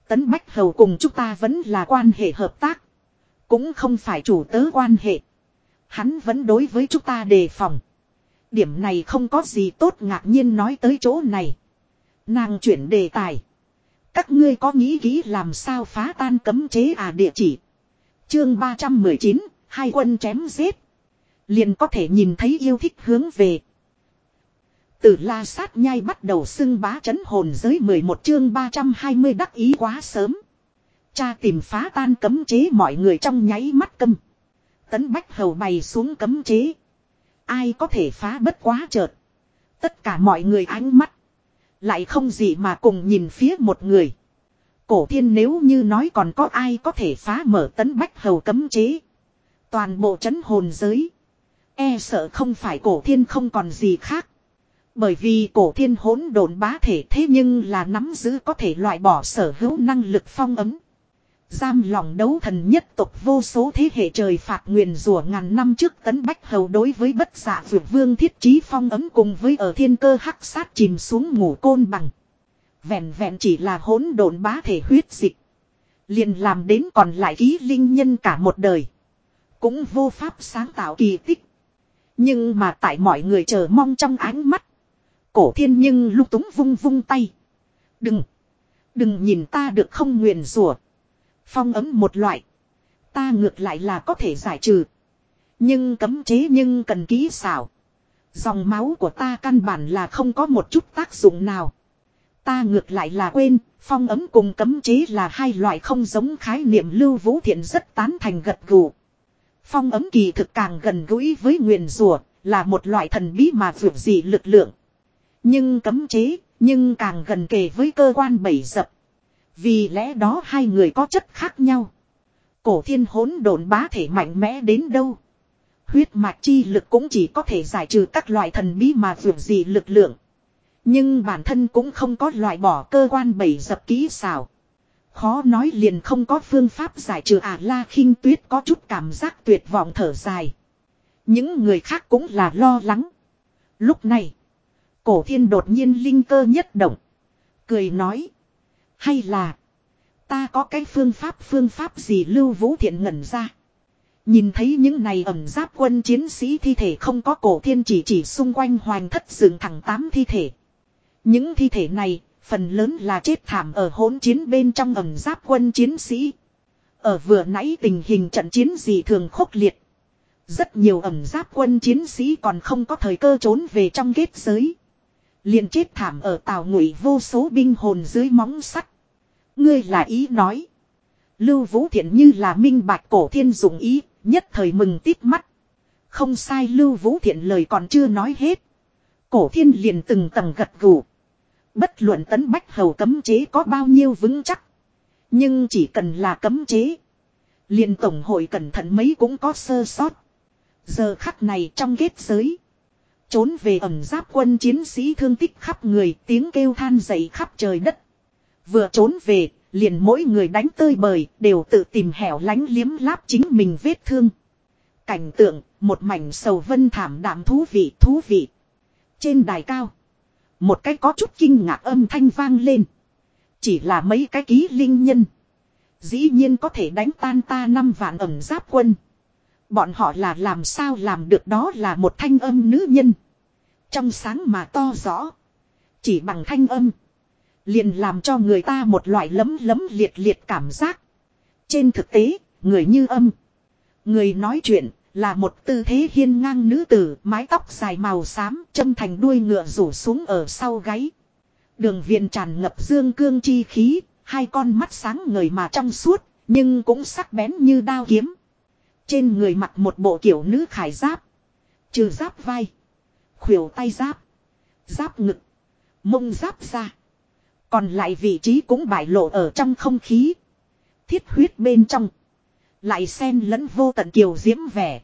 Tấn bách hầu cùng chúng ta vẫn là quan hệ hợp tác. Cũng không phải chủ tớ quan hệ. Hắn vẫn đối với chúng ta đề phòng. Điểm này không có gì tốt ngạc nhiên nói tới chỗ này. Nàng chuyển đề tài. Các ngươi có nghĩ kỹ làm sao phá tan cấm chế à địa chỉ. Chương 319, hai quân chém giết. Liền có thể nhìn thấy yêu thích hướng về. Từ la sát nhai bắt đầu xưng bá chấn hồn giới 11 chương 320 đắc ý quá sớm. Cha tìm phá tan cấm chế mọi người trong nháy mắt câm. Tấn Bách Hầu bày xuống cấm chế. Ai có thể phá bất quá chợt. Tất cả mọi người ánh mắt. Lại không gì mà cùng nhìn phía một người. Cổ thiên nếu như nói còn có ai có thể phá mở tấn bách hầu cấm chế. Toàn bộ chấn hồn giới. E sợ không phải cổ thiên không còn gì khác. Bởi vì cổ thiên hỗn độn bá thể thế nhưng là nắm giữ có thể loại bỏ sở hữu năng lực phong ấm. Giam lòng đấu thần nhất tục vô số thế hệ trời phạt nguyền rủa ngàn năm trước tấn bách hầu đối với bất giả dạ vượt vương thiết trí phong ấm cùng với ở thiên cơ hắc sát chìm xuống ngủ côn bằng. Vẹn vẹn chỉ là hỗn độn bá thể huyết dịch. Liền làm đến còn lại ký linh nhân cả một đời. Cũng vô pháp sáng tạo kỳ tích. Nhưng mà tại mọi người chờ mong trong ánh mắt. Cổ thiên nhưng lúc túng vung vung tay. Đừng. Đừng nhìn ta được không nguyền rủa Phong ấm một loại. Ta ngược lại là có thể giải trừ. Nhưng cấm chế nhưng cần kỹ xảo. Dòng máu của ta căn bản là không có một chút tác dụng nào. Ta ngược lại là quên, phong ấm cùng cấm chế là hai loại không giống khái niệm lưu vũ thiện rất tán thành gật gù. Phong ấm kỳ thực càng gần gũi với nguyền rùa, là một loại thần bí mà vượt dị lực lượng. Nhưng cấm chế, nhưng càng gần kề với cơ quan bảy dập. Vì lẽ đó hai người có chất khác nhau. Cổ thiên hỗn độn bá thể mạnh mẽ đến đâu. Huyết mạch chi lực cũng chỉ có thể giải trừ các loại thần bí mà vượt gì lực lượng. Nhưng bản thân cũng không có loại bỏ cơ quan bảy dập kỹ xảo. Khó nói liền không có phương pháp giải trừ ả la khinh tuyết có chút cảm giác tuyệt vọng thở dài. Những người khác cũng là lo lắng. Lúc này, cổ thiên đột nhiên linh cơ nhất động. Cười nói. Hay là, ta có cái phương pháp phương pháp gì lưu vũ thiện ngẩn ra. Nhìn thấy những này ẩm giáp quân chiến sĩ thi thể không có cổ thiên chỉ chỉ xung quanh hoàng thất dựng thẳng tám thi thể. Những thi thể này, phần lớn là chết thảm ở hỗn chiến bên trong ẩm giáp quân chiến sĩ. Ở vừa nãy tình hình trận chiến gì thường khốc liệt. Rất nhiều ẩm giáp quân chiến sĩ còn không có thời cơ trốn về trong kết giới liền chết thảm ở tàu ngụy vô số binh hồn dưới móng sắt. Ngươi là ý nói. Lưu Vũ Thiện như là minh bạch cổ thiên dụng ý, nhất thời mừng tít mắt. Không sai Lưu Vũ Thiện lời còn chưa nói hết. Cổ thiên liền từng tầng gật gù. Bất luận tấn bách hầu cấm chế có bao nhiêu vững chắc. Nhưng chỉ cần là cấm chế. liền tổng hội cẩn thận mấy cũng có sơ sót. Giờ khắc này trong kết giới. Trốn về ẩm giáp quân chiến sĩ thương tích khắp người tiếng kêu than dậy khắp trời đất. Vừa trốn về, liền mỗi người đánh tơi bời, đều tự tìm hẻo lánh liếm láp chính mình vết thương. Cảnh tượng, một mảnh sầu vân thảm đạm thú vị thú vị. Trên đài cao, một cái có chút kinh ngạc âm thanh vang lên. Chỉ là mấy cái ký linh nhân. Dĩ nhiên có thể đánh tan ta năm vạn ẩm giáp quân. Bọn họ là làm sao làm được đó là một thanh âm nữ nhân. Trong sáng mà to rõ. Chỉ bằng thanh âm. Liền làm cho người ta một loại lấm lấm liệt liệt cảm giác. Trên thực tế, người như âm. Người nói chuyện là một tư thế hiên ngang nữ tử, mái tóc dài màu xám, châm thành đuôi ngựa rủ xuống ở sau gáy. Đường viền tràn ngập dương cương chi khí, hai con mắt sáng ngời mà trong suốt, nhưng cũng sắc bén như đao kiếm. Trên người mặc một bộ kiểu nữ khải giáp. Trừ giáp vai. Khuỷu tay giáp. Giáp ngực. Mông giáp ra. Còn lại vị trí cũng bại lộ ở trong không khí. Thiết huyết bên trong. Lại xen lẫn vô tận kiều diễm vẻ.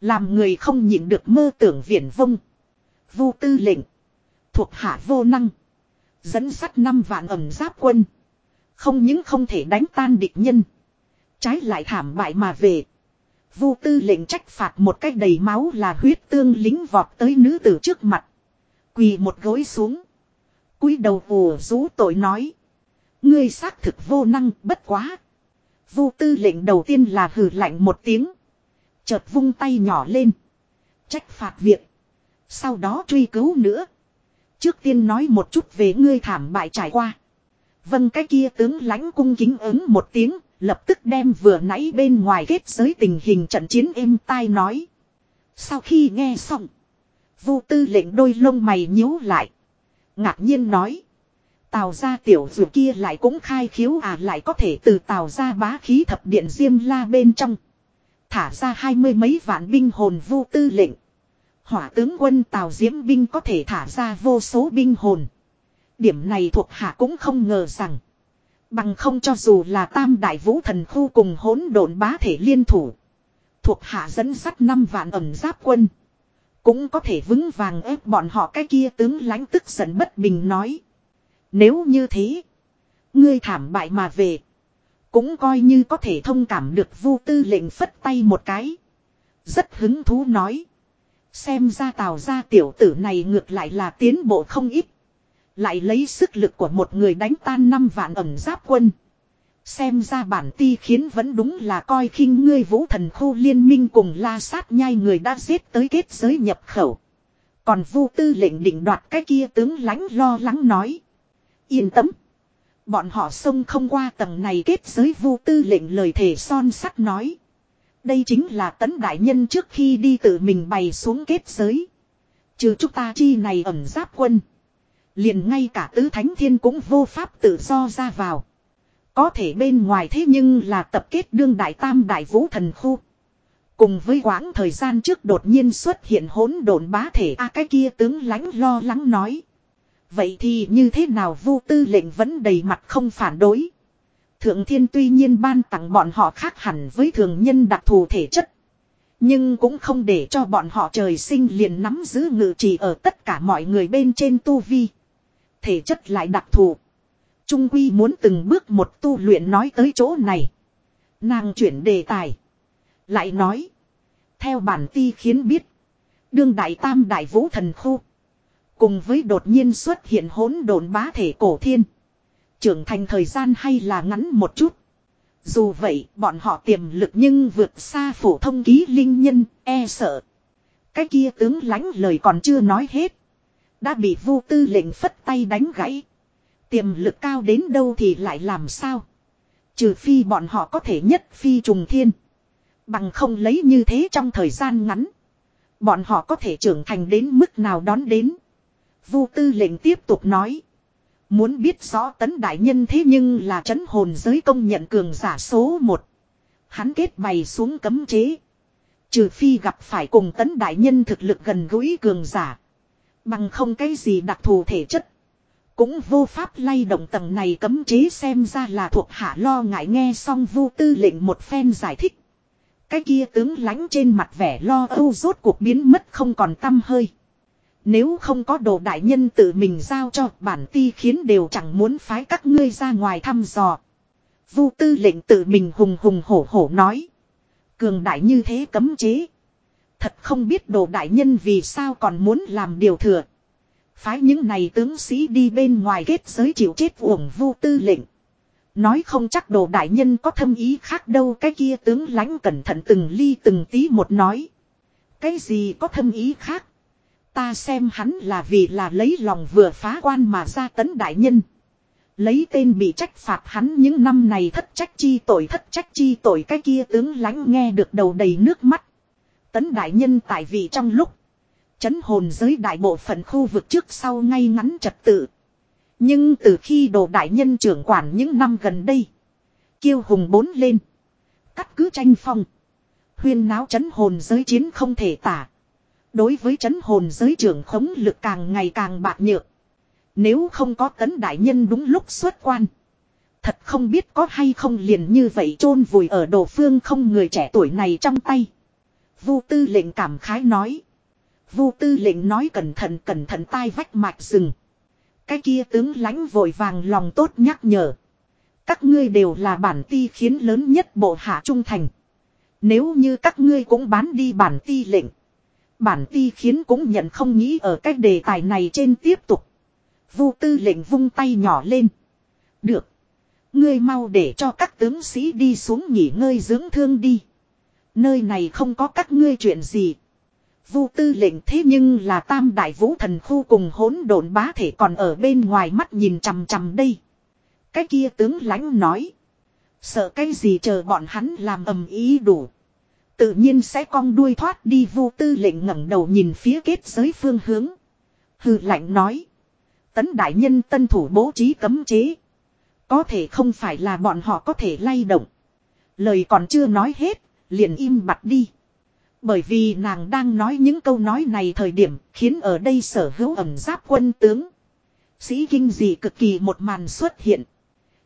Làm người không nhịn được mơ tưởng viển vông. Vô tư lệnh. Thuộc hạ vô năng. Dẫn sắt năm vạn ẩm giáp quân. Không những không thể đánh tan địch nhân. Trái lại thảm bại mà về. Vu tư lệnh trách phạt một cách đầy máu là huyết tương lính vọt tới nữ tử trước mặt. Quỳ một gối xuống cúi đầu ồ rú tội nói. Ngươi xác thực vô năng, bất quá. Vu tư lệnh đầu tiên là hử lạnh một tiếng. Chợt vung tay nhỏ lên. Trách phạt việc. Sau đó truy cứu nữa. Trước tiên nói một chút về ngươi thảm bại trải qua. Vâng cái kia tướng lãnh cung kính ứng một tiếng. Lập tức đem vừa nãy bên ngoài kết giới tình hình trận chiến êm tai nói. Sau khi nghe xong. Vu tư lệnh đôi lông mày nhíu lại. Ngạc nhiên nói. Tào gia tiểu dù kia lại cũng khai khiếu à lại có thể từ tào gia bá khí thập điện diêm la bên trong. Thả ra hai mươi mấy vạn binh hồn Vu tư lệnh. Hỏa tướng quân tào diễm binh có thể thả ra vô số binh hồn. Điểm này thuộc hạ cũng không ngờ rằng. Bằng không cho dù là tam đại vũ thần khu cùng hỗn độn bá thể liên thủ. Thuộc hạ dẫn sắt năm vạn ẩm giáp quân. Cũng có thể vững vàng ép bọn họ cái kia tướng lãnh tức giận bất bình nói. Nếu như thế. Ngươi thảm bại mà về. Cũng coi như có thể thông cảm được vu tư lệnh phất tay một cái. Rất hứng thú nói. Xem ra tào ra tiểu tử này ngược lại là tiến bộ không ít. Lại lấy sức lực của một người đánh tan năm vạn ẩm giáp quân. Xem ra bản ti khiến vẫn đúng là coi khinh ngươi vũ thần khu liên minh cùng la sát nhai người đã giết tới kết giới nhập khẩu. Còn vu tư lệnh định đoạt cái kia tướng lãnh lo lắng nói. Yên tâm. Bọn họ xông không qua tầng này kết giới vu tư lệnh lời thể son sắt nói. Đây chính là tấn đại nhân trước khi đi tự mình bày xuống kết giới. Trừ chúng ta chi này ẩm giáp quân. Liền ngay cả tứ thánh thiên cũng vô pháp tự do ra vào. Có thể bên ngoài thế nhưng là tập kết đương đại tam đại vũ thần khu. Cùng với quãng thời gian trước đột nhiên xuất hiện hỗn độn bá thể, a cái kia tướng lãnh lo lắng nói. Vậy thì như thế nào vu tư lệnh vẫn đầy mặt không phản đối. Thượng thiên tuy nhiên ban tặng bọn họ khác hẳn với thường nhân đặc thù thể chất. Nhưng cũng không để cho bọn họ trời sinh liền nắm giữ ngự trì ở tất cả mọi người bên trên tu vi. Thể chất lại đặc thù. Trung Quy muốn từng bước một tu luyện nói tới chỗ này. Nàng chuyển đề tài. Lại nói. Theo bản ti khiến biết. Đương đại tam đại vũ thần khu. Cùng với đột nhiên xuất hiện hỗn độn bá thể cổ thiên. Trưởng thành thời gian hay là ngắn một chút. Dù vậy, bọn họ tiềm lực nhưng vượt xa phổ thông ký linh nhân, e sợ. Cái kia tướng lãnh lời còn chưa nói hết. Đã bị Vu tư lệnh phất tay đánh gãy. Tiềm lực cao đến đâu thì lại làm sao? Trừ phi bọn họ có thể nhất phi trùng thiên. Bằng không lấy như thế trong thời gian ngắn. Bọn họ có thể trưởng thành đến mức nào đón đến. Vu tư lệnh tiếp tục nói. Muốn biết rõ tấn đại nhân thế nhưng là chấn hồn giới công nhận cường giả số một. Hắn kết bày xuống cấm chế. Trừ phi gặp phải cùng tấn đại nhân thực lực gần gũi cường giả. Bằng không cái gì đặc thù thể chất. Cũng vô pháp lay động tầng này cấm chế xem ra là thuộc hạ lo ngại nghe xong vu tư lệnh một phen giải thích. Cái kia tướng lánh trên mặt vẻ lo âu rốt cuộc biến mất không còn tâm hơi. Nếu không có đồ đại nhân tự mình giao cho, bản ti khiến đều chẳng muốn phái các ngươi ra ngoài thăm dò. Vu tư lệnh tự mình hùng hùng hổ hổ nói. Cường đại như thế cấm chế. Thật không biết đồ đại nhân vì sao còn muốn làm điều thừa. Phái những này tướng sĩ đi bên ngoài kết giới chịu chết uổng vu tư lệnh. Nói không chắc đồ đại nhân có thâm ý khác đâu, cái kia tướng lãnh cẩn thận từng ly từng tí một nói. Cái gì có thâm ý khác. Ta xem hắn là vì là lấy lòng vừa phá quan mà ra tấn đại nhân. Lấy tên bị trách phạt hắn những năm này thất trách chi tội, thất trách chi tội, cái kia tướng lãnh nghe được đầu đầy nước mắt. Tấn đại nhân tại vì trong lúc, chấn hồn giới đại bộ phận khu vực trước sau ngay ngắn trật tự. Nhưng từ khi đồ đại nhân trưởng quản những năm gần đây. Kiêu hùng bốn lên. Cắt cứ tranh phong. Huyên náo chấn hồn giới chiến không thể tả. Đối với chấn hồn giới trưởng khống lực càng ngày càng bạc nhược. Nếu không có tấn đại nhân đúng lúc xuất quan. Thật không biết có hay không liền như vậy chôn vùi ở đồ phương không người trẻ tuổi này trong tay. Vu tư lệnh cảm khái nói. Vu tư lệnh nói cẩn thận cẩn thận tai vách mạch rừng. Cái kia tướng lãnh vội vàng lòng tốt nhắc nhở. Các ngươi đều là bản ti khiến lớn nhất bộ hạ trung thành. Nếu như các ngươi cũng bán đi bản ti lệnh. Bản ti khiến cũng nhận không nghĩ ở cách đề tài này trên tiếp tục. Vu tư lệnh vung tay nhỏ lên. Được. Ngươi mau để cho các tướng sĩ đi xuống nghỉ ngơi dưỡng thương đi. Nơi này không có các ngươi chuyện gì. Vu tư lệnh thế nhưng là tam đại vũ thần khu cùng hỗn độn bá thể còn ở bên ngoài mắt nhìn chằm chằm đây. Cái kia tướng lãnh nói. Sợ cái gì chờ bọn hắn làm ầm ý đủ. Tự nhiên sẽ cong đuôi thoát đi vu tư lệnh ngẩng đầu nhìn phía kết giới phương hướng. Hừ lạnh nói. Tấn đại nhân tân thủ bố trí cấm chế. Có thể không phải là bọn họ có thể lay động. Lời còn chưa nói hết, liền im bặt đi. Bởi vì nàng đang nói những câu nói này thời điểm khiến ở đây sở hữu ẩm giáp quân tướng. Sĩ kinh dị cực kỳ một màn xuất hiện.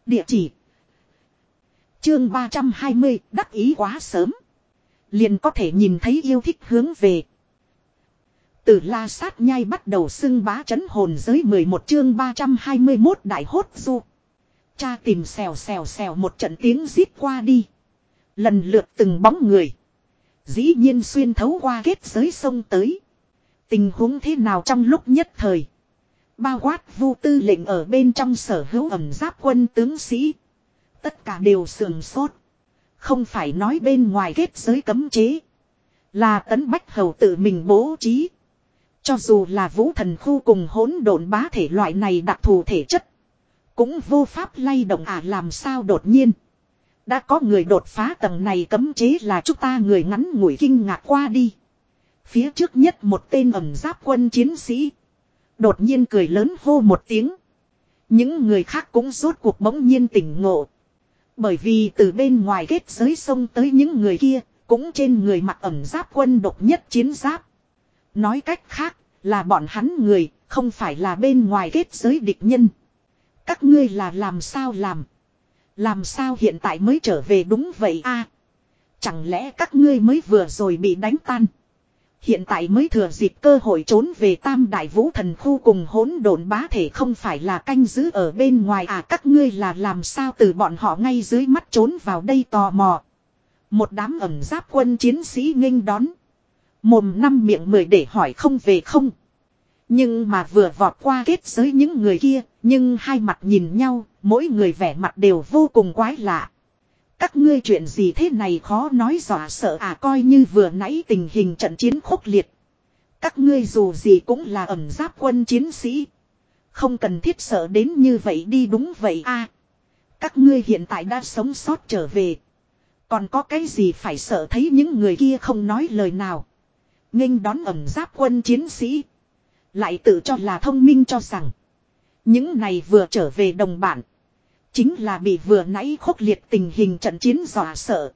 Địa chỉ. Chương 320 đắc ý quá sớm. Liền có thể nhìn thấy yêu thích hướng về. Từ la sát nhai bắt đầu xưng bá chấn hồn giới 11 chương 321 đại hốt du. Cha tìm xèo xèo xèo một trận tiếng giết qua đi. Lần lượt từng bóng người. Dĩ nhiên xuyên thấu qua kết giới sông tới. Tình huống thế nào trong lúc nhất thời. Bao quát vu tư lệnh ở bên trong sở hữu ẩm giáp quân tướng sĩ. Tất cả đều sườn sốt. Không phải nói bên ngoài kết giới cấm chế. Là tấn bách hầu tự mình bố trí. Cho dù là vũ thần khu cùng hỗn độn bá thể loại này đặc thù thể chất. Cũng vô pháp lay động à làm sao đột nhiên. Đã có người đột phá tầng này cấm chế là chúng ta người ngắn ngủi kinh ngạc qua đi. Phía trước nhất một tên ẩm giáp quân chiến sĩ. Đột nhiên cười lớn hô một tiếng. Những người khác cũng rốt cuộc bỗng nhiên tỉnh ngộ. Bởi vì từ bên ngoài kết giới sông tới những người kia, cũng trên người mặc ẩm giáp quân độc nhất chiến giáp. Nói cách khác, là bọn hắn người, không phải là bên ngoài kết giới địch nhân. Các ngươi là làm sao làm? Làm sao hiện tại mới trở về đúng vậy a? chẳng lẽ các ngươi mới vừa rồi bị đánh tan? Hiện tại mới thừa dịp cơ hội trốn về tam đại vũ thần khu cùng hỗn độn bá thể không phải là canh giữ ở bên ngoài à các ngươi là làm sao từ bọn họ ngay dưới mắt trốn vào đây tò mò. Một đám ẩm giáp quân chiến sĩ nghênh đón. Mồm năm miệng mười để hỏi không về không. Nhưng mà vừa vọt qua kết giới những người kia, nhưng hai mặt nhìn nhau, mỗi người vẻ mặt đều vô cùng quái lạ. Các ngươi chuyện gì thế này khó nói dọa sợ à coi như vừa nãy tình hình trận chiến khốc liệt. Các ngươi dù gì cũng là ẩm giáp quân chiến sĩ. Không cần thiết sợ đến như vậy đi đúng vậy a Các ngươi hiện tại đã sống sót trở về. Còn có cái gì phải sợ thấy những người kia không nói lời nào. nghênh đón ẩm giáp quân chiến sĩ. Lại tự cho là thông minh cho rằng. Những này vừa trở về đồng bản. Chính là bị vừa nãy khốc liệt tình hình trận chiến dọa sợ.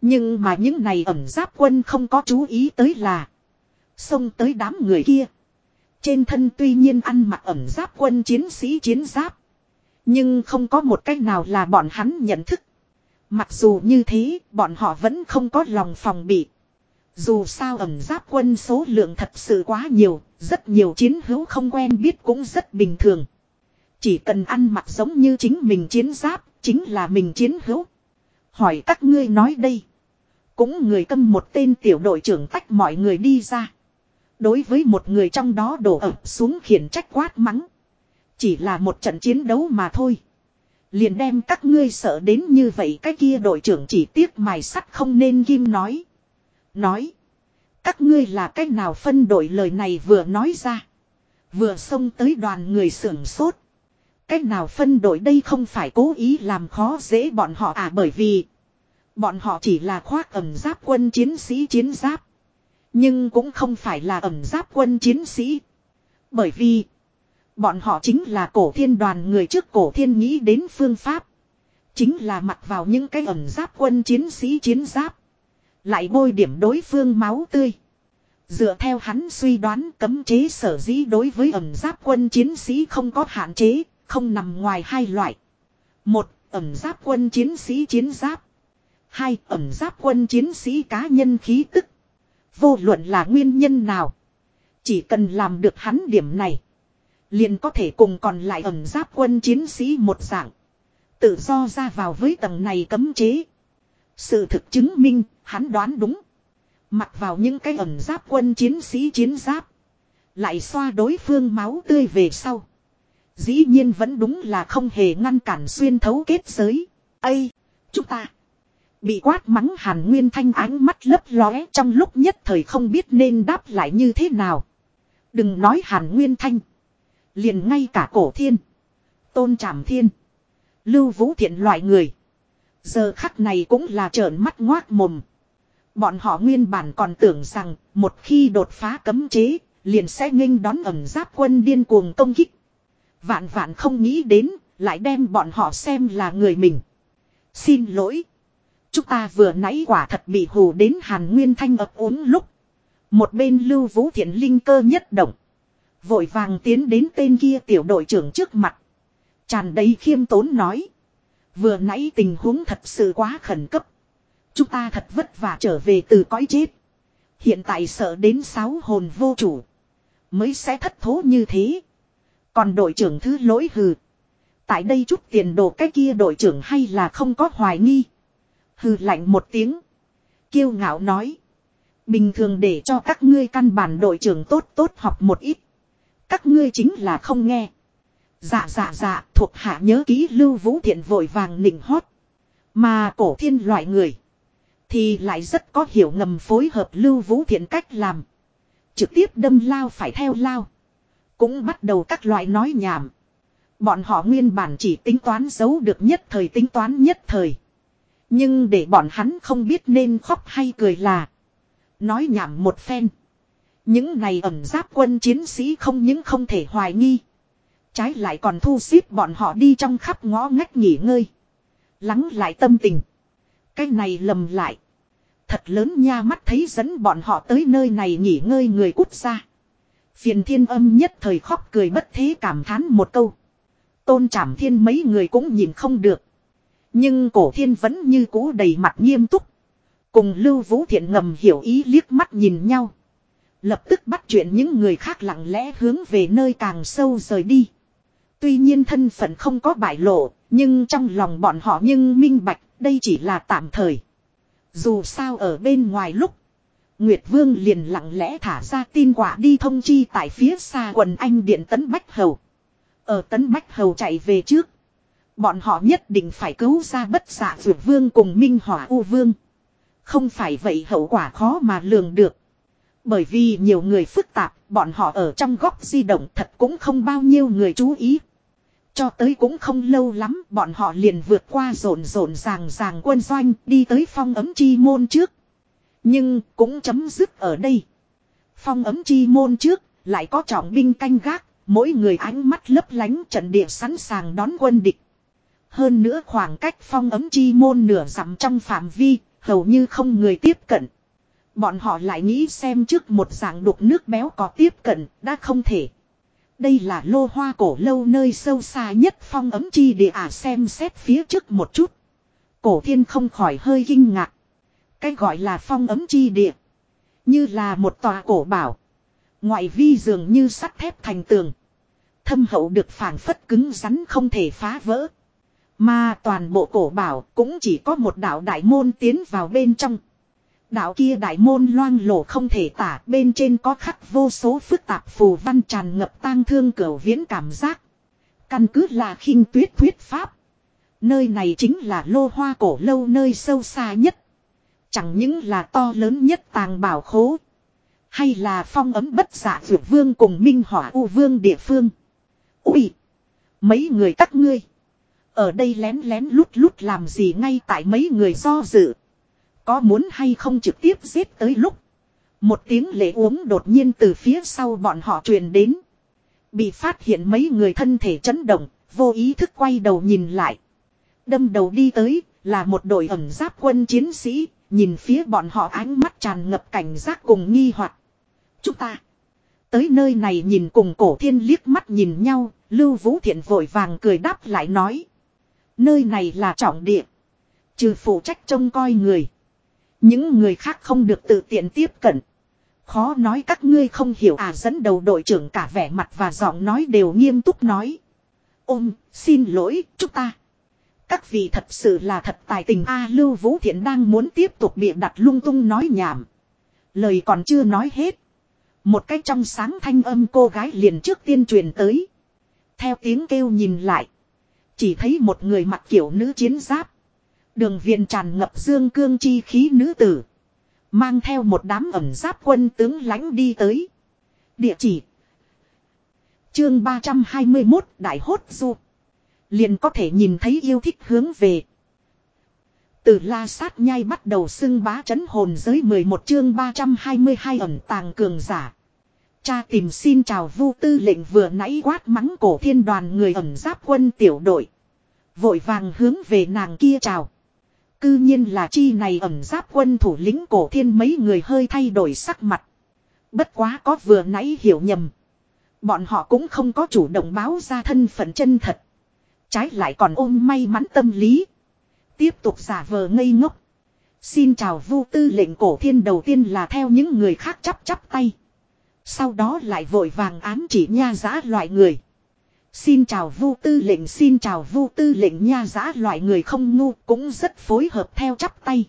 Nhưng mà những này ẩm giáp quân không có chú ý tới là. Xông tới đám người kia. Trên thân tuy nhiên ăn mặc ẩm giáp quân chiến sĩ chiến giáp. Nhưng không có một cách nào là bọn hắn nhận thức. Mặc dù như thế, bọn họ vẫn không có lòng phòng bị. Dù sao ẩm giáp quân số lượng thật sự quá nhiều, rất nhiều chiến hữu không quen biết cũng rất bình thường. Chỉ cần ăn mặc giống như chính mình chiến giáp, chính là mình chiến hữu. Hỏi các ngươi nói đây. Cũng người câm một tên tiểu đội trưởng tách mọi người đi ra. Đối với một người trong đó đổ ập xuống khiển trách quát mắng. Chỉ là một trận chiến đấu mà thôi. Liền đem các ngươi sợ đến như vậy cái kia đội trưởng chỉ tiếc mài sắt không nên kim nói. Nói. Các ngươi là cách nào phân đội lời này vừa nói ra. Vừa xông tới đoàn người sưởng sốt. Cách nào phân đội đây không phải cố ý làm khó dễ bọn họ à bởi vì. Bọn họ chỉ là khoác ẩm giáp quân chiến sĩ chiến giáp. Nhưng cũng không phải là ẩm giáp quân chiến sĩ. Bởi vì. Bọn họ chính là cổ thiên đoàn người trước cổ thiên nghĩ đến phương pháp. Chính là mặc vào những cái ẩm giáp quân chiến sĩ chiến giáp. Lại bôi điểm đối phương máu tươi. Dựa theo hắn suy đoán cấm chế sở dĩ đối với ẩm giáp quân chiến sĩ không có hạn chế, không nằm ngoài hai loại. Một, ẩm giáp quân chiến sĩ chiến giáp. Hai, ẩm giáp quân chiến sĩ cá nhân khí tức. Vô luận là nguyên nhân nào. Chỉ cần làm được hắn điểm này. Liền có thể cùng còn lại ẩm giáp quân chiến sĩ một dạng. Tự do ra vào với tầng này cấm chế. Sự thực chứng minh, hắn đoán đúng. Mặc vào những cái ẩm giáp quân chiến sĩ chiến giáp. Lại xoa đối phương máu tươi về sau. Dĩ nhiên vẫn đúng là không hề ngăn cản xuyên thấu kết giới. Ây! Chúng ta! Bị quát mắng hàn nguyên thanh ánh mắt lấp lóe trong lúc nhất thời không biết nên đáp lại như thế nào. Đừng nói hàn nguyên thanh. Liền ngay cả cổ thiên. Tôn trảm thiên. Lưu vũ thiện loại người. Giờ khắc này cũng là trợn mắt ngoác mồm. Bọn họ nguyên bản còn tưởng rằng một khi đột phá cấm chế, liền sẽ nghênh đón ẩm giáp quân điên cuồng công kích. Vạn vạn không nghĩ đến, lại đem bọn họ xem là người mình. Xin lỗi. Chúng ta vừa nãy quả thật bị hù đến Hàn Nguyên Thanh ập uống lúc. Một bên lưu vũ thiện linh cơ nhất động. Vội vàng tiến đến tên kia tiểu đội trưởng trước mặt. Tràn đầy khiêm tốn nói. Vừa nãy tình huống thật sự quá khẩn cấp. Chúng ta thật vất vả trở về từ cõi chết. Hiện tại sợ đến sáu hồn vô chủ. Mới sẽ thất thố như thế. Còn đội trưởng thứ lỗi hừ. Tại đây chút tiền đồ cái kia đội trưởng hay là không có hoài nghi. Hừ lạnh một tiếng. Kiêu ngạo nói. Bình thường để cho các ngươi căn bản đội trưởng tốt tốt học một ít. Các ngươi chính là không nghe. Dạ dạ dạ thuộc hạ nhớ ký lưu vũ thiện vội vàng nịnh hót. Mà cổ thiên loại người. Thì lại rất có hiểu ngầm phối hợp lưu vũ thiện cách làm. Trực tiếp đâm lao phải theo lao. Cũng bắt đầu các loại nói nhảm. Bọn họ nguyên bản chỉ tính toán giấu được nhất thời tính toán nhất thời. Nhưng để bọn hắn không biết nên khóc hay cười là. Nói nhảm một phen. Những này ẩm giáp quân chiến sĩ không những không thể hoài nghi. Trái lại còn thu xếp bọn họ đi trong khắp ngõ ngách nghỉ ngơi. Lắng lại tâm tình. Cái này lầm lại. Thật lớn nha mắt thấy dẫn bọn họ tới nơi này nghỉ ngơi người cút ra. Phiền thiên âm nhất thời khóc cười bất thế cảm thán một câu. Tôn trảm thiên mấy người cũng nhìn không được. Nhưng cổ thiên vẫn như cũ đầy mặt nghiêm túc. Cùng Lưu Vũ Thiện ngầm hiểu ý liếc mắt nhìn nhau. Lập tức bắt chuyện những người khác lặng lẽ hướng về nơi càng sâu rời đi. Tuy nhiên thân phận không có bại lộ, nhưng trong lòng bọn họ nhưng minh bạch, đây chỉ là tạm thời. Dù sao ở bên ngoài lúc, Nguyệt Vương liền lặng lẽ thả ra tin quả đi thông chi tại phía xa quần anh điện Tấn Bách Hầu. Ở Tấn Bách Hầu chạy về trước. Bọn họ nhất định phải cứu ra bất xạ Dược Vương cùng Minh Hỏa U Vương. Không phải vậy hậu quả khó mà lường được. Bởi vì nhiều người phức tạp, bọn họ ở trong góc di động thật cũng không bao nhiêu người chú ý. Cho tới cũng không lâu lắm, bọn họ liền vượt qua rộn rộn ràng ràng quân doanh, đi tới phong ấm chi môn trước. Nhưng, cũng chấm dứt ở đây. Phong ấm chi môn trước, lại có trọng binh canh gác, mỗi người ánh mắt lấp lánh trận địa sẵn sàng đón quân địch. Hơn nữa khoảng cách phong ấm chi môn nửa dặm trong phạm vi, hầu như không người tiếp cận. Bọn họ lại nghĩ xem trước một dạng đục nước béo có tiếp cận, đã không thể. Đây là lô hoa cổ lâu nơi sâu xa nhất phong ấm chi địa à xem xét phía trước một chút. Cổ thiên không khỏi hơi kinh ngạc. Cái gọi là phong ấm chi địa. Như là một tòa cổ bảo. Ngoại vi dường như sắt thép thành tường. Thâm hậu được phản phất cứng rắn không thể phá vỡ. Mà toàn bộ cổ bảo cũng chỉ có một đạo đại môn tiến vào bên trong. Đạo kia đại môn loang lổ không thể tả, bên trên có khắc vô số phức tạp phù văn tràn ngập tang thương cửa viễn cảm giác. Căn cứ là khinh tuyết thuyết pháp. Nơi này chính là lô hoa cổ lâu nơi sâu xa nhất. Chẳng những là to lớn nhất tàng bảo khố. Hay là phong ấm bất giả dạ vượt vương cùng minh hỏa u vương địa phương. Ui! Mấy người các ngươi. Ở đây lén lén lút lút làm gì ngay tại mấy người do dự. Có muốn hay không trực tiếp giết tới lúc. Một tiếng lễ uống đột nhiên từ phía sau bọn họ truyền đến. Bị phát hiện mấy người thân thể chấn động, vô ý thức quay đầu nhìn lại. Đâm đầu đi tới, là một đội ẩm giáp quân chiến sĩ, nhìn phía bọn họ ánh mắt tràn ngập cảnh giác cùng nghi hoặc. Chúng ta tới nơi này nhìn cùng cổ thiên liếc mắt nhìn nhau, Lưu Vũ Thiện vội vàng cười đáp lại nói. Nơi này là trọng địa. Trừ phụ trách trông coi người. Những người khác không được tự tiện tiếp cận. Khó nói các ngươi không hiểu à dẫn đầu đội trưởng cả vẻ mặt và giọng nói đều nghiêm túc nói. Ôm, xin lỗi, chúng ta. Các vị thật sự là thật tài tình A Lưu Vũ Thiện đang muốn tiếp tục bịa đặt lung tung nói nhảm. Lời còn chưa nói hết. Một cái trong sáng thanh âm cô gái liền trước tiên truyền tới. Theo tiếng kêu nhìn lại. Chỉ thấy một người mặc kiểu nữ chiến giáp. Đường viện tràn ngập dương cương chi khí nữ tử. Mang theo một đám ẩm giáp quân tướng lãnh đi tới. Địa chỉ. Chương 321 Đại Hốt Du. Liền có thể nhìn thấy yêu thích hướng về. Từ la sát nhai bắt đầu xưng bá chấn hồn giới 11 chương 322 ẩn tàng cường giả. Cha tìm xin chào vu tư lệnh vừa nãy quát mắng cổ thiên đoàn người ẩn giáp quân tiểu đội. Vội vàng hướng về nàng kia chào. Cư nhiên là chi này ẩn giáp quân thủ lĩnh cổ thiên mấy người hơi thay đổi sắc mặt. Bất quá có vừa nãy hiểu nhầm. Bọn họ cũng không có chủ động báo ra thân phận chân thật. Trái lại còn ôm may mắn tâm lý. Tiếp tục giả vờ ngây ngốc. Xin chào vu tư lệnh cổ thiên đầu tiên là theo những người khác chắp chắp tay. Sau đó lại vội vàng ám chỉ nha giã loại người. Xin chào vu tư lệnh, xin chào vu tư lệnh nha giã loại người không ngu cũng rất phối hợp theo chắp tay.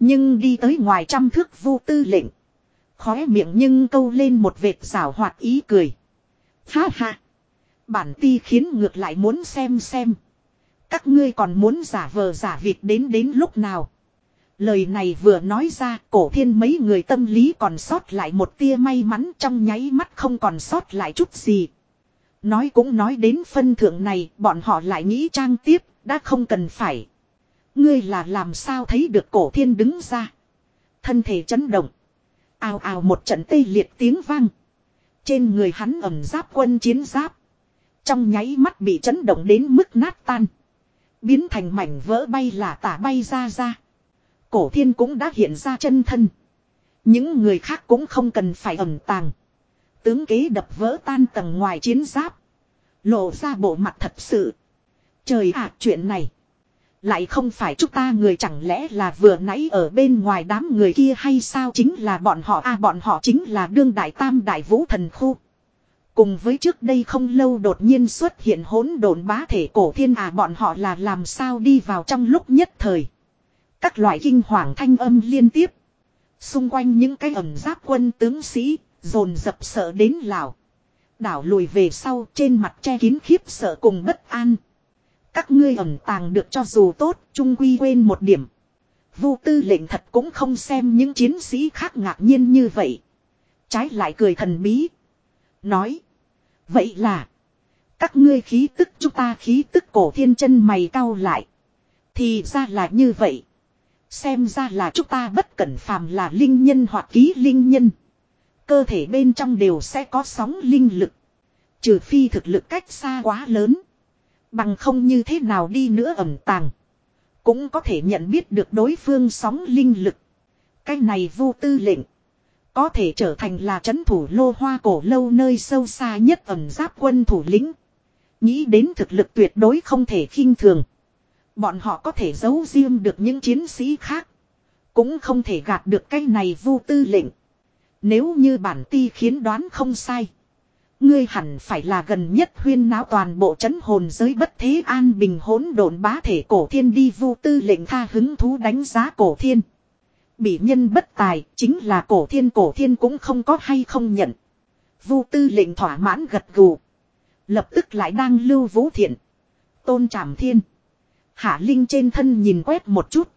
Nhưng đi tới ngoài trăm thước vu tư lệnh. Khóe miệng nhưng câu lên một vệt xảo hoạt ý cười. Ha ha. Bản ti khiến ngược lại muốn xem xem. Các ngươi còn muốn giả vờ giả vịt đến đến lúc nào. Lời này vừa nói ra, cổ thiên mấy người tâm lý còn sót lại một tia may mắn trong nháy mắt không còn sót lại chút gì. Nói cũng nói đến phân thượng này, bọn họ lại nghĩ trang tiếp, đã không cần phải. Ngươi là làm sao thấy được cổ thiên đứng ra. Thân thể chấn động. Ào ào một trận tê liệt tiếng vang. Trên người hắn ẩm giáp quân chiến giáp. Trong nháy mắt bị chấn động đến mức nát tan. Biến thành mảnh vỡ bay là tả bay ra ra. Cổ thiên cũng đã hiện ra chân thân. Những người khác cũng không cần phải ẩn tàng. Tướng kế đập vỡ tan tầng ngoài chiến giáp. Lộ ra bộ mặt thật sự. Trời ạ chuyện này. Lại không phải chúng ta người chẳng lẽ là vừa nãy ở bên ngoài đám người kia hay sao chính là bọn họ a à, bọn họ chính là đương đại tam đại vũ thần khu. Cùng với trước đây không lâu đột nhiên xuất hiện hỗn độn bá thể cổ thiên à bọn họ là làm sao đi vào trong lúc nhất thời. Các loại kinh hoàng thanh âm liên tiếp. Xung quanh những cái ẩm giáp quân tướng sĩ, dồn dập sợ đến lào. Đảo lùi về sau trên mặt che kín khiếp sợ cùng bất an. Các ngươi ẩn tàng được cho dù tốt, trung quy quên một điểm. Vu tư lệnh thật cũng không xem những chiến sĩ khác ngạc nhiên như vậy. Trái lại cười thần bí. Nói. Vậy là. Các ngươi khí tức chúng ta khí tức cổ thiên chân mày cao lại. Thì ra là như vậy. Xem ra là chúng ta bất cẩn phàm là linh nhân hoặc ký linh nhân. Cơ thể bên trong đều sẽ có sóng linh lực. Trừ phi thực lực cách xa quá lớn. Bằng không như thế nào đi nữa ẩm tàng. Cũng có thể nhận biết được đối phương sóng linh lực. Cái này vô tư lệnh. Có thể trở thành là chấn thủ lô hoa cổ lâu nơi sâu xa nhất ẩm giáp quân thủ lĩnh. Nghĩ đến thực lực tuyệt đối không thể khinh thường. Bọn họ có thể giấu riêng được những chiến sĩ khác. Cũng không thể gạt được cái này Vu tư lệnh. Nếu như bản ti khiến đoán không sai. Ngươi hẳn phải là gần nhất huyên náo toàn bộ chấn hồn giới bất thế an bình hỗn độn bá thể cổ thiên đi vu tư lệnh tha hứng thú đánh giá cổ thiên. Bị nhân bất tài, chính là cổ thiên cổ thiên cũng không có hay không nhận. Vu tư lệnh thỏa mãn gật gù. Lập tức lại đang lưu vũ thiện. Tôn trảm thiên. Hạ Linh trên thân nhìn quét một chút.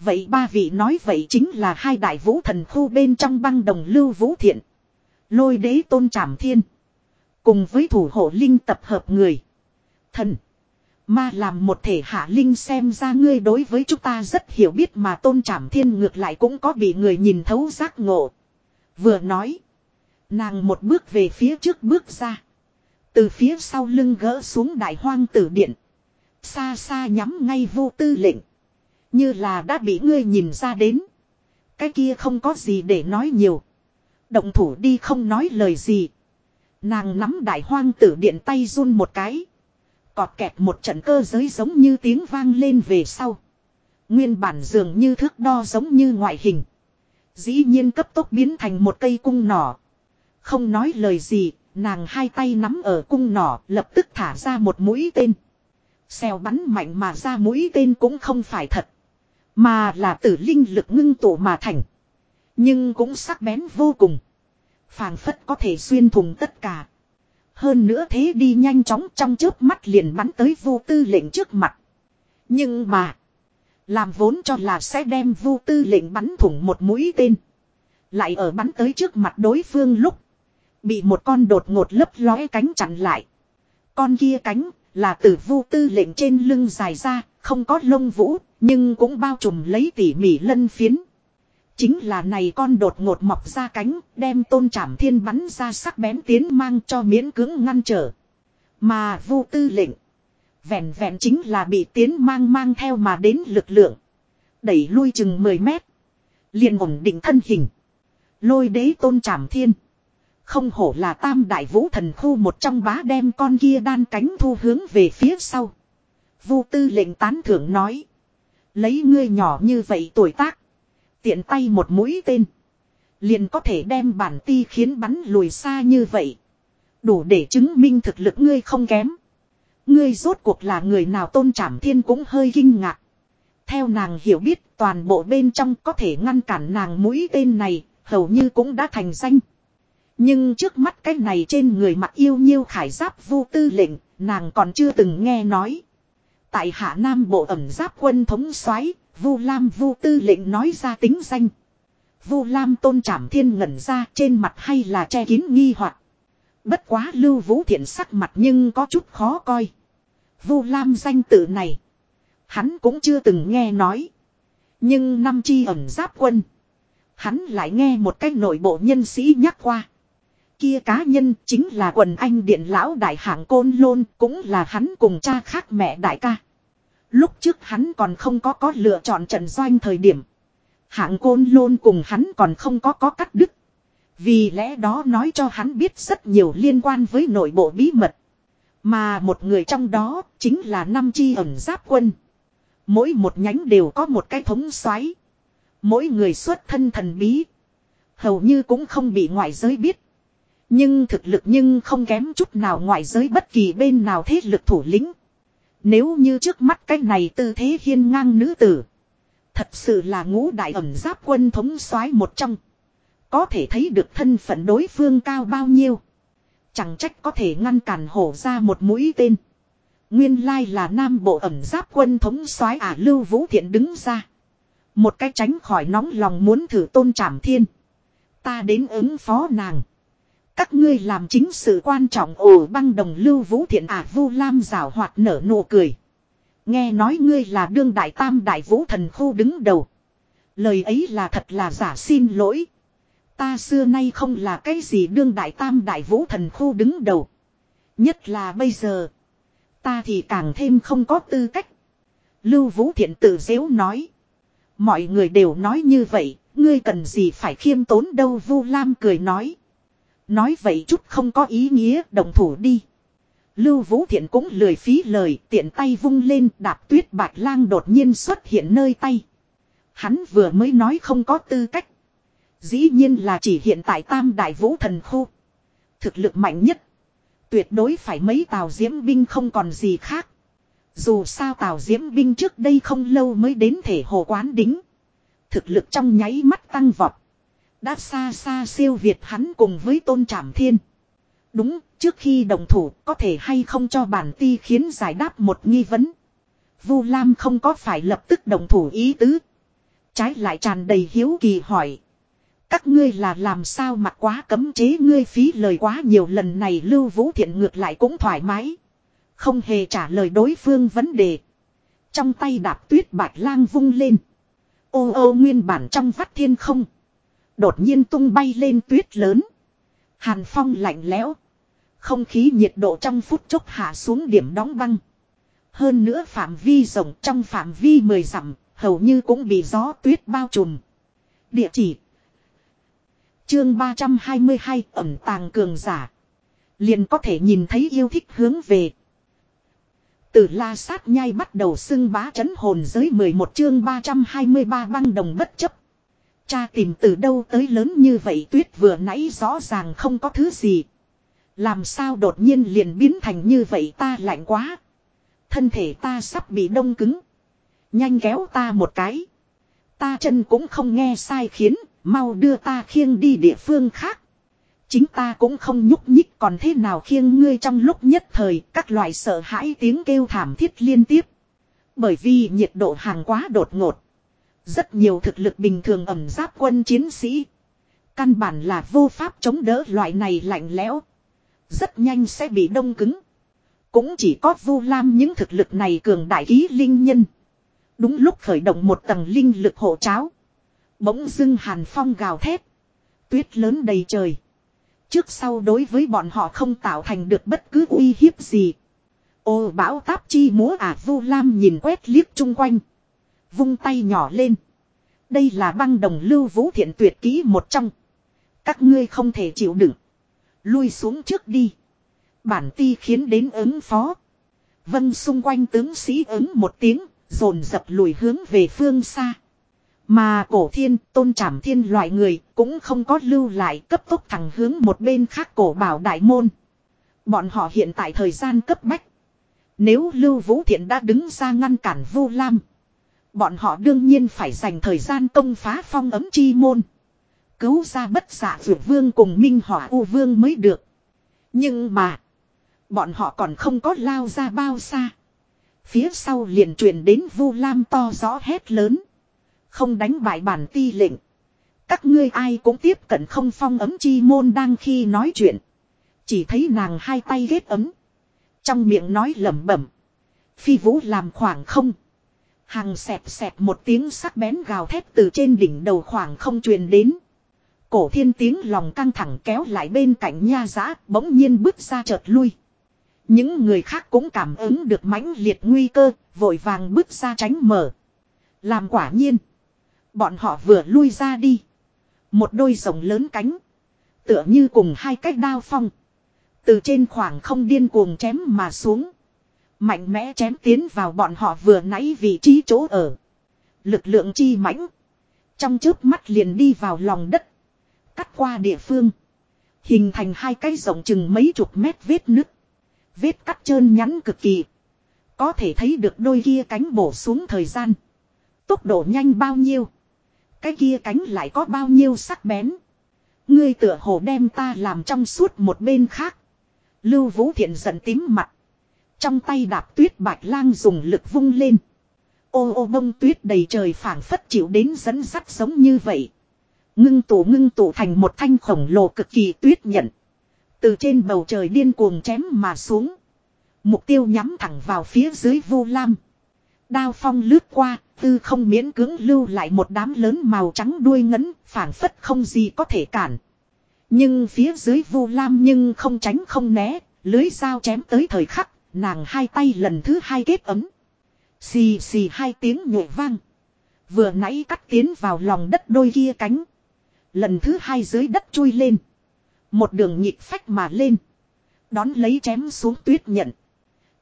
Vậy ba vị nói vậy chính là hai đại vũ thần khu bên trong băng đồng lưu vũ thiện. Lôi đế tôn trảm thiên. Cùng với thủ hộ Linh tập hợp người. Thần. Ma làm một thể hạ Linh xem ra ngươi đối với chúng ta rất hiểu biết mà tôn trảm thiên ngược lại cũng có bị người nhìn thấu giác ngộ. Vừa nói. Nàng một bước về phía trước bước ra. Từ phía sau lưng gỡ xuống đại hoang tử điện. Xa xa nhắm ngay vô tư lệnh. Như là đã bị ngươi nhìn ra đến. Cái kia không có gì để nói nhiều. Động thủ đi không nói lời gì. Nàng nắm đại hoang tử điện tay run một cái. Cọt kẹt một trận cơ giới giống như tiếng vang lên về sau. Nguyên bản dường như thước đo giống như ngoại hình. Dĩ nhiên cấp tốc biến thành một cây cung nỏ. Không nói lời gì, nàng hai tay nắm ở cung nỏ lập tức thả ra một mũi tên. Xèo bắn mạnh mà ra mũi tên cũng không phải thật. Mà là tử linh lực ngưng tụ mà thành. Nhưng cũng sắc bén vô cùng. phảng phất có thể xuyên thùng tất cả. Hơn nữa thế đi nhanh chóng trong chớp mắt liền bắn tới vô tư lệnh trước mặt. Nhưng mà. Làm vốn cho là sẽ đem vô tư lệnh bắn thủng một mũi tên. Lại ở bắn tới trước mặt đối phương lúc. Bị một con đột ngột lấp lóe cánh chặn lại. Con kia cánh là từ vu tư lệnh trên lưng dài ra, không có lông vũ, nhưng cũng bao trùm lấy tỉ mỉ lân phiến. Chính là này con đột ngột mọc ra cánh, đem tôn trảm thiên bắn ra sắc bén tiến mang cho miễn cưỡng ngăn trở. Mà vu tư lệnh, vẹn vẹn chính là bị tiến mang mang theo mà đến lực lượng. Đẩy lui chừng 10 mét. liền ổn định thân hình. Lôi đế tôn trảm thiên. Không hổ là tam đại vũ thần khu một trong bá đem con kia đan cánh thu hướng về phía sau. Vu tư lệnh tán thưởng nói. Lấy ngươi nhỏ như vậy tuổi tác. Tiện tay một mũi tên. Liền có thể đem bản ti khiến bắn lùi xa như vậy. Đủ để chứng minh thực lực ngươi không kém. Ngươi rốt cuộc là người nào tôn trảm thiên cũng hơi kinh ngạc. Theo nàng hiểu biết toàn bộ bên trong có thể ngăn cản nàng mũi tên này hầu như cũng đã thành danh. Nhưng trước mắt cái này trên người mặt yêu nhiêu khải giáp vu tư lệnh, nàng còn chưa từng nghe nói. Tại Hạ Nam Bộ ẩm giáp quân thống soái Vu Lam Vu Tư lệnh nói ra tính danh. Vu Lam tôn trảm thiên ngẩn ra trên mặt hay là che kín nghi hoặc Bất quá Lưu Vũ Thiện sắc mặt nhưng có chút khó coi. Vu Lam danh tự này. Hắn cũng chưa từng nghe nói. Nhưng năm chi ẩn giáp quân. Hắn lại nghe một cách nội bộ nhân sĩ nhắc qua. Kia cá nhân chính là quần anh điện lão đại hạng côn lôn, cũng là hắn cùng cha khác mẹ đại ca. Lúc trước hắn còn không có có lựa chọn trận doanh thời điểm. Hạng côn lôn cùng hắn còn không có có cắt đứt. Vì lẽ đó nói cho hắn biết rất nhiều liên quan với nội bộ bí mật. Mà một người trong đó chính là năm chi ẩn giáp quân. Mỗi một nhánh đều có một cái thống xoáy. Mỗi người xuất thân thần bí. Hầu như cũng không bị ngoại giới biết. Nhưng thực lực nhưng không kém chút nào ngoại giới bất kỳ bên nào thế lực thủ lĩnh. Nếu như trước mắt cái này tư thế hiên ngang nữ tử. Thật sự là ngũ đại ẩn giáp quân thống soái một trong. Có thể thấy được thân phận đối phương cao bao nhiêu. Chẳng trách có thể ngăn cản hổ ra một mũi tên. Nguyên lai là nam bộ ẩn giáp quân thống soái ả lưu vũ thiện đứng ra. Một cách tránh khỏi nóng lòng muốn thử tôn trảm thiên. Ta đến ứng phó nàng. Các ngươi làm chính sự quan trọng ổ băng đồng lưu vũ thiện ả vu lam rào hoạt nở nụ cười. Nghe nói ngươi là đương đại tam đại vũ thần khu đứng đầu. Lời ấy là thật là giả xin lỗi. Ta xưa nay không là cái gì đương đại tam đại vũ thần khu đứng đầu. Nhất là bây giờ. Ta thì càng thêm không có tư cách. Lưu Vũ Thiện tự dễu nói. Mọi người đều nói như vậy, ngươi cần gì phải khiêm tốn đâu Vu Lam cười nói. Nói vậy chút không có ý nghĩa, đồng thủ đi. Lưu Vũ Thiện cũng lười phí lời, tiện tay vung lên, đạp tuyết bạc lang đột nhiên xuất hiện nơi tay. Hắn vừa mới nói không có tư cách. Dĩ nhiên là chỉ hiện tại tam đại vũ thần khu. Thực lực mạnh nhất. Tuyệt đối phải mấy tàu diễm binh không còn gì khác. Dù sao tàu diễm binh trước đây không lâu mới đến thể hồ quán đính. Thực lực trong nháy mắt tăng vọt. Đã xa xa siêu việt hắn cùng với tôn trảm thiên. Đúng, trước khi đồng thủ có thể hay không cho bản ti khiến giải đáp một nghi vấn. Vu Lam không có phải lập tức đồng thủ ý tứ. Trái lại tràn đầy hiếu kỳ hỏi. Các ngươi là làm sao mặc quá cấm chế ngươi phí lời quá nhiều lần này Lưu Vũ Thiện ngược lại cũng thoải mái. Không hề trả lời đối phương vấn đề. Trong tay đạp tuyết bạch lang vung lên. Ô ô nguyên bản trong vắt thiên không. Đột nhiên tung bay lên tuyết lớn. Hàn phong lạnh lẽo. Không khí nhiệt độ trong phút chốc hạ xuống điểm đóng băng. Hơn nữa phạm vi rộng trong phạm vi mười dặm, hầu như cũng bị gió tuyết bao trùm. Địa chỉ Chương 322 ẩm tàng cường giả. Liền có thể nhìn thấy yêu thích hướng về. Từ la sát nhai bắt đầu xưng bá chấn hồn giới 11 chương 323 băng đồng bất chấp. Cha tìm từ đâu tới lớn như vậy tuyết vừa nãy rõ ràng không có thứ gì. Làm sao đột nhiên liền biến thành như vậy ta lạnh quá. Thân thể ta sắp bị đông cứng. Nhanh kéo ta một cái. Ta chân cũng không nghe sai khiến, mau đưa ta khiêng đi địa phương khác. Chính ta cũng không nhúc nhích còn thế nào khiêng ngươi trong lúc nhất thời các loại sợ hãi tiếng kêu thảm thiết liên tiếp. Bởi vì nhiệt độ hàng quá đột ngột. Rất nhiều thực lực bình thường ẩm giáp quân chiến sĩ. Căn bản là vô pháp chống đỡ loại này lạnh lẽo. Rất nhanh sẽ bị đông cứng. Cũng chỉ có vu lam những thực lực này cường đại ký linh nhân. Đúng lúc khởi động một tầng linh lực hộ cháo. Bỗng dưng hàn phong gào thét. Tuyết lớn đầy trời. Trước sau đối với bọn họ không tạo thành được bất cứ uy hiếp gì. Ô bão táp chi múa à vu lam nhìn quét liếc chung quanh. Vung tay nhỏ lên. Đây là băng đồng lưu vũ thiện tuyệt kỹ một trong. Các ngươi không thể chịu đựng. Lui xuống trước đi. Bản ti khiến đến ứng phó. Vân xung quanh tướng sĩ ứng một tiếng, dồn dập lùi hướng về phương xa. Mà cổ thiên, tôn trảm thiên loại người cũng không có lưu lại cấp tốc thẳng hướng một bên khác cổ bảo đại môn. Bọn họ hiện tại thời gian cấp bách. Nếu Lưu Vũ Thiện đã đứng ra ngăn cản Vu Lam. Bọn họ đương nhiên phải dành thời gian công phá phong ấm chi môn. Cứu ra bất giả vượt vương cùng minh hỏa u vương mới được. Nhưng mà. Bọn họ còn không có lao ra bao xa. Phía sau liền truyền đến Vu Lam to gió hét lớn. Không đánh bại bản ti lệnh. Các ngươi ai cũng tiếp cận không phong ấm chi môn đang khi nói chuyện. Chỉ thấy nàng hai tay ghét ấm. Trong miệng nói lẩm bẩm. Phi vũ làm khoảng không. Hàng xẹp xẹp một tiếng sắc bén gào thét từ trên đỉnh đầu khoảng không truyền đến. Cổ thiên tiếng lòng căng thẳng kéo lại bên cạnh nha giã bỗng nhiên bước ra chợt lui. Những người khác cũng cảm ứng được mãnh liệt nguy cơ, vội vàng bước ra tránh mở. Làm quả nhiên. Bọn họ vừa lui ra đi. Một đôi rồng lớn cánh. Tựa như cùng hai cách đao phong. Từ trên khoảng không điên cuồng chém mà xuống. Mạnh mẽ chém tiến vào bọn họ vừa nãy vị trí chỗ ở. Lực lượng chi mãnh. Trong chớp mắt liền đi vào lòng đất. Cắt qua địa phương. Hình thành hai cái rộng chừng mấy chục mét vết nứt. Vết cắt trơn nhắn cực kỳ. Có thể thấy được đôi kia cánh bổ xuống thời gian. Tốc độ nhanh bao nhiêu. Cái kia cánh lại có bao nhiêu sắc bén. Ngươi tựa hồ đem ta làm trong suốt một bên khác. Lưu Vũ Thiện giận tím mặt. Trong tay đạp tuyết bạch lang dùng lực vung lên. Ô ô bông tuyết đầy trời phảng phất chịu đến dẫn sắt giống như vậy. Ngưng tụ ngưng tụ thành một thanh khổng lồ cực kỳ tuyết nhận. Từ trên bầu trời điên cuồng chém mà xuống. Mục tiêu nhắm thẳng vào phía dưới vu lam. Đao phong lướt qua, tư không miễn cưỡng lưu lại một đám lớn màu trắng đuôi ngấn, phảng phất không gì có thể cản. Nhưng phía dưới vu lam nhưng không tránh không né, lưới dao chém tới thời khắc, nàng hai tay lần thứ hai kết ấm. Xì xì hai tiếng nhộn vang. Vừa nãy cắt tiến vào lòng đất đôi kia cánh. Lần thứ hai dưới đất chui lên. Một đường nhịp phách mà lên. Đón lấy chém xuống tuyết nhận.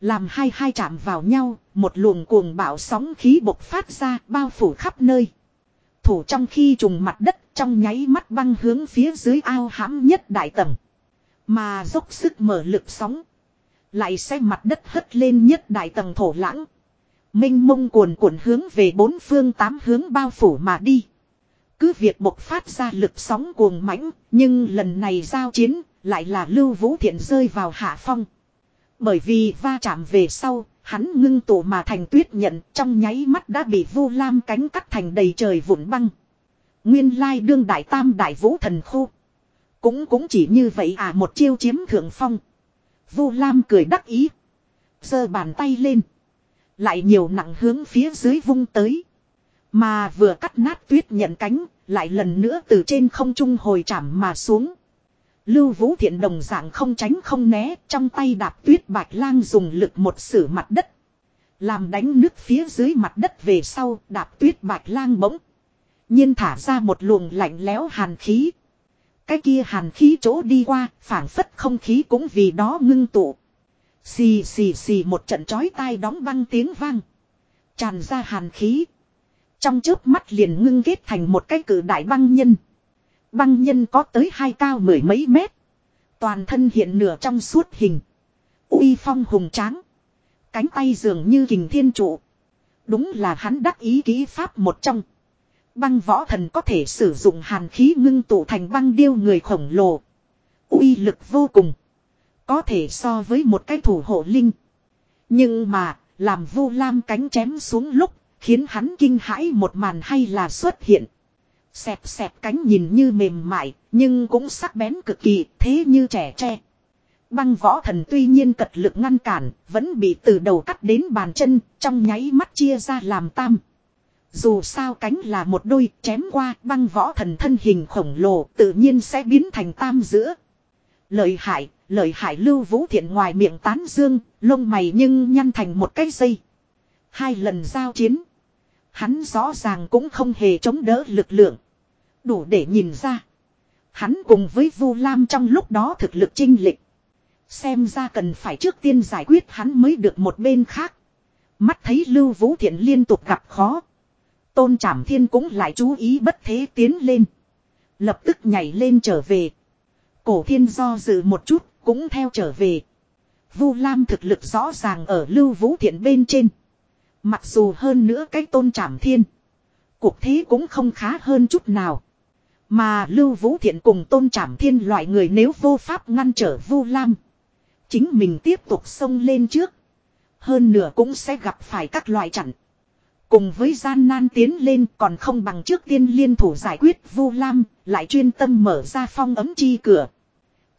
Làm hai hai chạm vào nhau, một luồng cuồng bạo sóng khí bộc phát ra bao phủ khắp nơi. Thủ trong khi trùng mặt đất trong nháy mắt băng hướng phía dưới ao hãm nhất đại tầng. Mà dốc sức mở lực sóng. Lại xe mặt đất hất lên nhất đại tầng thổ lãng. Minh mông cuồn cuộn hướng về bốn phương tám hướng bao phủ mà đi. Cứ việc bộc phát ra lực sóng cuồng mãnh, nhưng lần này giao chiến, lại là lưu vũ thiện rơi vào hạ phong. Bởi vì va chạm về sau, hắn ngưng tụ mà thành tuyết nhận trong nháy mắt đã bị vu lam cánh cắt thành đầy trời vụn băng. Nguyên lai đương đại tam đại vũ thần khu. Cũng cũng chỉ như vậy à một chiêu chiếm thượng phong. Vu lam cười đắc ý. giơ bàn tay lên. Lại nhiều nặng hướng phía dưới vung tới. Mà vừa cắt nát tuyết nhận cánh, lại lần nữa từ trên không trung hồi chạm mà xuống. Lưu Vũ Thiện đồng dạng không tránh không né, trong tay đạp tuyết bạch lang dùng lực một sử mặt đất. Làm đánh nước phía dưới mặt đất về sau, đạp tuyết bạch lang bỗng. nhiên thả ra một luồng lạnh lẽo hàn khí. Cái kia hàn khí chỗ đi qua, phản phất không khí cũng vì đó ngưng tụ. Xì xì xì một trận chói tai đóng băng tiếng vang. Tràn ra hàn khí. Trong trước mắt liền ngưng kết thành một cái cử đại băng nhân. Băng nhân có tới hai cao mười mấy mét. Toàn thân hiện nửa trong suốt hình. uy phong hùng tráng. Cánh tay dường như kình thiên trụ. Đúng là hắn đắc ý ký pháp một trong. Băng võ thần có thể sử dụng hàn khí ngưng tụ thành băng điêu người khổng lồ. uy lực vô cùng. Có thể so với một cái thủ hộ linh. Nhưng mà, làm vu lam cánh chém xuống lúc, khiến hắn kinh hãi một màn hay là xuất hiện. Xẹp xẹp cánh nhìn như mềm mại, nhưng cũng sắc bén cực kỳ, thế như trẻ tre. Băng võ thần tuy nhiên cật lực ngăn cản, vẫn bị từ đầu cắt đến bàn chân, trong nháy mắt chia ra làm tam. Dù sao cánh là một đôi, chém qua, băng võ thần thân hình khổng lồ, tự nhiên sẽ biến thành tam giữa. Lợi hại, lợi hại lưu vũ thiện ngoài miệng tán dương, lông mày nhưng nhăn thành một cái dây. Hai lần giao chiến. Hắn rõ ràng cũng không hề chống đỡ lực lượng. Đủ để nhìn ra. Hắn cùng với Vu Lam trong lúc đó thực lực chinh lịch. Xem ra cần phải trước tiên giải quyết hắn mới được một bên khác. Mắt thấy Lưu Vũ Thiện liên tục gặp khó. Tôn Trảm Thiên cũng lại chú ý bất thế tiến lên. Lập tức nhảy lên trở về. Cổ thiên do dự một chút, cũng theo trở về. Vu Lam thực lực rõ ràng ở Lưu Vũ Thiện bên trên. Mặc dù hơn nữa cái tôn trảm thiên. Cuộc thế cũng không khá hơn chút nào. Mà Lưu Vũ Thiện cùng tôn trảm thiên loại người nếu vô pháp ngăn trở Vu Lam. Chính mình tiếp tục xông lên trước. Hơn nửa cũng sẽ gặp phải các loại chặn. Cùng với gian nan tiến lên còn không bằng trước tiên liên thủ giải quyết Vu Lam, lại chuyên tâm mở ra phong ấm chi cửa.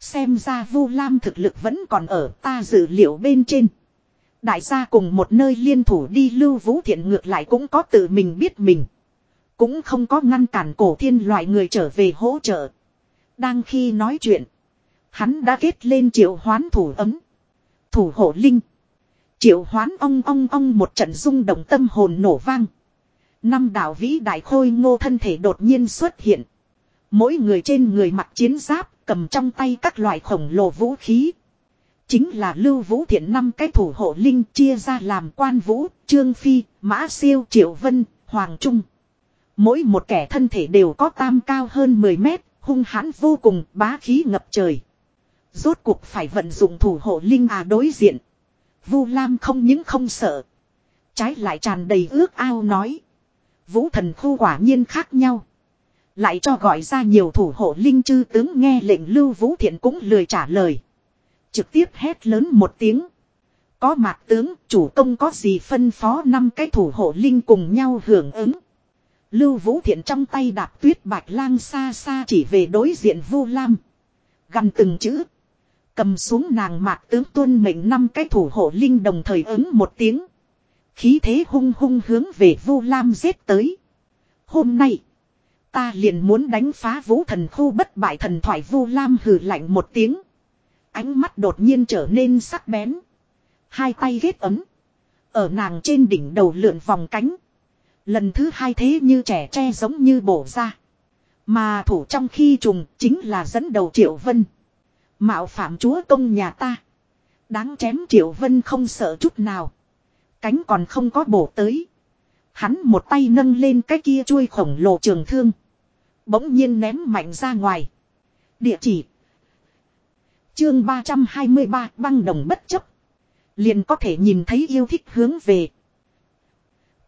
Xem ra Vu Lam thực lực vẫn còn ở ta dự liệu bên trên. Đại gia cùng một nơi liên thủ đi lưu vũ thiện ngược lại cũng có tự mình biết mình. Cũng không có ngăn cản cổ thiên loại người trở về hỗ trợ. Đang khi nói chuyện. Hắn đã kết lên triệu hoán thủ ấm. Thủ hộ linh. Triệu hoán ong ong ong một trận rung động tâm hồn nổ vang. Năm đạo vĩ đại khôi ngô thân thể đột nhiên xuất hiện. Mỗi người trên người mặc chiến giáp, cầm trong tay các loại khổng lồ vũ khí. Chính là lưu vũ thiện năm cái thủ hộ linh chia ra làm quan vũ, trương phi, mã siêu, triệu vân, hoàng trung. Mỗi một kẻ thân thể đều có tam cao hơn 10 mét, hung hãn vô cùng, bá khí ngập trời. Rốt cuộc phải vận dụng thủ hộ linh à đối diện. Vu Lam không những không sợ. Trái lại tràn đầy ước ao nói. Vũ thần khu quả nhiên khác nhau. Lại cho gọi ra nhiều thủ hộ linh chư tướng nghe lệnh lưu vũ thiện cũng lười trả lời. Trực tiếp hét lớn một tiếng. Có mạc tướng, chủ công có gì phân phó năm cái thủ hộ linh cùng nhau hưởng ứng. Lưu vũ thiện trong tay đạp tuyết bạch lang xa xa chỉ về đối diện vu lam. Gần từng chữ. Cầm xuống nàng mạc tướng tuân mệnh năm cái thủ hộ linh đồng thời ứng một tiếng. Khí thế hung hung hướng về vu lam giết tới. Hôm nay. Ta liền muốn đánh phá vũ thần khu bất bại thần thoại vu lam hừ lạnh một tiếng. Ánh mắt đột nhiên trở nên sắc bén. Hai tay ghét ấm. Ở nàng trên đỉnh đầu lượn vòng cánh. Lần thứ hai thế như trẻ tre giống như bổ ra. Mà thủ trong khi trùng chính là dẫn đầu Triệu Vân. Mạo phạm chúa công nhà ta. Đáng chém Triệu Vân không sợ chút nào. Cánh còn không có bổ tới. Hắn một tay nâng lên cái kia chuôi khổng lồ trường thương. Bỗng nhiên ném mạnh ra ngoài. Địa chỉ. Chương 323 băng đồng bất chấp. Liền có thể nhìn thấy yêu thích hướng về.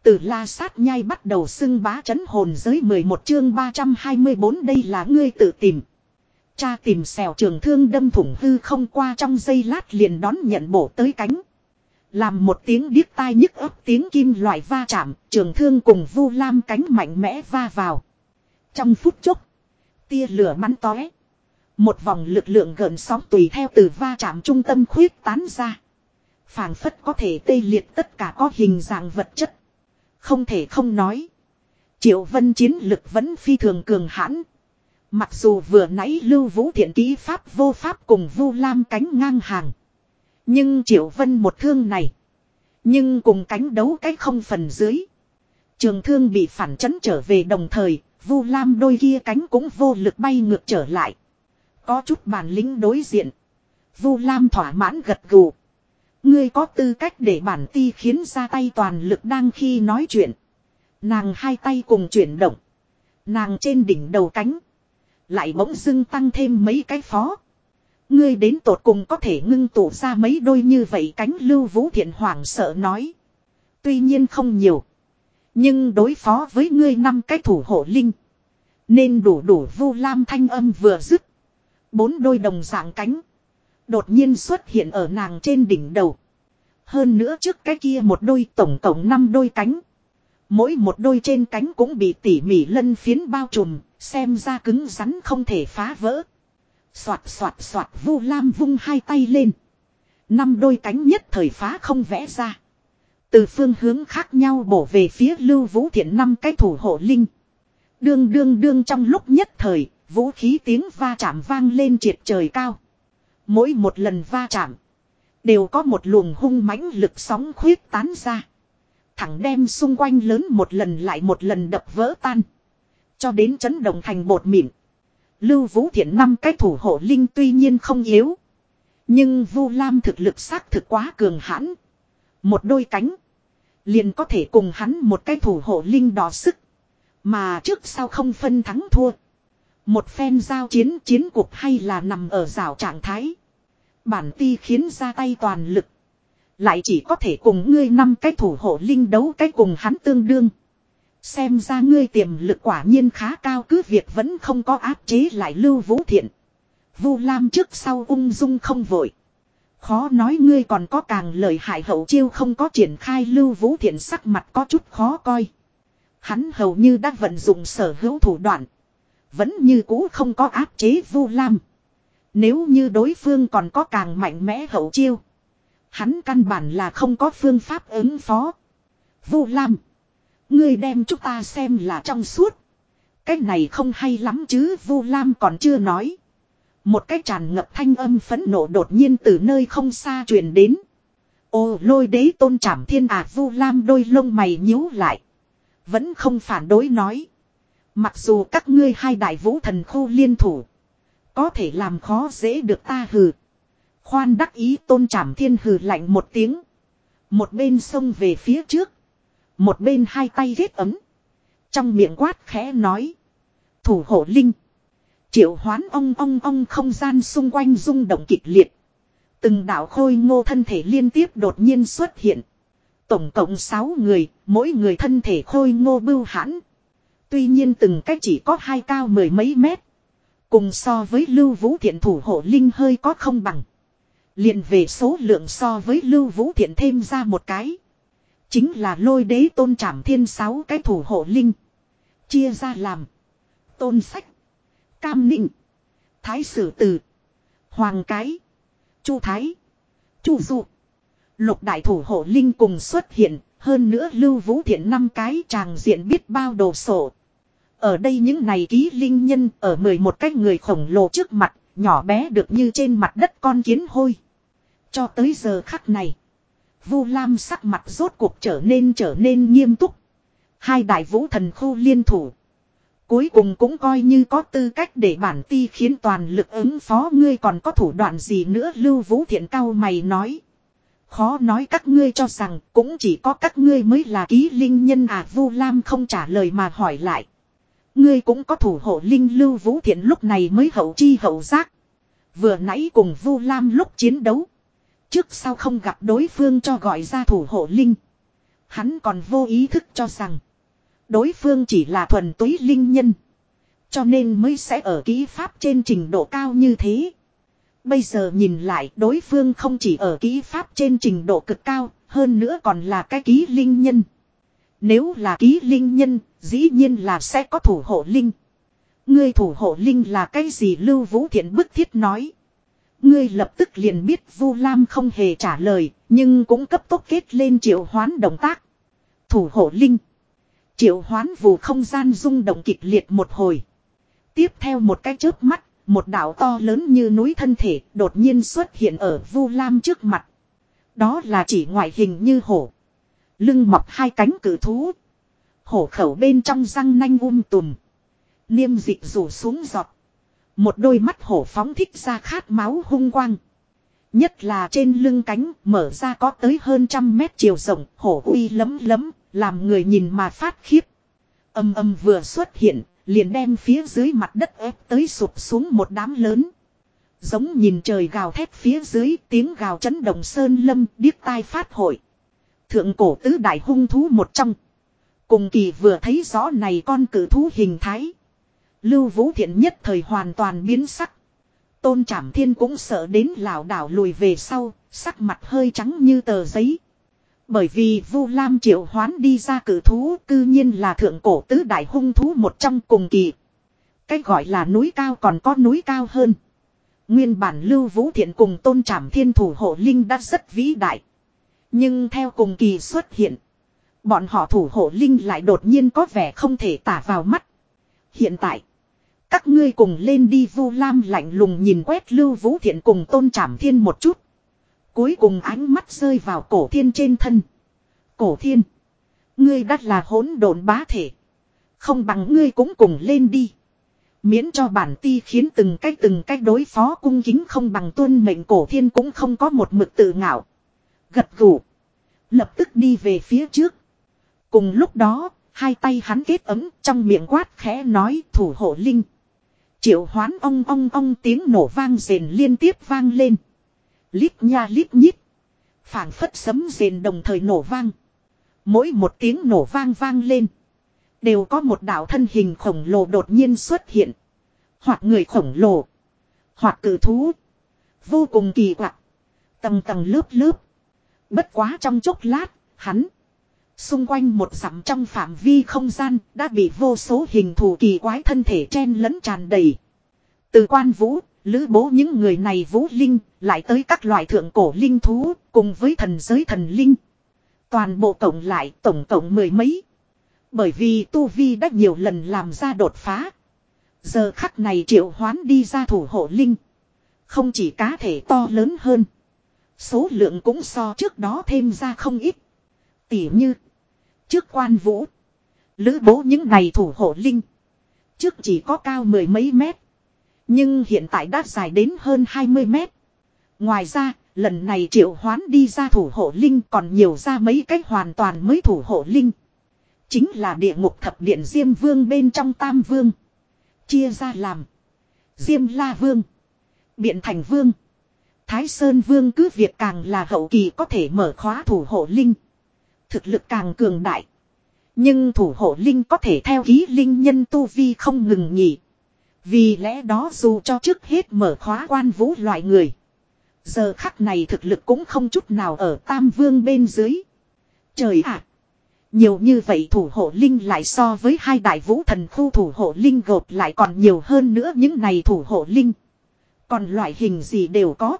Từ la sát nhai bắt đầu xưng bá chấn hồn giới 11 chương 324 đây là ngươi tự tìm. Cha tìm xèo trường thương đâm thủng hư không qua trong giây lát liền đón nhận bổ tới cánh. Làm một tiếng điếc tai nhức ấp tiếng kim loại va chạm, trường thương cùng vu lam cánh mạnh mẽ va vào. Trong phút chốc, tia lửa bắn tóe. Một vòng lực lượng gợn sóng tùy theo từ va chạm trung tâm khuyết tán ra. phảng phất có thể tê liệt tất cả có hình dạng vật chất. Không thể không nói. Triệu Vân chiến lực vẫn phi thường cường hãn. Mặc dù vừa nãy lưu vũ thiện ký pháp vô pháp cùng vu lam cánh ngang hàng. Nhưng Triệu Vân một thương này. Nhưng cùng cánh đấu cái không phần dưới. Trường thương bị phản chấn trở về đồng thời, vu lam đôi kia cánh cũng vô lực bay ngược trở lại. Có chút bản lĩnh đối diện. Vu lam thỏa mãn gật gù. Ngươi có tư cách để bản ti khiến ra tay toàn lực đang khi nói chuyện. Nàng hai tay cùng chuyển động. Nàng trên đỉnh đầu cánh. Lại bỗng dưng tăng thêm mấy cái phó. Ngươi đến tột cùng có thể ngưng tụ ra mấy đôi như vậy cánh lưu vũ thiện hoảng sợ nói. Tuy nhiên không nhiều. Nhưng đối phó với ngươi năm cái thủ hộ linh. Nên đủ đủ vu lam thanh âm vừa dứt. Bốn đôi đồng dạng cánh. Đột nhiên xuất hiện ở nàng trên đỉnh đầu. Hơn nữa trước cái kia một đôi tổng tổng năm đôi cánh. Mỗi một đôi trên cánh cũng bị tỉ mỉ lân phiến bao trùm, xem ra cứng rắn không thể phá vỡ. Xoạt xoạt xoạt vu lam vung hai tay lên. Năm đôi cánh nhất thời phá không vẽ ra. Từ phương hướng khác nhau bổ về phía lưu vũ thiện năm cái thủ hộ linh. Đương đương đương trong lúc nhất thời, vũ khí tiếng va chạm vang lên triệt trời cao. Mỗi một lần va chạm, đều có một luồng hung mãnh lực sóng khuyết tán ra. Thẳng đem xung quanh lớn một lần lại một lần đập vỡ tan. Cho đến chấn động thành bột mịn. Lưu Vũ Thiện năm cái thủ hộ linh tuy nhiên không yếu. Nhưng Vu Lam thực lực xác thực quá cường hãn. Một đôi cánh. Liền có thể cùng hắn một cái thủ hộ linh đỏ sức. Mà trước sau không phân thắng thua. Một phen giao chiến chiến cuộc hay là nằm ở rào trạng thái. Bản ti khiến ra tay toàn lực. Lại chỉ có thể cùng ngươi năm cái thủ hộ linh đấu cái cùng hắn tương đương. Xem ra ngươi tiềm lực quả nhiên khá cao cứ việc vẫn không có áp chế lại lưu vũ thiện. Vu Lam trước sau ung dung không vội. Khó nói ngươi còn có càng lời hại hậu chiêu không có triển khai lưu vũ thiện sắc mặt có chút khó coi. Hắn hầu như đã vận dụng sở hữu thủ đoạn. Vẫn như cũ không có áp chế vu lam. Nếu như đối phương còn có càng mạnh mẽ hậu chiêu. Hắn căn bản là không có phương pháp ứng phó. Vu lam. Ngươi đem chúng ta xem là trong suốt. Cái này không hay lắm chứ, Vu Lam còn chưa nói. Một cái tràn ngập thanh âm phấn nộ đột nhiên từ nơi không xa truyền đến. Ô, lôi đế tôn trảm thiên à Vu Lam đôi lông mày nhíu lại. Vẫn không phản đối nói. Mặc dù các ngươi hai đại vũ thần khu liên thủ. Có thể làm khó dễ được ta hừ. Khoan đắc ý, tôn trảm thiên hừ lạnh một tiếng. Một bên sông về phía trước. Một bên hai tay ghét ấm. Trong miệng quát khẽ nói. Thủ hộ linh. Triệu hoán ong ong ong không gian xung quanh rung động kịch liệt. Từng đạo khôi ngô thân thể liên tiếp đột nhiên xuất hiện. Tổng cộng 6 người, mỗi người thân thể khôi ngô bưu hãn. Tuy nhiên từng cách chỉ có hai cao mười mấy mét. Cùng so với lưu vũ thiện thủ hộ linh hơi có không bằng. liền về số lượng so với lưu vũ thiện thêm ra một cái. Chính là lôi đế tôn trảm thiên sáu cái thủ hộ linh. Chia ra làm. Tôn sách. Cam nịnh. Thái sử tử Hoàng cái. Chu thái. Chu dụ. Lục đại thủ hộ linh cùng xuất hiện. Hơn nữa lưu vũ thiện năm cái tràng diện biết bao đồ sổ. Ở đây những này ký linh nhân ở 11 cái người khổng lồ trước mặt. Nhỏ bé được như trên mặt đất con kiến hôi. Cho tới giờ khắc này. Vu Lam sắc mặt rốt cuộc trở nên trở nên nghiêm túc. Hai đại vũ thần khu liên thủ. Cuối cùng cũng coi như có tư cách để bản ti khiến toàn lực ứng phó ngươi còn có thủ đoạn gì nữa lưu vũ thiện cao mày nói. Khó nói các ngươi cho rằng cũng chỉ có các ngươi mới là ký linh nhân à Vu Lam không trả lời mà hỏi lại. Ngươi cũng có thủ hộ linh lưu vũ thiện lúc này mới hậu chi hậu giác. Vừa nãy cùng Vu Lam lúc chiến đấu. Trước sau không gặp đối phương cho gọi ra thủ hộ linh. Hắn còn vô ý thức cho rằng. Đối phương chỉ là thuần túy linh nhân. Cho nên mới sẽ ở kỹ pháp trên trình độ cao như thế. Bây giờ nhìn lại đối phương không chỉ ở kỹ pháp trên trình độ cực cao, hơn nữa còn là cái ký linh nhân. Nếu là ký linh nhân, dĩ nhiên là sẽ có thủ hộ linh. Ngươi thủ hộ linh là cái gì Lưu Vũ Thiện bức thiết nói. Ngươi lập tức liền biết Vu Lam không hề trả lời, nhưng cũng cấp tốc kết lên triệu hoán động tác. Thủ hộ linh. Triệu hoán vù không gian rung động kịch liệt một hồi. Tiếp theo một cái chớp mắt, một đảo to lớn như núi thân thể đột nhiên xuất hiện ở Vu Lam trước mặt. Đó là chỉ ngoại hình như hổ. Lưng mọc hai cánh cử thú. Hổ khẩu bên trong răng nanh um tùm. Niêm dịch rủ xuống giọt. Một đôi mắt hổ phóng thích ra khát máu hung quang. Nhất là trên lưng cánh mở ra có tới hơn trăm mét chiều rộng, hổ uy lấm lấm, làm người nhìn mà phát khiếp. Âm âm vừa xuất hiện, liền đem phía dưới mặt đất ép tới sụp xuống một đám lớn. Giống nhìn trời gào thét phía dưới tiếng gào chấn động sơn lâm điếc tai phát hội. Thượng cổ tứ đại hung thú một trong. Cùng kỳ vừa thấy rõ này con cử thú hình thái. Lưu Vũ Thiện nhất thời hoàn toàn biến sắc. Tôn Trảm Thiên cũng sợ đến lảo đảo lùi về sau, sắc mặt hơi trắng như tờ giấy. Bởi vì Vu Lam triệu hoán đi ra cử thú cư nhiên là thượng cổ tứ đại hung thú một trong cùng kỳ. Cách gọi là núi cao còn có núi cao hơn. Nguyên bản Lưu Vũ Thiện cùng Tôn Trảm Thiên thủ hộ linh đã rất vĩ đại. Nhưng theo cùng kỳ xuất hiện, bọn họ thủ hộ linh lại đột nhiên có vẻ không thể tả vào mắt. Hiện tại, các ngươi cùng lên đi Vu Lam lạnh lùng nhìn quét Lưu Vũ Thiện cùng Tôn Trảm Thiên một chút. Cuối cùng ánh mắt rơi vào cổ thiên trên thân. Cổ thiên. Ngươi đắt là hỗn độn bá thể. Không bằng ngươi cũng cùng lên đi. Miễn cho bản ti khiến từng cách từng cách đối phó cung kính không bằng tuân mệnh cổ thiên cũng không có một mực tự ngạo. Gật gù. Lập tức đi về phía trước. Cùng lúc đó, hai tay hắn kết ấm trong miệng quát khẽ nói thủ hộ linh. Triệu hoán ong ong ong tiếng nổ vang rền liên tiếp vang lên. Lít nha lít nhít. phảng phất sấm rền đồng thời nổ vang. Mỗi một tiếng nổ vang vang lên. Đều có một đạo thân hình khổng lồ đột nhiên xuất hiện. Hoặc người khổng lồ. Hoặc cử thú. Vô cùng kỳ quặc. Tầng tầng lớp lớp. Bất quá trong chốc lát, hắn. Xung quanh một dặm trong phạm vi không gian đã bị vô số hình thù kỳ quái thân thể chen lẫn tràn đầy. Từ quan vũ, lữ bố những người này vũ linh, lại tới các loại thượng cổ linh thú, cùng với thần giới thần linh. Toàn bộ tổng lại tổng tổng mười mấy. Bởi vì Tu Vi đã nhiều lần làm ra đột phá. Giờ khắc này triệu hoán đi ra thủ hộ linh. Không chỉ cá thể to lớn hơn. Số lượng cũng so trước đó thêm ra không ít. Tỉ như. Trước quan vũ. Lữ bố những này thủ hộ linh. Trước chỉ có cao mười mấy mét. Nhưng hiện tại đã dài đến hơn 20 mét. Ngoài ra, lần này triệu hoán đi ra thủ hộ linh còn nhiều ra mấy cách hoàn toàn mới thủ hộ linh. Chính là địa ngục thập điện Diêm Vương bên trong Tam Vương. Chia ra làm. Diêm La Vương. Biện Thành Vương. Thái Sơn Vương cứ việc càng là hậu kỳ có thể mở khóa thủ hộ linh. Thực lực càng cường đại. Nhưng thủ hộ linh có thể theo ký linh nhân tu vi không ngừng nghỉ. Vì lẽ đó dù cho trước hết mở khóa quan vũ loại người. Giờ khắc này thực lực cũng không chút nào ở Tam Vương bên dưới. Trời ạ! Nhiều như vậy thủ hộ linh lại so với hai đại vũ thần khu thủ hộ linh gộp lại còn nhiều hơn nữa những này thủ hộ linh. Còn loại hình gì đều có.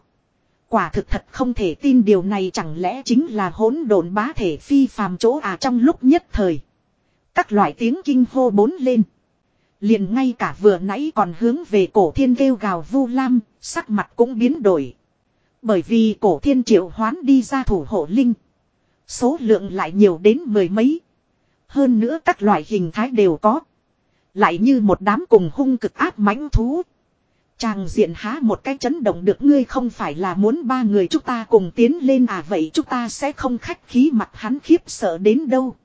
Quả thực thật không thể tin điều này chẳng lẽ chính là hỗn độn bá thể phi phàm chỗ à trong lúc nhất thời. Các loại tiếng kinh hô bốn lên. Liền ngay cả vừa nãy còn hướng về cổ thiên kêu gào vu lam, sắc mặt cũng biến đổi. Bởi vì cổ thiên triệu hoán đi ra thủ hộ linh. Số lượng lại nhiều đến mười mấy. Hơn nữa các loại hình thái đều có. Lại như một đám cùng hung cực áp mãnh thú. Chàng diện há một cái chấn động được ngươi không phải là muốn ba người chúng ta cùng tiến lên à vậy chúng ta sẽ không khách khí mặt hắn khiếp sợ đến đâu.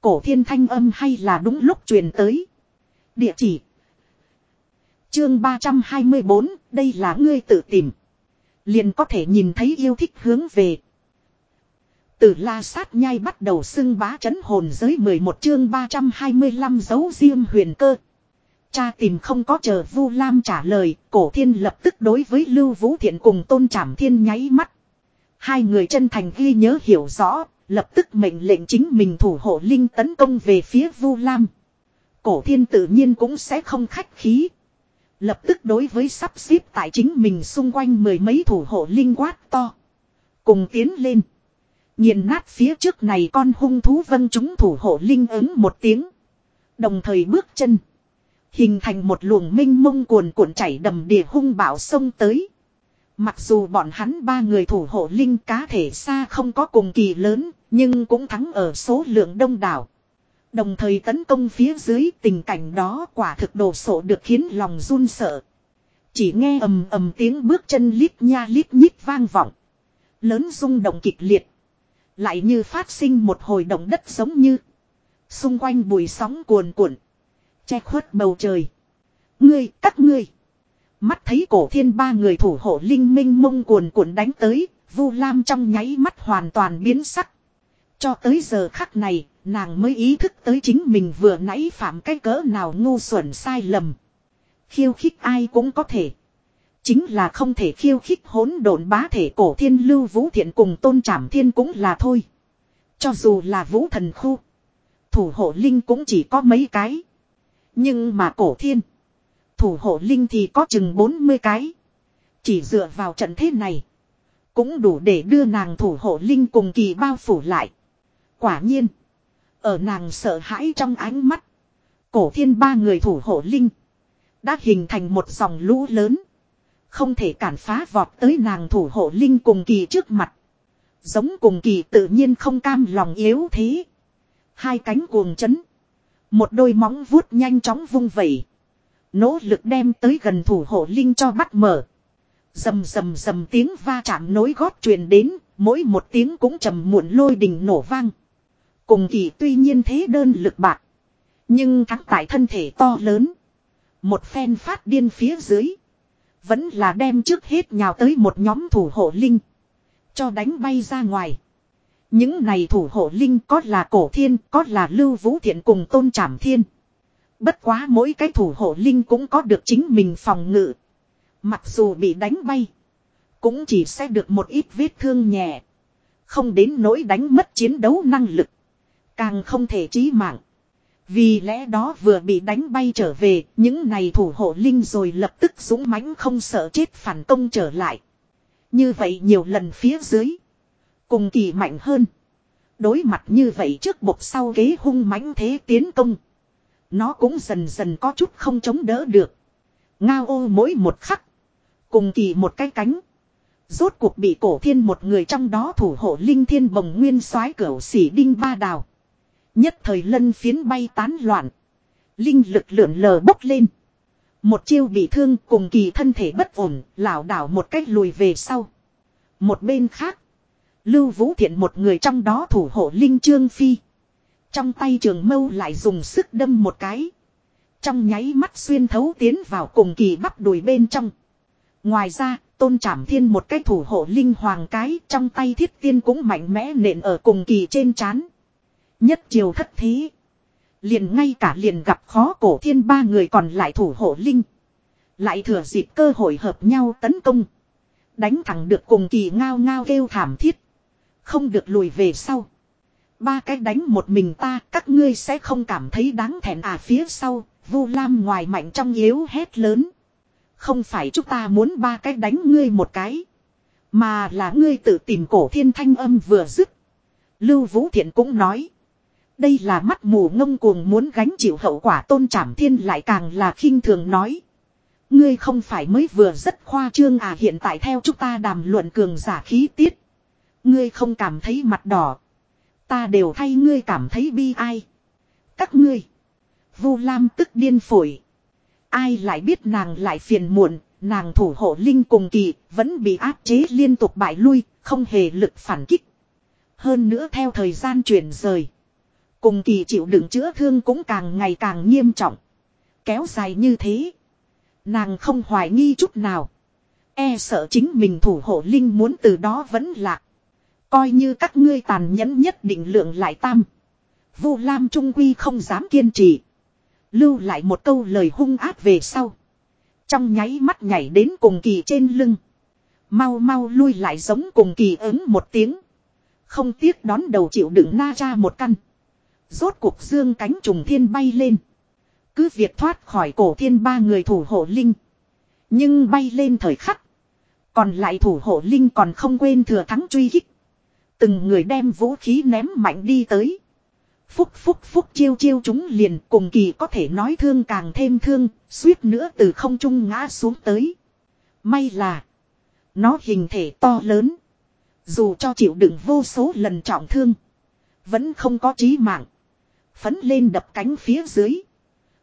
Cổ thiên thanh âm hay là đúng lúc truyền tới. Địa chỉ. Chương 324, đây là ngươi tự tìm. Liền có thể nhìn thấy yêu thích hướng về. Từ la sát nhai bắt đầu xưng bá chấn hồn giới 11 chương 325 dấu riêng huyền cơ. Cha tìm không có chờ Vu Lam trả lời, cổ thiên lập tức đối với Lưu Vũ Thiện cùng tôn trảm thiên nháy mắt. Hai người chân thành ghi nhớ hiểu rõ, lập tức mệnh lệnh chính mình thủ hộ linh tấn công về phía Vu Lam. Cổ thiên tự nhiên cũng sẽ không khách khí. Lập tức đối với sắp xếp tại chính mình xung quanh mười mấy thủ hộ linh quát to. Cùng tiến lên. Nhìn nát phía trước này con hung thú vân chúng thủ hộ linh ứng một tiếng. Đồng thời bước chân. Hình thành một luồng minh mông cuồn cuộn chảy đầm đìa hung bạo sông tới. Mặc dù bọn hắn ba người thủ hộ linh cá thể xa không có cùng kỳ lớn, nhưng cũng thắng ở số lượng đông đảo. Đồng thời tấn công phía dưới tình cảnh đó quả thực đồ sộ được khiến lòng run sợ. Chỉ nghe ầm ầm tiếng bước chân lít nha lít nhít vang vọng. Lớn rung động kịch liệt. Lại như phát sinh một hồi động đất giống như. Xung quanh bụi sóng cuồn cuộn. Che khuất bầu trời. Ngươi, các ngươi. Mắt thấy cổ thiên ba người thủ hộ linh minh mông cuồn cuộn đánh tới. Vu Lam trong nháy mắt hoàn toàn biến sắc. Cho tới giờ khắc này, nàng mới ý thức tới chính mình vừa nãy phạm cái cỡ nào ngu xuẩn sai lầm. Khiêu khích ai cũng có thể. Chính là không thể khiêu khích hỗn độn bá thể cổ thiên lưu vũ thiện cùng tôn trảm thiên cũng là thôi. Cho dù là vũ thần khu. Thủ hộ linh cũng chỉ có mấy cái. Nhưng mà cổ thiên. Thủ hộ linh thì có chừng 40 cái. Chỉ dựa vào trận thế này. Cũng đủ để đưa nàng thủ hộ linh cùng kỳ bao phủ lại. Quả nhiên. Ở nàng sợ hãi trong ánh mắt. Cổ thiên ba người thủ hộ linh. Đã hình thành một dòng lũ lớn. Không thể cản phá vọt tới nàng thủ hộ linh cùng kỳ trước mặt. Giống cùng kỳ tự nhiên không cam lòng yếu thế. Hai cánh cuồng chấn. Một đôi móng vuốt nhanh chóng vung vẩy. Nỗ lực đem tới gần thủ hộ linh cho bắt mở. Dầm dầm dầm tiếng va chạm nối gót truyền đến, mỗi một tiếng cũng trầm muộn lôi đình nổ vang. Cùng kỳ tuy nhiên thế đơn lực bạc. Nhưng thắng tại thân thể to lớn. Một phen phát điên phía dưới. Vẫn là đem trước hết nhào tới một nhóm thủ hộ linh. Cho đánh bay ra ngoài. Những này thủ hộ linh có là cổ thiên, có là lưu vũ thiện cùng tôn trảm thiên. Bất quá mỗi cái thủ hộ linh cũng có được chính mình phòng ngự. Mặc dù bị đánh bay. Cũng chỉ sẽ được một ít vết thương nhẹ. Không đến nỗi đánh mất chiến đấu năng lực. Càng không thể chí mạng. Vì lẽ đó vừa bị đánh bay trở về, những này thủ hộ linh rồi lập tức dũng mãnh không sợ chết phản công trở lại. Như vậy nhiều lần phía dưới. Cùng kỳ mạnh hơn. Đối mặt như vậy trước bộc sau ghế hung mãnh thế tiến công. Nó cũng dần dần có chút không chống đỡ được. Ngao ô mỗi một khắc. Cùng kỳ một cái cánh. Rốt cuộc bị cổ thiên một người trong đó thủ hộ linh thiên bồng nguyên soái cửu xỉ đinh ba đào. Nhất thời lân phiến bay tán loạn. Linh lực lượn lờ bốc lên. Một chiêu bị thương cùng kỳ thân thể bất ổn, lảo đảo một cách lùi về sau. Một bên khác. Lưu Vũ Thiện một người trong đó thủ hộ Linh Trương Phi. Trong tay trường mâu lại dùng sức đâm một cái. Trong nháy mắt xuyên thấu tiến vào cùng kỳ bắp đùi bên trong. Ngoài ra, tôn trảm thiên một cái thủ hộ linh hoàng cái trong tay thiết tiên cũng mạnh mẽ nện ở cùng kỳ trên chán. Nhất triều thất thế. Liền ngay cả liền gặp khó cổ thiên ba người còn lại thủ hộ linh. Lại thừa dịp cơ hội hợp nhau tấn công. Đánh thẳng được cùng kỳ ngao ngao kêu thảm thiết. Không được lùi về sau. Ba cái đánh một mình ta, các ngươi sẽ không cảm thấy đáng thẹn à phía sau. Vu Lam ngoài mạnh trong yếu hét lớn. Không phải chúng ta muốn ba cái đánh ngươi một cái. Mà là ngươi tự tìm cổ thiên thanh âm vừa dứt. Lưu Vũ Thiện cũng nói. Đây là mắt mù ngông cuồng muốn gánh chịu hậu quả tôn trảm thiên lại càng là khinh thường nói. Ngươi không phải mới vừa rất khoa trương à hiện tại theo chúng ta đàm luận cường giả khí tiết. Ngươi không cảm thấy mặt đỏ. Ta đều thay ngươi cảm thấy bi ai. Các ngươi. Vu Lam tức điên phổi. Ai lại biết nàng lại phiền muộn, nàng thủ hộ linh cùng kỳ, vẫn bị áp chế liên tục bại lui, không hề lực phản kích. Hơn nữa theo thời gian chuyển rời. Cùng kỳ chịu đựng chữa thương cũng càng ngày càng nghiêm trọng. Kéo dài như thế. Nàng không hoài nghi chút nào. E sợ chính mình thủ hộ linh muốn từ đó vẫn lạc. Coi như các ngươi tàn nhẫn nhất định lượng lại tam. Vu Lam Trung Quy không dám kiên trì. Lưu lại một câu lời hung ác về sau. Trong nháy mắt nhảy đến cùng kỳ trên lưng. Mau mau lui lại giống cùng kỳ ứng một tiếng. Không tiếc đón đầu chịu đựng na ra một căn. Rốt cuộc dương cánh trùng thiên bay lên. Cứ việc thoát khỏi cổ thiên ba người thủ hộ linh. Nhưng bay lên thời khắc. Còn lại thủ hộ linh còn không quên thừa thắng truy kích. Từng người đem vũ khí ném mạnh đi tới. Phúc phúc phúc chiêu chiêu chúng liền cùng kỳ có thể nói thương càng thêm thương, suýt nữa từ không trung ngã xuống tới. May là, nó hình thể to lớn. Dù cho chịu đựng vô số lần trọng thương, vẫn không có chí mạng. Phấn lên đập cánh phía dưới.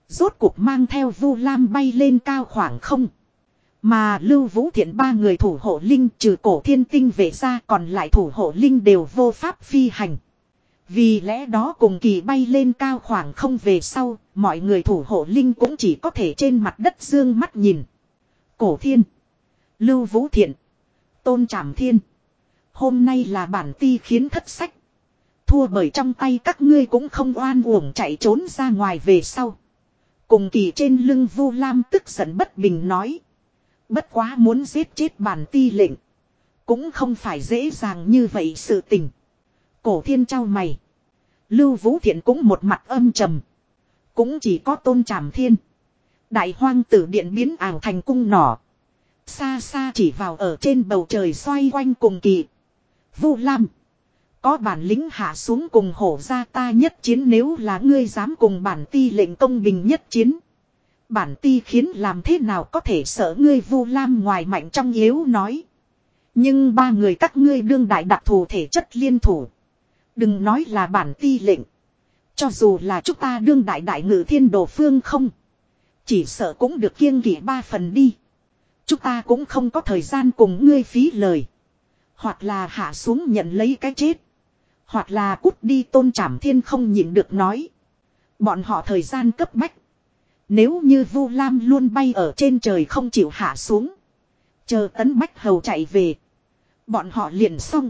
Rốt cuộc mang theo vu lam bay lên cao khoảng không. Mà lưu vũ thiện ba người thủ hộ linh trừ cổ thiên tinh về ra còn lại thủ hộ linh đều vô pháp phi hành. Vì lẽ đó cùng kỳ bay lên cao khoảng không về sau, mọi người thủ hộ linh cũng chỉ có thể trên mặt đất dương mắt nhìn. Cổ thiên, lưu vũ thiện, tôn trảm thiên. Hôm nay là bản ti khiến thất sách. Thua bởi trong tay các ngươi cũng không oan uổng chạy trốn ra ngoài về sau. Cùng kỳ trên lưng vu lam tức giận bất bình nói. Bất quá muốn giết chết bản ti lệnh. Cũng không phải dễ dàng như vậy sự tình. Cổ thiên trao mày. Lưu Vũ Thiện cũng một mặt âm trầm. Cũng chỉ có tôn trảm thiên. Đại hoang tử điện biến ảo thành cung nỏ. Xa xa chỉ vào ở trên bầu trời xoay quanh cùng kỳ. Vu Lam. Có bản lính hạ xuống cùng hổ ra ta nhất chiến nếu là ngươi dám cùng bản ti lệnh công bình nhất chiến. Bản ti khiến làm thế nào có thể sợ ngươi Vu Lam ngoài mạnh trong yếu nói. Nhưng ba người các ngươi đương đại đặc thù thể chất liên thủ. Đừng nói là bản ti lệnh. Cho dù là chúng ta đương đại đại ngự thiên đồ phương không. Chỉ sợ cũng được kiêng kỵ ba phần đi. Chúng ta cũng không có thời gian cùng ngươi phí lời. Hoặc là hạ xuống nhận lấy cái chết. Hoặc là cút đi tôn trảm thiên không nhịn được nói. Bọn họ thời gian cấp bách. Nếu như Vu Lam luôn bay ở trên trời không chịu hạ xuống. Chờ tấn bách hầu chạy về. Bọn họ liền xong.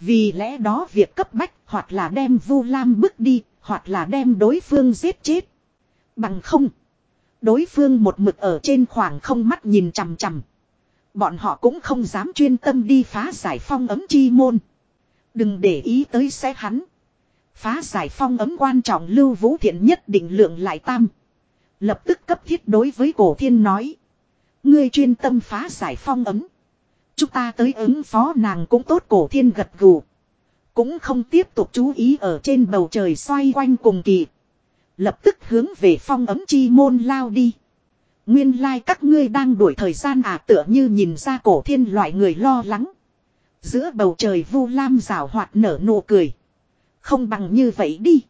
Vì lẽ đó việc cấp bách hoặc là đem Vu Lam bước đi, hoặc là đem đối phương giết chết. Bằng không. Đối phương một mực ở trên khoảng không mắt nhìn chằm chằm. Bọn họ cũng không dám chuyên tâm đi phá giải phong ấm chi môn. Đừng để ý tới xe hắn. Phá giải phong ấm quan trọng lưu vũ thiện nhất định lượng lại tam. Lập tức cấp thiết đối với cổ thiên nói. Ngươi chuyên tâm phá giải phong ấm. Chúng ta tới ứng phó nàng cũng tốt cổ thiên gật gù. Cũng không tiếp tục chú ý ở trên bầu trời xoay quanh cùng kỳ. Lập tức hướng về phong ấm chi môn lao đi. Nguyên lai like các ngươi đang đuổi thời gian à tựa như nhìn ra cổ thiên loại người lo lắng. Giữa bầu trời vu lam rào hoạt nở nụ cười. Không bằng như vậy đi.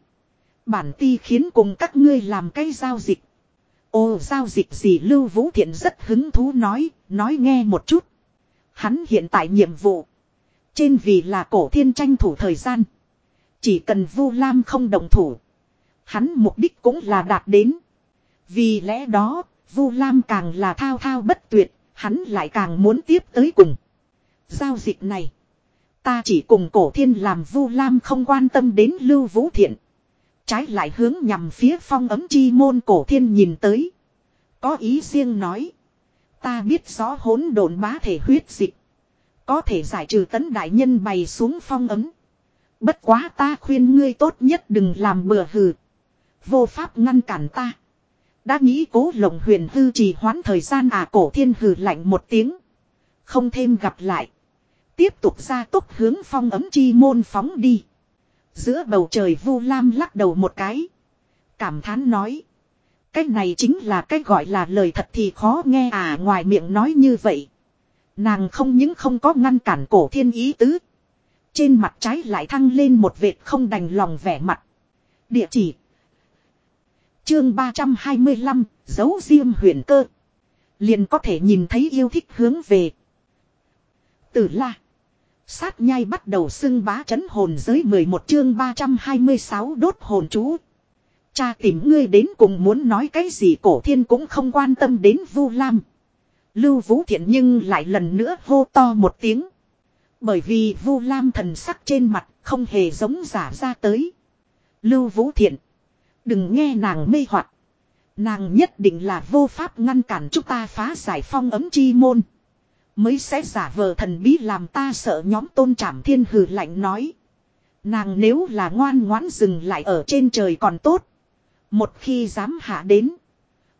Bản ti khiến cùng các ngươi làm cái giao dịch. Ồ giao dịch gì Lưu Vũ Thiện rất hứng thú nói, nói nghe một chút. Hắn hiện tại nhiệm vụ. Trên vì là cổ thiên tranh thủ thời gian. Chỉ cần Vu Lam không đồng thủ. Hắn mục đích cũng là đạt đến. Vì lẽ đó, Vu Lam càng là thao thao bất tuyệt, hắn lại càng muốn tiếp tới cùng. Giao dịch này. Ta chỉ cùng cổ thiên làm Vu Lam không quan tâm đến Lưu Vũ Thiện. Trái lại hướng nhằm phía phong ấm chi môn cổ thiên nhìn tới. Có ý riêng nói. Ta biết rõ hỗn độn bá thể huyết dịch. Có thể giải trừ tấn đại nhân bày xuống phong ấm. Bất quá ta khuyên ngươi tốt nhất đừng làm bừa hừ. Vô pháp ngăn cản ta. Đã nghĩ cố lộng huyền hư trì hoãn thời gian à cổ thiên hừ lạnh một tiếng. Không thêm gặp lại. Tiếp tục ra tốc hướng phong ấm chi môn phóng đi. Giữa bầu trời vu lam lắc đầu một cái. Cảm thán nói. Cái này chính là cái gọi là lời thật thì khó nghe à ngoài miệng nói như vậy. Nàng không những không có ngăn cản cổ thiên ý tứ. Trên mặt trái lại thăng lên một vệt không đành lòng vẻ mặt. Địa chỉ. Chương 325, dấu diêm huyền cơ. Liền có thể nhìn thấy yêu thích hướng về. Tử la. Sát nhai bắt đầu xưng bá chấn hồn giới 11 chương 326 đốt hồn chú. Cha tìm ngươi đến cùng muốn nói cái gì cổ thiên cũng không quan tâm đến Vu Lam. Lưu Vũ Thiện nhưng lại lần nữa hô to một tiếng. Bởi vì Vu Lam thần sắc trên mặt không hề giống giả ra tới. Lưu Vũ Thiện. Đừng nghe nàng mê hoặc Nàng nhất định là vô pháp ngăn cản chúng ta phá giải phong ấm chi môn. Mới sẽ giả vờ thần bí làm ta sợ nhóm tôn trảm thiên hừ lạnh nói. Nàng nếu là ngoan ngoãn dừng lại ở trên trời còn tốt. Một khi dám hạ đến.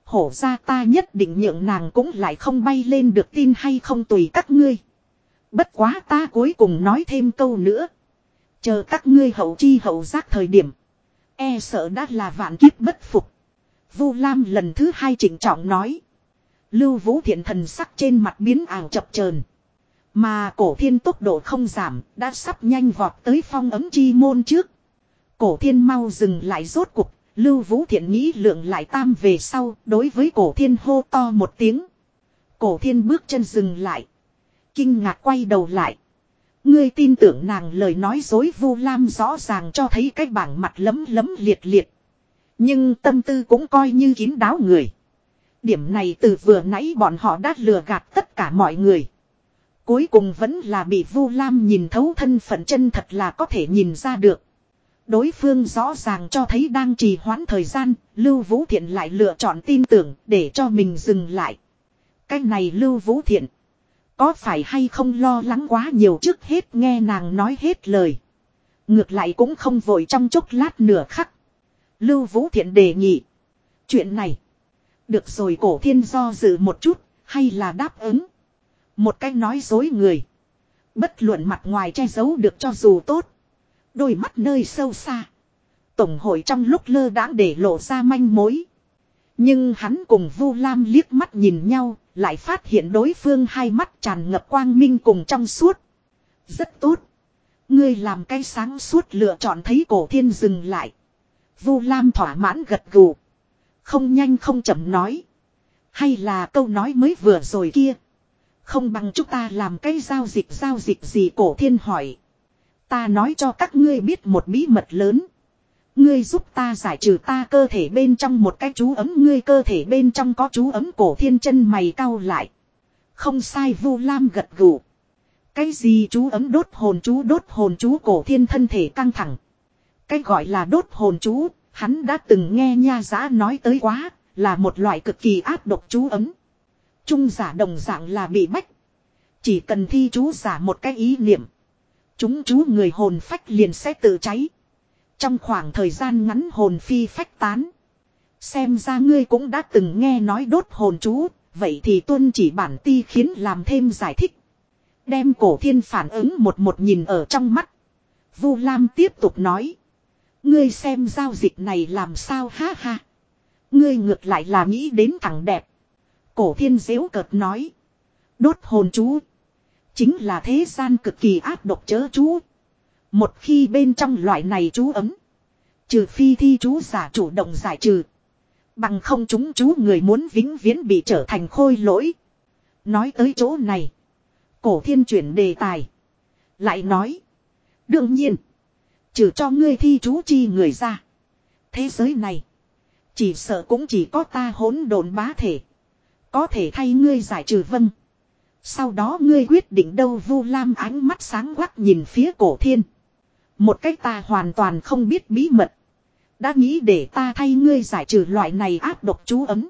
Hổ ra ta nhất định nhượng nàng cũng lại không bay lên được tin hay không tùy các ngươi. Bất quá ta cuối cùng nói thêm câu nữa. Chờ các ngươi hậu chi hậu giác thời điểm. E sợ đã là vạn kiếp bất phục. Vu Lam lần thứ hai chỉnh trọng nói. Lưu Vũ Thiện thần sắc trên mặt biến ảo chập chờn Mà cổ thiên tốc độ không giảm, đã sắp nhanh vọt tới phong ấm chi môn trước. Cổ thiên mau dừng lại rốt cuộc. Lưu Vũ Thiện nghĩ lượng lại tam về sau, đối với cổ thiên hô to một tiếng. Cổ thiên bước chân dừng lại. Kinh ngạc quay đầu lại. Ngươi tin tưởng nàng lời nói dối vu lam rõ ràng cho thấy cái bảng mặt lấm lấm liệt liệt. Nhưng tâm tư cũng coi như kín đáo người. Điểm này từ vừa nãy bọn họ đã lừa gạt tất cả mọi người. Cuối cùng vẫn là bị Vu Lam nhìn thấu thân phận chân thật là có thể nhìn ra được. Đối phương rõ ràng cho thấy đang trì hoãn thời gian, Lưu Vũ Thiện lại lựa chọn tin tưởng để cho mình dừng lại. Cái này Lưu Vũ Thiện. Có phải hay không lo lắng quá nhiều trước hết nghe nàng nói hết lời. Ngược lại cũng không vội trong chốc lát nửa khắc. Lưu Vũ Thiện đề nghị. Chuyện này. Được rồi cổ thiên do dự một chút, hay là đáp ứng. Một cách nói dối người. Bất luận mặt ngoài che giấu được cho dù tốt. Đôi mắt nơi sâu xa. Tổng hội trong lúc lơ đãng để lộ ra manh mối. Nhưng hắn cùng Vu Lam liếc mắt nhìn nhau, lại phát hiện đối phương hai mắt tràn ngập quang minh cùng trong suốt. Rất tốt. Ngươi làm cái sáng suốt lựa chọn thấy cổ thiên dừng lại. Vu Lam thỏa mãn gật gù. Không nhanh không chậm nói. Hay là câu nói mới vừa rồi kia. Không bằng chúng ta làm cái giao dịch giao dịch gì cổ thiên hỏi. Ta nói cho các ngươi biết một bí mật lớn. Ngươi giúp ta giải trừ ta cơ thể bên trong một cái chú ấm ngươi cơ thể bên trong có chú ấm cổ thiên chân mày cau lại. Không sai vu lam gật gù. Cái gì chú ấm đốt hồn chú đốt hồn chú cổ thiên thân thể căng thẳng. Cái gọi là đốt hồn chú, hắn đã từng nghe nha giả nói tới quá, là một loại cực kỳ áp độc chú ấm. Trung giả đồng dạng là bị bách. Chỉ cần thi chú giả một cái ý niệm. Chúng chú người hồn phách liền sẽ tự cháy. Trong khoảng thời gian ngắn hồn phi phách tán. Xem ra ngươi cũng đã từng nghe nói đốt hồn chú, vậy thì tuân chỉ bản ti khiến làm thêm giải thích. Đem cổ thiên phản ứng một một nhìn ở trong mắt. Vu Lam tiếp tục nói. Ngươi xem giao dịch này làm sao ha ha. Ngươi ngược lại là nghĩ đến thằng đẹp. Cổ thiên dễu cợt nói. Đốt hồn chú. Chính là thế gian cực kỳ áp độc chớ chú. Một khi bên trong loại này chú ấm. Trừ phi thi chú giả chủ động giải trừ. Bằng không chúng chú người muốn vĩnh viễn bị trở thành khôi lỗi. Nói tới chỗ này. Cổ thiên chuyển đề tài. Lại nói. Đương nhiên. Trừ cho ngươi thi chú chi người ra. Thế giới này. Chỉ sợ cũng chỉ có ta hỗn độn bá thể. Có thể thay ngươi giải trừ vâng. Sau đó ngươi quyết định đâu vu lam ánh mắt sáng quắc nhìn phía cổ thiên. Một cách ta hoàn toàn không biết bí mật. Đã nghĩ để ta thay ngươi giải trừ loại này áp độc chú ấm.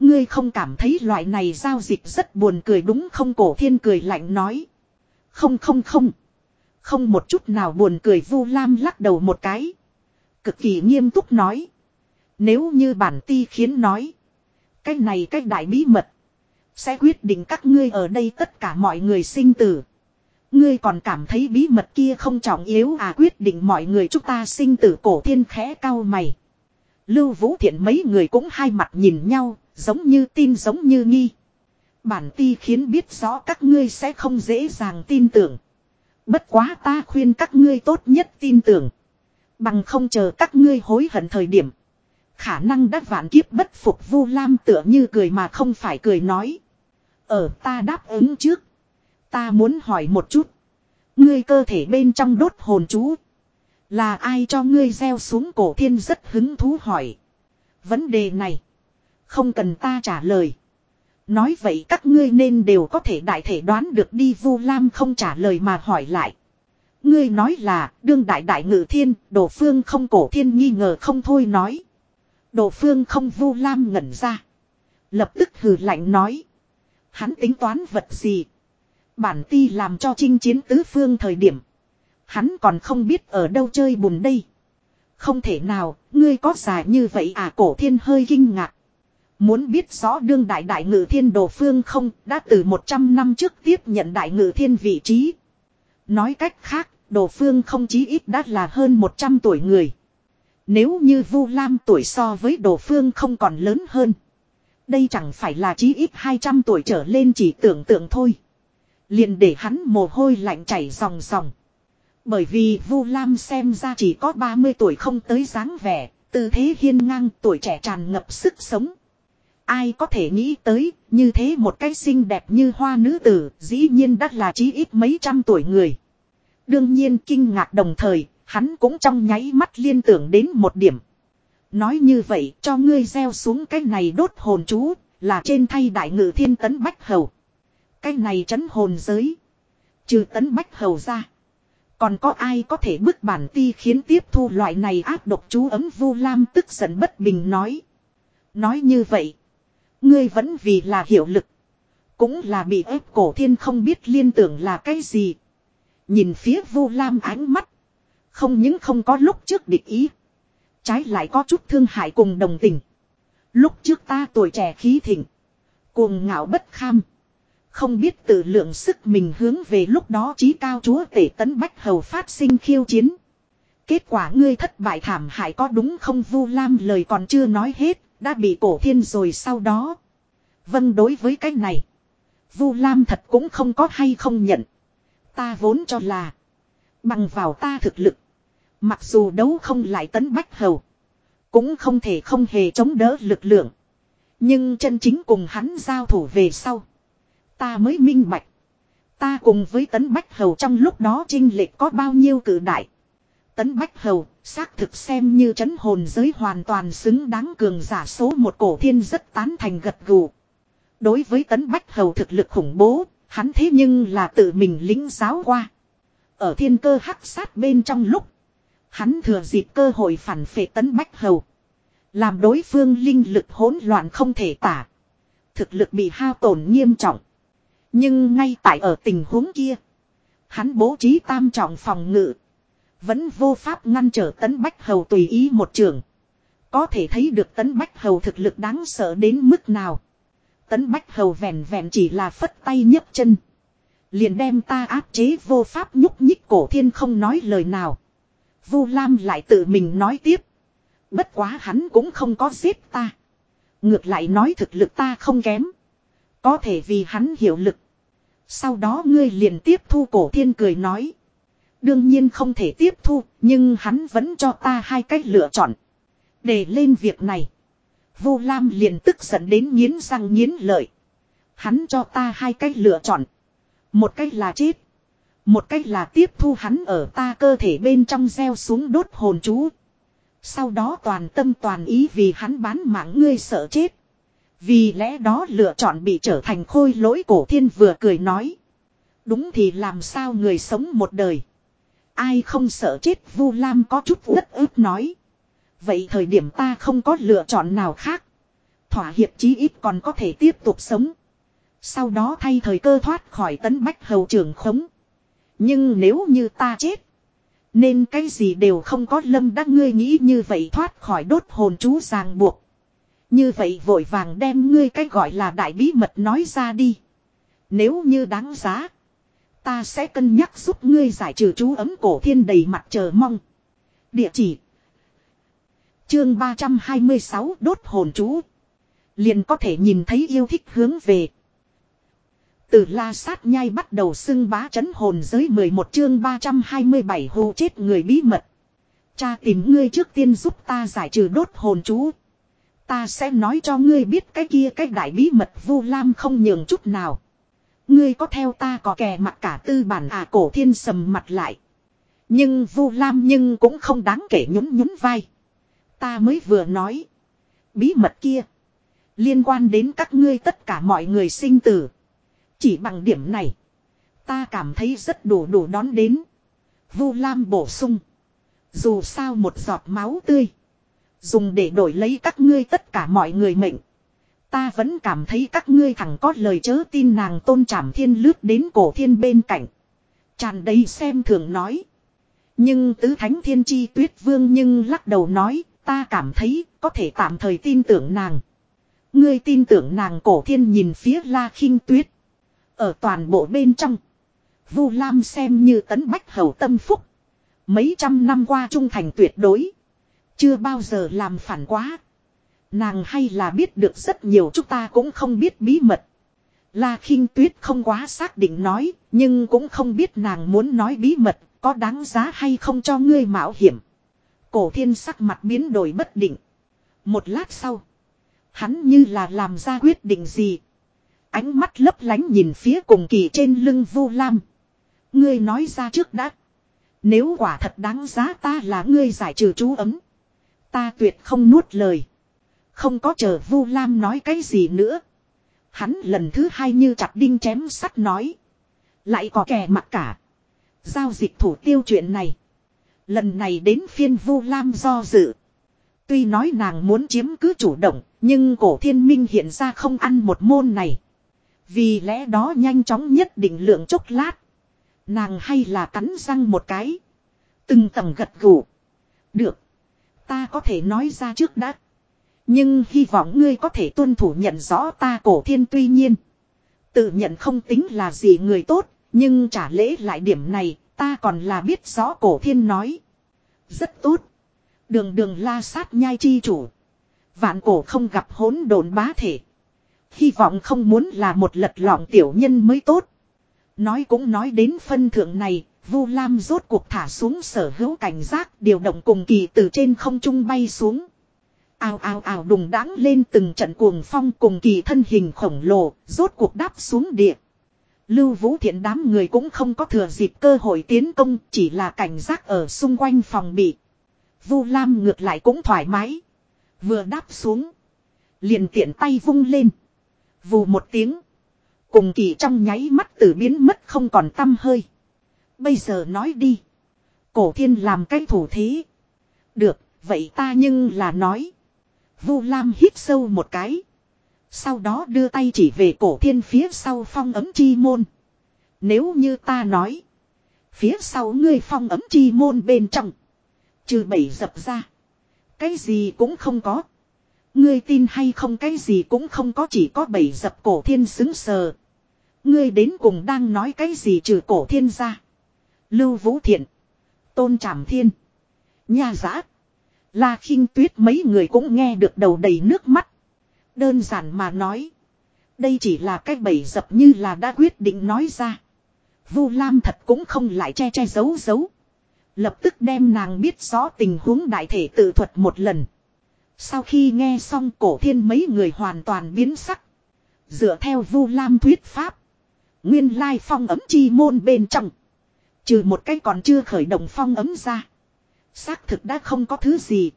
Ngươi không cảm thấy loại này giao dịch rất buồn cười đúng không cổ thiên cười lạnh nói. Không không không. Không một chút nào buồn cười vu lam lắc đầu một cái. Cực kỳ nghiêm túc nói. Nếu như bản ti khiến nói. Cái này cái đại bí mật. Sẽ quyết định các ngươi ở đây tất cả mọi người sinh tử. Ngươi còn cảm thấy bí mật kia không trọng yếu à quyết định mọi người chúng ta sinh tử cổ thiên khẽ cao mày. Lưu Vũ Thiện mấy người cũng hai mặt nhìn nhau, giống như tin giống như nghi. Bản ti khiến biết rõ các ngươi sẽ không dễ dàng tin tưởng. Bất quá ta khuyên các ngươi tốt nhất tin tưởng. Bằng không chờ các ngươi hối hận thời điểm. Khả năng đắc vạn kiếp bất phục vu lam tựa như cười mà không phải cười nói. Ở ta đáp ứng trước. Ta muốn hỏi một chút. Ngươi cơ thể bên trong đốt hồn chú. Là ai cho ngươi gieo xuống cổ thiên rất hứng thú hỏi. Vấn đề này. Không cần ta trả lời. Nói vậy các ngươi nên đều có thể đại thể đoán được đi Vu Lam không trả lời mà hỏi lại. Ngươi nói là đương đại đại ngự thiên, đồ phương không cổ thiên nghi ngờ không thôi nói. Đồ phương không Vu Lam ngẩn ra. Lập tức hừ lạnh nói. Hắn tính toán vật gì? Bản ti làm cho chinh chiến tứ phương thời điểm. Hắn còn không biết ở đâu chơi bùn đây. Không thể nào, ngươi có dài như vậy à cổ thiên hơi kinh ngạc. Muốn biết rõ đương đại đại ngự thiên đồ phương không đã từ 100 năm trước tiếp nhận đại ngự thiên vị trí. Nói cách khác, đồ phương không chí ít đã là hơn 100 tuổi người. Nếu như Vu Lam tuổi so với đồ phương không còn lớn hơn. Đây chẳng phải là chí ít 200 tuổi trở lên chỉ tưởng tượng thôi. Liền để hắn mồ hôi lạnh chảy ròng ròng. Bởi vì Vu Lam xem ra chỉ có 30 tuổi không tới dáng vẻ, tư thế hiên ngang tuổi trẻ tràn ngập sức sống. Ai có thể nghĩ tới, như thế một cái xinh đẹp như hoa nữ tử, dĩ nhiên đắt là chí ít mấy trăm tuổi người. Đương nhiên kinh ngạc đồng thời, hắn cũng trong nháy mắt liên tưởng đến một điểm. Nói như vậy, cho ngươi gieo xuống cái này đốt hồn chú, là trên thay đại ngự thiên tấn bách hầu. Cái này chấn hồn giới. Trừ tấn bách hầu ra. Còn có ai có thể bức bản ti khiến tiếp thu loại này áp độc chú ấm vu lam tức giận bất bình nói. Nói như vậy. Ngươi vẫn vì là hiệu lực. Cũng là bị ép cổ thiên không biết liên tưởng là cái gì. Nhìn phía vu lam ánh mắt. Không những không có lúc trước địch ý. Trái lại có chút thương hại cùng đồng tình. Lúc trước ta tuổi trẻ khí thịnh. Cuồng ngạo bất kham. Không biết tự lượng sức mình hướng về lúc đó trí cao chúa tể tấn bách hầu phát sinh khiêu chiến. Kết quả ngươi thất bại thảm hại có đúng không Vu Lam lời còn chưa nói hết, đã bị cổ thiên rồi sau đó. Vâng đối với cái này. Vu Lam thật cũng không có hay không nhận. Ta vốn cho là. Bằng vào ta thực lực. Mặc dù đấu không lại tấn bách hầu. Cũng không thể không hề chống đỡ lực lượng. Nhưng chân chính cùng hắn giao thủ về sau. Ta mới minh bạch. Ta cùng với tấn bách hầu trong lúc đó trinh lệch có bao nhiêu cử đại. Tấn bách hầu, xác thực xem như chấn hồn giới hoàn toàn xứng đáng cường giả số một cổ thiên rất tán thành gật gù. Đối với tấn bách hầu thực lực khủng bố, hắn thế nhưng là tự mình lính giáo qua. Ở thiên cơ hắc sát bên trong lúc, hắn thừa dịp cơ hội phản phệ tấn bách hầu. Làm đối phương linh lực hỗn loạn không thể tả. Thực lực bị hao tổn nghiêm trọng. Nhưng ngay tại ở tình huống kia. Hắn bố trí tam trọng phòng ngự. Vẫn vô pháp ngăn trở tấn bách hầu tùy ý một trường. Có thể thấy được tấn bách hầu thực lực đáng sợ đến mức nào. Tấn bách hầu vẹn vẹn chỉ là phất tay nhấc chân. Liền đem ta áp chế vô pháp nhúc nhích cổ thiên không nói lời nào. Vu Lam lại tự mình nói tiếp. Bất quá hắn cũng không có giết ta. Ngược lại nói thực lực ta không kém. Có thể vì hắn hiểu lực. Sau đó ngươi liền tiếp thu cổ thiên cười nói. Đương nhiên không thể tiếp thu, nhưng hắn vẫn cho ta hai cách lựa chọn. Để lên việc này. Vu Lam liền tức giận đến nghiến răng nghiến lợi. Hắn cho ta hai cách lựa chọn. Một cách là chết. Một cách là tiếp thu hắn ở ta cơ thể bên trong gieo xuống đốt hồn chú. Sau đó toàn tâm toàn ý vì hắn bán mạng ngươi sợ chết. Vì lẽ đó lựa chọn bị trở thành khôi lỗi cổ thiên vừa cười nói. Đúng thì làm sao người sống một đời. Ai không sợ chết, Vu Lam có chút rất ức nói. Vậy thời điểm ta không có lựa chọn nào khác. Thỏa hiệp chí ít còn có thể tiếp tục sống. Sau đó thay thời cơ thoát khỏi tấn bách hầu trường khống. Nhưng nếu như ta chết. Nên cái gì đều không có lâm đã ngươi nghĩ như vậy thoát khỏi đốt hồn chú ràng buộc. Như vậy vội vàng đem ngươi cái gọi là đại bí mật nói ra đi. Nếu như đáng giá. Ta sẽ cân nhắc giúp ngươi giải trừ chú ấm cổ thiên đầy mặt chờ mong. Địa chỉ. Chương 326 đốt hồn chú. Liền có thể nhìn thấy yêu thích hướng về. Từ la sát nhai bắt đầu xưng bá chấn hồn giới 11 chương 327 hô chết người bí mật. Cha tìm ngươi trước tiên giúp ta giải trừ đốt hồn chú. Ta sẽ nói cho ngươi biết cái kia cái đại bí mật vu lam không nhường chút nào. Ngươi có theo ta có kè mặt cả tư bản à cổ thiên sầm mặt lại. Nhưng vu lam nhưng cũng không đáng kể nhún nhún vai. Ta mới vừa nói. Bí mật kia. Liên quan đến các ngươi tất cả mọi người sinh tử. Chỉ bằng điểm này. Ta cảm thấy rất đủ đủ đón đến. Vu Lam bổ sung. Dù sao một giọt máu tươi. Dùng để đổi lấy các ngươi tất cả mọi người mệnh. Ta vẫn cảm thấy các ngươi thẳng có lời chớ tin nàng tôn trảm thiên lướt đến cổ thiên bên cạnh. Tràn đầy xem thường nói. Nhưng tứ thánh thiên chi tuyết vương nhưng lắc đầu nói. Ta cảm thấy có thể tạm thời tin tưởng nàng. Ngươi tin tưởng nàng cổ thiên nhìn phía la khinh tuyết. Ở toàn bộ bên trong. Vu Lam xem như tấn bách hầu tâm phúc. Mấy trăm năm qua trung thành tuyệt đối. Chưa bao giờ làm phản quá. Nàng hay là biết được rất nhiều chúng ta cũng không biết bí mật. La khinh tuyết không quá xác định nói, nhưng cũng không biết nàng muốn nói bí mật, có đáng giá hay không cho ngươi mạo hiểm. Cổ thiên sắc mặt biến đổi bất định. Một lát sau, hắn như là làm ra quyết định gì. Ánh mắt lấp lánh nhìn phía cùng kỳ trên lưng vu lam. Ngươi nói ra trước đã. Nếu quả thật đáng giá ta là ngươi giải trừ chú ấm. Ta tuyệt không nuốt lời. Không có chờ vu lam nói cái gì nữa. Hắn lần thứ hai như chặt đinh chém sắt nói. Lại có kẻ mặc cả. Giao dịch thủ tiêu chuyện này. Lần này đến phiên vu lam do dự. Tuy nói nàng muốn chiếm cứ chủ động, nhưng cổ thiên minh hiện ra không ăn một môn này. Vì lẽ đó nhanh chóng nhất định lượng chốc lát. Nàng hay là cắn răng một cái. Từng tầng gật gù. Được. Ta có thể nói ra trước đã. Nhưng hy vọng ngươi có thể tuân thủ nhận rõ ta cổ thiên tuy nhiên. Tự nhận không tính là gì người tốt. Nhưng trả lễ lại điểm này ta còn là biết rõ cổ thiên nói. Rất tốt. Đường đường la sát nhai chi chủ. Vạn cổ không gặp hỗn độn bá thể. Hy vọng không muốn là một lật lọng tiểu nhân mới tốt. Nói cũng nói đến phân thượng này, Vu Lam rốt cuộc thả xuống sở hữu cảnh giác điều động cùng kỳ từ trên không trung bay xuống. Ào ào ào đùng đáng lên từng trận cuồng phong cùng kỳ thân hình khổng lồ, rốt cuộc đáp xuống địa. Lưu Vũ Thiện đám người cũng không có thừa dịp cơ hội tiến công, chỉ là cảnh giác ở xung quanh phòng bị. Vu Lam ngược lại cũng thoải mái. Vừa đáp xuống, liền tiện tay vung lên. Vù một tiếng. Cùng kỳ trong nháy mắt từ biến mất không còn tâm hơi. Bây giờ nói đi. Cổ thiên làm cái thủ thế. Được, vậy ta nhưng là nói. Vu Lam hít sâu một cái. Sau đó đưa tay chỉ về cổ thiên phía sau phong ấm chi môn. Nếu như ta nói. Phía sau ngươi phong ấm chi môn bên trong. Trừ bảy dập ra. Cái gì cũng không có. Ngươi tin hay không cái gì cũng không có, chỉ có bảy dập cổ thiên xứng sờ. Ngươi đến cùng đang nói cái gì trừ cổ thiên ra. Lưu Vũ Thiện. Tôn Trảm Thiên. Nha giã. La khinh tuyết mấy người cũng nghe được đầu đầy nước mắt. Đơn giản mà nói. Đây chỉ là cái bẫy dập như là đã quyết định nói ra. Vu Lam thật cũng không lại che che giấu giấu. Lập tức đem nàng biết rõ tình huống đại thể tự thuật một lần. Sau khi nghe xong cổ thiên mấy người hoàn toàn biến sắc. Dựa theo Vu Lam thuyết pháp. Nguyên lai phong ấm chi môn bên trong. Trừ một cái còn chưa khởi động phong ấm ra. Xác thực đã không có thứ gì.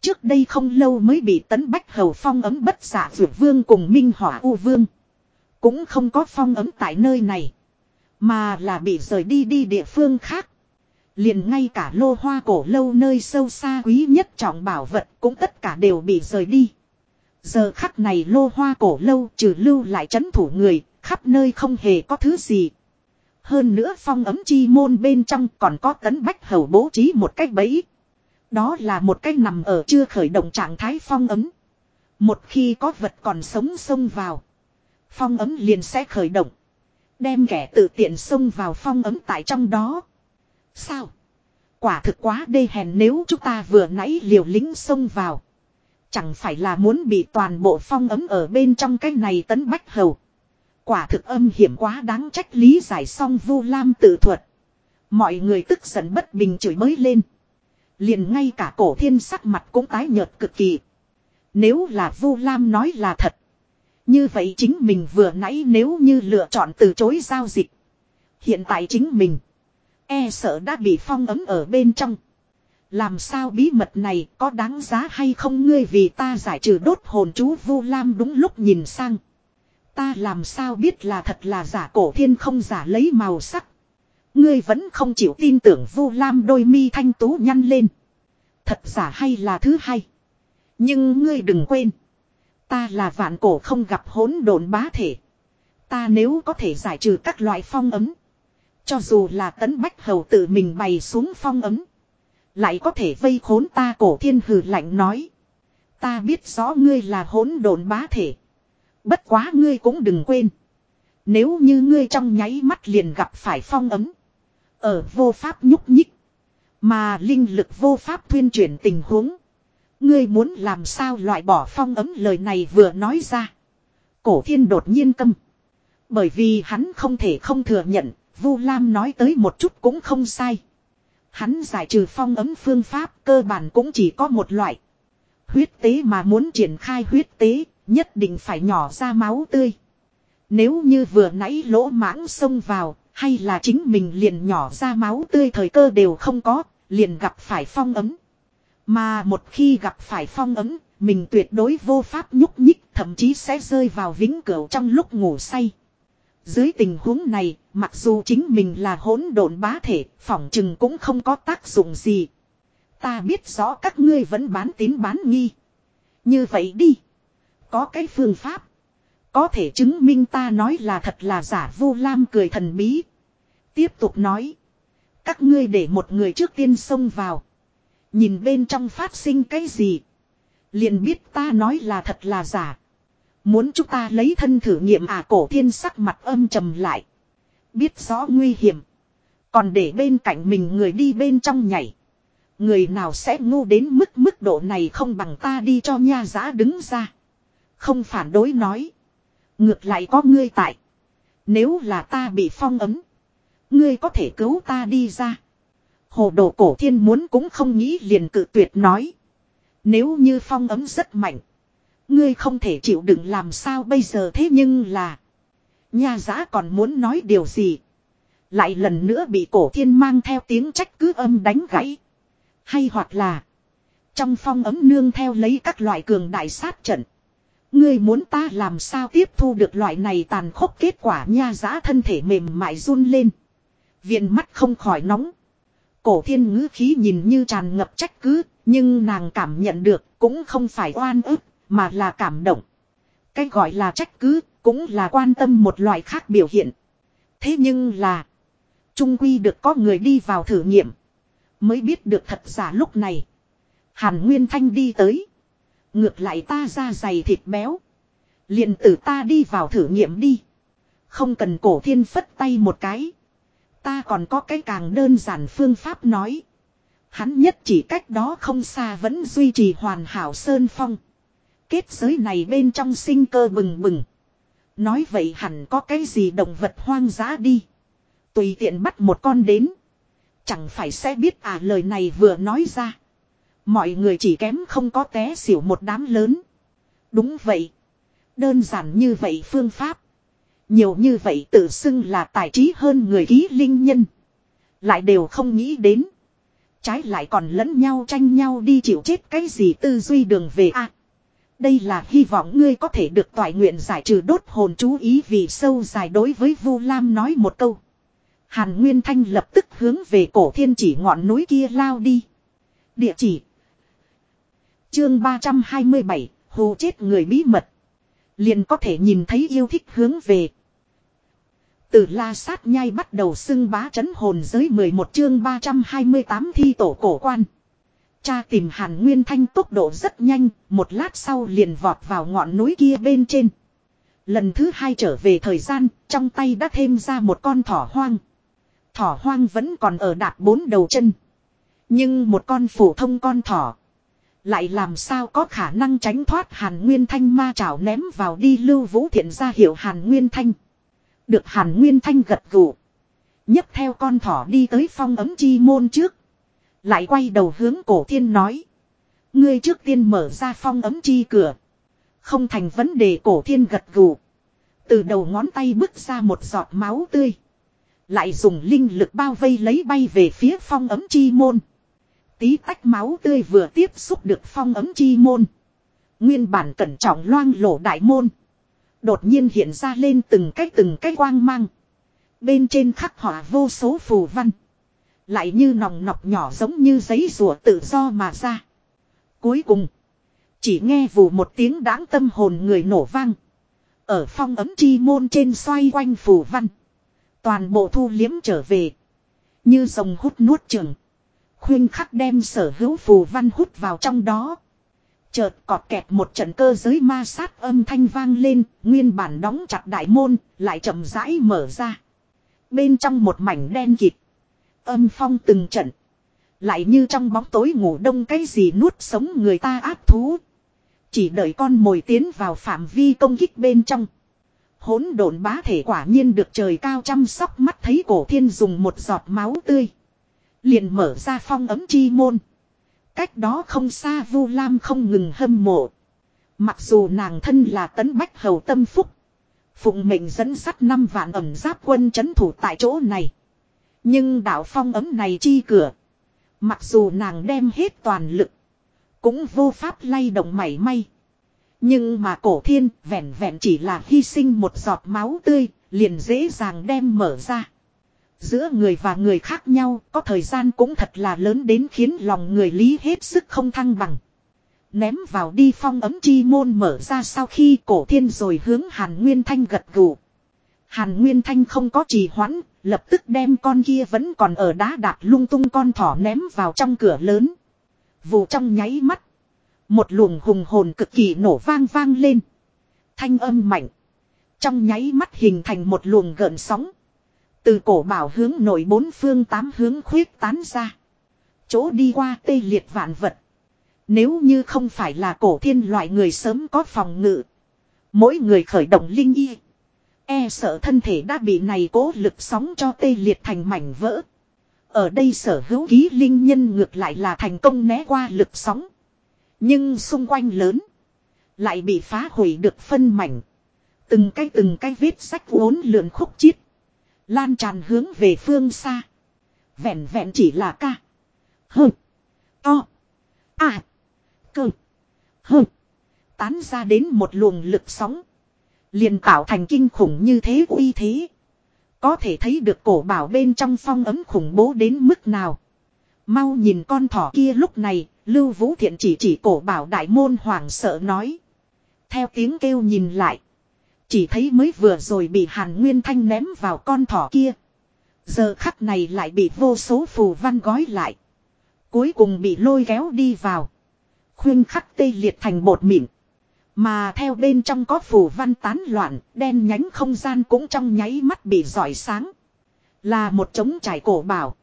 Trước đây không lâu mới bị tấn bách hầu phong ấm bất giả vượt vương cùng minh hỏa u vương. Cũng không có phong ấm tại nơi này. Mà là bị rời đi đi địa phương khác. Liền ngay cả lô hoa cổ lâu nơi sâu xa quý nhất trọng bảo vật cũng tất cả đều bị rời đi. Giờ khắc này lô hoa cổ lâu trừ lưu lại chấn thủ người, khắp nơi không hề có thứ gì. Hơn nữa phong ấm chi môn bên trong còn có tấn bách hầu bố trí một cách bẫy. Đó là một cách nằm ở chưa khởi động trạng thái phong ấm. Một khi có vật còn sống xông vào. Phong ấm liền sẽ khởi động. Đem kẻ tự tiện xông vào phong ấm tại trong đó. Sao? Quả thực quá đê hèn nếu chúng ta vừa nãy liều lính xông vào. Chẳng phải là muốn bị toàn bộ phong ấm ở bên trong cái này tấn bách hầu. Quả thực âm hiểm quá đáng trách lý giải xong vu lam tự thuật. Mọi người tức giận bất bình chửi mới lên. Liền ngay cả cổ thiên sắc mặt cũng tái nhợt cực kỳ. Nếu là vu lam nói là thật. Như vậy chính mình vừa nãy nếu như lựa chọn từ chối giao dịch. Hiện tại chính mình. E sợ đã bị phong ấm ở bên trong. Làm sao bí mật này có đáng giá hay không ngươi vì ta giải trừ đốt hồn chú Vu Lam đúng lúc nhìn sang. Ta làm sao biết là thật là giả cổ thiên không giả lấy màu sắc. Ngươi vẫn không chịu tin tưởng Vu Lam đôi mi thanh tú nhăn lên. Thật giả hay là thứ hay Nhưng ngươi đừng quên. Ta là vạn cổ không gặp hỗn độn bá thể. Ta nếu có thể giải trừ các loại phong ấm. Cho dù là tấn bách hầu tự mình bày xuống phong ấm. Lại có thể vây khốn ta cổ thiên hừ lạnh nói. Ta biết rõ ngươi là hỗn độn bá thể. Bất quá ngươi cũng đừng quên. Nếu như ngươi trong nháy mắt liền gặp phải phong ấm. Ở vô pháp nhúc nhích. Mà linh lực vô pháp thuyên chuyển tình huống. Ngươi muốn làm sao loại bỏ phong ấm lời này vừa nói ra. Cổ thiên đột nhiên câm. Bởi vì hắn không thể không thừa nhận, Vu Lam nói tới một chút cũng không sai. Hắn giải trừ phong ấm phương pháp cơ bản cũng chỉ có một loại. Huyết tế mà muốn triển khai huyết tế, nhất định phải nhỏ ra máu tươi. Nếu như vừa nãy lỗ mãng xông vào, hay là chính mình liền nhỏ ra máu tươi thời cơ đều không có, liền gặp phải phong ấm. Mà một khi gặp phải phong ấm, mình tuyệt đối vô pháp nhúc nhích, thậm chí sẽ rơi vào vĩnh cửu trong lúc ngủ say. Dưới tình huống này, mặc dù chính mình là hỗn độn bá thể, phỏng chừng cũng không có tác dụng gì. Ta biết rõ các ngươi vẫn bán tín bán nghi. Như vậy đi. Có cái phương pháp. Có thể chứng minh ta nói là thật là giả vô lam cười thần bí. Tiếp tục nói. Các ngươi để một người trước tiên xông vào. Nhìn bên trong phát sinh cái gì. Liền biết ta nói là thật là giả. Muốn chúng ta lấy thân thử nghiệm à cổ thiên sắc mặt âm trầm lại. Biết rõ nguy hiểm. Còn để bên cạnh mình người đi bên trong nhảy. Người nào sẽ ngu đến mức mức độ này không bằng ta đi cho nha giá đứng ra. Không phản đối nói. Ngược lại có ngươi tại. Nếu là ta bị phong ấm. Ngươi có thể cứu ta đi ra. Hồ đồ cổ thiên muốn cũng không nghĩ liền cự tuyệt nói. Nếu như phong ấm rất mạnh. Ngươi không thể chịu đựng làm sao bây giờ thế nhưng là. Nha giã còn muốn nói điều gì. Lại lần nữa bị cổ thiên mang theo tiếng trách cứ âm đánh gãy. Hay hoặc là. Trong phong ấm nương theo lấy các loại cường đại sát trận. Ngươi muốn ta làm sao tiếp thu được loại này tàn khốc kết quả nha giã thân thể mềm mại run lên. Viện mắt không khỏi nóng. Cổ thiên ngữ khí nhìn như tràn ngập trách cứ, nhưng nàng cảm nhận được cũng không phải oan ức, mà là cảm động. Cái gọi là trách cứ, cũng là quan tâm một loại khác biểu hiện. Thế nhưng là, trung quy được có người đi vào thử nghiệm. Mới biết được thật giả lúc này. Hàn Nguyên Thanh đi tới. Ngược lại ta ra dày thịt béo. liền tử ta đi vào thử nghiệm đi. Không cần cổ thiên phất tay một cái. Ta còn có cái càng đơn giản phương pháp nói. Hắn nhất chỉ cách đó không xa vẫn duy trì hoàn hảo sơn phong. Kết giới này bên trong sinh cơ bừng bừng. Nói vậy hẳn có cái gì động vật hoang dã đi. Tùy tiện bắt một con đến. Chẳng phải sẽ biết à lời này vừa nói ra. Mọi người chỉ kém không có té xỉu một đám lớn. Đúng vậy. Đơn giản như vậy phương pháp. Nhiều như vậy tự xưng là tài trí hơn người ký linh nhân. Lại đều không nghĩ đến. Trái lại còn lẫn nhau tranh nhau đi chịu chết cái gì tư duy đường về a Đây là hy vọng ngươi có thể được toại nguyện giải trừ đốt hồn chú ý vì sâu dài đối với Vu Lam nói một câu. Hàn Nguyên Thanh lập tức hướng về cổ thiên chỉ ngọn núi kia lao đi. Địa chỉ. Chương 327, hù chết người bí mật. Liền có thể nhìn thấy yêu thích hướng về. Từ la sát nhai bắt đầu xưng bá chấn hồn giới 11 chương 328 thi tổ cổ quan. Cha tìm Hàn Nguyên Thanh tốc độ rất nhanh, một lát sau liền vọt vào ngọn núi kia bên trên. Lần thứ hai trở về thời gian, trong tay đã thêm ra một con thỏ hoang. Thỏ hoang vẫn còn ở đạt bốn đầu chân. Nhưng một con phổ thông con thỏ. Lại làm sao có khả năng tránh thoát Hàn Nguyên Thanh ma chảo ném vào đi lưu vũ thiện ra hiệu Hàn Nguyên Thanh. Được Hàn Nguyên Thanh gật gù. nhấc theo con thỏ đi tới phong ấm chi môn trước. Lại quay đầu hướng cổ thiên nói. Ngươi trước tiên mở ra phong ấm chi cửa. Không thành vấn đề cổ thiên gật gù. Từ đầu ngón tay bước ra một giọt máu tươi. Lại dùng linh lực bao vây lấy bay về phía phong ấm chi môn. Tí tách máu tươi vừa tiếp xúc được phong ấm chi môn. Nguyên bản cẩn trọng loang lổ đại môn. Đột nhiên hiện ra lên từng cái từng cái quang mang. Bên trên khắc họa vô số phù văn. Lại như nòng nọc nhỏ giống như giấy rùa tự do mà ra. Cuối cùng. Chỉ nghe vù một tiếng đáng tâm hồn người nổ vang. Ở phong ấm chi môn trên xoay quanh phù văn. Toàn bộ thu liếm trở về. Như dòng hút nuốt trường. Khuyên khắc đem sở hữu phù văn hút vào trong đó. Chợt cọt kẹt một trận cơ giới ma sát âm thanh vang lên, nguyên bản đóng chặt đại môn, lại chậm rãi mở ra. Bên trong một mảnh đen kịt. Âm phong từng trận. Lại như trong bóng tối ngủ đông cái gì nuốt sống người ta áp thú. Chỉ đợi con mồi tiến vào phạm vi công kích bên trong. Hỗn độn bá thể quả nhiên được trời cao chăm sóc mắt thấy cổ thiên dùng một giọt máu tươi. Liền mở ra phong ấm chi môn. Cách đó không xa Vu Lam không ngừng hâm mộ. Mặc dù nàng thân là tấn bách hầu tâm phúc. Phụng mệnh dẫn sắt năm vạn ẩm giáp quân chấn thủ tại chỗ này. Nhưng đạo phong ấm này chi cửa. Mặc dù nàng đem hết toàn lực. Cũng vô pháp lay động mảy may. Nhưng mà cổ thiên vẹn vẹn chỉ là hy sinh một giọt máu tươi. Liền dễ dàng đem mở ra. Giữa người và người khác nhau có thời gian cũng thật là lớn đến khiến lòng người lý hết sức không thăng bằng. Ném vào đi phong ấm chi môn mở ra sau khi cổ thiên rồi hướng Hàn Nguyên Thanh gật gù. Hàn Nguyên Thanh không có trì hoãn, lập tức đem con kia vẫn còn ở đá đạp lung tung con thỏ ném vào trong cửa lớn. Vụ trong nháy mắt. Một luồng hùng hồn cực kỳ nổ vang vang lên. Thanh âm mạnh. Trong nháy mắt hình thành một luồng gợn sóng. Từ cổ bảo hướng nội bốn phương tám hướng khuyết tán ra. Chỗ đi qua tê liệt vạn vật. Nếu như không phải là cổ thiên loại người sớm có phòng ngự. Mỗi người khởi động linh y. E sợ thân thể đã bị này cố lực sóng cho tê liệt thành mảnh vỡ. Ở đây sở hữu ký linh nhân ngược lại là thành công né qua lực sóng. Nhưng xung quanh lớn. Lại bị phá hủy được phân mảnh. Từng cái từng cái vết sách uốn lượn khúc chiết. Lan tràn hướng về phương xa. Vẹn vẹn chỉ là ca. hừ, To. À. Cơ. hừ, Tán ra đến một luồng lực sóng. liền tạo thành kinh khủng như thế uy thế. Có thể thấy được cổ bảo bên trong phong ấm khủng bố đến mức nào. Mau nhìn con thỏ kia lúc này, Lưu Vũ Thiện chỉ chỉ cổ bảo đại môn hoàng sợ nói. Theo tiếng kêu nhìn lại. Chỉ thấy mới vừa rồi bị Hàn Nguyên Thanh ném vào con thỏ kia. Giờ khắc này lại bị vô số phù văn gói lại. Cuối cùng bị lôi kéo đi vào. Khuyên khắc tê liệt thành bột mịn. Mà theo bên trong có phù văn tán loạn, đen nhánh không gian cũng trong nháy mắt bị giỏi sáng. Là một trống trải cổ bảo.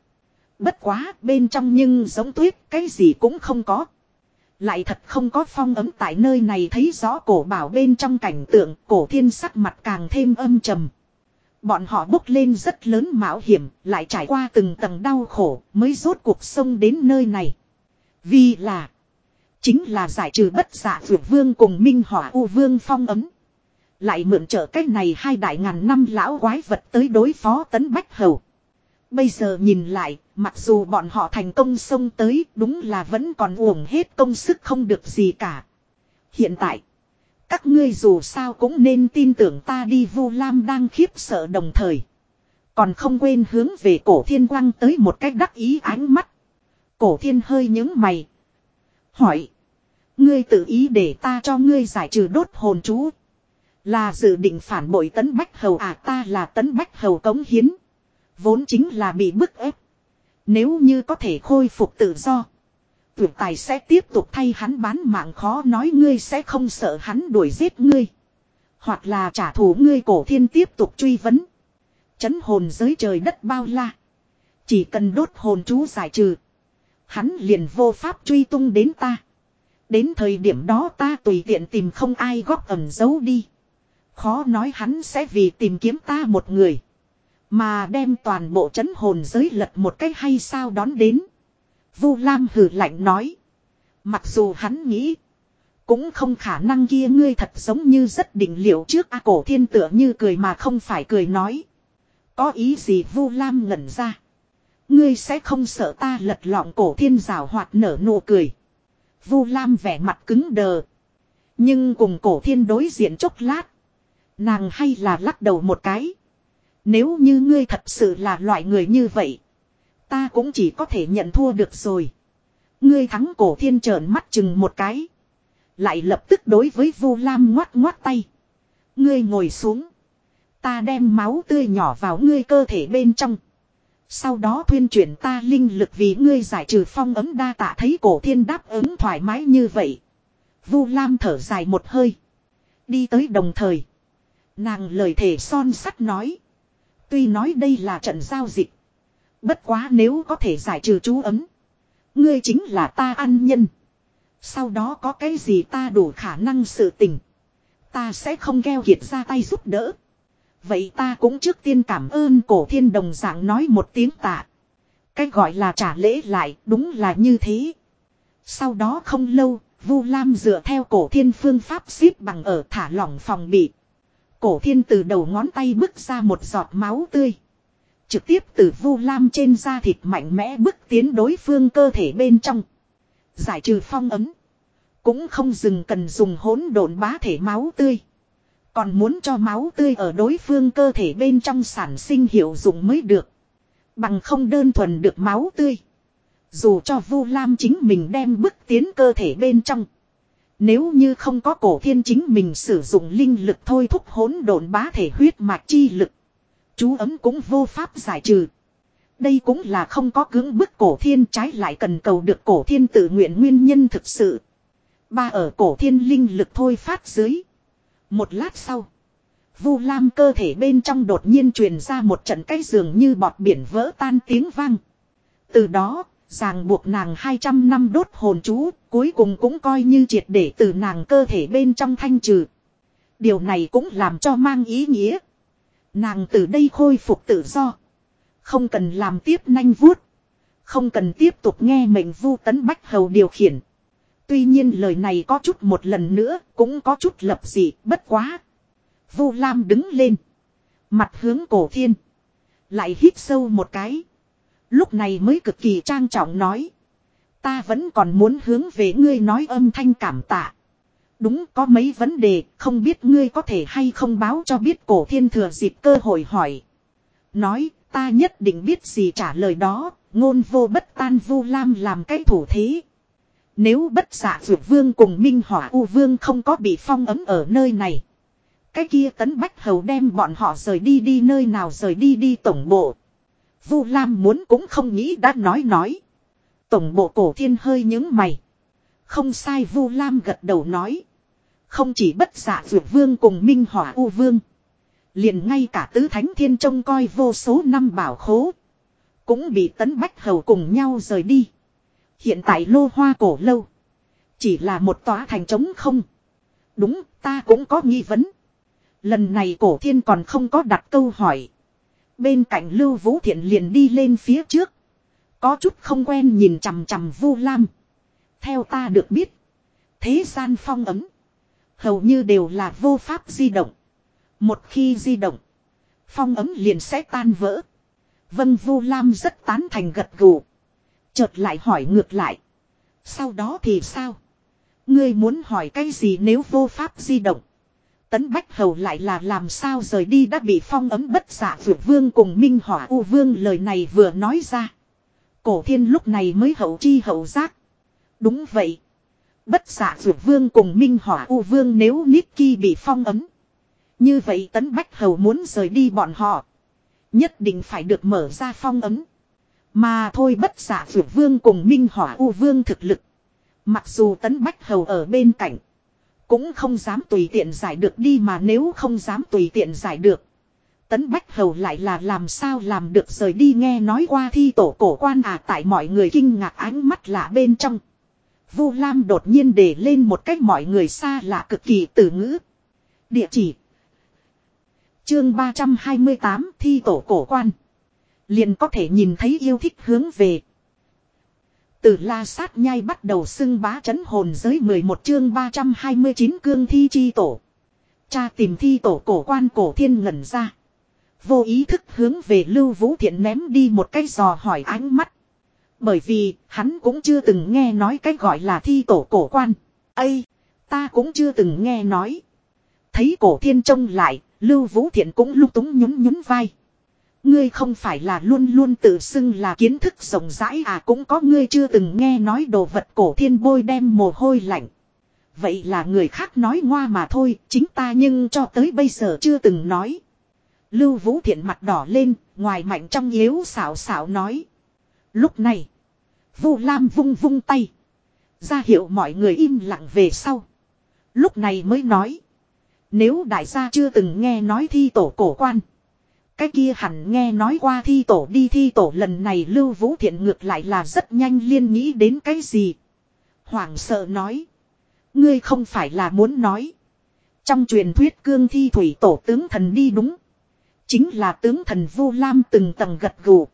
Bất quá bên trong nhưng giống tuyết cái gì cũng không có. Lại thật không có phong ấm tại nơi này thấy rõ cổ bảo bên trong cảnh tượng cổ thiên sắc mặt càng thêm âm trầm. Bọn họ bốc lên rất lớn mạo hiểm, lại trải qua từng tầng đau khổ, mới rốt cuộc sông đến nơi này. Vì là, chính là giải trừ bất dạ giả vượt vương cùng minh hỏa u vương phong ấm. Lại mượn trợ cách này hai đại ngàn năm lão quái vật tới đối phó tấn bách hầu. Bây giờ nhìn lại, mặc dù bọn họ thành công xông tới, đúng là vẫn còn uổng hết công sức không được gì cả. Hiện tại, các ngươi dù sao cũng nên tin tưởng ta đi Vu Lam đang khiếp sợ đồng thời. Còn không quên hướng về cổ thiên quang tới một cách đắc ý ánh mắt. Cổ thiên hơi những mày. Hỏi. Ngươi tự ý để ta cho ngươi giải trừ đốt hồn chú. Là dự định phản bội tấn bách hầu à ta là tấn bách hầu cống hiến. Vốn chính là bị bức ép. Nếu như có thể khôi phục tự do. Tuyệt tài sẽ tiếp tục thay hắn bán mạng khó nói ngươi sẽ không sợ hắn đuổi giết ngươi. Hoặc là trả thù ngươi cổ thiên tiếp tục truy vấn. Chấn hồn giới trời đất bao la. Chỉ cần đốt hồn chú giải trừ. Hắn liền vô pháp truy tung đến ta. Đến thời điểm đó ta tùy tiện tìm không ai góp ẩn giấu đi. Khó nói hắn sẽ vì tìm kiếm ta một người. Mà đem toàn bộ chấn hồn giới lật một cách hay sao đón đến. Vu Lam hử lạnh nói. Mặc dù hắn nghĩ. Cũng không khả năng kia ngươi thật giống như rất định liệu trước A cổ thiên tựa như cười mà không phải cười nói. Có ý gì Vu Lam ngẩn ra. Ngươi sẽ không sợ ta lật lọng cổ thiên rào hoạt nở nụ cười. Vu Lam vẻ mặt cứng đờ. Nhưng cùng cổ thiên đối diện chốc lát. Nàng hay là lắc đầu một cái. Nếu như ngươi thật sự là loại người như vậy. Ta cũng chỉ có thể nhận thua được rồi. Ngươi thắng cổ thiên trợn mắt chừng một cái. Lại lập tức đối với Vu Lam ngoắt ngoắt tay. Ngươi ngồi xuống. Ta đem máu tươi nhỏ vào ngươi cơ thể bên trong. Sau đó thuyên chuyển ta linh lực vì ngươi giải trừ phong ấm đa tạ thấy cổ thiên đáp ứng thoải mái như vậy. Vu Lam thở dài một hơi. Đi tới đồng thời. Nàng lời thể son sắt nói. Tuy nói đây là trận giao dịch. Bất quá nếu có thể giải trừ chú ấm. Ngươi chính là ta ăn nhân. Sau đó có cái gì ta đủ khả năng sự tình. Ta sẽ không keo kiệt ra tay giúp đỡ. Vậy ta cũng trước tiên cảm ơn cổ thiên đồng dạng nói một tiếng tạ. Cái gọi là trả lễ lại đúng là như thế. Sau đó không lâu, Vu Lam dựa theo cổ thiên phương pháp xếp bằng ở thả lỏng phòng bị. Cổ thiên từ đầu ngón tay bước ra một giọt máu tươi. Trực tiếp từ Vu Lam trên da thịt mạnh mẽ bước tiến đối phương cơ thể bên trong. Giải trừ phong ấm. Cũng không dừng cần dùng hỗn độn bá thể máu tươi. Còn muốn cho máu tươi ở đối phương cơ thể bên trong sản sinh hiệu dụng mới được. Bằng không đơn thuần được máu tươi. Dù cho Vu Lam chính mình đem bước tiến cơ thể bên trong. Nếu như không có cổ thiên chính mình sử dụng linh lực thôi thúc hỗn độn bá thể huyết mạch chi lực. Chú ấm cũng vô pháp giải trừ. Đây cũng là không có cưỡng bức cổ thiên trái lại cần cầu được cổ thiên tự nguyện nguyên nhân thực sự. Ba ở cổ thiên linh lực thôi phát dưới. Một lát sau. Vu Lam cơ thể bên trong đột nhiên truyền ra một trận cái giường như bọt biển vỡ tan tiếng vang. Từ đó, ràng buộc nàng 200 năm đốt hồn chú, cuối cùng cũng coi như triệt để từ nàng cơ thể bên trong thanh trừ. Điều này cũng làm cho mang ý nghĩa. Nàng từ đây khôi phục tự do. Không cần làm tiếp nanh vuốt. Không cần tiếp tục nghe mệnh vu tấn bách hầu điều khiển. Tuy nhiên lời này có chút một lần nữa cũng có chút lập dị bất quá. Vu Lam đứng lên. Mặt hướng cổ thiên. Lại hít sâu một cái. Lúc này mới cực kỳ trang trọng nói. Ta vẫn còn muốn hướng về ngươi nói âm thanh cảm tạ. Đúng có mấy vấn đề, không biết ngươi có thể hay không báo cho biết cổ thiên thừa dịp cơ hội hỏi. Nói, ta nhất định biết gì trả lời đó. Ngôn vô bất tan vu lam làm cái thủ thế. Nếu bất xạ dược vương cùng Minh Hỏa U Vương không có bị phong ấm ở nơi này. Cái kia tấn bách hầu đem bọn họ rời đi đi nơi nào rời đi đi tổng bộ. Vu Lam muốn cũng không nghĩ đã nói nói. Tổng bộ cổ thiên hơi những mày. Không sai Vu Lam gật đầu nói. Không chỉ bất dạ giả dược vương cùng Minh Hỏa U Vương. Liền ngay cả tứ thánh thiên trông coi vô số năm bảo khố. Cũng bị tấn bách hầu cùng nhau rời đi. Hiện tại lô hoa cổ lâu. Chỉ là một tòa thành trống không. Đúng, ta cũng có nghi vấn. Lần này cổ thiên còn không có đặt câu hỏi. Bên cạnh Lưu Vũ Thiện liền đi lên phía trước. Có chút không quen nhìn chằm chằm Vu Lam. Theo ta được biết. Thế gian phong ấm. Hầu như đều là vô pháp di động. Một khi di động. Phong ấm liền sẽ tan vỡ. Vân Vu Lam rất tán thành gật gù. Chợt lại hỏi ngược lại. Sau đó thì sao? Ngươi muốn hỏi cái gì nếu vô pháp di động? Tấn Bách Hầu lại là làm sao rời đi đã bị phong ấm bất giả vượt vương cùng Minh Hỏa U Vương lời này vừa nói ra. Cổ thiên lúc này mới hậu chi hậu giác. Đúng vậy. Bất giả vượt vương cùng Minh Hỏa U Vương nếu Nicky bị phong ấm. Như vậy Tấn Bách Hầu muốn rời đi bọn họ. Nhất định phải được mở ra phong ấm. Mà thôi bất giả vượt vương cùng Minh Hỏa U Vương thực lực. Mặc dù Tấn Bách Hầu ở bên cạnh. Cũng không dám tùy tiện giải được đi mà nếu không dám tùy tiện giải được. Tấn Bách Hầu lại là làm sao làm được rời đi nghe nói qua thi tổ cổ quan à tại mọi người kinh ngạc ánh mắt lạ bên trong. Vu Lam đột nhiên để lên một cách mọi người xa lạ cực kỳ từ ngữ. Địa chỉ. Chương 328 thi tổ cổ quan. Liền có thể nhìn thấy yêu thích hướng về. Từ la sát nhai bắt đầu xưng bá chấn hồn giới 11 chương 329 cương thi chi tổ. Cha tìm thi tổ cổ quan cổ thiên ngẩn ra. Vô ý thức hướng về Lưu Vũ Thiện ném đi một cái giò hỏi ánh mắt. Bởi vì hắn cũng chưa từng nghe nói cái gọi là thi tổ cổ quan. Ây, ta cũng chưa từng nghe nói. Thấy cổ thiên trông lại, Lưu Vũ Thiện cũng lúc túng nhún nhún vai. Ngươi không phải là luôn luôn tự xưng là kiến thức rộng rãi à cũng có ngươi chưa từng nghe nói đồ vật cổ thiên bôi đem mồ hôi lạnh. Vậy là người khác nói ngoa mà thôi, chính ta nhưng cho tới bây giờ chưa từng nói. Lưu Vũ Thiện mặt đỏ lên, ngoài mạnh trong yếu xảo xảo nói. Lúc này, Vu Lam vung vung tay. ra hiệu mọi người im lặng về sau. Lúc này mới nói. Nếu đại gia chưa từng nghe nói thi tổ cổ quan. Cái kia hẳn nghe nói qua thi tổ đi thi tổ lần này Lưu Vũ Thiện ngược lại là rất nhanh liên nghĩ đến cái gì. Hoàng sợ nói. Ngươi không phải là muốn nói. Trong truyền thuyết cương thi thủy tổ tướng thần đi đúng. Chính là tướng thần Vu Lam từng tầng gật gù.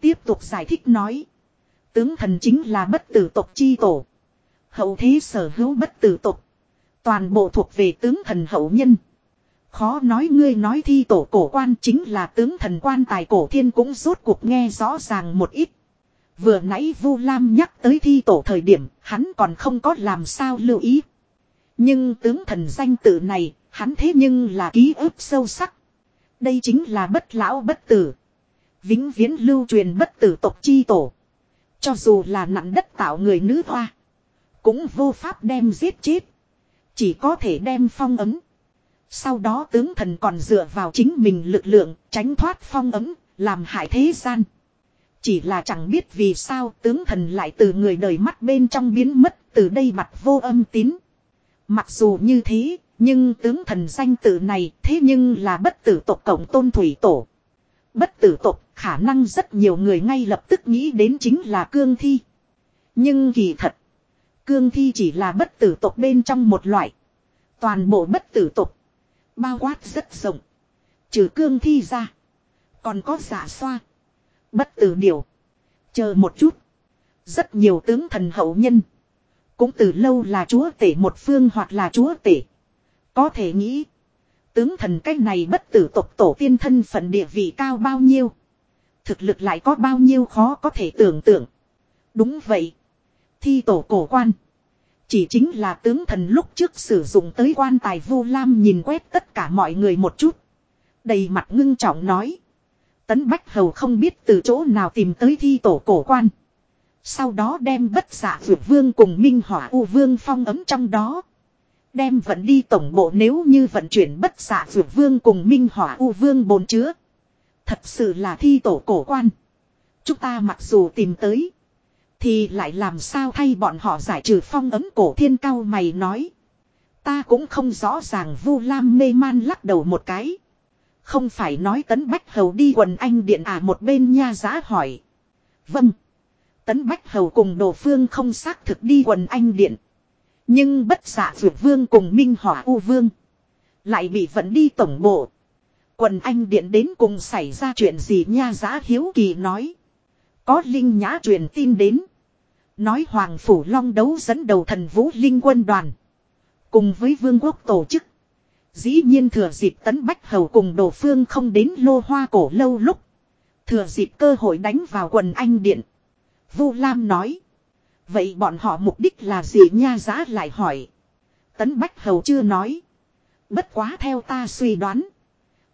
Tiếp tục giải thích nói. Tướng thần chính là bất tử tộc chi tổ. Hậu thế sở hữu bất tử tộc. Toàn bộ thuộc về tướng thần hậu nhân. Khó nói ngươi nói thi tổ cổ quan chính là tướng thần quan tài cổ thiên cũng rốt cuộc nghe rõ ràng một ít. Vừa nãy Vu Lam nhắc tới thi tổ thời điểm, hắn còn không có làm sao lưu ý. Nhưng tướng thần danh tự này, hắn thế nhưng là ký ức sâu sắc. Đây chính là bất lão bất tử. Vĩnh viễn lưu truyền bất tử tộc chi tổ. Cho dù là nặng đất tạo người nữ hoa. Cũng vô pháp đem giết chết. Chỉ có thể đem phong ấm. Sau đó tướng thần còn dựa vào chính mình lực lượng tránh thoát phong ấm, làm hại thế gian. Chỉ là chẳng biết vì sao tướng thần lại từ người đời mắt bên trong biến mất từ đây mặt vô âm tín. Mặc dù như thế, nhưng tướng thần danh tự này thế nhưng là bất tử tộc cộng tôn thủy tổ. Bất tử tộc khả năng rất nhiều người ngay lập tức nghĩ đến chính là cương thi. Nhưng kỳ thật, cương thi chỉ là bất tử tộc bên trong một loại. Toàn bộ bất tử tộc Bao quát rất rộng. Trừ cương thi ra. Còn có giả xoa. Bất tử điều. Chờ một chút. Rất nhiều tướng thần hậu nhân. Cũng từ lâu là chúa tể một phương hoặc là chúa tể. Có thể nghĩ. Tướng thần cách này bất tử tộc tổ tiên thân phận địa vị cao bao nhiêu. Thực lực lại có bao nhiêu khó có thể tưởng tượng. Đúng vậy. Thi tổ cổ quan. Chỉ chính là tướng thần lúc trước sử dụng tới quan tài vu lam nhìn quét tất cả mọi người một chút. Đầy mặt ngưng trọng nói. Tấn Bách Hầu không biết từ chỗ nào tìm tới thi tổ cổ quan. Sau đó đem bất giả vượt vương cùng minh hỏa u vương phong ấm trong đó. Đem vận đi tổng bộ nếu như vận chuyển bất giả vượt vương cùng minh hỏa u vương bồn chứa. Thật sự là thi tổ cổ quan. Chúng ta mặc dù tìm tới. Thì lại làm sao thay bọn họ giải trừ phong ấm cổ thiên cao mày nói. Ta cũng không rõ ràng vu lam mê man lắc đầu một cái. Không phải nói tấn bách hầu đi quần anh điện à một bên nha giá hỏi. Vâng. Tấn bách hầu cùng đồ phương không xác thực đi quần anh điện. Nhưng bất dạ giả vượt vương cùng minh hỏa u vương. Lại bị vẫn đi tổng bộ. Quần anh điện đến cùng xảy ra chuyện gì nha giá hiếu kỳ nói. Có linh nhã truyền tin đến. Nói Hoàng Phủ Long đấu dẫn đầu thần vũ linh quân đoàn. Cùng với vương quốc tổ chức. Dĩ nhiên thừa dịp tấn bách hầu cùng đồ phương không đến lô hoa cổ lâu lúc. Thừa dịp cơ hội đánh vào quần anh điện. Vu Lam nói. Vậy bọn họ mục đích là gì nha giá lại hỏi. Tấn bách hầu chưa nói. Bất quá theo ta suy đoán.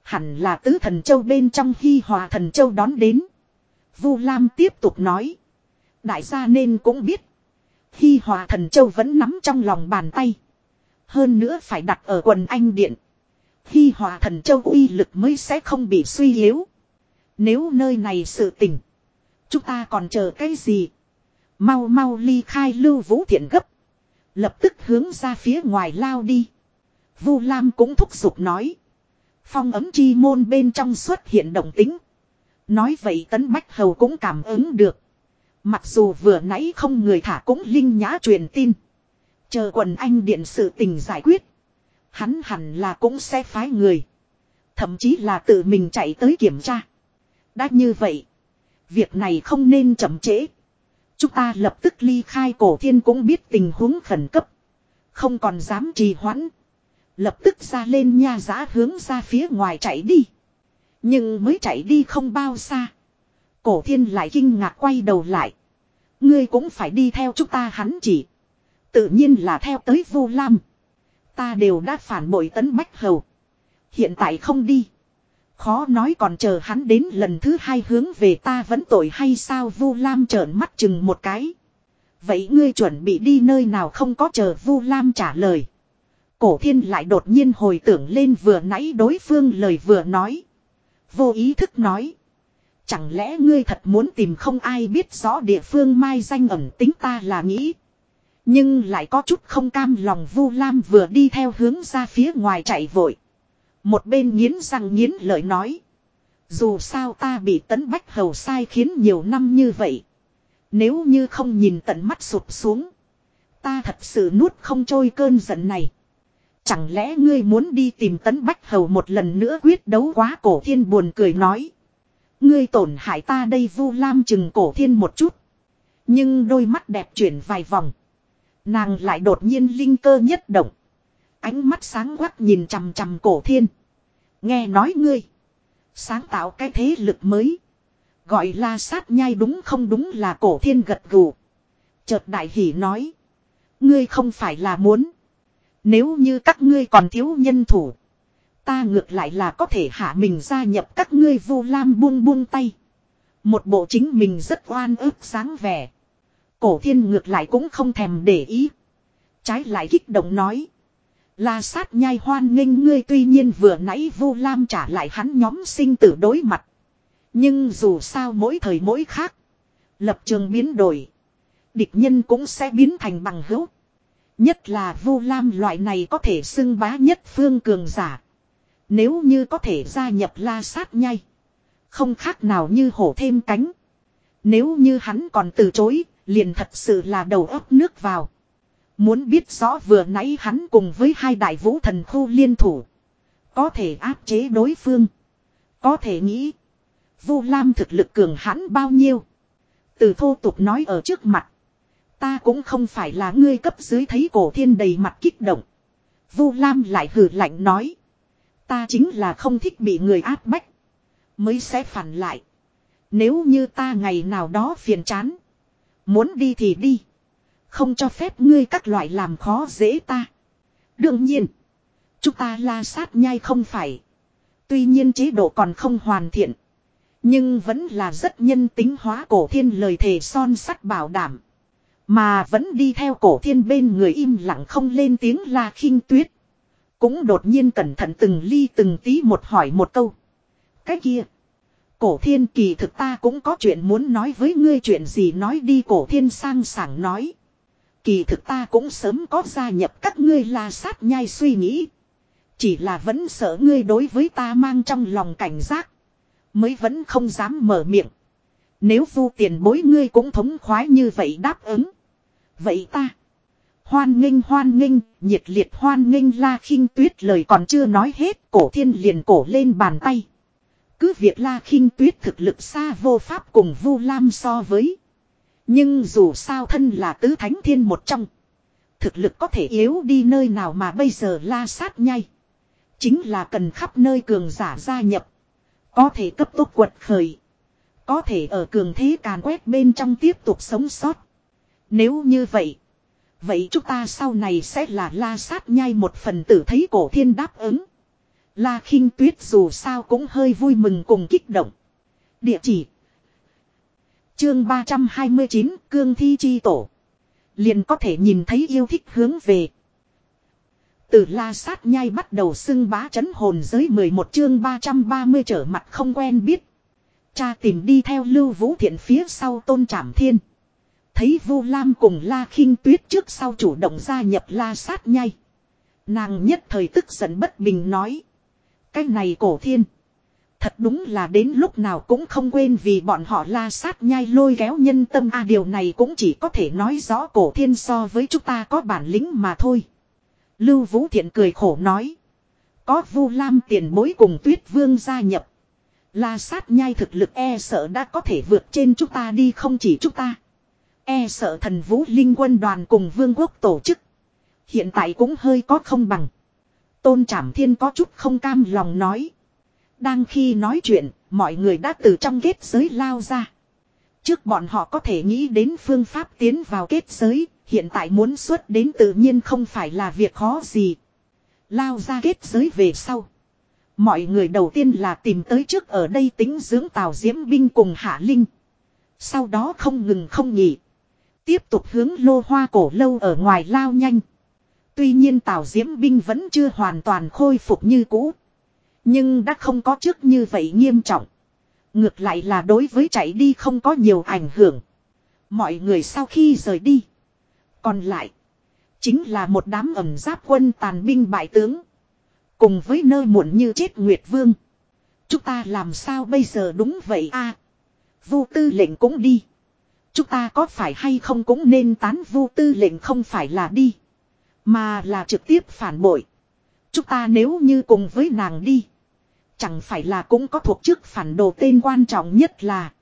Hẳn là tứ thần châu bên trong khi hòa thần châu đón đến. Vu Lam tiếp tục nói. Đại gia nên cũng biết. Khi hòa thần châu vẫn nắm trong lòng bàn tay. Hơn nữa phải đặt ở quần anh điện. Khi hòa thần châu uy lực mới sẽ không bị suy yếu. Nếu nơi này sự tình. Chúng ta còn chờ cái gì? Mau mau ly khai lưu vũ thiện gấp. Lập tức hướng ra phía ngoài lao đi. Vu Lam cũng thúc giục nói. Phong ấm chi môn bên trong xuất hiện động tính. Nói vậy tấn bách hầu cũng cảm ứng được. Mặc dù vừa nãy không người thả cũng linh nhã truyền tin. Chờ quần anh điện sự tình giải quyết. Hắn hẳn là cũng sẽ phái người. Thậm chí là tự mình chạy tới kiểm tra. Đã như vậy. Việc này không nên chậm trễ. Chúng ta lập tức ly khai cổ thiên cũng biết tình huống khẩn cấp. Không còn dám trì hoãn. Lập tức ra lên nha giã hướng ra phía ngoài chạy đi. Nhưng mới chạy đi không bao xa. Cổ thiên lại kinh ngạc quay đầu lại. Ngươi cũng phải đi theo chúng ta hắn chỉ. Tự nhiên là theo tới vô lam. Ta đều đã phản bội tấn bách hầu. Hiện tại không đi. Khó nói còn chờ hắn đến lần thứ hai hướng về ta vẫn tội hay sao Vu Lam trợn mắt chừng một cái. Vậy ngươi chuẩn bị đi nơi nào không có chờ Vu Lam trả lời. Cổ thiên lại đột nhiên hồi tưởng lên vừa nãy đối phương lời vừa nói. Vô ý thức nói. Chẳng lẽ ngươi thật muốn tìm không ai biết rõ địa phương mai danh ẩn tính ta là nghĩ. Nhưng lại có chút không cam lòng Vu Lam vừa đi theo hướng ra phía ngoài chạy vội. Một bên nghiến răng nghiến lợi nói. Dù sao ta bị tấn bách hầu sai khiến nhiều năm như vậy. Nếu như không nhìn tận mắt sụp xuống. Ta thật sự nuốt không trôi cơn giận này. Chẳng lẽ ngươi muốn đi tìm tấn bách hầu một lần nữa quyết đấu quá cổ thiên buồn cười nói. Ngươi tổn hại ta đây vu lam chừng cổ thiên một chút. Nhưng đôi mắt đẹp chuyển vài vòng. Nàng lại đột nhiên linh cơ nhất động. Ánh mắt sáng quắc nhìn chằm chằm cổ thiên. Nghe nói ngươi. Sáng tạo cái thế lực mới. Gọi là sát nhai đúng không đúng là cổ thiên gật gù. Chợt đại hỷ nói. Ngươi không phải là muốn. Nếu như các ngươi còn thiếu nhân thủ. Ta ngược lại là có thể hạ mình gia nhập các ngươi vu lam buông buông tay. Một bộ chính mình rất oan ức sáng vẻ. Cổ thiên ngược lại cũng không thèm để ý. Trái lại kích động nói. là sát nhai hoan nghênh ngươi tuy nhiên vừa nãy vu lam trả lại hắn nhóm sinh tử đối mặt. Nhưng dù sao mỗi thời mỗi khác. Lập trường biến đổi. Địch nhân cũng sẽ biến thành bằng hữu. Nhất là vu lam loại này có thể xưng bá nhất phương cường giả. Nếu như có thể gia nhập la sát nhai. Không khác nào như hổ thêm cánh. Nếu như hắn còn từ chối, liền thật sự là đầu ấp nước vào. Muốn biết rõ vừa nãy hắn cùng với hai đại vũ thần khu liên thủ. Có thể áp chế đối phương. Có thể nghĩ. Vu Lam thực lực cường hãn bao nhiêu. Từ thô tục nói ở trước mặt. Ta cũng không phải là ngươi cấp dưới thấy cổ thiên đầy mặt kích động. Vu Lam lại hử lạnh nói. Ta chính là không thích bị người áp bách. Mới sẽ phản lại. Nếu như ta ngày nào đó phiền chán. Muốn đi thì đi. Không cho phép ngươi các loại làm khó dễ ta. Đương nhiên. Chúng ta la sát nhai không phải. Tuy nhiên chế độ còn không hoàn thiện. Nhưng vẫn là rất nhân tính hóa cổ thiên lời thề son sắt bảo đảm. Mà vẫn đi theo cổ thiên bên người im lặng không lên tiếng la khinh tuyết. Cũng đột nhiên cẩn thận từng ly từng tí một hỏi một câu. Cái kia. Cổ thiên kỳ thực ta cũng có chuyện muốn nói với ngươi chuyện gì nói đi cổ thiên sang sảng nói. Kỳ thực ta cũng sớm có gia nhập các ngươi la sát nhai suy nghĩ. Chỉ là vẫn sợ ngươi đối với ta mang trong lòng cảnh giác. Mới vẫn không dám mở miệng. Nếu vu tiền bối ngươi cũng thống khoái như vậy đáp ứng. Vậy ta. Hoan nghênh hoan nghênh, nhiệt liệt hoan nghênh la khinh tuyết lời còn chưa nói hết, cổ thiên liền cổ lên bàn tay. Cứ việc la khinh tuyết thực lực xa vô pháp cùng vu lam so với. Nhưng dù sao thân là tứ thánh thiên một trong. Thực lực có thể yếu đi nơi nào mà bây giờ la sát nhai. Chính là cần khắp nơi cường giả gia nhập. Có thể cấp tốc quật khởi. Có thể ở cường thế càn quét bên trong tiếp tục sống sót. Nếu như vậy. Vậy chúng ta sau này sẽ là la sát nhai một phần tử thấy cổ thiên đáp ứng. La khinh tuyết dù sao cũng hơi vui mừng cùng kích động. Địa chỉ. Chương 329 Cương Thi Chi Tổ. Liền có thể nhìn thấy yêu thích hướng về. Từ la sát nhai bắt đầu xưng bá chấn hồn giới 11 chương 330 trở mặt không quen biết. Cha tìm đi theo lưu vũ thiện phía sau tôn trảm thiên. Thấy vu lam cùng la khinh tuyết trước sau chủ động gia nhập la sát nhai. Nàng nhất thời tức giận bất bình nói. Cái này cổ thiên. Thật đúng là đến lúc nào cũng không quên vì bọn họ la sát nhai lôi kéo nhân tâm a điều này cũng chỉ có thể nói rõ cổ thiên so với chúng ta có bản lĩnh mà thôi. Lưu Vũ Thiện cười khổ nói. Có Vu Lam tiền bối cùng Tuyết Vương gia nhập. La sát nhai thực lực e sợ đã có thể vượt trên chúng ta đi, không chỉ chúng ta. E sợ thần vũ linh quân đoàn cùng vương quốc tổ chức. Hiện tại cũng hơi có không bằng. Tôn Trảm Thiên có chút không cam lòng nói. Đang khi nói chuyện, mọi người đã từ trong kết giới lao ra. Trước bọn họ có thể nghĩ đến phương pháp tiến vào kết giới, hiện tại muốn xuất đến tự nhiên không phải là việc khó gì. Lao ra kết giới về sau. Mọi người đầu tiên là tìm tới trước ở đây tính dưỡng tàu diễm binh cùng hạ linh. Sau đó không ngừng không nghỉ. Tiếp tục hướng lô hoa cổ lâu ở ngoài lao nhanh. Tuy nhiên tào diễm binh vẫn chưa hoàn toàn khôi phục như cũ. Nhưng đã không có trước như vậy nghiêm trọng. Ngược lại là đối với chạy đi không có nhiều ảnh hưởng. Mọi người sau khi rời đi. Còn lại. Chính là một đám ẩm giáp quân tàn binh bại tướng. Cùng với nơi muộn như chết Nguyệt Vương. Chúng ta làm sao bây giờ đúng vậy a Vu tư lệnh cũng đi. Chúng ta có phải hay không cũng nên tán vu tư lệnh không phải là đi. Mà là trực tiếp phản bội. Chúng ta nếu như cùng với nàng đi. Chẳng phải là cũng có thuộc trước phản đồ tên quan trọng nhất là.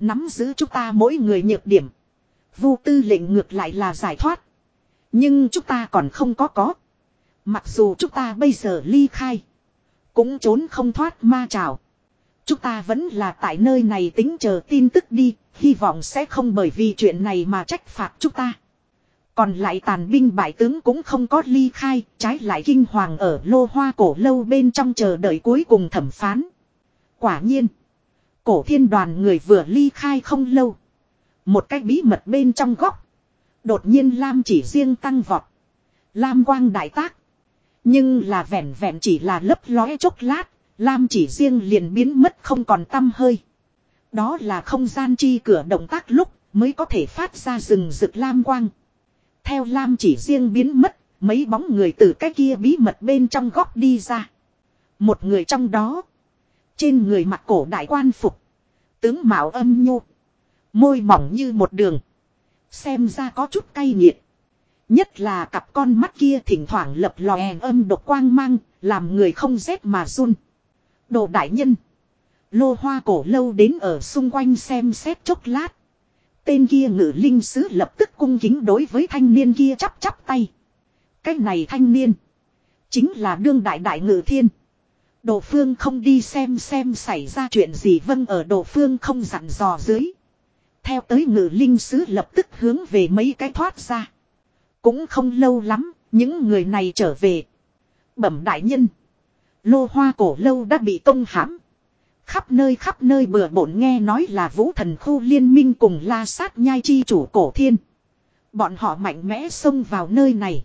Nắm giữ chúng ta mỗi người nhược điểm. Vu tư lệnh ngược lại là giải thoát. Nhưng chúng ta còn không có có. Mặc dù chúng ta bây giờ ly khai. Cũng trốn không thoát ma trào. Chúng ta vẫn là tại nơi này tính chờ tin tức đi. Hy vọng sẽ không bởi vì chuyện này mà trách phạt chúng ta. Còn lại tàn binh bại tướng cũng không có ly khai, trái lại kinh hoàng ở lô hoa cổ lâu bên trong chờ đợi cuối cùng thẩm phán. Quả nhiên, cổ thiên đoàn người vừa ly khai không lâu. Một cách bí mật bên trong góc. Đột nhiên Lam chỉ riêng tăng vọt. Lam quang đại tác. Nhưng là vẹn vẹn chỉ là lấp lóe chốc lát. Lam chỉ riêng liền biến mất không còn tâm hơi. Đó là không gian chi cửa động tác lúc mới có thể phát ra rừng rực lam quang. Theo lam chỉ riêng biến mất, mấy bóng người từ cái kia bí mật bên trong góc đi ra. Một người trong đó. Trên người mặc cổ đại quan phục. Tướng mạo âm nhu. Môi mỏng như một đường. Xem ra có chút cay nghiệt. Nhất là cặp con mắt kia thỉnh thoảng lập lòe âm độc quang mang, làm người không rét mà run. Đồ đại nhân. Lô hoa cổ lâu đến ở xung quanh xem xét chốc lát. Tên kia ngự linh sứ lập tức cung kính đối với thanh niên kia chắp chắp tay. Cái này thanh niên. Chính là đương đại đại ngự thiên. Đồ phương không đi xem xem xảy ra chuyện gì vâng ở đồ phương không dặn dò dưới. Theo tới ngự linh sứ lập tức hướng về mấy cái thoát ra. Cũng không lâu lắm, những người này trở về. Bẩm đại nhân. Lô hoa cổ lâu đã bị công hãm. Khắp nơi khắp nơi bừa bộn nghe nói là vũ thần khu liên minh cùng la sát nhai chi chủ cổ thiên. Bọn họ mạnh mẽ xông vào nơi này.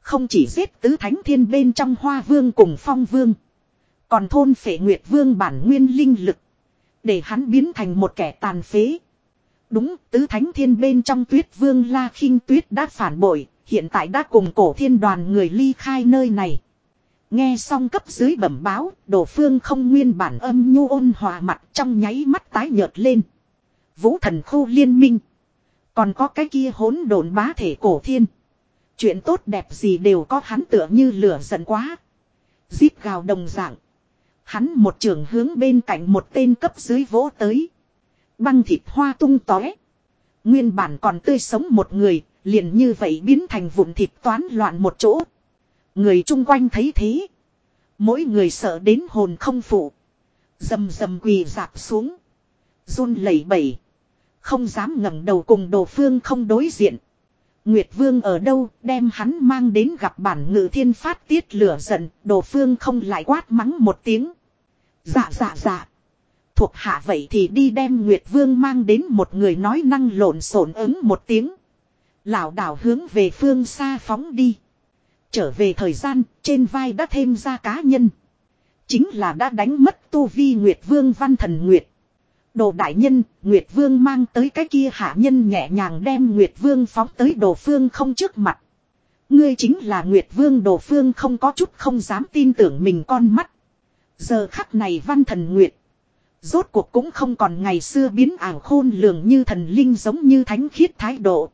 Không chỉ giết tứ thánh thiên bên trong hoa vương cùng phong vương. Còn thôn phệ nguyệt vương bản nguyên linh lực. Để hắn biến thành một kẻ tàn phế. Đúng, tứ thánh thiên bên trong tuyết vương La khinh tuyết đã phản bội, hiện tại đã cùng cổ thiên đoàn người ly khai nơi này. Nghe xong cấp dưới bẩm báo, đồ phương không nguyên bản âm nhu ôn hòa mặt trong nháy mắt tái nhợt lên. Vũ thần khu liên minh. Còn có cái kia hỗn độn bá thể cổ thiên. Chuyện tốt đẹp gì đều có hắn tựa như lửa giận quá. Giết gào đồng dạng. Hắn một trường hướng bên cạnh một tên cấp dưới vỗ tới. Băng thịt hoa tung tóe. Nguyên bản còn tươi sống một người, liền như vậy biến thành vụn thịt toán loạn một chỗ. Người chung quanh thấy thế. Mỗi người sợ đến hồn không phụ. Dầm dầm quỳ dạp xuống. run lẩy bẩy. Không dám ngẩng đầu cùng đồ phương không đối diện. Nguyệt Vương ở đâu, đem hắn mang đến gặp bản ngự thiên phát tiết lửa giận. Đồ phương không lại quát mắng một tiếng. Dạ dạ dạ. Thuộc hạ vậy thì đi đem Nguyệt Vương mang đến một người nói năng lộn xộn ứng một tiếng. Lão đảo hướng về phương xa phóng đi. Trở về thời gian, trên vai đã thêm ra cá nhân. Chính là đã đánh mất tu vi Nguyệt Vương Văn Thần Nguyệt. Đồ đại nhân, Nguyệt Vương mang tới cái kia hạ nhân nhẹ nhàng đem Nguyệt Vương phóng tới đồ phương không trước mặt. Ngươi chính là Nguyệt Vương đồ phương không có chút không dám tin tưởng mình con mắt. Giờ khắc này Văn Thần Nguyệt. Rốt cuộc cũng không còn ngày xưa biến ảo khôn lường như thần linh giống như thánh khiết thái độ.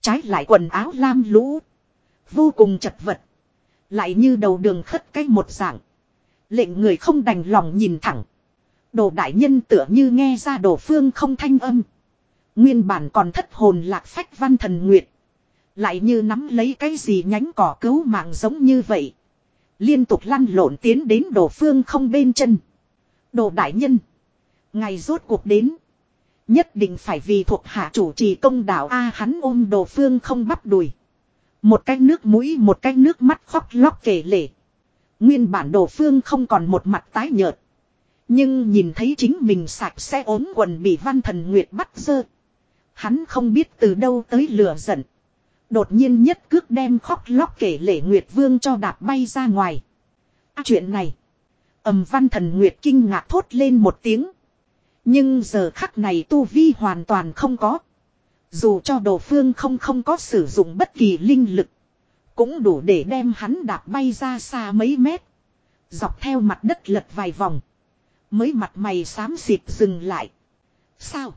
Trái lại quần áo lam lũ. Vô cùng chật vật. Lại như đầu đường khất cái một dạng. Lệnh người không đành lòng nhìn thẳng. Đồ đại nhân tựa như nghe ra đồ phương không thanh âm. Nguyên bản còn thất hồn lạc phách văn thần nguyệt. Lại như nắm lấy cái gì nhánh cỏ cứu mạng giống như vậy. Liên tục lăn lộn tiến đến đồ phương không bên chân. Đồ đại nhân. Ngày rốt cuộc đến. Nhất định phải vì thuộc hạ chủ trì công đạo A hắn ôm đồ phương không bắp đùi. Một cái nước mũi một cái nước mắt khóc lóc kể lể. Nguyên bản đồ phương không còn một mặt tái nhợt. Nhưng nhìn thấy chính mình sạch sẽ ốm quần bị văn thần nguyệt bắt dơ. Hắn không biết từ đâu tới lửa giận. Đột nhiên nhất cước đem khóc lóc kể lể Nguyệt Vương cho đạp bay ra ngoài. À, chuyện này. ầm văn thần Nguyệt kinh ngạc thốt lên một tiếng. Nhưng giờ khắc này tu vi hoàn toàn không có. Dù cho đồ phương không không có sử dụng bất kỳ linh lực. Cũng đủ để đem hắn đạp bay ra xa mấy mét. Dọc theo mặt đất lật vài vòng. Mới mặt mày xám xịt dừng lại. Sao?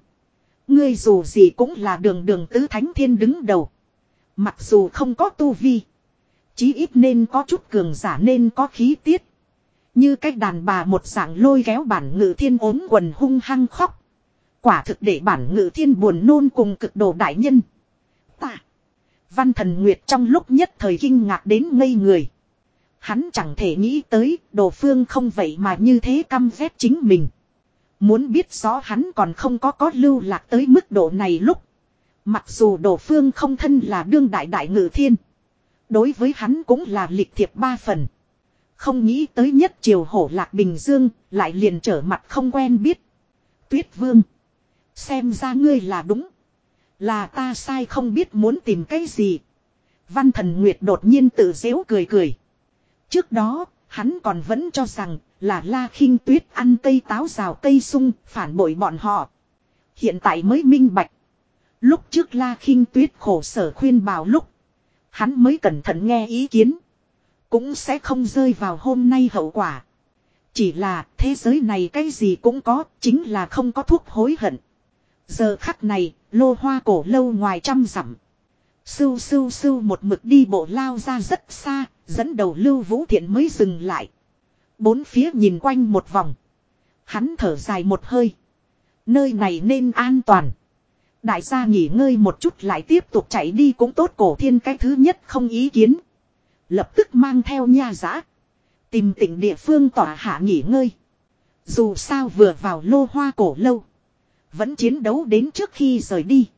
Ngươi dù gì cũng là đường đường tứ thánh thiên đứng đầu. Mặc dù không có tu vi. Chí ít nên có chút cường giả nên có khí tiết. Như cách đàn bà một dạng lôi kéo bản ngự thiên ốm quần hung hăng khóc. Quả thực để bản ngự thiên buồn nôn cùng cực đồ đại nhân. Ta. Văn thần Nguyệt trong lúc nhất thời kinh ngạc đến ngây người. Hắn chẳng thể nghĩ tới đồ phương không vậy mà như thế căm ghét chính mình. Muốn biết rõ hắn còn không có có lưu lạc tới mức độ này lúc. Mặc dù đồ phương không thân là đương đại đại ngự thiên. Đối với hắn cũng là lịch thiệp ba phần. Không nghĩ tới nhất triều hổ lạc Bình Dương, lại liền trở mặt không quen biết. Tuyết vương. Xem ra ngươi là đúng. Là ta sai không biết muốn tìm cái gì. Văn thần Nguyệt đột nhiên tự dễu cười cười. Trước đó, hắn còn vẫn cho rằng là la khinh tuyết ăn cây táo rào cây sung phản bội bọn họ. Hiện tại mới minh bạch. Lúc trước la khinh tuyết khổ sở khuyên bảo lúc. Hắn mới cẩn thận nghe ý kiến. Cũng sẽ không rơi vào hôm nay hậu quả. Chỉ là thế giới này cái gì cũng có, chính là không có thuốc hối hận. Giờ khắc này, lô hoa cổ lâu ngoài trăm dặm. Sưu sưu sưu một mực đi bộ lao ra rất xa, dẫn đầu lưu vũ thiện mới dừng lại. Bốn phía nhìn quanh một vòng. Hắn thở dài một hơi. Nơi này nên an toàn. Đại gia nghỉ ngơi một chút lại tiếp tục chạy đi cũng tốt cổ thiên cái thứ nhất không ý kiến. Lập tức mang theo nha giã. Tìm tỉnh địa phương tỏa hạ nghỉ ngơi. Dù sao vừa vào lô hoa cổ lâu. Vẫn chiến đấu đến trước khi rời đi.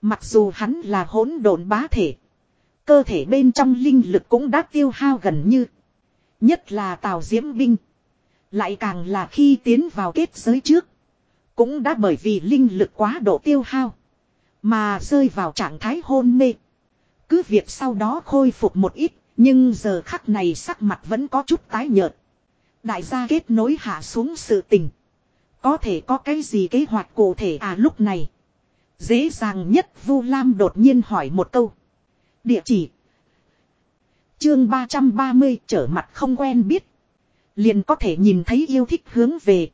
Mặc dù hắn là hỗn độn bá thể. Cơ thể bên trong linh lực cũng đã tiêu hao gần như. Nhất là tào diễm binh. Lại càng là khi tiến vào kết giới trước. Cũng đã bởi vì linh lực quá độ tiêu hao. Mà rơi vào trạng thái hôn mê. Cứ việc sau đó khôi phục một ít. Nhưng giờ khắc này sắc mặt vẫn có chút tái nhợt. Đại gia kết nối hạ xuống sự tình. Có thể có cái gì kế hoạch cụ thể à lúc này. Dễ dàng nhất Vu Lam đột nhiên hỏi một câu. Địa chỉ. Chương 330 trở mặt không quen biết. Liền có thể nhìn thấy yêu thích hướng về.